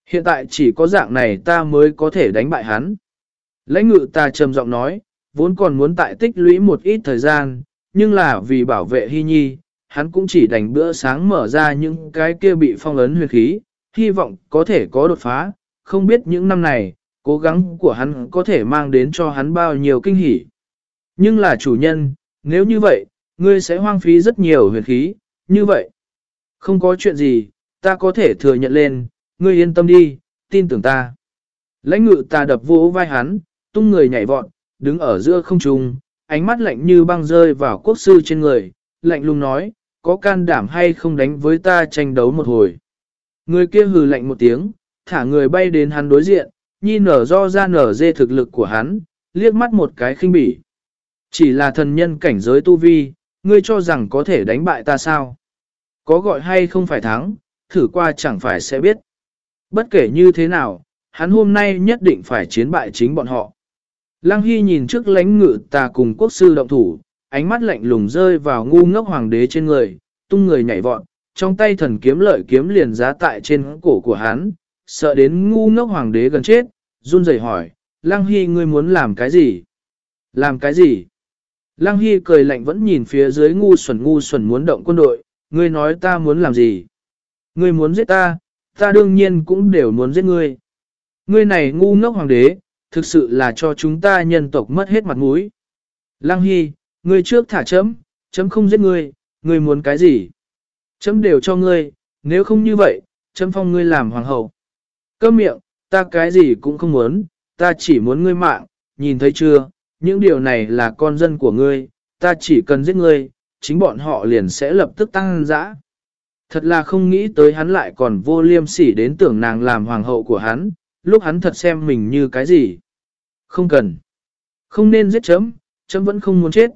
S1: Hiện tại chỉ có dạng này ta mới có thể đánh bại hắn. Lãnh ngự ta trầm giọng nói, vốn còn muốn tại tích lũy một ít thời gian, nhưng là vì bảo vệ hy nhi, hắn cũng chỉ đành bữa sáng mở ra những cái kia bị phong ấn huyền khí, hy vọng có thể có đột phá, không biết những năm này, cố gắng của hắn có thể mang đến cho hắn bao nhiêu kinh hỉ. Nhưng là chủ nhân, nếu như vậy, ngươi sẽ hoang phí rất nhiều huyền khí, như vậy. Không có chuyện gì, ta có thể thừa nhận lên, ngươi yên tâm đi, tin tưởng ta. Lãnh ngự ta đập vỗ vai hắn, tung người nhảy vọt, đứng ở giữa không trung, ánh mắt lạnh như băng rơi vào quốc sư trên người, lạnh lùng nói, có can đảm hay không đánh với ta tranh đấu một hồi. Người kia hừ lạnh một tiếng, thả người bay đến hắn đối diện, nhìn nở do ra nở dê thực lực của hắn, liếc mắt một cái khinh bỉ. Chỉ là thần nhân cảnh giới tu vi, ngươi cho rằng có thể đánh bại ta sao? Có gọi hay không phải thắng, thử qua chẳng phải sẽ biết. Bất kể như thế nào, hắn hôm nay nhất định phải chiến bại chính bọn họ. Lăng Hy nhìn trước lãnh ngự ta cùng quốc sư động thủ, ánh mắt lạnh lùng rơi vào ngu ngốc hoàng đế trên người, tung người nhảy vọt, trong tay thần kiếm lợi kiếm liền giá tại trên cổ của hắn, sợ đến ngu ngốc hoàng đế gần chết, run rẩy hỏi, Lăng Hy ngươi muốn làm cái gì? Làm cái gì? Lăng Hy cười lạnh vẫn nhìn phía dưới ngu xuẩn ngu xuẩn muốn động quân đội, ngươi nói ta muốn làm gì? Ngươi muốn giết ta, ta đương nhiên cũng đều muốn giết ngươi. Ngươi này ngu ngốc hoàng đế, thực sự là cho chúng ta nhân tộc mất hết mặt mũi. Lăng Hy, ngươi trước thả chấm, chấm không giết ngươi, ngươi muốn cái gì? Chấm đều cho ngươi, nếu không như vậy, chấm phong ngươi làm hoàng hậu. Cơ miệng, ta cái gì cũng không muốn, ta chỉ muốn ngươi mạng, nhìn thấy chưa, những điều này là con dân của ngươi, ta chỉ cần giết ngươi, chính bọn họ liền sẽ lập tức tăng dã. Thật là không nghĩ tới hắn lại còn vô liêm sỉ đến tưởng nàng làm hoàng hậu của hắn, lúc hắn thật xem mình như cái gì. Không cần. Không nên giết chấm, chấm vẫn không muốn chết.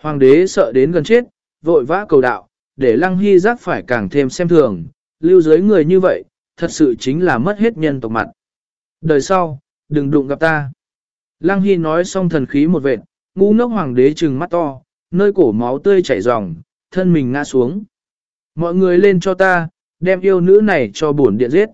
S1: Hoàng đế sợ đến gần chết, vội vã cầu đạo, để lăng hy giác phải càng thêm xem thường, lưu giới người như vậy, thật sự chính là mất hết nhân tộc mặt. Đời sau, đừng đụng gặp ta. Lăng Hy nói xong thần khí một vệt, ngu ngốc hoàng đế trừng mắt to, nơi cổ máu tươi chảy ròng, thân mình ngã xuống. Mọi người lên cho ta, đem yêu nữ này cho bổn điện giết.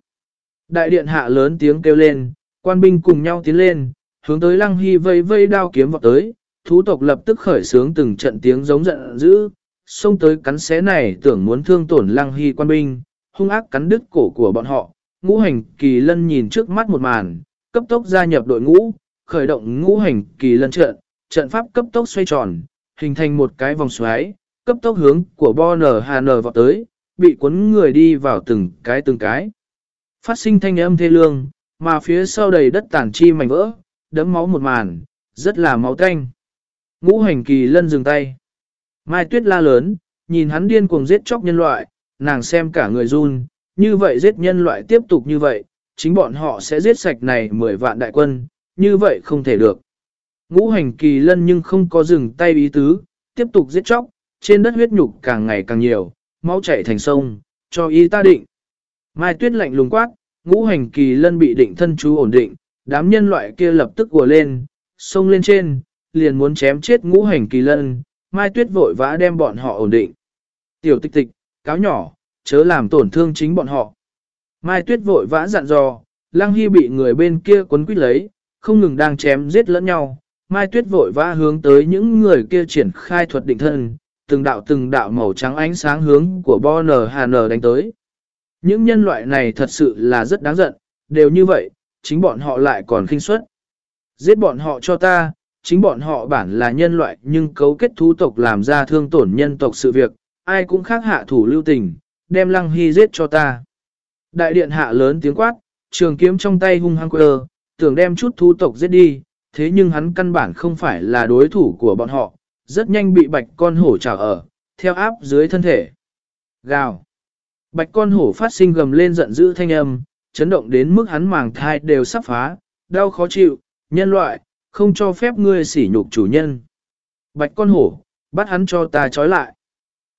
S1: Đại điện hạ lớn tiếng kêu lên, quan binh cùng nhau tiến lên, hướng tới lăng hy vây vây đao kiếm vào tới, thú tộc lập tức khởi sướng từng trận tiếng giống giận dữ, xông tới cắn xé này tưởng muốn thương tổn lăng hy quan binh, hung ác cắn đứt cổ của bọn họ. Ngũ hành kỳ lân nhìn trước mắt một màn, cấp tốc gia nhập đội ngũ, khởi động ngũ hành kỳ lân trận, trận pháp cấp tốc xoay tròn, hình thành một cái vòng xoáy, cấp tốc hướng của Bo N Hà N vào tới, bị cuốn người đi vào từng cái từng cái. Phát sinh thanh âm thê lương, mà phía sau đầy đất tản chi mảnh vỡ, đấm máu một màn, rất là máu tanh. Ngũ hành kỳ lân dừng tay. Mai tuyết la lớn, nhìn hắn điên cuồng giết chóc nhân loại, nàng xem cả người run, như vậy giết nhân loại tiếp tục như vậy, chính bọn họ sẽ giết sạch này 10 vạn đại quân, như vậy không thể được. Ngũ hành kỳ lân nhưng không có dừng tay ý tứ, tiếp tục giết chóc, trên đất huyết nhục càng ngày càng nhiều, máu chảy thành sông, cho y ta định. Mai tuyết lạnh lùng quát, ngũ hành kỳ lân bị định thân chú ổn định, đám nhân loại kia lập tức gùa lên, xông lên trên, liền muốn chém chết ngũ hành kỳ lân, mai tuyết vội vã đem bọn họ ổn định. Tiểu tịch tịch, cáo nhỏ, chớ làm tổn thương chính bọn họ. Mai tuyết vội vã dặn dò, lăng hy bị người bên kia quấn quýt lấy, không ngừng đang chém giết lẫn nhau. Mai tuyết vội vã hướng tới những người kia triển khai thuật định thân, từng đạo từng đạo màu trắng ánh sáng hướng của Bo N đánh tới. Những nhân loại này thật sự là rất đáng giận, đều như vậy, chính bọn họ lại còn khinh suất. Giết bọn họ cho ta, chính bọn họ bản là nhân loại nhưng cấu kết thú tộc làm ra thương tổn nhân tộc sự việc, ai cũng khác hạ thủ lưu tình, đem lăng hy giết cho ta. Đại điện hạ lớn tiếng quát, trường kiếm trong tay hung hăng quơ, tưởng đem chút thú tộc giết đi, thế nhưng hắn căn bản không phải là đối thủ của bọn họ, rất nhanh bị bạch con hổ trào ở, theo áp dưới thân thể. Gào. Bạch con hổ phát sinh gầm lên giận dữ thanh âm, chấn động đến mức hắn màng thai đều sắp phá, đau khó chịu, nhân loại, không cho phép ngươi sỉ nhục chủ nhân. Bạch con hổ, bắt hắn cho ta trói lại.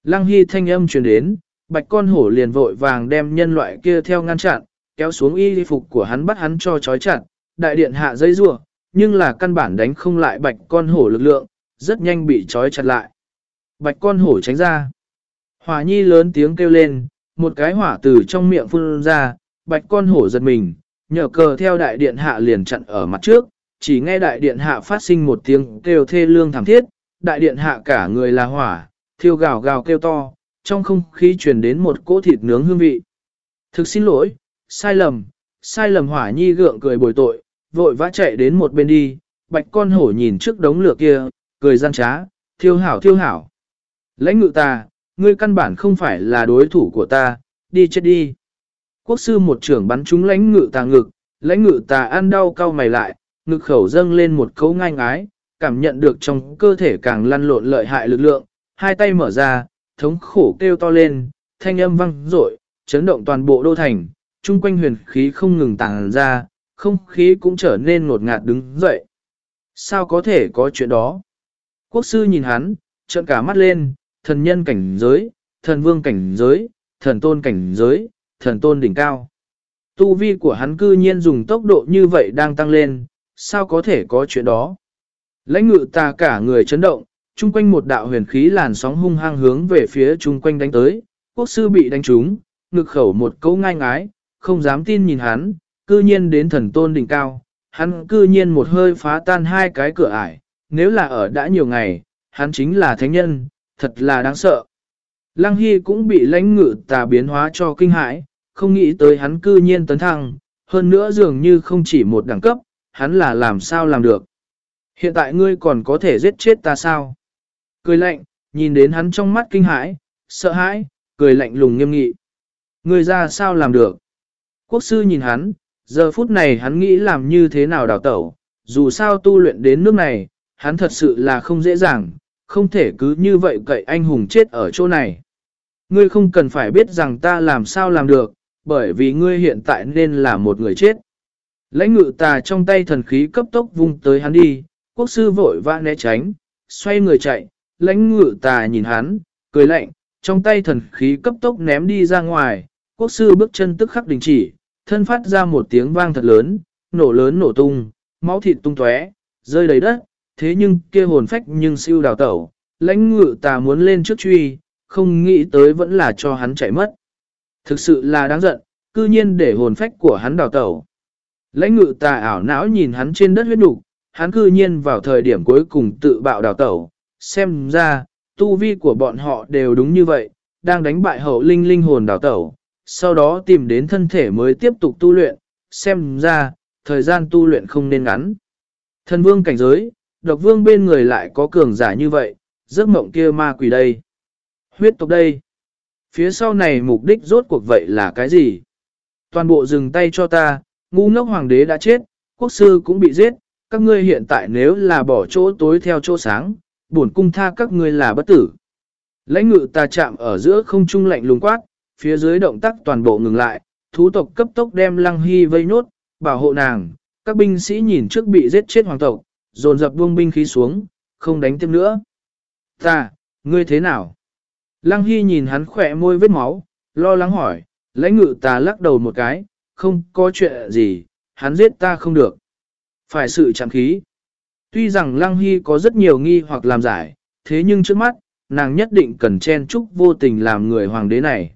S1: Lăng Hy thanh âm truyền đến, bạch con hổ liền vội vàng đem nhân loại kia theo ngăn chặn, kéo xuống y phục của hắn bắt hắn cho trói chặt, đại điện hạ dây rua, nhưng là căn bản đánh không lại bạch con hổ lực lượng, rất nhanh bị trói chặt lại. Bạch con hổ tránh ra. Hỏa nhi lớn tiếng kêu lên, một cái hỏa từ trong miệng phun ra, bạch con hổ giật mình, nhờ cờ theo đại điện hạ liền chặn ở mặt trước, chỉ nghe đại điện hạ phát sinh một tiếng kêu thê lương thảm thiết, đại điện hạ cả người là hỏa, thiêu gào gào kêu to, trong không khí truyền đến một cỗ thịt nướng hương vị. Thực xin lỗi, sai lầm, sai lầm hỏa nhi gượng cười bồi tội, vội vã chạy đến một bên đi, bạch con hổ nhìn trước đống lửa kia, cười gian trá, thiêu hảo thiêu hảo. Lãnh ngự ta, ngươi căn bản không phải là đối thủ của ta, đi chết đi. Quốc sư một trưởng bắn trúng lãnh ngự ta ngực, lãnh ngự ta ăn đau cau mày lại, ngực khẩu dâng lên một cấu ngai ngái, cảm nhận được trong cơ thể càng lăn lộn lợi hại lực lượng, hai tay mở ra, thống khổ kêu to lên, thanh âm vang rội, chấn động toàn bộ đô thành, chung quanh huyền khí không ngừng tàng ra, không khí cũng trở nên ngột ngạt đứng dậy. Sao có thể có chuyện đó? Quốc sư nhìn hắn, trợn cả mắt lên, thần nhân cảnh giới, thần vương cảnh giới, thần tôn cảnh giới, thần tôn đỉnh cao. Tu vi của hắn cư nhiên dùng tốc độ như vậy đang tăng lên, sao có thể có chuyện đó? Lãnh ngự ta cả người chấn động, chung quanh một đạo huyền khí làn sóng hung hăng hướng về phía chung quanh đánh tới, quốc sư bị đánh trúng, ngực khẩu một câu ngai ngái, không dám tin nhìn hắn, cư nhiên đến thần tôn đỉnh cao, hắn cư nhiên một hơi phá tan hai cái cửa ải, nếu là ở đã nhiều ngày, hắn chính là thánh nhân, thật là đáng sợ. Lăng Hy cũng bị lãnh ngự tà biến hóa cho kinh hãi, không nghĩ tới hắn cư nhiên tấn thăng, hơn nữa dường như không chỉ một đẳng cấp, hắn là làm sao làm được. Hiện tại ngươi còn có thể giết chết ta sao? Cười lạnh, nhìn đến hắn trong mắt kinh hãi, sợ hãi, cười lạnh lùng nghiêm nghị. Ngươi ra sao làm được? Quốc sư nhìn hắn, giờ phút này hắn nghĩ làm như thế nào đào tẩu, dù sao tu luyện đến nước này, hắn thật sự là không dễ dàng, không thể cứ như vậy cậy anh hùng chết ở chỗ này. Ngươi không cần phải biết rằng ta làm sao làm được, bởi vì ngươi hiện tại nên là một người chết. Lãnh ngự tà trong tay thần khí cấp tốc vung tới hắn đi, quốc sư vội vã né tránh, xoay người chạy, lãnh ngự tà nhìn hắn, cười lạnh, trong tay thần khí cấp tốc ném đi ra ngoài, quốc sư bước chân tức khắc đình chỉ, thân phát ra một tiếng vang thật lớn, nổ lớn nổ tung, máu thịt tung tóe, rơi đầy đất, thế nhưng kia hồn phách nhưng siêu đào tẩu, lãnh ngự ta muốn lên trước truy, không nghĩ tới vẫn là cho hắn chạy mất. Thực sự là đáng giận, cư nhiên để hồn phách của hắn đào tẩu. Lãnh ngự tà ảo não nhìn hắn trên đất huyết nục, hắn cư nhiên vào thời điểm cuối cùng tự bạo đào tẩu. Xem ra, tu vi của bọn họ đều đúng như vậy, đang đánh bại hậu linh linh hồn đào tẩu, sau đó tìm đến thân thể mới tiếp tục tu luyện, xem ra, thời gian tu luyện không nên ngắn. Thần vương cảnh giới, độc vương bên người lại có cường giả như vậy, giấc mộng kia ma quỷ đây. Huyết tộc đây. Phía sau này mục đích rốt cuộc vậy là cái gì? Toàn bộ dừng tay cho ta, ngu ngốc hoàng đế đã chết, quốc sư cũng bị giết, các ngươi hiện tại nếu là bỏ chỗ tối theo chỗ sáng, bổn cung tha các ngươi là bất tử. Lãnh ngự ta chạm ở giữa không trung lạnh lùng quát, phía dưới động tác toàn bộ ngừng lại, thú tộc cấp tốc đem lăng hy vây nốt, bảo hộ nàng, các binh sĩ nhìn trước bị giết chết hoàng tộc, dồn dập buông binh khí xuống, không đánh tiếp nữa. Ta, ngươi thế nào? Lăng Hy nhìn hắn khỏe môi vết máu, lo lắng hỏi, lãnh ngự ta lắc đầu một cái, không có chuyện gì, hắn giết ta không được. Phải sự chạm khí. Tuy rằng Lăng Hy có rất nhiều nghi hoặc làm giải, thế nhưng trước mắt, nàng nhất định cần chen chúc vô tình làm người hoàng đế này.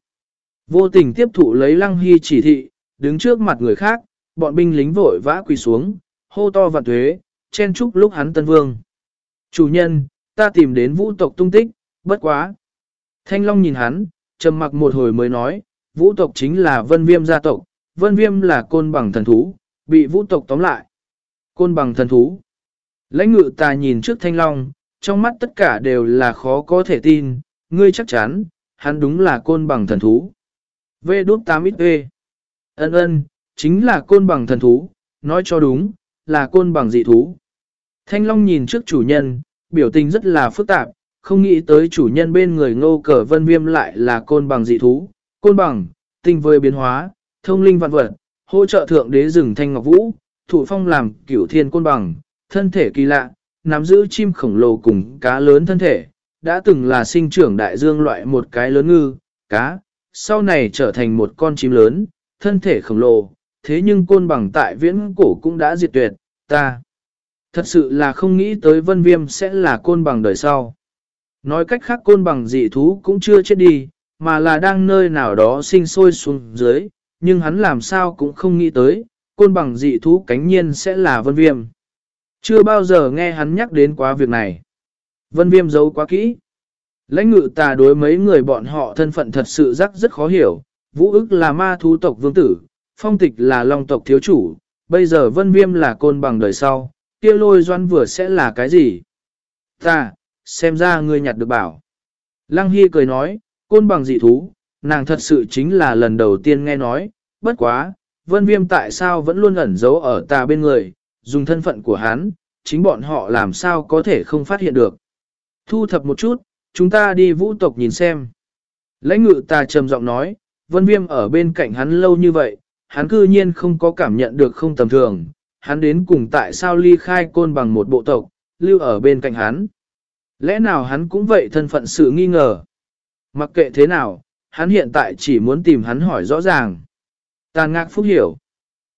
S1: Vô tình tiếp thụ lấy Lăng Hy chỉ thị, đứng trước mặt người khác, bọn binh lính vội vã quỳ xuống, hô to và thuế, chen chúc lúc hắn tân vương. Chủ nhân, ta tìm đến vũ tộc tung tích, bất quá. Thanh Long nhìn hắn, trầm mặc một hồi mới nói, vũ tộc chính là vân viêm gia tộc, vân viêm là côn bằng thần thú, bị vũ tộc tóm lại. Côn bằng thần thú. Lãnh ngự ta nhìn trước Thanh Long, trong mắt tất cả đều là khó có thể tin, ngươi chắc chắn, hắn đúng là côn bằng thần thú. V đốt 8 ít V. Ân ân, chính là côn bằng thần thú, nói cho đúng, là côn bằng dị thú. Thanh Long nhìn trước chủ nhân, biểu tình rất là phức tạp, không nghĩ tới chủ nhân bên người ngô cờ vân viêm lại là côn bằng dị thú, côn bằng, tinh vơi biến hóa, thông linh vạn vật, hỗ trợ thượng đế rừng thanh ngọc vũ, thủ phong làm cửu thiên côn bằng, thân thể kỳ lạ, nắm giữ chim khổng lồ cùng cá lớn thân thể, đã từng là sinh trưởng đại dương loại một cái lớn ngư, cá, sau này trở thành một con chim lớn, thân thể khổng lồ, thế nhưng côn bằng tại viễn cổ cũng đã diệt tuyệt, ta. Thật sự là không nghĩ tới vân viêm sẽ là côn bằng đời sau. Nói cách khác côn bằng dị thú cũng chưa chết đi, mà là đang nơi nào đó sinh sôi xuống dưới, nhưng hắn làm sao cũng không nghĩ tới, côn bằng dị thú cánh nhiên sẽ là vân viêm. Chưa bao giờ nghe hắn nhắc đến quá việc này. Vân viêm giấu quá kỹ. Lãnh ngự tà đối mấy người bọn họ thân phận thật sự rắc rất khó hiểu. Vũ ức là ma thú tộc vương tử, phong tịch là long tộc thiếu chủ, bây giờ vân viêm là côn bằng đời sau, kia lôi doan vừa sẽ là cái gì? Ta, xem ra ngươi nhặt được bảo. Lăng Hy cười nói, côn bằng dị thú, nàng thật sự chính là lần đầu tiên nghe nói, bất quá, vân viêm tại sao vẫn luôn ẩn giấu ở ta bên người, dùng thân phận của hắn, chính bọn họ làm sao có thể không phát hiện được. Thu thập một chút, chúng ta đi vũ tộc nhìn xem. Lãnh ngự ta trầm giọng nói, vân viêm ở bên cạnh hắn lâu như vậy, hắn cư nhiên không có cảm nhận được không tầm thường, hắn đến cùng tại sao ly khai côn bằng một bộ tộc, lưu ở bên cạnh hắn. Lẽ nào hắn cũng vậy thân phận sự nghi ngờ? Mặc kệ thế nào, hắn hiện tại chỉ muốn tìm hắn hỏi rõ ràng. Tàn ngạc phúc hiểu.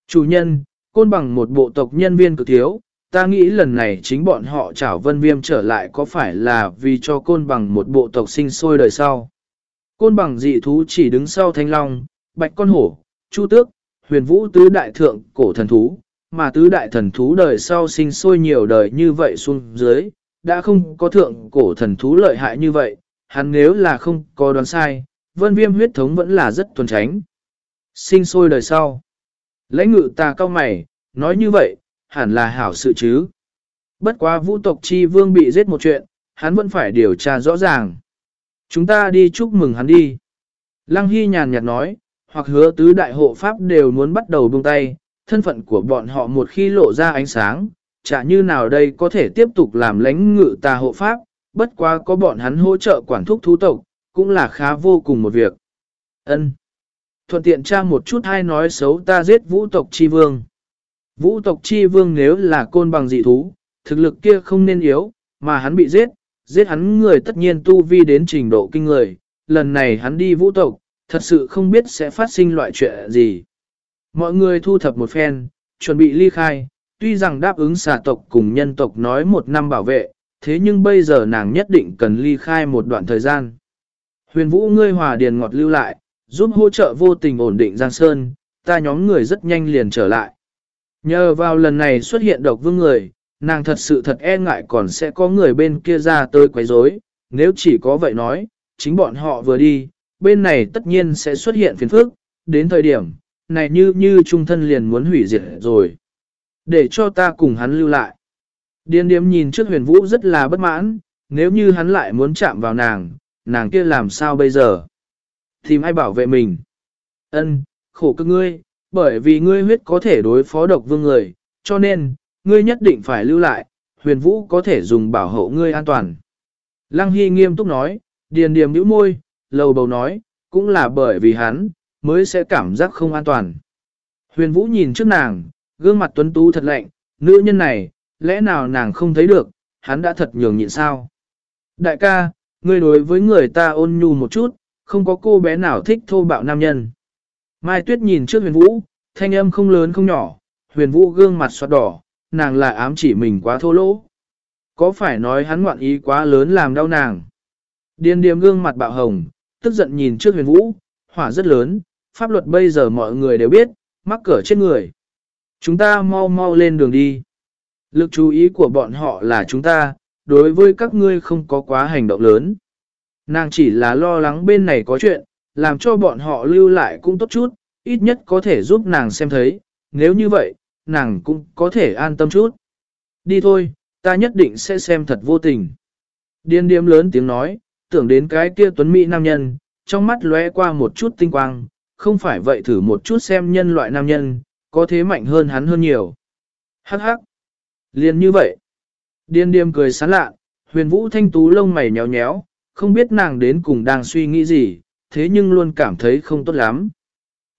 S1: Chủ nhân, côn bằng một bộ tộc nhân viên cực thiếu, ta nghĩ lần này chính bọn họ chảo vân viêm trở lại có phải là vì cho côn bằng một bộ tộc sinh sôi đời sau. Côn bằng dị thú chỉ đứng sau thanh long, bạch con hổ, chu tước, huyền vũ tứ đại thượng cổ thần thú, mà tứ đại thần thú đời sau sinh sôi nhiều đời như vậy xuống dưới, đã không có thượng cổ thần thú lợi hại như vậy, hắn nếu là không có đoán sai, vân viêm huyết thống vẫn là rất thuần tránh. Sinh sôi đời sau. Lãnh ngự ta cao mày, nói như vậy, hẳn là hảo sự chứ. Bất quá vũ tộc chi vương bị giết một chuyện, hắn vẫn phải điều tra rõ ràng. Chúng ta đi chúc mừng hắn đi. Lăng Hy nhàn nhạt nói, hoặc hứa tứ đại hộ pháp đều muốn bắt đầu buông tay, thân phận của bọn họ một khi lộ ra ánh sáng, chả như nào đây có thể tiếp tục làm lãnh ngự tà hộ pháp, bất quá có bọn hắn hỗ trợ quản thúc thú tộc, cũng là khá vô cùng một việc. Ân. Thuận tiện tra một chút hay nói xấu ta giết vũ tộc chi vương. Vũ tộc chi vương nếu là côn bằng dị thú, thực lực kia không nên yếu, mà hắn bị giết, giết hắn người tất nhiên tu vi đến trình độ kinh người, lần này hắn đi vũ tộc, thật sự không biết sẽ phát sinh loại chuyện gì. Mọi người thu thập một phen, chuẩn bị ly khai, tuy rằng đáp ứng xà tộc cùng nhân tộc nói một năm bảo vệ, thế nhưng bây giờ nàng nhất định cần ly khai một đoạn thời gian. Huyền vũ ngươi hòa điền ngọt lưu lại, giúp hỗ trợ vô tình ổn định Giang Sơn, ta nhóm người rất nhanh liền trở lại. Nhờ vào lần này xuất hiện độc vương người, nàng thật sự thật e ngại còn sẽ có người bên kia ra tới quấy rối. nếu chỉ có vậy nói, chính bọn họ vừa đi, bên này tất nhiên sẽ xuất hiện phiền phức, đến thời điểm, này như như trung thân liền muốn hủy diệt rồi. Để cho ta cùng hắn lưu lại. Điên điếm nhìn trước huyền vũ rất là bất mãn, nếu như hắn lại muốn chạm vào nàng, nàng kia làm sao bây giờ? Tìm ai bảo vệ mình? Ân, khổ cơ ngươi, bởi vì ngươi huyết có thể đối phó độc vương người, cho nên, ngươi nhất định phải lưu lại, huyền vũ có thể dùng bảo hộ ngươi an toàn. Lăng Hy nghiêm túc nói, điền điềm nhíu môi, lầu bầu nói, cũng là bởi vì hắn, mới sẽ cảm giác không an toàn. Huyền vũ nhìn trước nàng, gương mặt tuấn tú thật lạnh, nữ nhân này, lẽ nào nàng không thấy được, hắn đã thật nhường nhịn sao. Đại ca, ngươi đối với người ta ôn nhu một chút, không có cô bé nào thích thô bạo nam nhân. Mai Tuyết nhìn trước huyền vũ, thanh âm không lớn không nhỏ, huyền vũ gương mặt xoát đỏ, nàng lại ám chỉ mình quá thô lỗ. Có phải nói hắn ngoạn ý quá lớn làm đau nàng? Điên điềm gương mặt bạo hồng, tức giận nhìn trước huyền vũ, hỏa rất lớn, pháp luật bây giờ mọi người đều biết, mắc cỡ trên người. Chúng ta mau mau lên đường đi. Lực chú ý của bọn họ là chúng ta, đối với các ngươi không có quá hành động lớn. Nàng chỉ là lo lắng bên này có chuyện, làm cho bọn họ lưu lại cũng tốt chút, ít nhất có thể giúp nàng xem thấy, nếu như vậy, nàng cũng có thể an tâm chút. Đi thôi, ta nhất định sẽ xem thật vô tình. Điên điếm lớn tiếng nói, tưởng đến cái kia tuấn mỹ nam nhân, trong mắt lóe qua một chút tinh quang, không phải vậy thử một chút xem nhân loại nam nhân, có thế mạnh hơn hắn hơn nhiều. Hắc hắc. Liên như vậy. Điên điềm cười sán lạ, huyền vũ thanh tú lông mày nhéo nhéo, không biết nàng đến cùng đang suy nghĩ gì, thế nhưng luôn cảm thấy không tốt lắm.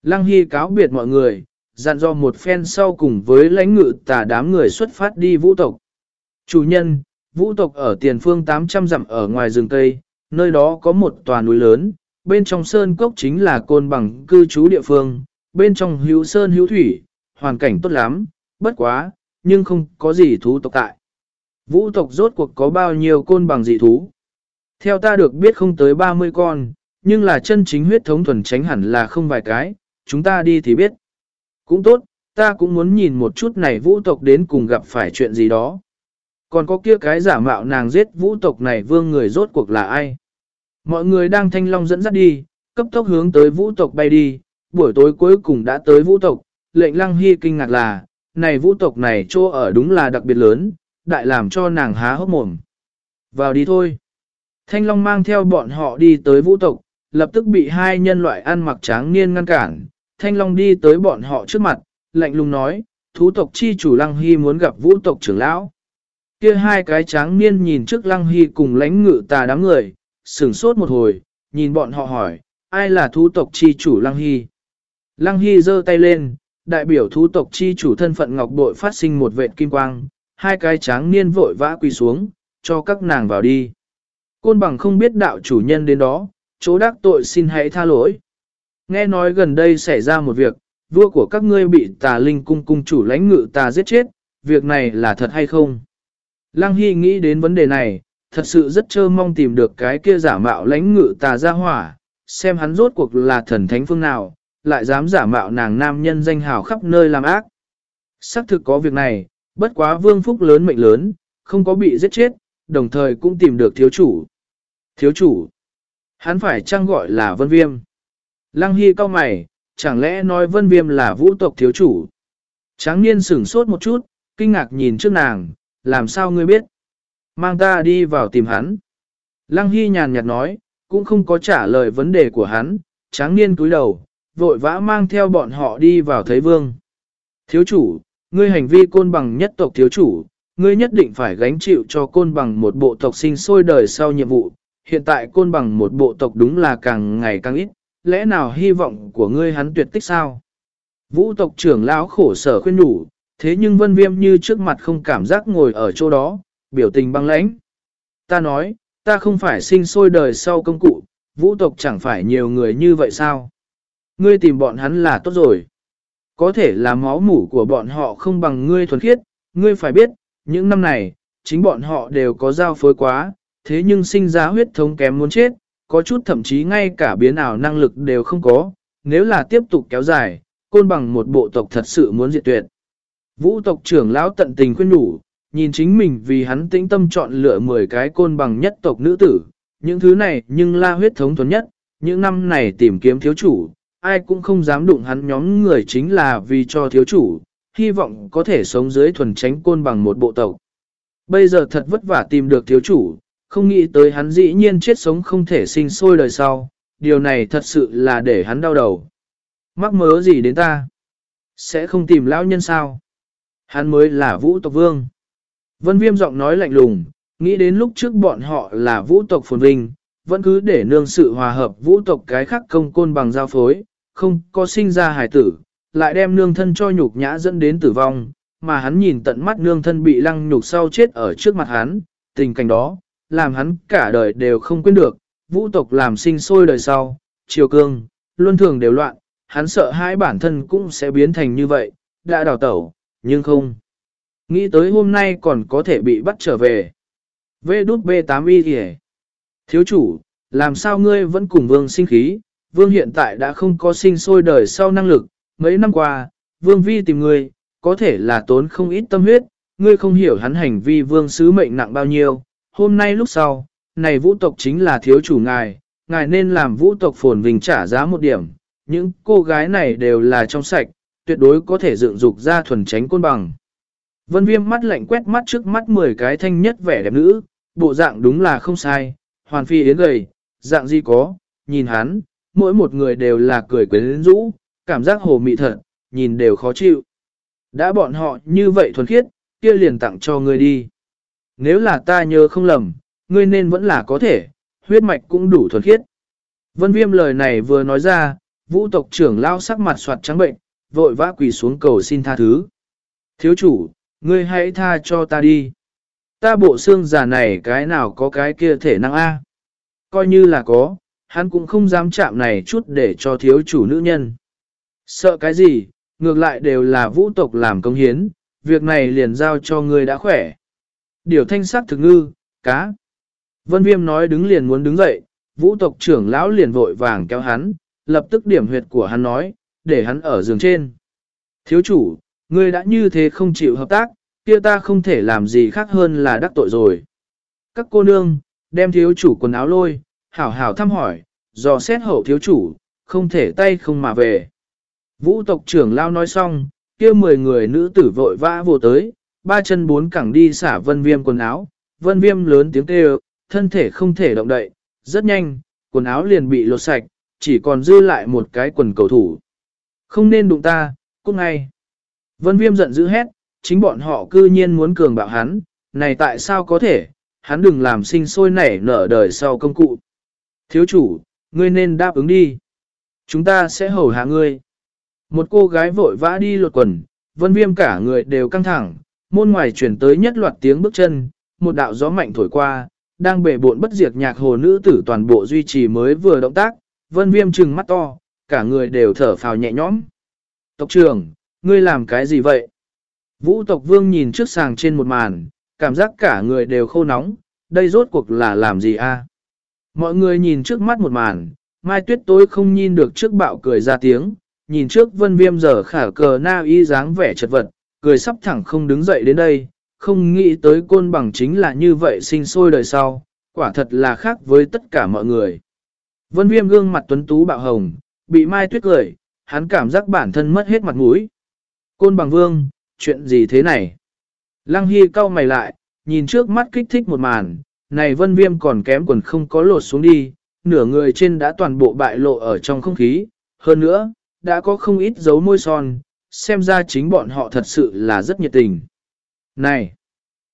S1: Lăng Hy cáo biệt mọi người, dặn dò một phen sau cùng với lãnh ngự tà đám người xuất phát đi vũ tộc. Chủ nhân, vũ tộc ở tiền phương 800 dặm ở ngoài rừng Tây, nơi đó có một tòa núi lớn, bên trong sơn cốc chính là côn bằng cư trú địa phương, bên trong hữu sơn hữu thủy, hoàn cảnh tốt lắm, bất quá, nhưng không có gì thú tộc tại. Vũ tộc rốt cuộc có bao nhiêu côn bằng dị thú? Theo ta được biết không tới 30 con, nhưng là chân chính huyết thống thuần tránh hẳn là không vài cái, chúng ta đi thì biết. Cũng tốt, ta cũng muốn nhìn một chút này vũ tộc đến cùng gặp phải chuyện gì đó. Còn có kia cái giả mạo nàng giết vũ tộc này vương người rốt cuộc là ai? Mọi người đang thanh long dẫn dắt đi, cấp tốc hướng tới vũ tộc bay đi, buổi tối cuối cùng đã tới vũ tộc, lệnh lăng hy kinh ngạc là, này vũ tộc này chỗ ở đúng là đặc biệt lớn, đại làm cho nàng há hốc mồm. Vào đi thôi. Thanh long mang theo bọn họ đi tới vũ tộc, lập tức bị hai nhân loại ăn mặc tráng niên ngăn cản. Thanh long đi tới bọn họ trước mặt, lạnh lùng nói, thú tộc chi chủ lăng hy muốn gặp vũ tộc trưởng lão. Kia hai cái tráng niên nhìn trước lăng hy cùng lãnh ngự tà đám người, sửng sốt một hồi, nhìn bọn họ hỏi, ai là thú tộc chi chủ Lăng Hy? Lăng Hy giơ tay lên, đại biểu thú tộc chi chủ thân phận ngọc bội phát sinh một vệt kim quang, hai cái tráng niên vội vã quỳ xuống, cho các nàng vào đi. Côn bằng không biết đạo chủ nhân đến đó, chỗ đắc tội xin hãy tha lỗi. Nghe nói gần đây xảy ra một việc, vua của các ngươi bị tà linh cung cung chủ lãnh ngự tà giết chết, việc này là thật hay không? Lăng Hy nghĩ đến vấn đề này, thật sự rất trơ mong tìm được cái kia giả mạo lãnh ngự tà ra hỏa, xem hắn rốt cuộc là thần thánh phương nào, lại dám giả mạo nàng nam nhân danh hào khắp nơi làm ác. Xác thực có việc này, bất quá vương phúc lớn mệnh lớn, không có bị giết chết, đồng thời cũng tìm được thiếu chủ. Thiếu chủ, hắn phải chăng gọi là vân viêm. Lăng Hy cao mày, chẳng lẽ nói vân viêm là vũ tộc thiếu chủ. Tráng niên sửng sốt một chút, kinh ngạc nhìn trước nàng, làm sao ngươi biết? Mang ta đi vào tìm hắn. Lăng Hy nhàn nhạt nói, cũng không có trả lời vấn đề của hắn, tráng niên cúi đầu, vội vã mang theo bọn họ đi vào thấy vương. Thiếu chủ, ngươi hành vi côn bằng nhất tộc thiếu chủ, ngươi nhất định phải gánh chịu cho côn bằng một bộ tộc sinh sôi đời sau nhiệm vụ. Hiện tại côn bằng một bộ tộc đúng là càng ngày càng ít, lẽ nào hy vọng của ngươi hắn tuyệt tích sao? Vũ tộc trưởng lão khổ sở khuyên đủ thế nhưng vân viêm như trước mặt không cảm giác ngồi ở chỗ đó, biểu tình băng lãnh. Ta nói, ta không phải sinh sôi đời sau công cụ, vũ tộc chẳng phải nhiều người như vậy sao? Ngươi tìm bọn hắn là tốt rồi. Có thể là máu mủ của bọn họ không bằng ngươi thuần khiết, ngươi phải biết, những năm này, chính bọn họ đều có giao phối quá, thế nhưng sinh ra huyết thống kém muốn chết, có chút thậm chí ngay cả biến ảo năng lực đều không có, nếu là tiếp tục kéo dài, côn bằng một bộ tộc thật sự muốn diệt tuyệt. Vũ tộc trưởng lão tận tình khuyên nhủ, nhìn chính mình vì hắn tĩnh tâm chọn lựa 10 cái côn bằng nhất tộc nữ tử, những thứ này nhưng la huyết thống thuần nhất, những năm này tìm kiếm thiếu chủ, ai cũng không dám đụng hắn nhóm người chính là vì cho thiếu chủ, hy vọng có thể sống dưới thuần tránh côn bằng một bộ tộc. Bây giờ thật vất vả tìm được thiếu chủ, không nghĩ tới hắn dĩ nhiên chết sống không thể sinh sôi đời sau, điều này thật sự là để hắn đau đầu. Mắc mớ gì đến ta? Sẽ không tìm lão nhân sao? Hắn mới là vũ tộc vương. Vân viêm giọng nói lạnh lùng, nghĩ đến lúc trước bọn họ là vũ tộc phồn vinh, vẫn cứ để nương sự hòa hợp vũ tộc cái khác công côn bằng giao phối, không có sinh ra hải tử, lại đem nương thân cho nhục nhã dẫn đến tử vong, mà hắn nhìn tận mắt nương thân bị lăng nhục sau chết ở trước mặt hắn, tình cảnh đó, làm hắn cả đời đều không quên được, vũ tộc làm sinh sôi đời sau, triều cương, luân thường đều loạn, hắn sợ hai bản thân cũng sẽ biến thành như vậy, đã đào tẩu, nhưng không. Nghĩ tới hôm nay còn có thể bị bắt trở về. V đút B8 y kìa. Thiếu chủ, làm sao ngươi vẫn cùng vương sinh khí, vương hiện tại đã không có sinh sôi đời sau năng lực, mấy năm qua, vương vi tìm ngươi, có thể là tốn không ít tâm huyết, ngươi không hiểu hắn hành vi vương sứ mệnh nặng bao nhiêu, hôm nay lúc sau, này vũ tộc chính là thiếu chủ ngài, ngài nên làm vũ tộc phồn vinh trả giá một điểm, những cô gái này đều là trong sạch, tuyệt đối có thể dựng dục ra thuần tránh côn bằng. Vân viêm mắt lạnh quét mắt trước mắt 10 cái thanh nhất vẻ đẹp nữ, bộ dạng đúng là không sai, hoàn phi yến gầy, dạng gì có, nhìn hắn, mỗi một người đều là cười quyến rũ, cảm giác hồ mị thật, nhìn đều khó chịu. Đã bọn họ như vậy thuần khiết, kia liền tặng cho người đi. Nếu là ta nhớ không lầm, ngươi nên vẫn là có thể, huyết mạch cũng đủ thuần khiết. Vân viêm lời này vừa nói ra, vũ tộc trưởng lao sắc mặt soạt trắng bệnh, vội vã quỳ xuống cầu xin tha thứ. Thiếu chủ, ngươi hãy tha cho ta đi. Ta bộ xương giả này cái nào có cái kia thể năng A. Coi như là có, hắn cũng không dám chạm này chút để cho thiếu chủ nữ nhân. Sợ cái gì, ngược lại đều là vũ tộc làm công hiến, việc này liền giao cho ngươi đã khỏe. Điều thanh sắc thực ngư, cá. Vân Viêm nói đứng liền muốn đứng dậy, vũ tộc trưởng lão liền vội vàng kéo hắn, lập tức điểm huyệt của hắn nói, để hắn ở giường trên. Thiếu chủ, ngươi đã như thế không chịu hợp tác, kia ta không thể làm gì khác hơn là đắc tội rồi. Các cô nương, đem thiếu chủ quần áo lôi, hảo hảo thăm hỏi, dò xét hậu thiếu chủ, không thể tay không mà về. Vũ tộc trưởng lao nói xong, kia 10 người nữ tử vội vã vô tới, ba chân bốn cẳng đi xả vân viêm quần áo, vân viêm lớn tiếng kêu, thân thể không thể động đậy, rất nhanh, quần áo liền bị lột sạch, chỉ còn dư lại một cái quần cầu thủ. Không nên đụng ta, cút ngay. Vân viêm giận dữ hét, chính bọn họ cư nhiên muốn cường bạo hắn, này tại sao có thể, hắn đừng làm sinh sôi nảy nở đời sau công cụ. Thiếu chủ, ngươi nên đáp ứng đi. Chúng ta sẽ hầu hạ ngươi. Một cô gái vội vã đi lột quần, vân viêm cả người đều căng thẳng, môn ngoài chuyển tới nhất loạt tiếng bước chân, một đạo gió mạnh thổi qua, đang bể bộn bất diệt nhạc hồ nữ tử toàn bộ duy trì mới vừa động tác, vân viêm trừng mắt to, cả người đều thở phào nhẹ nhõm. Tộc trưởng, ngươi làm cái gì vậy? Vũ tộc vương nhìn trước sàng trên một màn, cảm giác cả người đều khô nóng, đây rốt cuộc là làm gì a? Mọi người nhìn trước mắt một màn, mai tuyết tối không nhìn được trước bạo cười ra tiếng, nhìn trước vân viêm giờ khả cờ na y dáng vẻ chật vật, cười sắp thẳng không đứng dậy đến đây, không nghĩ tới côn bằng chính là như vậy sinh sôi đời sau, quả thật là khác với tất cả mọi người. Vân viêm gương mặt tuấn tú bạo hồng, bị mai tuyết cười, hắn cảm giác bản thân mất hết mặt mũi. Côn bằng vương, chuyện gì thế này? Lăng Hy cau mày lại, nhìn trước mắt kích thích một màn, này vân viêm còn kém quần không có lột xuống đi, nửa người trên đã toàn bộ bại lộ ở trong không khí, hơn nữa, đã có không ít dấu môi son, xem ra chính bọn họ thật sự là rất nhiệt tình. Này!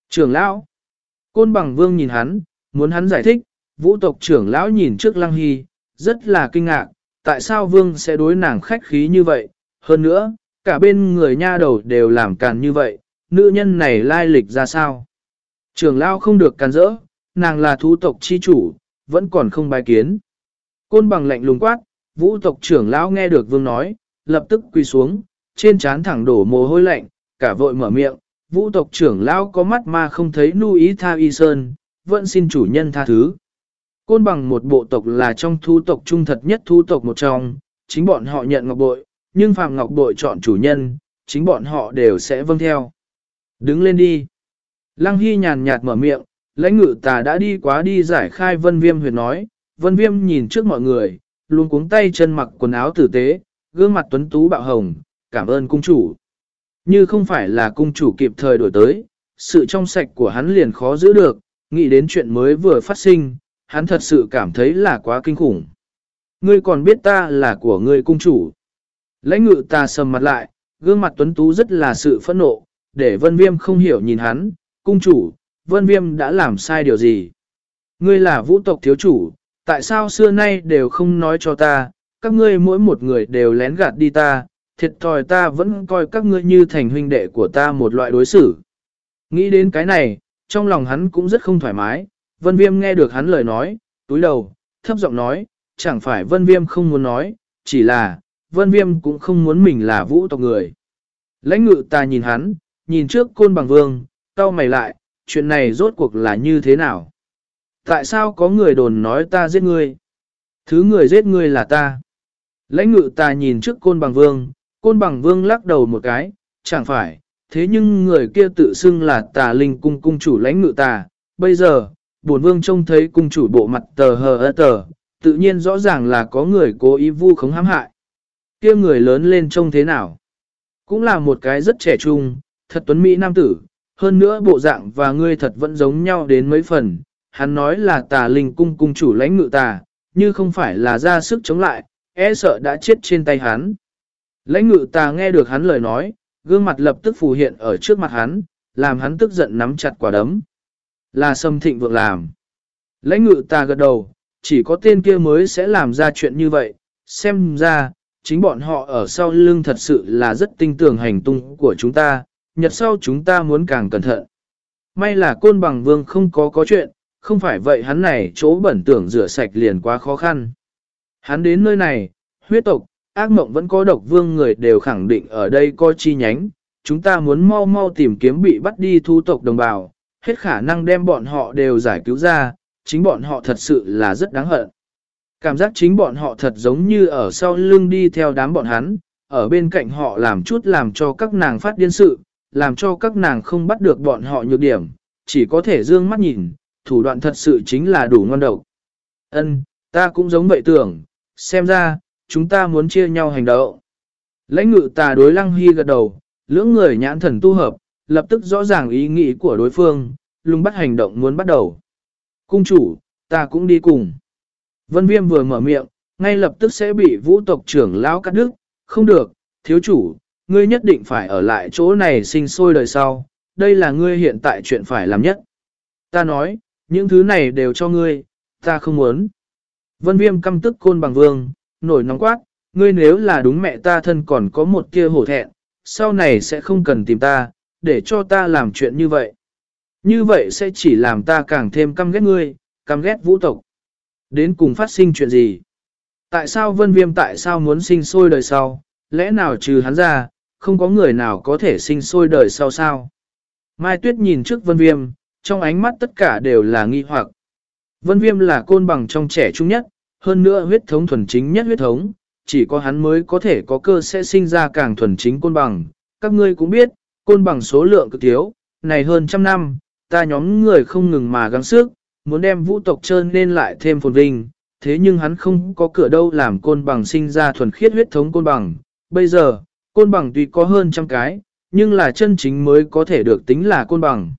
S1: Trưởng lão! Côn bằng vương nhìn hắn, muốn hắn giải thích, vũ tộc trưởng lão nhìn trước lăng hy, rất là kinh ngạc, tại sao vương sẽ đối nàng khách khí như vậy, hơn nữa, cả bên người nha đầu đều làm càn như vậy, nữ nhân này lai lịch ra sao? Trưởng lão không được càn rỡ, nàng là thú tộc chi chủ, vẫn còn không bài kiến. Côn bằng lạnh lùng quát, vũ tộc trưởng lão nghe được vương nói, lập tức quỳ xuống, trên trán thẳng đổ mồ hôi lạnh, cả vội mở miệng, vũ tộc trưởng lão có mắt mà không thấy nu ý tha y sơn, vẫn xin chủ nhân tha thứ. Côn bằng một bộ tộc là trong thu tộc trung thật nhất thu tộc một trong, chính bọn họ nhận ngọc bội, nhưng Phạm Ngọc Bội chọn chủ nhân, chính bọn họ đều sẽ vâng theo. Đứng lên đi. Lăng Hy nhàn nhạt mở miệng, lãnh ngự tà đã đi quá đi giải khai vân viêm huyệt nói, vân viêm nhìn trước mọi người, luôn cuống tay chân mặc quần áo tử tế, gương mặt tuấn tú bạo hồng, cảm ơn cung chủ. Như không phải là cung chủ kịp thời đổi tới, sự trong sạch của hắn liền khó giữ được, nghĩ đến chuyện mới vừa phát sinh, hắn thật sự cảm thấy là quá kinh khủng. Ngươi còn biết ta là của ngươi cung chủ. Lãnh ngự ta sầm mặt lại, gương mặt tuấn tú rất là sự phẫn nộ, để vân viêm không hiểu nhìn hắn, cung chủ, vân viêm đã làm sai điều gì. Ngươi là vũ tộc thiếu chủ, tại sao xưa nay đều không nói cho ta, các ngươi mỗi một người đều lén gạt đi ta, thiệt thòi ta vẫn coi các ngươi như thành huynh đệ của ta một loại đối xử. Nghĩ đến cái này, trong lòng hắn cũng rất không thoải mái, vân viêm nghe được hắn lời nói, túi đầu, thấp giọng nói, chẳng phải vân viêm không muốn nói, chỉ là, vân viêm cũng không muốn mình là vũ tộc người. Lãnh ngự ta nhìn hắn, nhìn trước côn bằng vương, cau mày lại, chuyện này rốt cuộc là như thế nào? Tại sao có người đồn nói ta giết ngươi? Thứ người giết ngươi là ta. Lãnh ngự ta nhìn trước côn bằng vương, côn bằng vương lắc đầu một cái, chẳng phải, thế nhưng người kia tự xưng là tà linh cung cung chủ lãnh ngự tà. Bây giờ, bổn vương trông thấy cung chủ bộ mặt tờ hờ ơ tờ, tự nhiên rõ ràng là có người cố ý vu khống hãm hại. kia người lớn lên trông thế nào? Cũng là một cái rất trẻ trung, thật tuấn mỹ nam tử, hơn nữa bộ dạng và ngươi thật vẫn giống nhau đến mấy phần. Hắn nói là tà linh cung cung chủ lãnh ngự tà, như không phải là ra sức chống lại, e sợ đã chết trên tay hắn. Lãnh ngự ta nghe được hắn lời nói, gương mặt lập tức phù hiện ở trước mặt hắn, làm hắn tức giận nắm chặt quả đấm. Là sâm thịnh vượng làm. Lãnh ngự ta gật đầu, chỉ có tên kia mới sẽ làm ra chuyện như vậy, xem ra, chính bọn họ ở sau lưng thật sự là rất tinh tường hành tung của chúng ta, nhật sau chúng ta muốn càng cẩn thận. May là côn bằng vương không có có chuyện, không phải vậy hắn này chỗ bẩn tưởng rửa sạch liền quá khó khăn. Hắn đến nơi này, huyết tộc, ác mộng vẫn có độc vương người đều khẳng định ở đây có chi nhánh, chúng ta muốn mau mau tìm kiếm bị bắt đi thu tộc đồng bào, hết khả năng đem bọn họ đều giải cứu ra, chính bọn họ thật sự là rất đáng hận. Cảm giác chính bọn họ thật giống như ở sau lưng đi theo đám bọn hắn, ở bên cạnh họ làm chút làm cho các nàng phát điên sự, làm cho các nàng không bắt được bọn họ nhược điểm, chỉ có thể dương mắt nhìn, thủ đoạn thật sự chính là đủ ngon độc. Ân, ta cũng giống vậy tưởng, xem ra, chúng ta muốn chia nhau hành động. Lãnh ngự tà đối lăng hy gật đầu, lưỡng người nhãn thần tu hợp, lập tức rõ ràng ý nghĩ của đối phương, lùng bắt hành động muốn bắt đầu. Cung chủ, ta cũng đi cùng. Vân Viêm vừa mở miệng, ngay lập tức sẽ bị vũ tộc trưởng lão cắt đứt, không được, thiếu chủ, ngươi nhất định phải ở lại chỗ này sinh sôi đời sau, đây là ngươi hiện tại chuyện phải làm nhất. Ta nói, những thứ này đều cho ngươi, ta không muốn. Vân Viêm căm tức côn bằng vương, nổi nóng quát, ngươi nếu là đúng mẹ ta thân còn có một kia hổ thẹn, sau này sẽ không cần tìm ta, để cho ta làm chuyện như vậy. Như vậy sẽ chỉ làm ta càng thêm căm ghét ngươi, căm ghét vũ tộc. Đến cùng phát sinh chuyện gì? Tại sao vân viêm tại sao muốn sinh sôi đời sau? Lẽ nào trừ hắn ra, không có người nào có thể sinh sôi đời sau sao? Mai Tuyết nhìn trước vân viêm, trong ánh mắt tất cả đều là nghi hoặc. Vân viêm là côn bằng trong trẻ trung nhất, hơn nữa huyết thống thuần chính nhất huyết thống, chỉ có hắn mới có thể có cơ sẽ sinh ra càng thuần chính côn bằng. Các ngươi cũng biết, côn bằng số lượng cực thiếu, này hơn trăm năm, ta nhóm người không ngừng mà gắng sức, muốn đem vũ tộc trơn nên lại thêm phồn vinh, thế nhưng hắn không có cửa đâu làm côn bằng sinh ra thuần khiết huyết thống côn bằng. Bây giờ, côn bằng tuy có hơn trăm cái, nhưng là chân chính mới có thể được tính là côn bằng.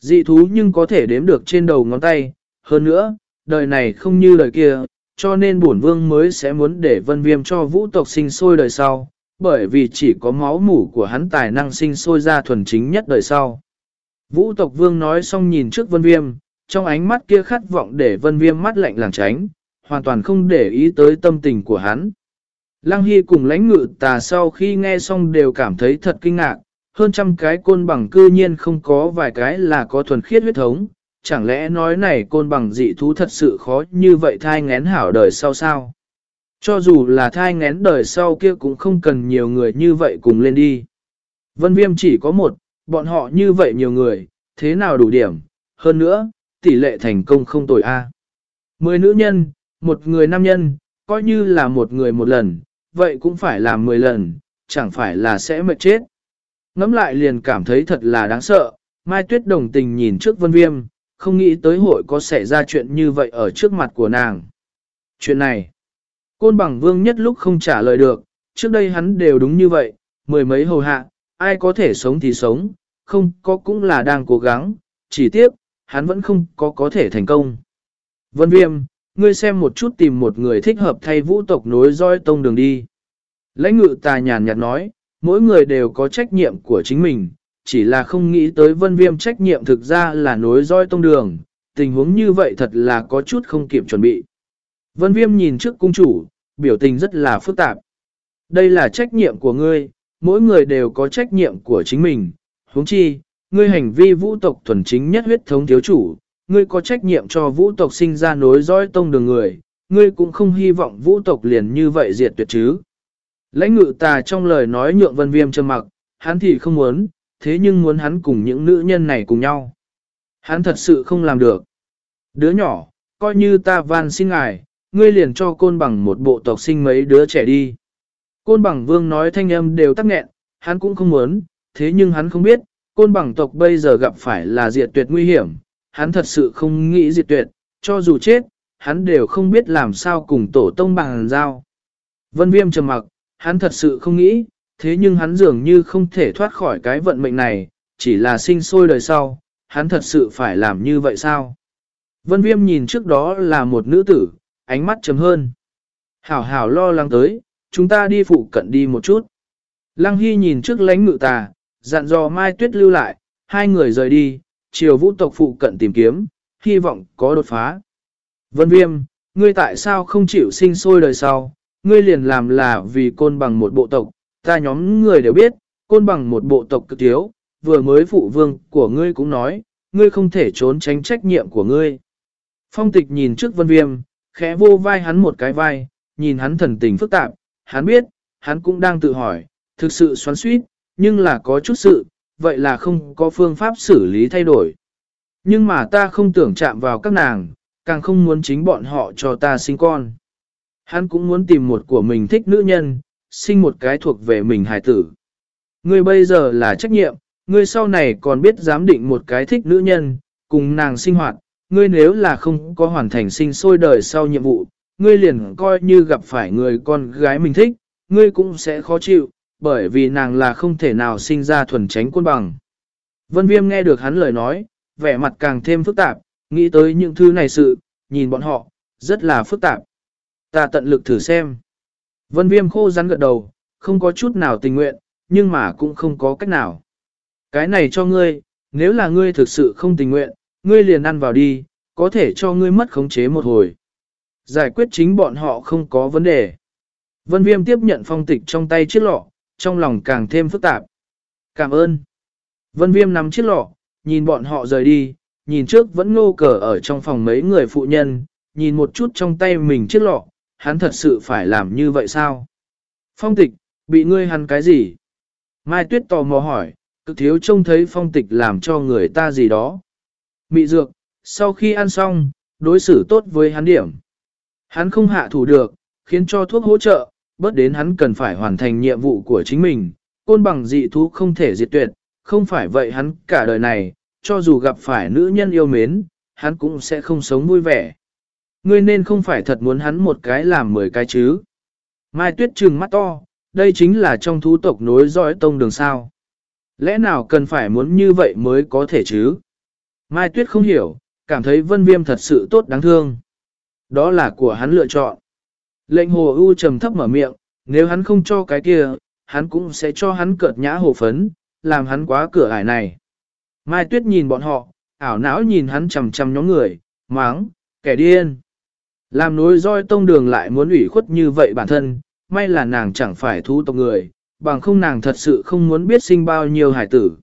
S1: Dị thú nhưng có thể đếm được trên đầu ngón tay, hơn nữa, đời này không như đời kia, cho nên bổn vương mới sẽ muốn để vân viêm cho vũ tộc sinh sôi đời sau, bởi vì chỉ có máu mủ của hắn tài năng sinh sôi ra thuần chính nhất đời sau. Vũ tộc vương nói xong nhìn trước vân viêm, trong ánh mắt kia khát vọng để vân viêm mắt lạnh làng tránh, hoàn toàn không để ý tới tâm tình của hắn. Lăng Hy cùng lãnh ngự tà sau khi nghe xong đều cảm thấy thật kinh ngạc, hơn trăm cái côn bằng cư nhiên không có vài cái là có thuần khiết huyết thống, chẳng lẽ nói này côn bằng dị thú thật sự khó như vậy thai ngén hảo đời sau sao? Cho dù là thai ngén đời sau kia cũng không cần nhiều người như vậy cùng lên đi. Vân viêm chỉ có một, bọn họ như vậy nhiều người, thế nào đủ điểm, hơn nữa, tỷ lệ thành công không tồi a. Mười nữ nhân, một người nam nhân, coi như là một người một lần, vậy cũng phải là mười lần, chẳng phải là sẽ mệt chết. Ngắm lại liền cảm thấy thật là đáng sợ, Mai Tuyết đồng tình nhìn trước vân viêm, không nghĩ tới hội có xảy ra chuyện như vậy ở trước mặt của nàng. Chuyện này, côn bằng vương nhất lúc không trả lời được, trước đây hắn đều đúng như vậy, mười mấy hầu hạ, ai có thể sống thì sống, không có cũng là đang cố gắng, chỉ tiếc, hắn vẫn không có có thể thành công. Vân viêm, ngươi xem một chút tìm một người thích hợp thay vũ tộc nối roi tông đường đi. Lãnh ngự tà nhàn nhạt nói, mỗi người đều có trách nhiệm của chính mình, chỉ là không nghĩ tới vân viêm trách nhiệm thực ra là nối roi tông đường, tình huống như vậy thật là có chút không kịp chuẩn bị. Vân viêm nhìn trước cung chủ, biểu tình rất là phức tạp. Đây là trách nhiệm của ngươi, mỗi người đều có trách nhiệm của chính mình, huống chi, ngươi hành vi vũ tộc thuần chính nhất huyết thống thiếu chủ, ngươi có trách nhiệm cho vũ tộc sinh ra nối dõi tông đường người, ngươi cũng không hy vọng vũ tộc liền như vậy diệt tuyệt chứ. Lãnh ngự tà trong lời nói nhượng vân viêm trầm mặc, hắn thì không muốn, thế nhưng muốn hắn cùng những nữ nhân này cùng nhau. Hắn thật sự không làm được. Đứa nhỏ, coi như ta van xin ngài, ngươi liền cho côn bằng một bộ tộc sinh mấy đứa trẻ đi. Côn bằng vương nói thanh âm đều tắc nghẹn, hắn cũng không muốn, thế nhưng hắn không biết, côn bằng tộc bây giờ gặp phải là diệt tuyệt nguy hiểm, hắn thật sự không nghĩ diệt tuyệt, cho dù chết, hắn đều không biết làm sao cùng tổ tông bằng giao. Vân viêm trầm mặc, hắn thật sự không nghĩ, thế nhưng hắn dường như không thể thoát khỏi cái vận mệnh này, chỉ là sinh sôi đời sau, hắn thật sự phải làm như vậy sao? Vân viêm nhìn trước đó là một nữ tử, ánh mắt chấm hơn. Hảo hảo lo lắng tới, chúng ta đi phụ cận đi một chút. Lăng Hy nhìn trước lánh ngự tà, dặn dò Mai Tuyết lưu lại, hai người rời đi, chiều vũ tộc phụ cận tìm kiếm, hy vọng có đột phá. Vân Viêm, ngươi tại sao không chịu sinh sôi đời sau, ngươi liền làm là vì côn bằng một bộ tộc, ta nhóm người đều biết, côn bằng một bộ tộc cực thiếu, vừa mới phụ vương của ngươi cũng nói, ngươi không thể trốn tránh trách nhiệm của ngươi. Phong tịch nhìn trước Vân Viêm, khẽ vô vai hắn một cái vai, nhìn hắn thần tình phức tạp, hắn biết, hắn cũng đang tự hỏi, thực sự xoắn suýt, nhưng là có chút sự, vậy là không có phương pháp xử lý thay đổi. Nhưng mà ta không tưởng chạm vào các nàng, càng không muốn chính bọn họ cho ta sinh con. Hắn cũng muốn tìm một của mình thích nữ nhân, sinh một cái thuộc về mình hài tử. Ngươi bây giờ là trách nhiệm, ngươi sau này còn biết giám định một cái thích nữ nhân, cùng nàng sinh hoạt, ngươi nếu là không có hoàn thành sinh sôi đời sau nhiệm vụ, ngươi liền coi như gặp phải người con gái mình thích, ngươi cũng sẽ khó chịu, bởi vì nàng là không thể nào sinh ra thuần tránh quân bằng. Vân Viêm nghe được hắn lời nói, vẻ mặt càng thêm phức tạp, nghĩ tới những thứ này sự, nhìn bọn họ, rất là phức tạp. Ta tận lực thử xem. Vân Viêm khô rắn gật đầu, không có chút nào tình nguyện, nhưng mà cũng không có cách nào. Cái này cho ngươi, nếu là ngươi thực sự không tình nguyện, ngươi liền ăn vào đi, có thể cho ngươi mất khống chế một hồi. Giải quyết chính bọn họ không có vấn đề. Vân Viêm tiếp nhận phong tịch trong tay chiếc lọ, trong lòng càng thêm phức tạp. Cảm ơn. Vân Viêm nắm chiếc lọ, nhìn bọn họ rời đi, nhìn trước vẫn ngô cờ ở trong phòng mấy người phụ nhân, nhìn một chút trong tay mình chiếc lọ, hắn thật sự phải làm như vậy sao? Phong tịch, bị ngươi hắn cái gì? Mai Tuyết tò mò hỏi, cực thiếu trông thấy phong tịch làm cho người ta gì đó. Mị dược, sau khi ăn xong, đối xử tốt với hắn điểm. Hắn không hạ thủ được, khiến cho thuốc hỗ trợ, bớt đến hắn cần phải hoàn thành nhiệm vụ của chính mình, côn bằng dị thú không thể diệt tuyệt, không phải vậy hắn cả đời này, cho dù gặp phải nữ nhân yêu mến, hắn cũng sẽ không sống vui vẻ. Ngươi nên không phải thật muốn hắn một cái làm mười cái chứ. Mai tuyết trừng mắt to, đây chính là trong thú tộc nối dõi tông đường sao. Lẽ nào cần phải muốn như vậy mới có thể chứ? Mai tuyết không hiểu, cảm thấy vân viêm thật sự tốt đáng thương. Đó là của hắn lựa chọn. Lệnh hồ ưu trầm thấp mở miệng, nếu hắn không cho cái kia, hắn cũng sẽ cho hắn cợt nhã hồ phấn, làm hắn quá cửa ải này. Mai Tuyết nhìn bọn họ, ảo não nhìn hắn chầm chầm nhóm người, máng, kẻ điên. Làm nối roi tông đường lại muốn ủy khuất như vậy bản thân, may là nàng chẳng phải thú tộc người, bằng không nàng thật sự không muốn biết sinh bao nhiêu hải tử.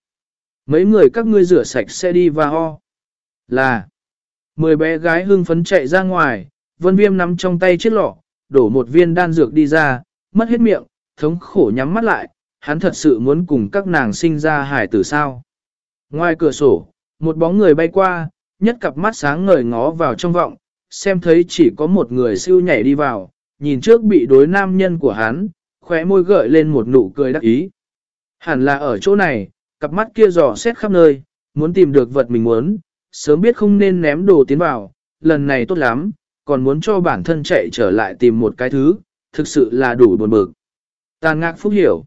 S1: Mấy người các ngươi rửa sạch sẽ đi và ho. Là, mười bé gái hưng phấn chạy ra ngoài, vân viêm nắm trong tay chiếc lọ, đổ một viên đan dược đi ra, mất hết miệng, thống khổ nhắm mắt lại, hắn thật sự muốn cùng các nàng sinh ra hải tử sao. Ngoài cửa sổ, một bóng người bay qua, nhất cặp mắt sáng ngời ngó vào trong vọng, xem thấy chỉ có một người siêu nhảy đi vào, nhìn trước bị đối nam nhân của hắn, khóe môi gợi lên một nụ cười đắc ý. Hẳn là ở chỗ này, cặp mắt kia dò xét khắp nơi, muốn tìm được vật mình muốn, sớm biết không nên ném đồ tiến vào, lần này tốt lắm, còn muốn cho bản thân chạy trở lại tìm một cái thứ, thực sự là đủ buồn bực. Tàn ngạc phúc hiểu.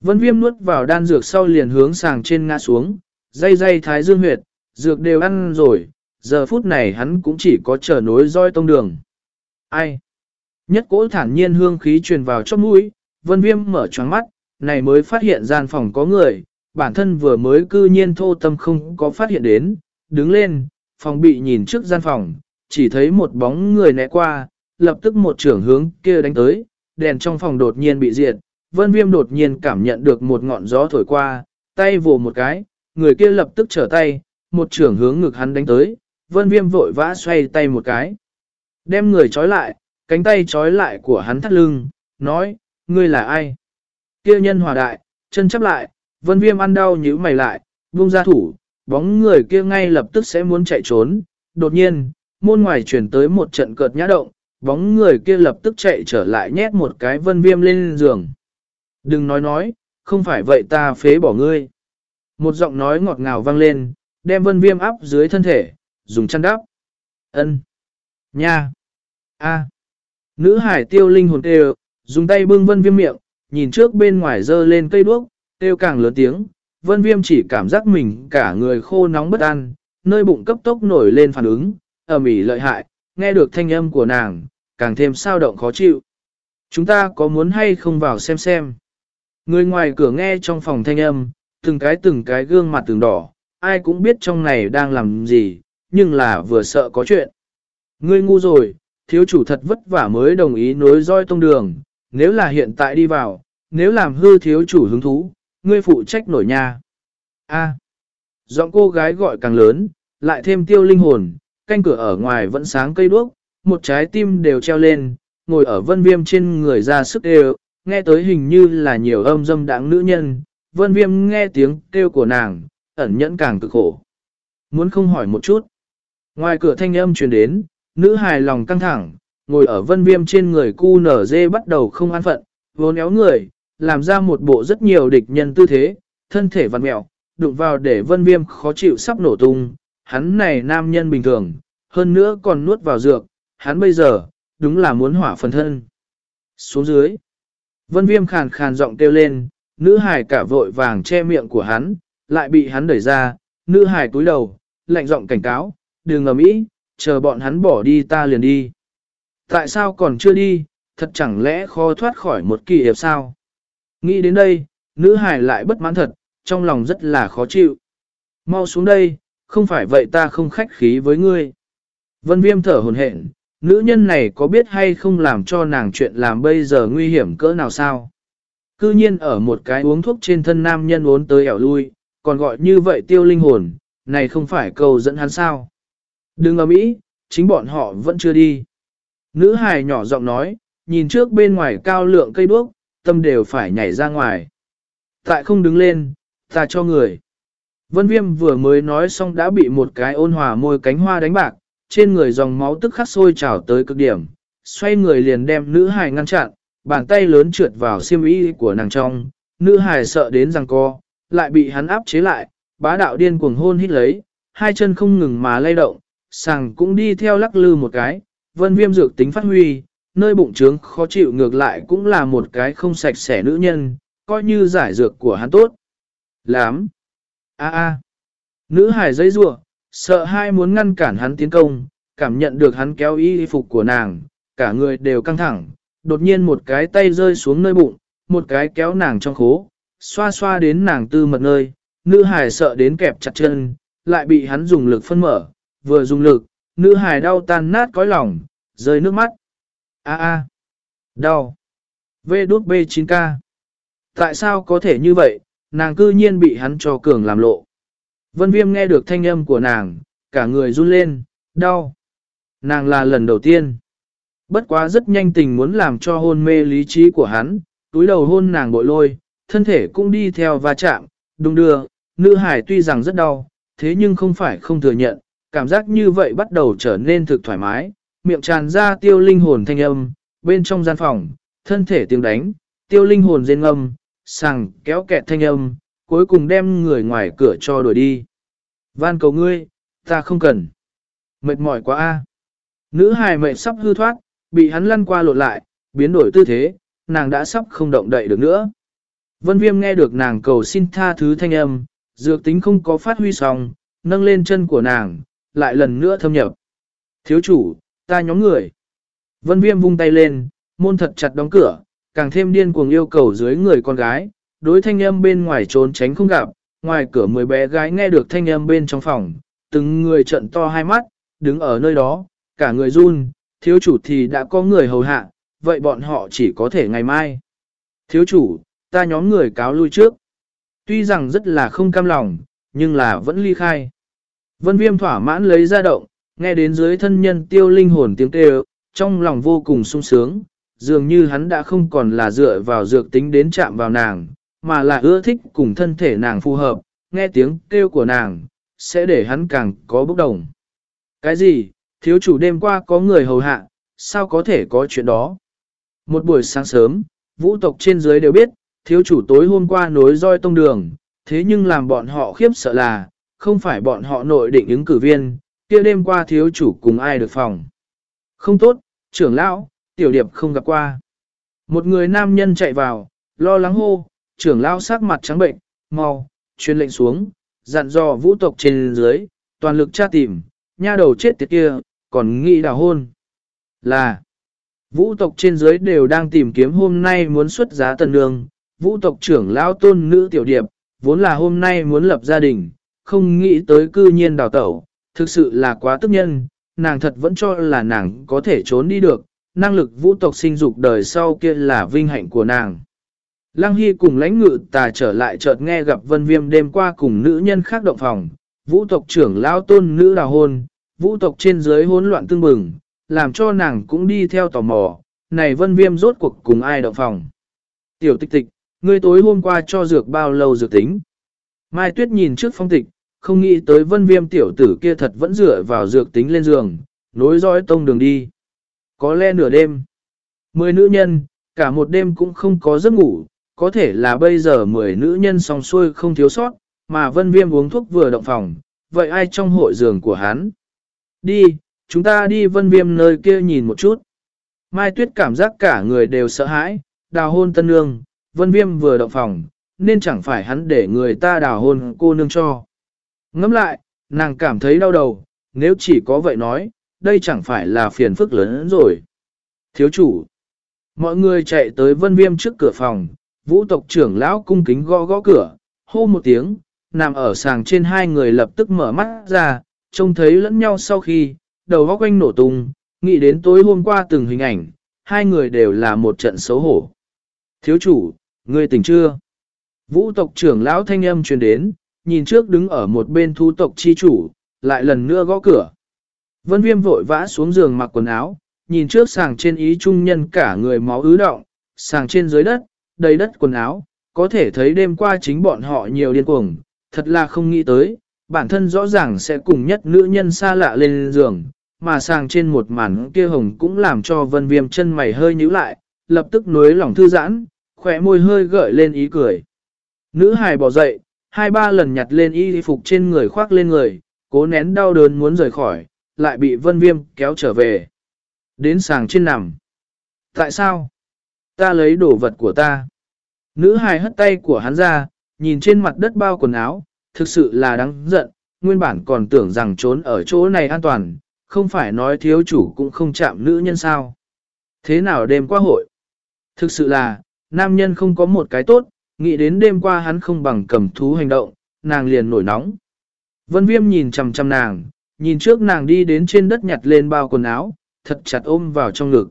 S1: Vân viêm nuốt vào đan dược sau liền hướng sàng trên ngã xuống, dây dây thái dương huyệt, dược đều ăn rồi, giờ phút này hắn cũng chỉ có chờ nối roi tông đường. Ai? Nhất cỗ thản nhiên hương khí truyền vào chóp mũi, vân viêm mở choáng mắt, này mới phát hiện gian phòng có người, bản thân vừa mới cư nhiên thô tâm không có phát hiện đến, đứng lên, phòng bị nhìn trước gian phòng, chỉ thấy một bóng người né qua, lập tức một trưởng hướng kia đánh tới, đèn trong phòng đột nhiên bị diệt, vân viêm đột nhiên cảm nhận được một ngọn gió thổi qua, tay vồ một cái, người kia lập tức trở tay, một trưởng hướng ngực hắn đánh tới, vân viêm vội vã xoay tay một cái. Đem người trói lại, cánh tay trói lại của hắn thắt lưng, nói, ngươi là ai? Kia nhân hòa đại, chân chấp lại, vân viêm ăn đau nhíu mày lại, buông ra thủ, bóng người kia ngay lập tức sẽ muốn chạy trốn. Đột nhiên, môn ngoài chuyển tới một trận cợt nhã động, bóng người kia lập tức chạy trở lại nhét một cái vân viêm lên giường. Đừng nói nói, không phải vậy ta phế bỏ ngươi. Một giọng nói ngọt ngào vang lên, đem vân viêm áp dưới thân thể, dùng chăn đắp. ân Nha! a Nữ hải tiêu linh hồn kêu, dùng tay bưng vân viêm miệng, nhìn trước bên ngoài dơ lên cây đuốc, tiêu càng lớn tiếng, vân viêm chỉ cảm giác mình cả người khô nóng bất an, nơi bụng cấp tốc nổi lên phản ứng, ẩm ỉ lợi hại, nghe được thanh âm của nàng, càng thêm sao động khó chịu. Chúng ta có muốn hay không vào xem xem. Người ngoài cửa nghe trong phòng thanh âm, từng cái từng cái gương mặt từng đỏ, ai cũng biết trong này đang làm gì, nhưng là vừa sợ có chuyện. Ngươi ngu rồi, thiếu chủ thật vất vả mới đồng ý nối roi tông đường, nếu là hiện tại đi vào, nếu làm hư thiếu chủ hứng thú, ngươi phụ trách nổi nha. A. giọng cô gái gọi càng lớn, lại thêm tiêu linh hồn, canh cửa ở ngoài vẫn sáng cây đuốc, một trái tim đều treo lên, ngồi ở vân viêm trên người ra sức đều, nghe tới hình như là nhiều âm dâm đáng nữ nhân, vân viêm nghe tiếng kêu của nàng, ẩn nhẫn càng cực khổ. Muốn không hỏi một chút. Ngoài cửa thanh âm truyền đến, nữ hài lòng căng thẳng, ngồi ở vân viêm trên người cu nở dê bắt đầu không an phận, vốn éo người, làm ra một bộ rất nhiều địch nhân tư thế, thân thể vặn mẹo, đụng vào để vân viêm khó chịu sắp nổ tung, hắn này nam nhân bình thường, hơn nữa còn nuốt vào dược, hắn bây giờ, đúng là muốn hỏa phần thân. Xuống dưới, vân viêm khàn khàn giọng kêu lên, nữ hài cả vội vàng che miệng của hắn, lại bị hắn đẩy ra, nữ hài túi đầu, lạnh giọng cảnh cáo, đừng ầm ĩ, chờ bọn hắn bỏ đi ta liền đi. Tại sao còn chưa đi, thật chẳng lẽ khó thoát khỏi một kỳ hiệp sao? Nghĩ đến đây, nữ hải lại bất mãn thật, trong lòng rất là khó chịu. Mau xuống đây, không phải vậy ta không khách khí với ngươi. Vân viêm thở hồn hển, nữ nhân này có biết hay không làm cho nàng chuyện làm bây giờ nguy hiểm cỡ nào sao? Cư nhiên ở một cái uống thuốc trên thân nam nhân uốn tới ẻo lui, còn gọi như vậy tiêu linh hồn, này không phải cầu dẫn hắn sao? Đừng ở mỹ, chính bọn họ vẫn chưa đi. Nữ hài nhỏ giọng nói, nhìn trước bên ngoài cao lượng cây đuốc, tâm đều phải nhảy ra ngoài. Tại không đứng lên, ta cho người. Vân Viêm vừa mới nói xong đã bị một cái ôn hòa môi cánh hoa đánh bạc, trên người dòng máu tức khắc sôi trào tới cực điểm, xoay người liền đem nữ hài ngăn chặn, bàn tay lớn trượt vào xiêm y của nàng trong, nữ hài sợ đến rằng co, lại bị hắn áp chế lại, bá đạo điên cuồng hôn hít lấy, hai chân không ngừng mà lay động, sàng cũng đi theo lắc lư một cái, vân viêm dược tính phát huy, nơi bụng trướng khó chịu ngược lại cũng là một cái không sạch sẽ nữ nhân, coi như giải dược của hắn tốt. Lám. A a. Nữ hải dây rua, sợ hai muốn ngăn cản hắn tiến công, cảm nhận được hắn kéo y phục của nàng, cả người đều căng thẳng, đột nhiên một cái tay rơi xuống nơi bụng, một cái kéo nàng trong khố, xoa xoa đến nàng tư mật nơi, nữ hải sợ đến kẹp chặt chân, lại bị hắn dùng lực phân mở, vừa dùng lực, nữ hải đau tan nát cõi lòng, rơi nước mắt. A a, đau. V đút B9K. Tại sao có thể như vậy, nàng cư nhiên bị hắn cho cường làm lộ. Vân Viêm nghe được thanh âm của nàng, cả người run lên, đau. Nàng là lần đầu tiên. Bất quá rất nhanh tình muốn làm cho hôn mê lý trí của hắn, túi đầu hôn nàng bội lôi, thân thể cũng đi theo va chạm, đung đưa, nữ hải tuy rằng rất đau, thế nhưng không phải không thừa nhận, cảm giác như vậy bắt đầu trở nên thực thoải mái, miệng tràn ra tiêu linh hồn thanh âm, bên trong gian phòng, thân thể tiếng đánh, tiêu linh hồn rên âm, sàng kéo kẹt thanh âm, cuối cùng đem người ngoài cửa cho đuổi đi. Van cầu ngươi, ta không cần. Mệt mỏi quá a. Nữ hài mệt sắp hư thoát, bị hắn lăn qua lộn lại, biến đổi tư thế, nàng đã sắp không động đậy được nữa. Vân Viêm nghe được nàng cầu xin tha thứ thanh âm, dược tính không có phát huy xong, nâng lên chân của nàng, lại lần nữa thâm nhập. Thiếu chủ, ta nhóm người. Vân Viêm vung tay lên, môn thật chặt đóng cửa, càng thêm điên cuồng yêu cầu dưới người con gái, đối thanh âm bên ngoài trốn tránh không gặp, ngoài cửa mười bé gái nghe được thanh âm bên trong phòng, từng người trận to hai mắt, đứng ở nơi đó, cả người run, thiếu chủ thì đã có người hầu hạ, vậy bọn họ chỉ có thể ngày mai. Thiếu chủ, ta nhóm người cáo lui trước. Tuy rằng rất là không cam lòng, nhưng là vẫn ly khai. Vân viêm thỏa mãn lấy ra động, nghe đến dưới thân nhân tiêu linh hồn tiếng kêu, trong lòng vô cùng sung sướng, dường như hắn đã không còn là dựa vào dược tính đến chạm vào nàng, mà là ưa thích cùng thân thể nàng phù hợp, nghe tiếng kêu của nàng, sẽ để hắn càng có bốc đồng. Cái gì, thiếu chủ đêm qua có người hầu hạ, sao có thể có chuyện đó? Một buổi sáng sớm, vũ tộc trên dưới đều biết, thiếu chủ tối hôm qua nối roi tông đường, thế nhưng làm bọn họ khiếp sợ là, không phải bọn họ nội định ứng cử viên, kia đêm qua thiếu chủ cùng ai được phòng. Không tốt, trưởng lão, tiểu điệp không gặp qua. Một người nam nhân chạy vào, lo lắng hô, trưởng lão sắc mặt trắng bệnh, mau, truyền lệnh xuống, dặn dò vũ tộc trên dưới, toàn lực tra tìm, nha đầu chết tiệt kia, còn nghĩ đào hôn. Là, vũ tộc trên dưới đều đang tìm kiếm hôm nay muốn xuất giá tần đường, vũ tộc trưởng lão tôn nữ tiểu điệp, vốn là hôm nay muốn lập gia đình, không nghĩ tới cư nhiên đào tẩu, thực sự là quá tức nhân, nàng thật vẫn cho là nàng có thể trốn đi được, năng lực vũ tộc sinh dục đời sau kia là vinh hạnh của nàng. Lăng Hy cùng lãnh ngự tà trở lại chợt nghe gặp vân viêm đêm qua cùng nữ nhân khác động phòng, vũ tộc trưởng lao tôn nữ đào hôn, vũ tộc trên dưới hỗn loạn tương bừng, làm cho nàng cũng đi theo tò mò, này vân viêm rốt cuộc cùng ai động phòng. Tiểu tịch tịch, ngươi tối hôm qua cho dược bao lâu dược tính. Mai Tuyết nhìn trước phong tịch, không nghĩ tới vân viêm tiểu tử kia thật vẫn dựa vào dược tính lên giường, nối dõi tông đường đi. Có lẽ nửa đêm, mười nữ nhân, cả một đêm cũng không có giấc ngủ, có thể là bây giờ mười nữ nhân song xuôi không thiếu sót, mà vân viêm uống thuốc vừa động phòng, vậy ai trong hội giường của hắn? Đi, chúng ta đi vân viêm nơi kia nhìn một chút. Mai Tuyết cảm giác cả người đều sợ hãi, đào hôn tân nương, vân viêm vừa động phòng, nên chẳng phải hắn để người ta đào hôn cô nương cho. Ngắm lại, nàng cảm thấy đau đầu, nếu chỉ có vậy nói, đây chẳng phải là phiền phức lớn hơn rồi. Thiếu chủ, mọi người chạy tới vân viêm trước cửa phòng, vũ tộc trưởng lão cung kính gõ gõ cửa, hô một tiếng, nằm ở sàng trên hai người lập tức mở mắt ra, trông thấy lẫn nhau sau khi, đầu góc quanh nổ tung, nghĩ đến tối hôm qua từng hình ảnh, hai người đều là một trận xấu hổ. Thiếu chủ, ngươi tỉnh chưa? Vũ tộc trưởng lão thanh âm truyền đến, nhìn trước đứng ở một bên thu tộc chi chủ, lại lần nữa gõ cửa. Vân viêm vội vã xuống giường mặc quần áo, nhìn trước sàng trên ý trung nhân cả người máu ứ động, sàng trên dưới đất, đầy đất quần áo, có thể thấy đêm qua chính bọn họ nhiều điên cuồng, thật là không nghĩ tới, bản thân rõ ràng sẽ cùng nhất nữ nhân xa lạ lên giường, mà sàng trên một màn kia hồng cũng làm cho vân viêm chân mày hơi nhíu lại, lập tức nuối lòng thư giãn, khỏe môi hơi gợi lên ý cười. Nữ hài bỏ dậy, hai ba lần nhặt lên y phục trên người khoác lên người, cố nén đau đớn muốn rời khỏi, lại bị vân viêm kéo trở về. Đến sàng trên nằm. Tại sao? Ta lấy đồ vật của ta. Nữ hài hất tay của hắn ra, nhìn trên mặt đất bao quần áo, thực sự là đáng giận, nguyên bản còn tưởng rằng trốn ở chỗ này an toàn, không phải nói thiếu chủ cũng không chạm nữ nhân sao. Thế nào đêm qua hội? Thực sự là, nam nhân không có một cái tốt, nghĩ đến đêm qua hắn không bằng cầm thú hành động, nàng liền nổi nóng. Vân viêm nhìn chầm chầm nàng, nhìn trước nàng đi đến trên đất nhặt lên bao quần áo, thật chặt ôm vào trong ngực.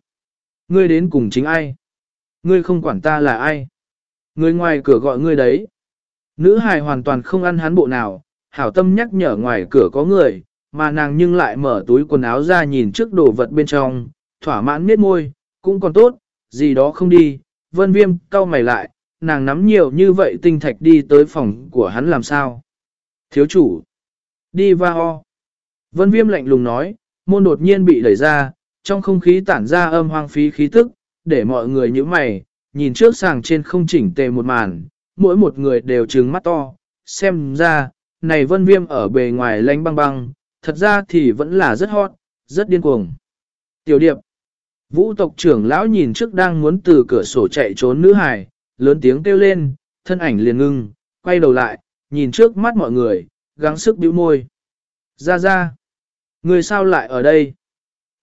S1: Ngươi đến cùng chính ai? Ngươi không quản ta là ai? Ngươi ngoài cửa gọi ngươi đấy. Nữ hài hoàn toàn không ăn hắn bộ nào, hảo tâm nhắc nhở ngoài cửa có người, mà nàng nhưng lại mở túi quần áo ra nhìn trước đồ vật bên trong, thỏa mãn miết môi, cũng còn tốt, gì đó không đi. Vân viêm cau mày lại, nàng nắm nhiều như vậy tinh thạch đi tới phòng của hắn làm sao? Thiếu chủ! Đi va ho! Vân viêm lạnh lùng nói, môn đột nhiên bị đẩy ra, trong không khí tản ra âm hoang phí khí tức, để mọi người như mày, nhìn trước sàng trên không chỉnh tề một màn, mỗi một người đều trừng mắt to, xem ra, này vân viêm ở bề ngoài lánh băng băng, thật ra thì vẫn là rất hot, rất điên cuồng. Tiểu điệp, vũ tộc trưởng lão nhìn trước đang muốn từ cửa sổ chạy trốn nữ hài, lớn tiếng kêu lên, thân ảnh liền ngưng, quay đầu lại, nhìn trước mắt mọi người, gắng sức bĩu môi. Ra ra, người sao lại ở đây?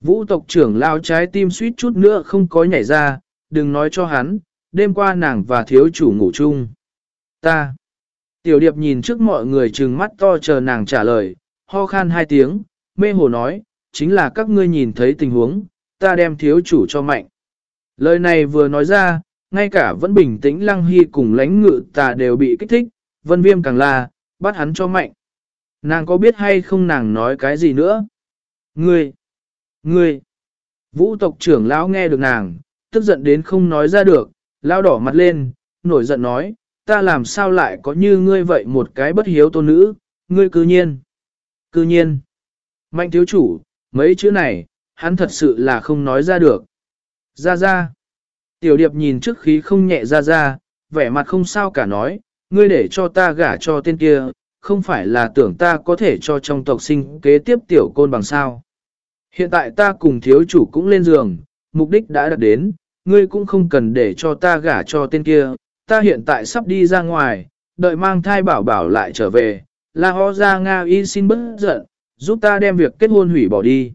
S1: Vũ tộc trưởng lao trái tim suýt chút nữa không có nhảy ra, đừng nói cho hắn, đêm qua nàng và thiếu chủ ngủ chung. Ta. Tiểu điệp nhìn trước mọi người trừng mắt to chờ nàng trả lời, ho khan hai tiếng, mê hồ nói, chính là các ngươi nhìn thấy tình huống, ta đem thiếu chủ cho mạnh. Lời này vừa nói ra, ngay cả vẫn bình tĩnh lăng hy cùng lãnh ngự tà đều bị kích thích, vân viêm càng là, bắt hắn cho mạnh. Nàng có biết hay không nàng nói cái gì nữa? Ngươi! Ngươi! Vũ tộc trưởng lão nghe được nàng, tức giận đến không nói ra được, lão đỏ mặt lên, nổi giận nói, ta làm sao lại có như ngươi vậy một cái bất hiếu tôn nữ, ngươi cư nhiên. Cư nhiên. Mạnh thiếu chủ, mấy chữ này, hắn thật sự là không nói ra được. Ra ra. Tiểu điệp nhìn trước khí không nhẹ ra ra, vẻ mặt không sao cả nói, ngươi để cho ta gả cho tên kia, không phải là tưởng ta có thể cho trong tộc sinh kế tiếp tiểu côn bằng sao. Hiện tại ta cùng thiếu chủ cũng lên giường, mục đích đã đạt đến, ngươi cũng không cần để cho ta gả cho tên kia, ta hiện tại sắp đi ra ngoài, đợi mang thai bảo bảo lại trở về, là ho ra Nga y xin bớt giận, giúp ta đem việc kết hôn hủy bỏ đi.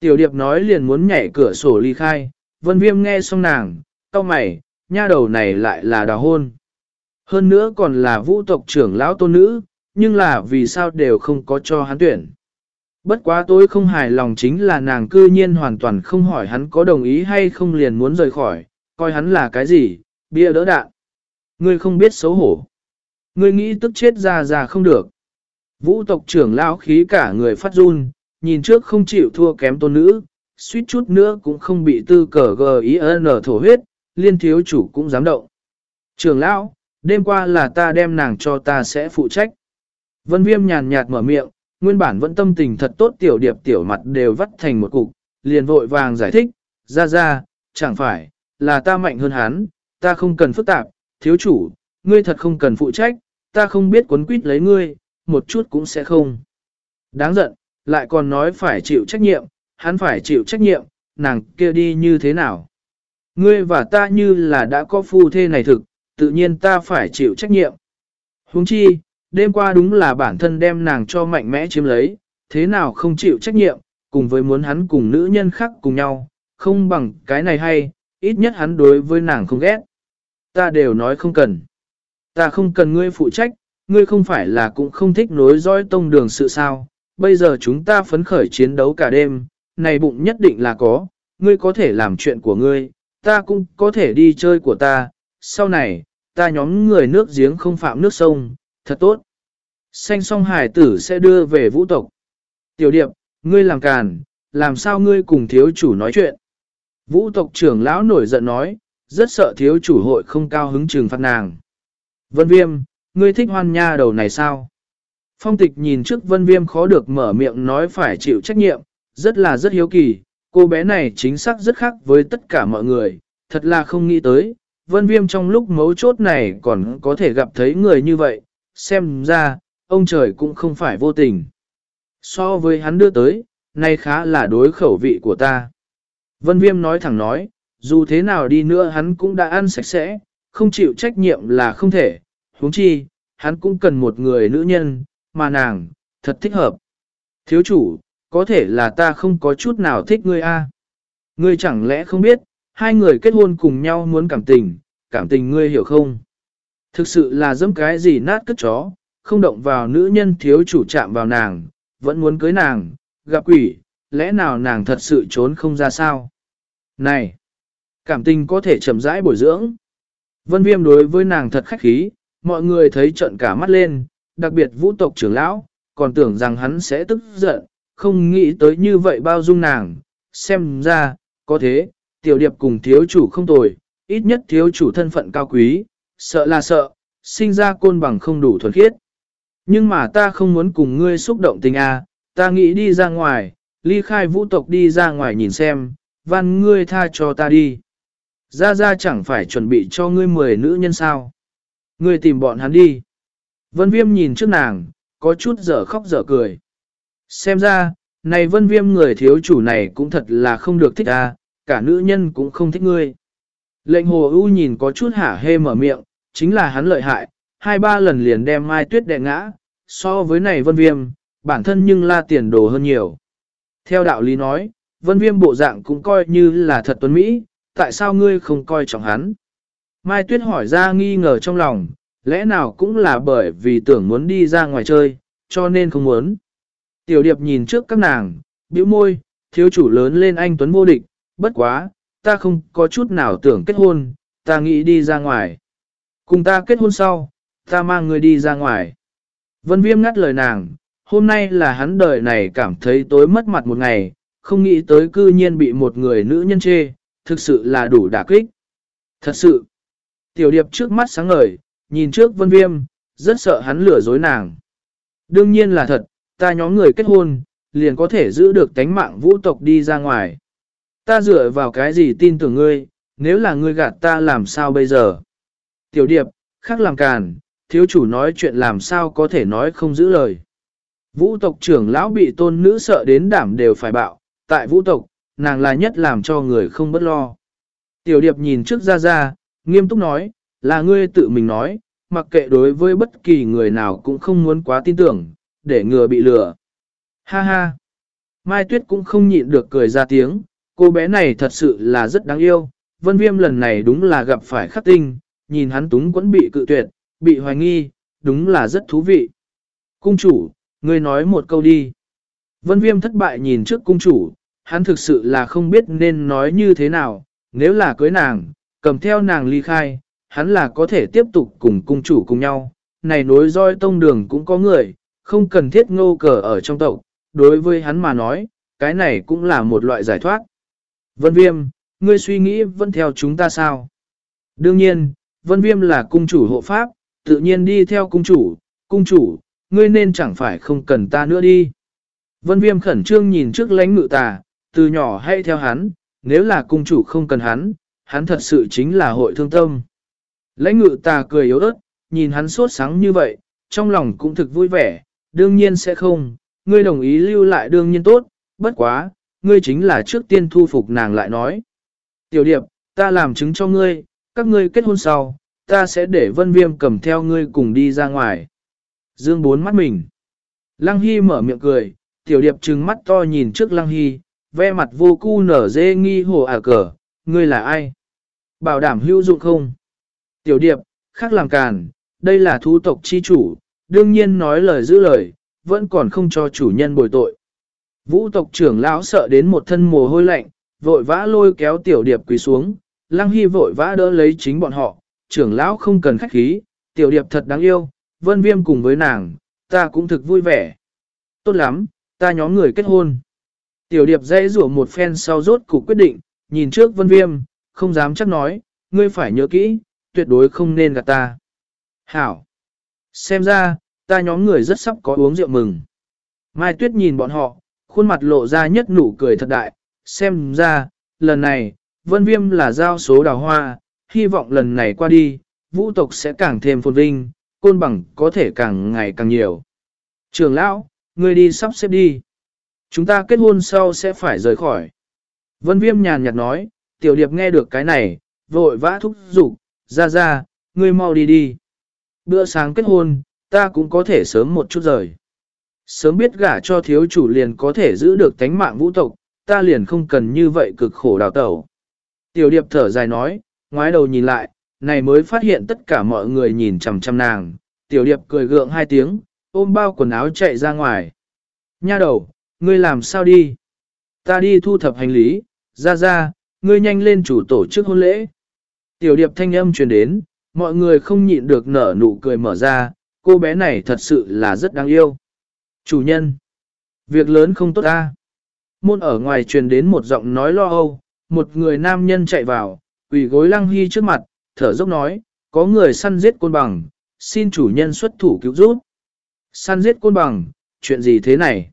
S1: Tiểu điệp nói liền muốn nhảy cửa sổ ly khai, vân viêm nghe xong nàng, cao mày, nha đầu này lại là đào hôn. Hơn nữa còn là vũ tộc trưởng lão tôn nữ, nhưng là vì sao đều không có cho hắn tuyển. Bất quá tôi không hài lòng chính là nàng cư nhiên hoàn toàn không hỏi hắn có đồng ý hay không liền muốn rời khỏi, coi hắn là cái gì, bia đỡ đạn. Ngươi không biết xấu hổ. Ngươi nghĩ tức chết ra ra không được. Vũ tộc trưởng lão khí cả người phát run, nhìn trước không chịu thua kém tôn nữ, suýt chút nữa cũng không bị tư cờ G.I.N. thổ huyết, liên thiếu chủ cũng dám động. Trưởng lão, đêm qua là ta đem nàng cho ta sẽ phụ trách. Vân viêm nhàn nhạt mở miệng, nguyên bản vẫn tâm tình thật tốt tiểu điệp tiểu mặt đều vắt thành một cục, liền vội vàng giải thích, ra ra, chẳng phải, là ta mạnh hơn hắn, ta không cần phức tạp, thiếu chủ, ngươi thật không cần phụ trách, ta không biết quấn quýt lấy ngươi, một chút cũng sẽ không. Đáng giận, lại còn nói phải chịu trách nhiệm, hắn phải chịu trách nhiệm, nàng kia đi như thế nào. Ngươi và ta như là đã có phu thê này thực, tự nhiên ta phải chịu trách nhiệm. Huống chi, đêm qua đúng là bản thân đem nàng cho mạnh mẽ chiếm lấy, thế nào không chịu trách nhiệm, cùng với muốn hắn cùng nữ nhân khác cùng nhau, không bằng cái này hay, ít nhất hắn đối với nàng không ghét. Ta đều nói không cần. Ta không cần ngươi phụ trách, ngươi không phải là cũng không thích nối dõi tông đường sự sao. Bây giờ chúng ta phấn khởi chiến đấu cả đêm, này bụng nhất định là có, ngươi có thể làm chuyện của ngươi, ta cũng có thể đi chơi của ta. Sau này, ta nhóm người nước giếng không phạm nước sông, thật tốt. Xanh song hải tử sẽ đưa về vũ tộc. Tiểu điệp, ngươi làm càn, làm sao ngươi cùng thiếu chủ nói chuyện. Vũ tộc trưởng lão nổi giận nói, rất sợ thiếu chủ hội không cao hứng trừng phạt nàng. Vân viêm, ngươi thích hoan nha đầu này sao? Phong tịch nhìn trước vân viêm khó được mở miệng nói phải chịu trách nhiệm, rất là rất hiếu kỳ, cô bé này chính xác rất khác với tất cả mọi người, thật là không nghĩ tới, vân viêm trong lúc mấu chốt này còn có thể gặp thấy người như vậy, xem ra, ông trời cũng không phải vô tình. So với hắn đưa tới, nay khá là đối khẩu vị của ta. Vân viêm nói thẳng nói, dù thế nào đi nữa hắn cũng đã ăn sạch sẽ, không chịu trách nhiệm là không thể, huống chi, hắn cũng cần một người nữ nhân, mà nàng, thật thích hợp. Thiếu chủ, có thể là ta không có chút nào thích ngươi a Ngươi chẳng lẽ không biết, hai người kết hôn cùng nhau muốn cảm tình, cảm tình ngươi hiểu không? Thực sự là dẫm cái gì nát cất chó, không động vào nữ nhân thiếu chủ chạm vào nàng, vẫn muốn cưới nàng, gặp quỷ, lẽ nào nàng thật sự trốn không ra sao? Này! Cảm tình có thể chậm rãi bồi dưỡng. Vân viêm đối với nàng thật khách khí, mọi người thấy trận cả mắt lên, đặc biệt vũ tộc trưởng lão, còn tưởng rằng hắn sẽ tức giận, không nghĩ tới như vậy bao dung nàng. Xem ra, có thế, tiểu điệp cùng thiếu chủ không tồi, ít nhất thiếu chủ thân phận cao quý, sợ là sợ, sinh ra côn bằng không đủ thuần khiết. Nhưng mà ta không muốn cùng ngươi xúc động tình a, à, ta nghĩ đi ra ngoài, ly khai vũ tộc đi ra ngoài nhìn xem, văn ngươi tha cho ta đi. Ra ra chẳng phải chuẩn bị cho ngươi mười nữ nhân sao. Ngươi tìm bọn hắn đi. Vân viêm nhìn trước nàng, có chút dở khóc dở cười. Xem ra, này vân viêm người thiếu chủ này cũng thật là không được thích à, cả nữ nhân cũng không thích ngươi. Lệnh hồ ưu nhìn có chút hả hê mở miệng, chính là hắn lợi hại, hai ba lần liền đem mai tuyết đè ngã, so với này vân viêm, bản thân nhưng la tiền đồ hơn nhiều. Theo đạo lý nói, vân viêm bộ dạng cũng coi như là thật tuấn Mỹ, tại sao ngươi không coi trọng hắn? Mai tuyết hỏi ra nghi ngờ trong lòng, lẽ nào cũng là bởi vì tưởng muốn đi ra ngoài chơi, cho nên không muốn. Tiểu điệp nhìn trước các nàng, bĩu môi, thiếu chủ lớn lên anh Tuấn vô địch, bất quá, ta không có chút nào tưởng kết hôn, ta nghĩ đi ra ngoài. Cùng ta kết hôn sau, ta mang người đi ra ngoài. Vân Viêm ngắt lời nàng, hôm nay là hắn đời này cảm thấy tối mất mặt một ngày, không nghĩ tới cư nhiên bị một người nữ nhân chê, thực sự là đủ đả kích. Thật sự, tiểu điệp trước mắt sáng ngời, nhìn trước Vân Viêm, rất sợ hắn lừa dối nàng. Đương nhiên là thật, ta nhóm người kết hôn, liền có thể giữ được tánh mạng vũ tộc đi ra ngoài. Ta dựa vào cái gì tin tưởng ngươi, nếu là ngươi gạt ta làm sao bây giờ? Tiểu điệp, khác làm càn, thiếu chủ nói chuyện làm sao có thể nói không giữ lời. Vũ tộc trưởng lão bị tôn nữ sợ đến đảm đều phải bạo, tại vũ tộc, nàng là nhất làm cho người không bất lo. Tiểu điệp nhìn trước ra ra, nghiêm túc nói, là ngươi tự mình nói, mặc kệ đối với bất kỳ người nào cũng không muốn quá tin tưởng, để ngừa bị lừa. Ha ha! Mai Tuyết cũng không nhịn được cười ra tiếng, cô bé này thật sự là rất đáng yêu, vân viêm lần này đúng là gặp phải khắc tinh, nhìn hắn túng quẫn bị cự tuyệt, bị hoài nghi, đúng là rất thú vị. Cung chủ, ngươi nói một câu đi. Vân viêm thất bại nhìn trước cung chủ, hắn thực sự là không biết nên nói như thế nào, nếu là cưới nàng, cầm theo nàng ly khai, hắn là có thể tiếp tục cùng cung chủ cùng nhau. Này nối roi tông đường cũng có người, không cần thiết ngô cờ ở trong tộc, đối với hắn mà nói, cái này cũng là một loại giải thoát. Vân Viêm, ngươi suy nghĩ vẫn theo chúng ta sao? Đương nhiên, Vân Viêm là cung chủ hộ pháp, tự nhiên đi theo cung chủ, cung chủ, ngươi nên chẳng phải không cần ta nữa đi. Vân Viêm khẩn trương nhìn trước lánh ngự tà, từ nhỏ hay theo hắn, nếu là cung chủ không cần hắn, hắn thật sự chính là hội thương tâm. Lãnh ngự tà cười yếu ớt, nhìn hắn sốt sáng như vậy, trong lòng cũng thực vui vẻ, đương nhiên sẽ không, ngươi đồng ý lưu lại đương nhiên tốt, bất quá, ngươi chính là trước tiên thu phục nàng lại nói. Tiểu điệp, ta làm chứng cho ngươi, các ngươi kết hôn sau, ta sẽ để vân viêm cầm theo ngươi cùng đi ra ngoài. Dương bốn mắt mình. Lăng Hy mở miệng cười, tiểu điệp trừng mắt to nhìn trước Lăng Hy, ve mặt vô cu nở dê nghi hồ à cờ, ngươi là ai? Bảo đảm hữu dụng không? Tiểu điệp, khác làm càn, đây là thú tộc chi chủ, đương nhiên nói lời giữ lời, vẫn còn không cho chủ nhân bồi tội. Vũ tộc trưởng lão sợ đến một thân mồ hôi lạnh, vội vã lôi kéo tiểu điệp quỳ xuống, lăng hy vội vã đỡ lấy chính bọn họ, trưởng lão không cần khách khí, tiểu điệp thật đáng yêu, vân viêm cùng với nàng, ta cũng thực vui vẻ. Tốt lắm, ta nhóm người kết hôn. Tiểu điệp dễ rủa một phen sau rốt cục quyết định, nhìn trước vân viêm, không dám chắc nói, ngươi phải nhớ kỹ, tuyệt đối không nên gạt ta. Hảo! Xem ra, ta nhóm người rất sắp có uống rượu mừng. Mai Tuyết nhìn bọn họ, khuôn mặt lộ ra nhất nụ cười thật đại, xem ra, lần này, vân viêm là giao số đào hoa, hy vọng lần này qua đi, vũ tộc sẽ càng thêm phồn vinh, côn bằng có thể càng ngày càng nhiều. Trường lão, người đi sắp xếp đi. Chúng ta kết hôn sau sẽ phải rời khỏi. Vân viêm nhàn nhạt nói, tiểu điệp nghe được cái này, vội vã thúc giục, ra ra, ngươi mau đi đi. Bữa sáng kết hôn, ta cũng có thể sớm một chút rời. Sớm biết gả cho thiếu chủ liền có thể giữ được tánh mạng vũ tộc, ta liền không cần như vậy cực khổ đào tẩu. Tiểu điệp thở dài nói, ngoái đầu nhìn lại, này mới phát hiện tất cả mọi người nhìn chằm chằm nàng. Tiểu điệp cười gượng hai tiếng, ôm bao quần áo chạy ra ngoài. Nha đầu, ngươi làm sao đi? Ta đi thu thập hành lý, ra ra, ngươi nhanh lên chủ tổ chức hôn lễ. Tiểu điệp thanh âm truyền đến, mọi người không nhịn được nở nụ cười mở ra, cô bé này thật sự là rất đáng yêu. Chủ nhân, việc lớn không tốt ta. Môn ở ngoài truyền đến một giọng nói lo âu, một người nam nhân chạy vào, quỳ gối lăng hy trước mặt, thở dốc nói, có người săn giết côn bằng, xin chủ nhân xuất thủ cứu giúp. Săn giết côn bằng, chuyện gì thế này?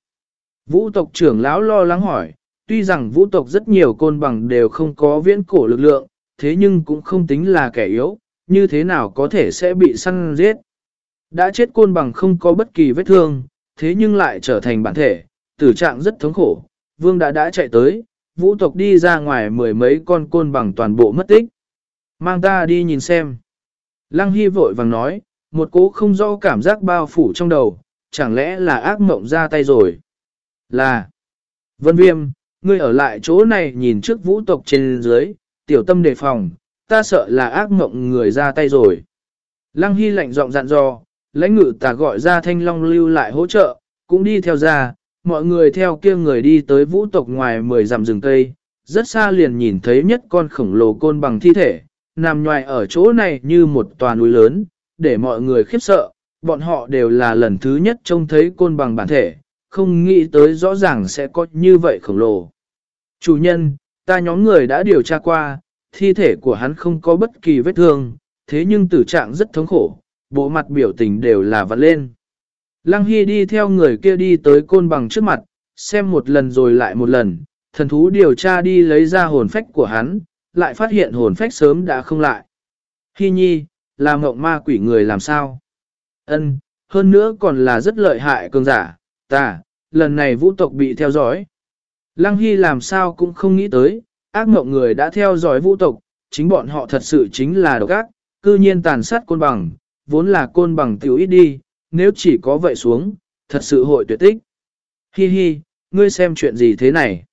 S1: Vũ tộc trưởng lão lo lắng hỏi, tuy rằng vũ tộc rất nhiều côn bằng đều không có viễn cổ lực lượng, thế nhưng cũng không tính là kẻ yếu, như thế nào có thể sẽ bị săn giết. Đã chết côn bằng không có bất kỳ vết thương, thế nhưng lại trở thành bản thể, tử trạng rất thống khổ. Vương đã đã chạy tới, vũ tộc đi ra ngoài mười mấy con côn bằng toàn bộ mất tích. Mang ta đi nhìn xem. Lăng Hy vội vàng nói, một cố không rõ cảm giác bao phủ trong đầu, chẳng lẽ là ác mộng ra tay rồi. Là, Vân Viêm, ngươi ở lại chỗ này nhìn trước vũ tộc trên dưới, tiểu tâm đề phòng, ta sợ là ác mộng người ra tay rồi. Lăng Hy lạnh giọng dặn dò, lãnh ngự tà gọi ra thanh long lưu lại hỗ trợ, cũng đi theo ra, mọi người theo kia người đi tới vũ tộc ngoài mười dặm rừng cây, rất xa liền nhìn thấy nhất con khổng lồ côn bằng thi thể, nằm ngoài ở chỗ này như một tòa núi lớn, để mọi người khiếp sợ, bọn họ đều là lần thứ nhất trông thấy côn bằng bản thể, không nghĩ tới rõ ràng sẽ có như vậy khổng lồ. Chủ nhân, ta nhóm người đã điều tra qua, thi thể của hắn không có bất kỳ vết thương, thế nhưng tử trạng rất thống khổ, bộ mặt biểu tình đều là vặn lên. Lăng Hy đi theo người kia đi tới côn bằng trước mặt, xem một lần rồi lại một lần, thần thú điều tra đi lấy ra hồn phách của hắn, lại phát hiện hồn phách sớm đã không lại. Hy nhi, là mộng ma quỷ người làm sao? Ân, hơn nữa còn là rất lợi hại cường giả, ta, lần này vũ tộc bị theo dõi. Lăng Hy làm sao cũng không nghĩ tới, ác mộng người đã theo dõi vũ tộc, chính bọn họ thật sự chính là độc ác, cư nhiên tàn sát côn bằng, vốn là côn bằng tiểu ít đi, nếu chỉ có vậy xuống, thật sự hội tuyệt tích. Hi hi, ngươi xem chuyện gì thế này?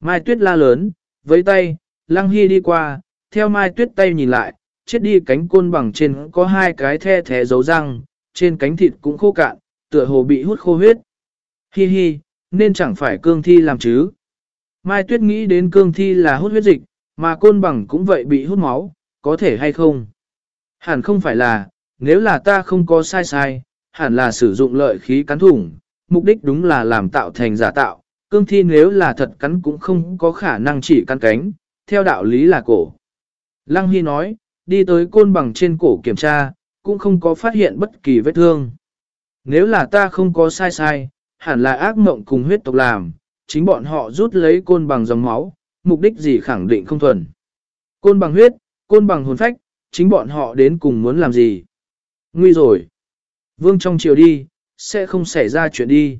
S1: Mai Tuyết la lớn, với tay, Lăng Hi đi qua, theo Mai Tuyết tay nhìn lại, chết đi cánh côn bằng trên có hai cái the thé dấu răng, trên cánh thịt cũng khô cạn, tựa hồ bị hút khô huyết. Hi hi, nên chẳng phải cương thi làm chứ. Mai Tuyết nghĩ đến cương thi là hút huyết dịch, mà côn bằng cũng vậy bị hút máu, có thể hay không? Hẳn không phải là, nếu là ta không có sai sai, hẳn là sử dụng lợi khí cắn thủng, mục đích đúng là làm tạo thành giả tạo. Cương thi nếu là thật cắn cũng không có khả năng chỉ cắn cánh, theo đạo lý là cổ. Lăng Hy nói, đi tới côn bằng trên cổ kiểm tra, cũng không có phát hiện bất kỳ vết thương. Nếu là ta không có sai sai, hẳn là ác mộng cùng huyết tộc làm, chính bọn họ rút lấy côn bằng dòng máu, mục đích gì khẳng định không thuần. Côn bằng huyết, côn bằng hồn phách, chính bọn họ đến cùng muốn làm gì. Nguy rồi. Vương trong chiều đi, sẽ không xảy ra chuyện đi.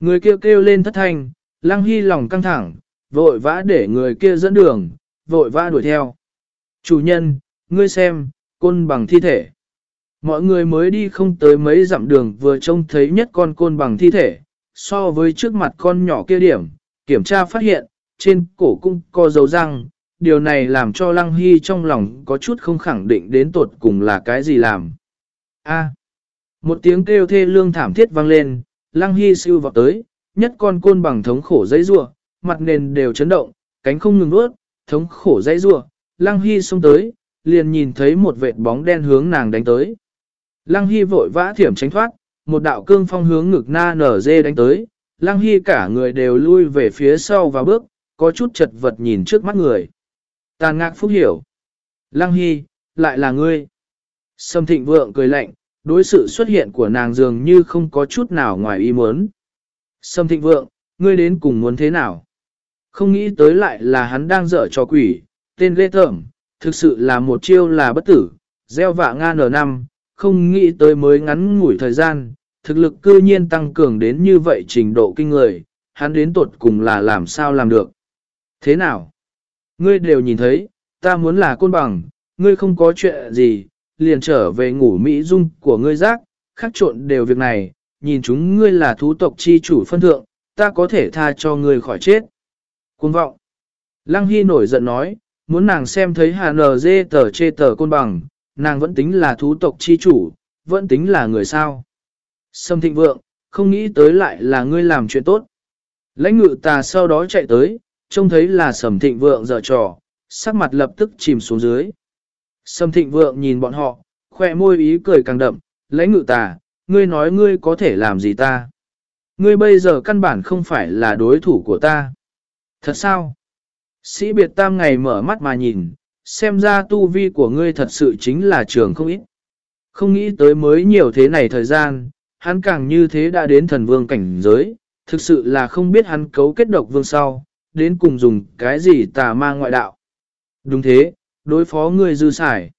S1: Người kia kêu, kêu lên thất thanh, lăng hy lòng căng thẳng, vội vã để người kia dẫn đường, vội vã đuổi theo. Chủ nhân, ngươi xem, côn bằng thi thể. Mọi người mới đi không tới mấy dặm đường vừa trông thấy nhất con côn bằng thi thể, so với trước mặt con nhỏ kia điểm, kiểm tra phát hiện, trên cổ cung có dấu răng, điều này làm cho Lăng Hy trong lòng có chút không khẳng định đến tột cùng là cái gì làm. A. một tiếng kêu thê lương thảm thiết vang lên, Lăng Hy siêu vào tới, nhất con côn bằng thống khổ dây rua, mặt nền đều chấn động, cánh không ngừng nuốt, thống khổ dây rua, Lăng Hy xông tới, liền nhìn thấy một vệt bóng đen hướng nàng đánh tới. Lăng Hy vội vã thiểm tránh thoát, một đạo cương phong hướng ngực na nở dê đánh tới, Lăng Hy cả người đều lui về phía sau và bước, có chút chật vật nhìn trước mắt người. Tàn ngạc phúc hiểu. Lăng Hy, lại là ngươi. Sâm thịnh vượng cười lạnh, đối sự xuất hiện của nàng dường như không có chút nào ngoài ý muốn. Sâm thịnh vượng, ngươi đến cùng muốn thế nào? Không nghĩ tới lại là hắn đang dở cho quỷ, tên lê thởm, thực sự là một chiêu là bất tử, gieo vạ nga nở năm, không nghĩ tới mới ngắn ngủi thời gian, thực lực cư nhiên tăng cường đến như vậy trình độ kinh người, hắn đến tột cùng là làm sao làm được. Thế nào? Ngươi đều nhìn thấy, ta muốn là côn bằng, ngươi không có chuyện gì, liền trở về ngủ Mỹ dung của ngươi giác, khắc trộn đều việc này, nhìn chúng ngươi là thú tộc chi chủ phân thượng, ta có thể tha cho ngươi khỏi chết. Cuồng vọng. Lăng Hy nổi giận nói, muốn nàng xem thấy hà nờ dê tờ chê tờ côn bằng, nàng vẫn tính là thú tộc chi chủ, vẫn tính là người sao. Sâm thịnh vượng, không nghĩ tới lại là ngươi làm chuyện tốt. Lãnh ngự tà sau đó chạy tới, trông thấy là sầm thịnh vượng dở trò, sắc mặt lập tức chìm xuống dưới. Sầm thịnh vượng nhìn bọn họ, khoe môi ý cười càng đậm, lãnh ngự tà, ngươi nói ngươi có thể làm gì ta? Ngươi bây giờ căn bản không phải là đối thủ của ta. Thật sao? Sĩ biệt tam ngày mở mắt mà nhìn, xem ra tu vi của ngươi thật sự chính là trường không ít. Không nghĩ tới mới nhiều thế này thời gian, hắn càng như thế đã đến thần vương cảnh giới, Thực sự là không biết hắn cấu kết độc vương sau, đến cùng dùng cái gì tà ma ngoại đạo. Đúng thế, đối phó ngươi dư xài.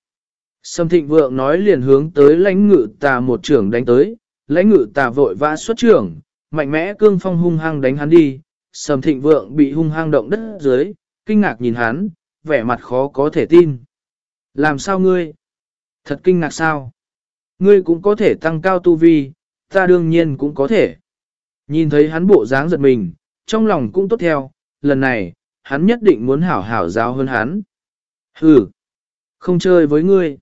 S1: Sâm thịnh vượng nói liền hướng tới lãnh ngự tà một trưởng đánh tới, lãnh ngự tà vội vã xuất trưởng, mạnh mẽ cương phong hung hăng đánh hắn đi. Sầm thịnh vượng bị hung hăng động đất dưới, kinh ngạc nhìn hắn, vẻ mặt khó có thể tin. Làm sao ngươi? Thật kinh ngạc sao? Ngươi cũng có thể tăng cao tu vi, ta đương nhiên cũng có thể. Nhìn thấy hắn bộ dáng giật mình, trong lòng cũng tốt theo, lần này, hắn nhất định muốn hảo hảo giáo hơn hắn. Hừ, không chơi với ngươi.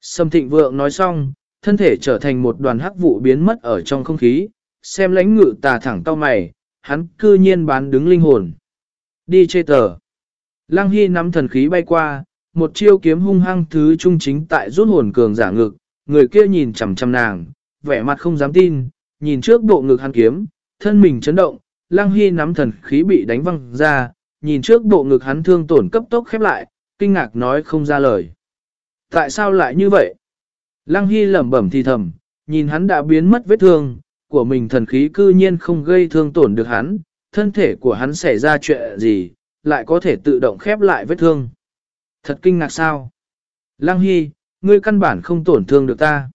S1: Sâm thịnh vượng nói xong, thân thể trở thành một đoàn hắc vụ biến mất ở trong không khí, xem lãnh ngự tà thẳng tao mày, hắn cư nhiên bán đứng linh hồn. Đi chê tờ. Lăng Hy nắm thần khí bay qua, một chiêu kiếm hung hăng thứ trung chính tại rút hồn cường giả ngực, người kia nhìn chằm chằm nàng, vẻ mặt không dám tin, nhìn trước bộ ngực hắn kiếm, thân mình chấn động, Lăng Hy nắm thần khí bị đánh văng ra, nhìn trước bộ ngực hắn thương tổn cấp tốc khép lại, kinh ngạc nói không ra lời. Tại sao lại như vậy? Lăng Hy lẩm bẩm thì thầm, nhìn hắn đã biến mất vết thương, của mình thần khí cư nhiên không gây thương tổn được hắn, thân thể của hắn xảy ra chuyện gì, lại có thể tự động khép lại vết thương. Thật kinh ngạc sao? Lăng Hy, ngươi căn bản không tổn thương được ta.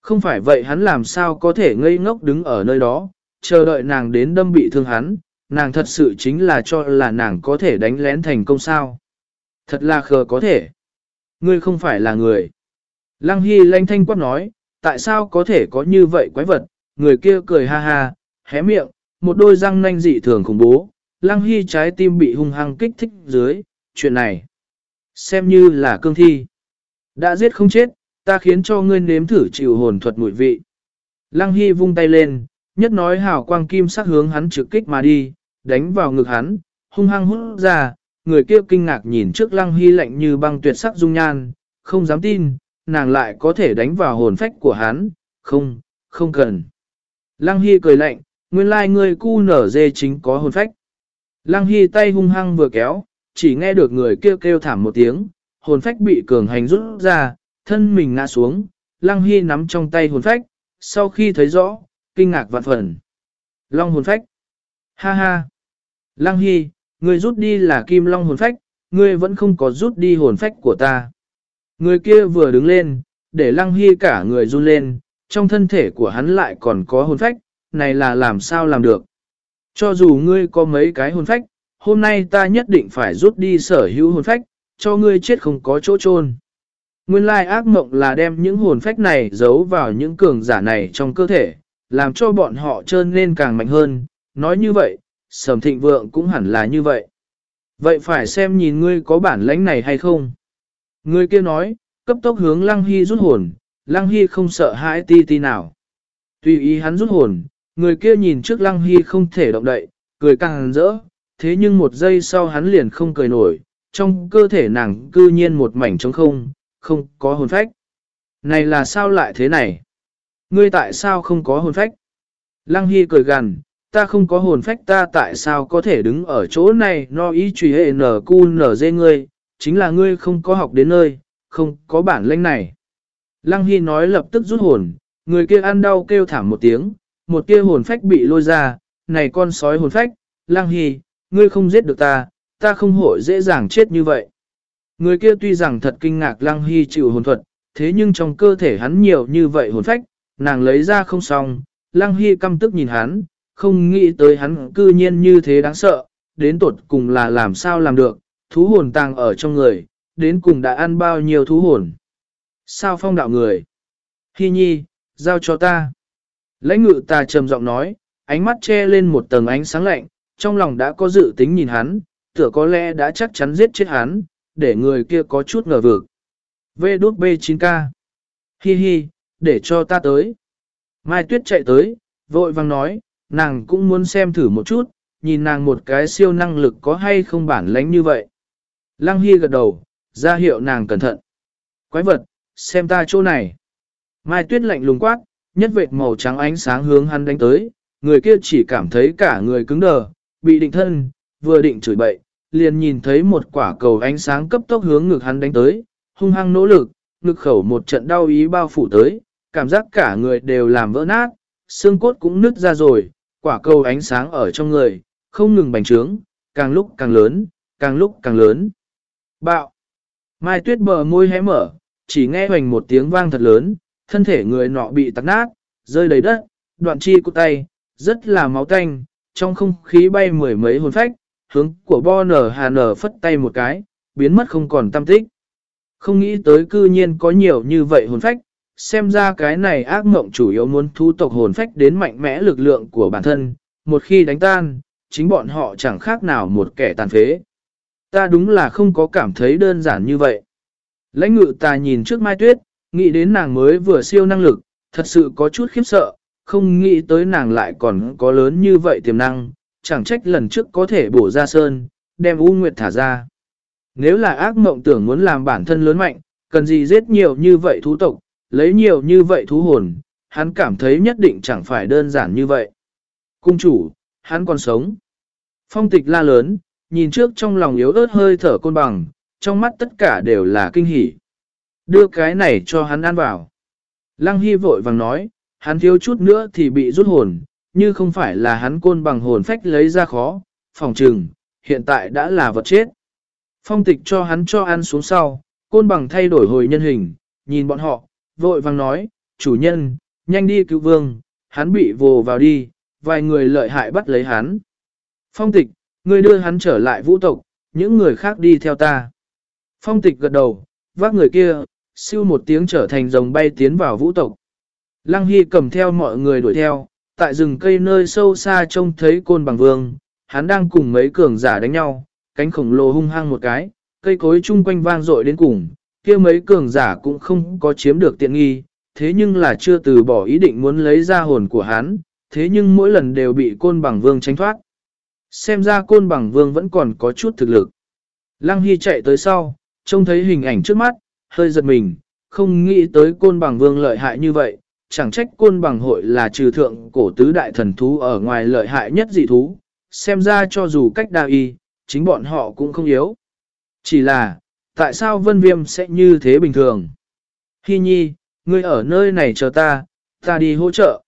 S1: Không phải vậy hắn làm sao có thể ngây ngốc đứng ở nơi đó, chờ đợi nàng đến đâm bị thương hắn, nàng thật sự chính là cho là nàng có thể đánh lén thành công sao. Thật là khờ có thể. Ngươi không phải là người. Lăng Hy lanh thanh quát nói, tại sao có thể có như vậy quái vật, người kia cười ha ha, hé miệng, một đôi răng nanh dị thường khủng bố, Lăng Hy trái tim bị hung hăng kích thích dưới, chuyện này. Xem như là cương thi. Đã giết không chết, ta khiến cho ngươi nếm thử chịu hồn thuật mùi vị. Lăng Hy vung tay lên, nhất nói hào quang kim sắc hướng hắn trực kích mà đi, đánh vào ngực hắn, hung hăng hút ra, người kia kinh ngạc nhìn trước Lăng Hy lạnh như băng tuyệt sắc dung nhan, không dám tin, nàng lại có thể đánh vào hồn phách của hắn, không, không cần. Lăng Hy cười lạnh, nguyên lai ngươi cu nở dê chính có hồn phách. Lăng Hy tay hung hăng vừa kéo, chỉ nghe được người kêu kêu thảm một tiếng, hồn phách bị cường hành rút ra, thân mình ngã xuống, Lăng Hy nắm trong tay hồn phách, sau khi thấy rõ, kinh ngạc vạn phần. Long hồn phách. Ha ha. Lăng Hy, người rút đi là kim long hồn phách, ngươi vẫn không có rút đi hồn phách của ta. Người kia vừa đứng lên, để Lăng Hy cả người run lên, trong thân thể của hắn lại còn có hồn phách, này là làm sao làm được. Cho dù ngươi có mấy cái hồn phách, hôm nay ta nhất định phải rút đi sở hữu hồn phách, cho ngươi chết không có chỗ chôn. Nguyên lai ác mộng là đem những hồn phách này giấu vào những cường giả này trong cơ thể, làm cho bọn họ trơn lên càng mạnh hơn. Nói như vậy, sầm thịnh vượng cũng hẳn là như vậy. Vậy phải xem nhìn ngươi có bản lãnh này hay không. Ngươi kia nói, cấp tốc hướng Lăng Hy rút hồn, Lăng Hy không sợ hãi ti ti nào. Tùy ý hắn rút hồn, người kia nhìn trước Lăng Hy không thể động đậy, cười càng rỡ, thế nhưng một giây sau hắn liền không cười nổi, trong cơ thể nàng cư nhiên một mảnh trống không, không có hồn phách. Này là sao lại thế này? Ngươi tại sao không có hồn phách? Lăng Hy cười gằn, ta không có hồn phách ta tại sao có thể đứng ở chỗ này no ý truy hệ nở cu nở dê ngươi, chính là ngươi không có học đến nơi, không có bản lĩnh này. Lăng Hy nói lập tức rút hồn, người kia ăn đau kêu thảm một tiếng, một kia hồn phách bị lôi ra, này con sói hồn phách, Lang Hy, ngươi không giết được ta, ta không hội dễ dàng chết như vậy. Người kia tuy rằng thật kinh ngạc Lang Hy chịu hồn thuật, thế nhưng trong cơ thể hắn nhiều như vậy hồn phách, nàng lấy ra không xong, Lang Hy căm tức nhìn hắn, không nghĩ tới hắn cư nhiên như thế đáng sợ, đến tột cùng là làm sao làm được, thú hồn tàng ở trong người, đến cùng đã ăn bao nhiêu thú hồn. Sao phong đạo người? Hy nhi, giao cho ta. Lãnh ngự ta trầm giọng nói, ánh mắt che lên một tầng ánh sáng lạnh, trong lòng đã có dự tính nhìn hắn, tựa có lẽ đã chắc chắn giết chết hắn, để người kia có chút ngờ vực. V đốt B9K. Hi hi, để cho ta tới. Mai Tuyết chạy tới, vội vang nói, nàng cũng muốn xem thử một chút, nhìn nàng một cái siêu năng lực có hay không bản lánh như vậy. Lăng Hy gật đầu, ra hiệu nàng cẩn thận. Quái vật, xem ta chỗ này. Mai Tuyết lạnh lùng quát, nhất vệt màu trắng ánh sáng hướng hắn đánh tới, người kia chỉ cảm thấy cả người cứng đờ, bị định thân, vừa định chửi bậy, liền nhìn thấy một quả cầu ánh sáng cấp tốc hướng ngực hắn đánh tới, hung hăng nỗ lực, ngực khẩu một trận đau ý bao phủ tới, cảm giác cả người đều làm vỡ nát, xương cốt cũng nứt ra rồi, Quả cầu ánh sáng ở trong người, không ngừng bành trướng, càng lúc càng lớn, càng lúc càng lớn. Bạo! Mai tuyết bờ môi hé mở, chỉ nghe hoành một tiếng vang thật lớn, thân thể người nọ bị tắc nát, rơi đầy đất, đoạn chi của tay, rất là máu tanh, trong không khí bay mười mấy hồn phách, hướng của bo nở hà nở phất tay một cái, biến mất không còn tâm tích. Không nghĩ tới cư nhiên có nhiều như vậy hồn phách, xem ra cái này ác mộng chủ yếu muốn thu tộc hồn phách đến mạnh mẽ lực lượng của bản thân, một khi đánh tan, chính bọn họ chẳng khác nào một kẻ tàn phế. Ta đúng là không có cảm thấy đơn giản như vậy. Lãnh ngự ta nhìn trước Mai Tuyết, nghĩ đến nàng mới vừa siêu năng lực, thật sự có chút khiếp sợ, không nghĩ tới nàng lại còn có lớn như vậy tiềm năng, chẳng trách lần trước có thể bổ ra sơn, đem U Nguyệt thả ra. Nếu là ác mộng tưởng muốn làm bản thân lớn mạnh, cần gì giết nhiều như vậy thú tộc, lấy nhiều như vậy thú hồn, hắn cảm thấy nhất định chẳng phải đơn giản như vậy. Cung chủ, hắn còn sống. Phong tịch la lớn, nhìn trước trong lòng yếu ớt hơi thở côn bằng, trong mắt tất cả đều là kinh hỉ. Đưa cái này cho hắn ăn vào. Lăng Hy vội vàng nói, hắn thiếu chút nữa thì bị rút hồn, như không phải là hắn côn bằng hồn phách lấy ra khó, phòng trừng, hiện tại đã là vật chết. Phong tịch cho hắn cho ăn xuống sau, côn bằng thay đổi hồi nhân hình, nhìn bọn họ, vội vàng nói, chủ nhân, nhanh đi cứu vương, hắn bị vồ vào đi, vài người lợi hại bắt lấy hắn. Phong tịch, ngươi đưa hắn trở lại vũ tộc, những người khác đi theo ta. Phong tịch gật đầu, vác người kia, siêu một tiếng trở thành rồng bay tiến vào vũ tộc. Lăng Hy cầm theo mọi người đuổi theo, tại rừng cây nơi sâu xa trông thấy côn bằng vương, hắn đang cùng mấy cường giả đánh nhau, cánh khổng lồ hung hăng một cái, cây cối chung quanh vang dội đến cùng, kia mấy cường giả cũng không có chiếm được tiện nghi, thế nhưng là chưa từ bỏ ý định muốn lấy ra hồn của hắn, thế nhưng mỗi lần đều bị côn bằng vương tránh thoát. Xem ra côn bằng vương vẫn còn có chút thực lực. Lăng Hy chạy tới sau, trông thấy hình ảnh trước mắt, hơi giật mình, không nghĩ tới côn bằng vương lợi hại như vậy, chẳng trách côn bằng hội là trừ thượng cổ tứ đại thần thú ở ngoài lợi hại nhất dị thú, xem ra cho dù cách đa y, chính bọn họ cũng không yếu. Chỉ là, tại sao vân viêm sẽ như thế bình thường? Hy nhi, ngươi ở nơi này chờ ta, ta đi hỗ trợ.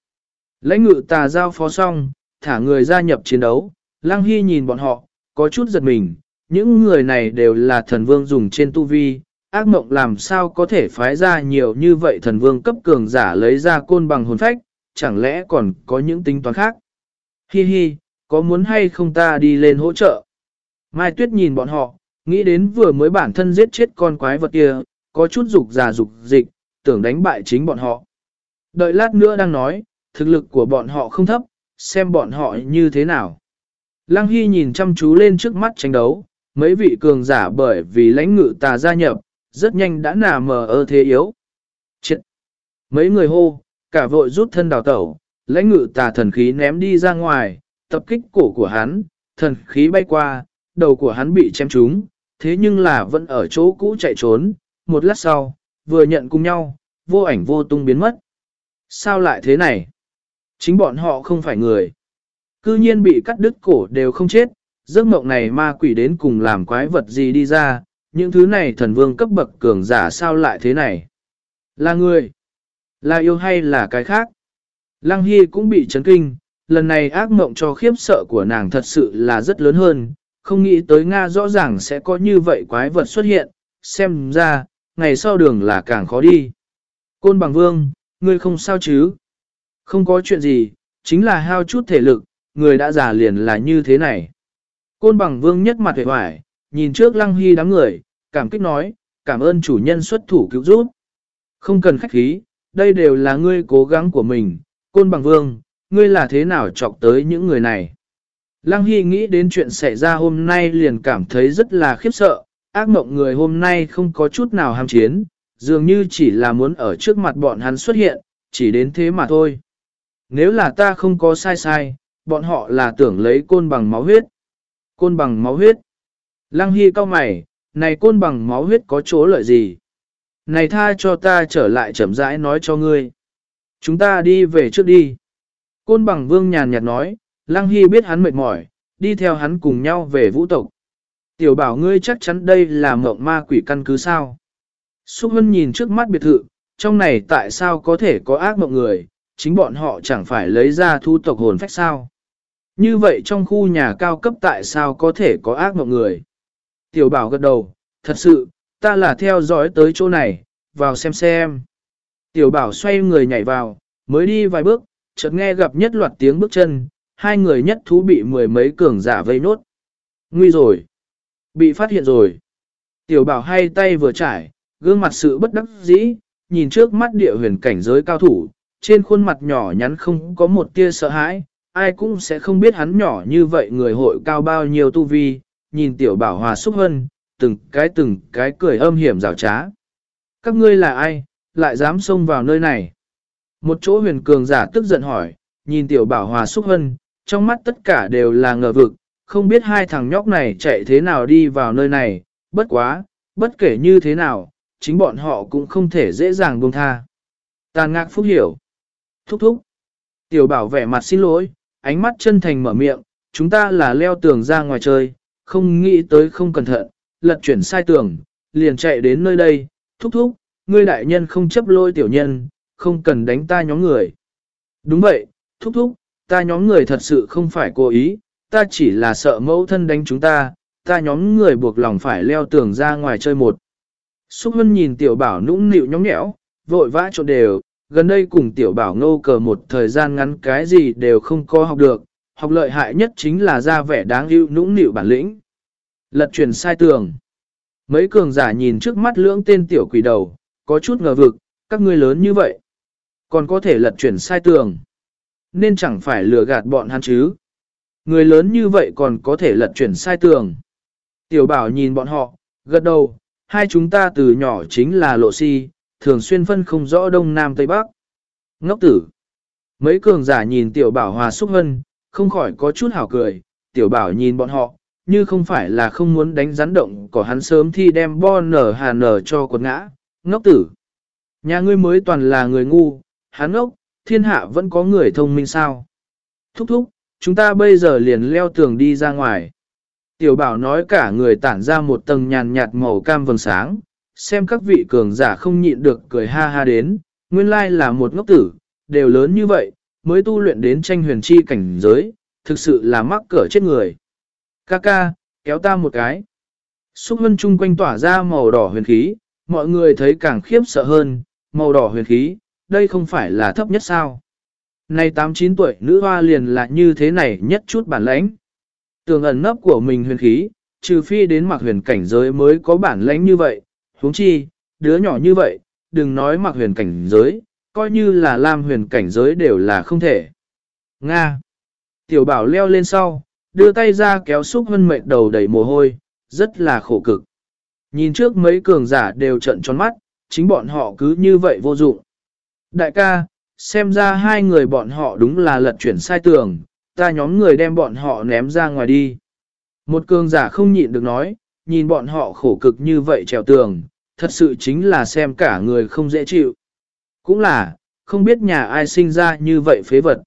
S1: Lãnh ngự tà giao phó xong, thả người gia nhập chiến đấu, Lăng Hy nhìn bọn họ, có chút giật mình, những người này đều là thần vương dùng trên tu vi, ác mộng làm sao có thể phái ra nhiều như vậy thần vương cấp cường giả lấy ra côn bằng hồn phách, chẳng lẽ còn có những tính toán khác. Hi hi, có muốn hay không ta đi lên hỗ trợ? Mai Tuyết nhìn bọn họ, nghĩ đến vừa mới bản thân giết chết con quái vật kia, có chút dục già dục dịch, tưởng đánh bại chính bọn họ. Đợi lát nữa đang nói, thực lực của bọn họ không thấp, xem bọn họ như thế nào. Lăng Hy nhìn chăm chú lên trước mắt tranh đấu, mấy vị cường giả bởi vì lãnh ngự tà gia nhập, rất nhanh đã nà mờ ơ thế yếu. Chết! Mấy người hô, cả vội rút thân đào tẩu, lãnh ngự tà thần khí ném đi ra ngoài, tập kích cổ của hắn, thần khí bay qua, đầu của hắn bị chém trúng, thế nhưng là vẫn ở chỗ cũ chạy trốn, một lát sau, vừa nhận cùng nhau, vô ảnh vô tung biến mất. Sao lại thế này? Chính bọn họ không phải người. Cư nhiên bị cắt đứt cổ đều không chết, giấc mộng này ma quỷ đến cùng làm quái vật gì đi ra, những thứ này thần vương cấp bậc cường giả sao lại thế này? Là người? Là yêu hay là cái khác? Lăng Hy cũng bị chấn kinh, lần này ác mộng cho khiếp sợ của nàng thật sự là rất lớn hơn, không nghĩ tới Nga rõ ràng sẽ có như vậy quái vật xuất hiện, xem ra, ngày sau đường là càng khó đi. Côn bằng vương, ngươi không sao chứ? Không có chuyện gì, chính là hao chút thể lực, người đã già liền là như thế này. Côn bằng vương nhất mặt vẻ hoài, nhìn trước lăng hy đám người, cảm kích nói, cảm ơn chủ nhân xuất thủ cứu giúp. Không cần khách khí, đây đều là ngươi cố gắng của mình, côn bằng vương, ngươi là thế nào chọc tới những người này. Lăng Hy nghĩ đến chuyện xảy ra hôm nay liền cảm thấy rất là khiếp sợ, ác mộng người hôm nay không có chút nào ham chiến, dường như chỉ là muốn ở trước mặt bọn hắn xuất hiện, chỉ đến thế mà thôi. Nếu là ta không có sai sai, bọn họ là tưởng lấy côn bằng máu huyết. Côn bằng máu huyết. Lăng Hy cao mày, này côn bằng máu huyết có chỗ lợi gì? Này tha cho ta trở lại chậm rãi nói cho ngươi. Chúng ta đi về trước đi. Côn bằng vương nhàn nhạt nói, Lăng Hy biết hắn mệt mỏi, đi theo hắn cùng nhau về vũ tộc. Tiểu bảo ngươi chắc chắn đây là mộng ma quỷ căn cứ sao. Xúc Hân nhìn trước mắt biệt thự, trong này tại sao có thể có ác mộng người, chính bọn họ chẳng phải lấy ra thu tộc hồn phách sao. Như vậy trong khu nhà cao cấp tại sao có thể có ác mộng người? Tiểu bảo gật đầu, thật sự, ta là theo dõi tới chỗ này, vào xem xem. Tiểu bảo xoay người nhảy vào, mới đi vài bước, chợt nghe gặp nhất loạt tiếng bước chân, hai người nhất thú bị mười mấy cường giả vây nốt. Nguy rồi! Bị phát hiện rồi! Tiểu bảo hai tay vừa trải, gương mặt sự bất đắc dĩ, nhìn trước mắt địa huyền cảnh giới cao thủ, trên khuôn mặt nhỏ nhắn không có một tia sợ hãi, ai cũng sẽ không biết hắn nhỏ như vậy người hội cao bao nhiêu tu vi, nhìn tiểu bảo hòa xúc hân, từng cái từng cái cười âm hiểm rào trá. Các ngươi là ai, lại dám xông vào nơi này? Một chỗ huyền cường giả tức giận hỏi, nhìn tiểu bảo hòa xúc hân, trong mắt tất cả đều là ngờ vực, không biết hai thằng nhóc này chạy thế nào đi vào nơi này, bất quá, bất kể như thế nào, chính bọn họ cũng không thể dễ dàng buông tha. Tàn ngạc phúc hiểu. Thúc thúc. Tiểu bảo vẻ mặt xin lỗi, ánh mắt chân thành mở miệng, chúng ta là leo tường ra ngoài chơi, không nghĩ tới không cẩn thận, lật chuyển sai tường, liền chạy đến nơi đây, thúc thúc, ngươi đại nhân không chấp lôi tiểu nhân, không cần đánh ta nhóm người. Đúng vậy, thúc thúc, ta nhóm người thật sự không phải cố ý, ta chỉ là sợ mẫu thân đánh chúng ta, ta nhóm người buộc lòng phải leo tường ra ngoài chơi một. Xúc Hân nhìn tiểu bảo nũng nịu nhóng nhẽo, vội vã trộn đều, gần đây cùng tiểu bảo ngô cờ một thời gian ngắn cái gì đều không có học được, học lợi hại nhất chính là ra vẻ đáng yêu nũng nịu bản lĩnh. Lật truyền sai tường. Mấy cường giả nhìn trước mắt lưỡng tên tiểu quỷ đầu, có chút ngờ vực, các ngươi lớn như vậy. Còn có thể lật chuyển sai tường. Nên chẳng phải lừa gạt bọn hắn chứ. Người lớn như vậy còn có thể lật chuyển sai tường. Tiểu bảo nhìn bọn họ, gật đầu, hai chúng ta từ nhỏ chính là lộ si, thường xuyên phân không rõ đông nam tây bắc. Ngốc tử. Mấy cường giả nhìn tiểu bảo hòa xúc hân, không khỏi có chút hảo cười, tiểu bảo nhìn bọn họ, như không phải là không muốn đánh rắn động của hắn sớm thì đem bo nở hà nở cho quật ngã. Ngốc tử. Nhà ngươi mới toàn là người ngu, hắn ngốc, thiên hạ vẫn có người thông minh sao. Thúc thúc, chúng ta bây giờ liền leo tường đi ra ngoài. Tiểu bảo nói cả người tản ra một tầng nhàn nhạt màu cam vầng sáng, xem các vị cường giả không nhịn được cười ha ha đến, nguyên lai là một ngốc tử, đều lớn như vậy, mới tu luyện đến tranh huyền chi cảnh giới, thực sự là mắc cỡ chết người. Ca ca, kéo ta một cái. Xúc vân chung quanh tỏa ra màu đỏ huyền khí, mọi người thấy càng khiếp sợ hơn, màu đỏ huyền khí, đây không phải là thấp nhất sao. Này 8-9 tuổi nữ hoa liền là như thế này nhất chút bản lãnh. Tường ẩn nấp của mình huyền khí, trừ phi đến mặc huyền cảnh giới mới có bản lãnh như vậy, huống chi, đứa nhỏ như vậy, đừng nói mặc huyền cảnh giới, coi như là lam huyền cảnh giới đều là không thể. Nga. Tiểu bảo leo lên sau, đưa tay ra kéo xúc hân mệt đầu đầy mồ hôi, rất là khổ cực. Nhìn trước mấy cường giả đều trận tròn mắt, chính bọn họ cứ như vậy vô dụng. Đại ca, xem ra hai người bọn họ đúng là lật chuyển sai tường, ta nhóm người đem bọn họ ném ra ngoài đi. Một cường giả không nhịn được nói, nhìn bọn họ khổ cực như vậy trèo tường, thật sự chính là xem cả người không dễ chịu. Cũng là, không biết nhà ai sinh ra như vậy phế vật.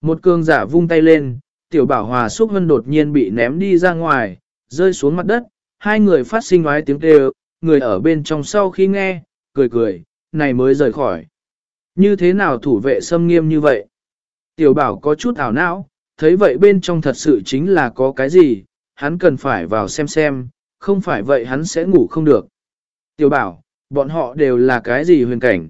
S1: Một cường giả vung tay lên, tiểu bảo hòa xúc hân đột nhiên bị ném đi ra ngoài, rơi xuống mặt đất, hai người phát sinh nói tiếng kêu, người ở bên trong sau khi nghe, cười cười, này mới rời khỏi. Như thế nào thủ vệ xâm nghiêm như vậy? Tiểu bảo có chút ảo não, thấy vậy bên trong thật sự chính là có cái gì, hắn cần phải vào xem xem, không phải vậy hắn sẽ ngủ không được. Tiểu bảo, bọn họ đều là cái gì huyền cảnh?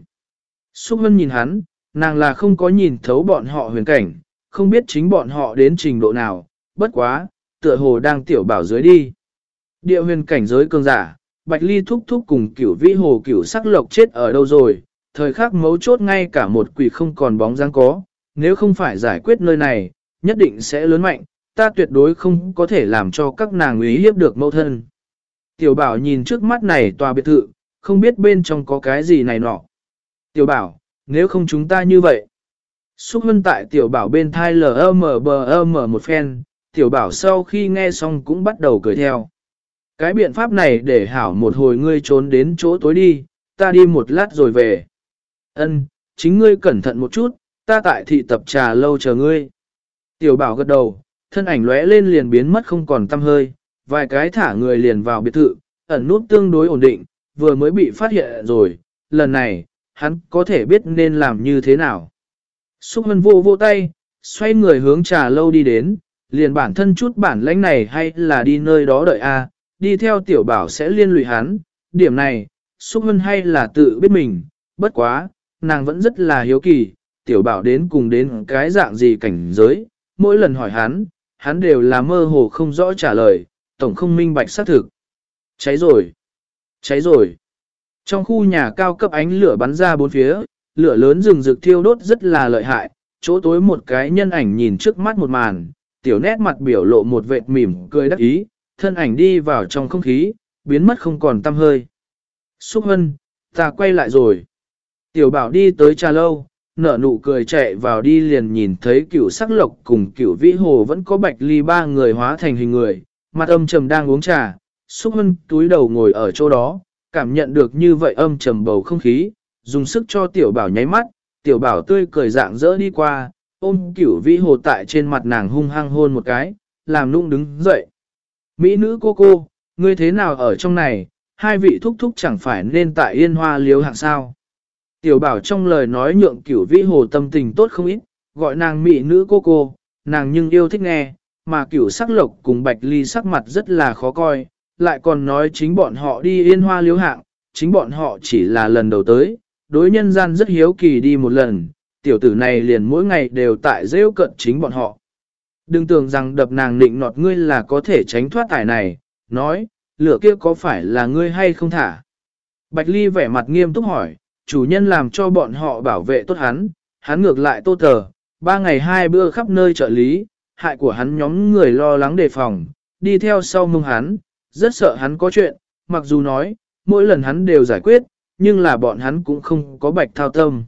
S1: Xúc Hân nhìn hắn, nàng là không có nhìn thấu bọn họ huyền cảnh, không biết chính bọn họ đến trình độ nào, bất quá, tựa hồ đang tiểu bảo dưới đi. Địa huyền cảnh giới cường giả, Bạch Ly thúc thúc cùng cửu vĩ hồ cửu sắc lộc chết ở đâu rồi, thời khắc mấu chốt ngay cả một quỷ không còn bóng dáng có, nếu không phải giải quyết nơi này, nhất định sẽ lớn mạnh, ta tuyệt đối không có thể làm cho các nàng ý hiếp được mẫu thân. Tiểu bảo nhìn trước mắt này tòa biệt thự, không biết bên trong có cái gì này nọ. Tiểu bảo, nếu không chúng ta như vậy. Xúc hân tại tiểu bảo bên thai LMBM một phen, tiểu bảo sau khi nghe xong cũng bắt đầu cười theo. Cái biện pháp này để hảo một hồi ngươi trốn đến chỗ tối đi, ta đi một lát rồi về. Ân, chính ngươi cẩn thận một chút, ta tại thị tập trà lâu chờ ngươi. Tiểu bảo gật đầu, thân ảnh lóe lên liền biến mất không còn tâm hơi, vài cái thả người liền vào biệt thự, ẩn nút tương đối ổn định, vừa mới bị phát hiện rồi, lần này, hắn có thể biết nên làm như thế nào. Xúc hân vô vô tay, xoay người hướng trà lâu đi đến, liền bản thân chút bản lãnh này hay là đi nơi đó đợi a đi theo tiểu bảo sẽ liên lụy hắn, điểm này, xúc hân hay là tự biết mình, bất quá, nàng vẫn rất là hiếu kỳ, tiểu bảo đến cùng đến cái dạng gì cảnh giới, mỗi lần hỏi hắn, hắn đều là mơ hồ không rõ trả lời, tổng không minh bạch xác thực. Cháy rồi! Cháy rồi! Trong khu nhà cao cấp ánh lửa bắn ra bốn phía, lửa lớn rừng rực thiêu đốt rất là lợi hại, chỗ tối một cái nhân ảnh nhìn trước mắt một màn, tiểu nét mặt biểu lộ một vệt mỉm cười đắc ý, thân ảnh đi vào trong không khí, biến mất không còn tăm hơi. Xúc hân, ta quay lại rồi. Tiểu bảo đi tới trà lâu, nở nụ cười chạy vào đi liền nhìn thấy cửu sắc lộc cùng cửu vĩ hồ vẫn có bạch ly ba người hóa thành hình người, mặt âm trầm đang uống trà, xúc hân túi đầu ngồi ở chỗ đó, cảm nhận được như vậy âm trầm bầu không khí, dùng sức cho tiểu bảo nháy mắt, tiểu bảo tươi cười dạng dỡ đi qua, ôm cửu vĩ hồ tại trên mặt nàng hung hăng hôn một cái, làm nung đứng dậy. Mỹ nữ cô cô, ngươi thế nào ở trong này, hai vị thúc thúc chẳng phải nên tại yên hoa liếu hạng sao. Tiểu bảo trong lời nói nhượng cửu vĩ hồ tâm tình tốt không ít, gọi nàng mỹ nữ cô cô, nàng nhưng yêu thích nghe, mà cửu sắc lộc cùng bạch ly sắc mặt rất là khó coi, lại còn nói chính bọn họ đi yên hoa liếu hạng, chính bọn họ chỉ là lần đầu tới, đối nhân gian rất hiếu kỳ đi một lần, tiểu tử này liền mỗi ngày đều tại rêu cận chính bọn họ. Đừng tưởng rằng đập nàng định nọt ngươi là có thể tránh thoát tải này, nói, lửa kia có phải là ngươi hay không thả? Bạch Ly vẻ mặt nghiêm túc hỏi, chủ nhân làm cho bọn họ bảo vệ tốt hắn, hắn ngược lại tô tờ, ba ngày hai bữa khắp nơi trợ lý, hại của hắn nhóm người lo lắng đề phòng, đi theo sau mông hắn, rất sợ hắn có chuyện, mặc dù nói, mỗi lần hắn đều giải quyết, nhưng là bọn hắn cũng không có bạch thao tâm.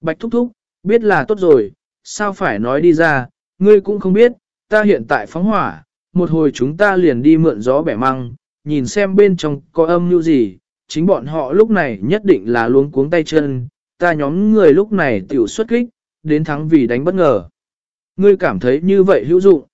S1: Bạch thúc thúc, biết là tốt rồi, sao phải nói đi ra, ngươi cũng không biết, ta hiện tại phóng hỏa, một hồi chúng ta liền đi mượn gió bẻ măng, nhìn xem bên trong có âm như gì, chính bọn họ lúc này nhất định là luống cuống tay chân, ta nhóm người lúc này tiểu xuất kích, đến thắng vì đánh bất ngờ. Ngươi cảm thấy như vậy hữu dụng.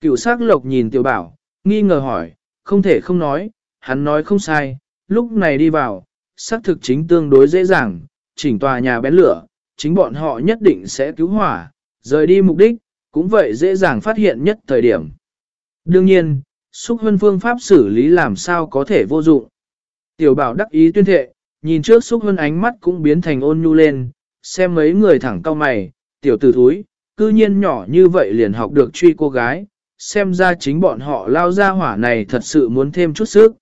S1: Cựu sắc lộc nhìn tiểu bảo, nghi ngờ hỏi, không thể không nói, hắn nói không sai, lúc này đi vào, xác thực chính tương đối dễ dàng, chỉnh tòa nhà bén lửa, chính bọn họ nhất định sẽ cứu hỏa, rời đi mục đích, cũng vậy dễ dàng phát hiện nhất thời điểm. Đương nhiên, xúc hân phương pháp xử lý làm sao có thể vô dụng. Tiểu bảo đắc ý tuyên thệ, nhìn trước xúc hân ánh mắt cũng biến thành ôn nhu lên, xem mấy người thẳng cao mày, tiểu tử thúi, cư nhiên nhỏ như vậy liền học được truy cô gái, xem ra chính bọn họ lao ra hỏa này thật sự muốn thêm chút sức.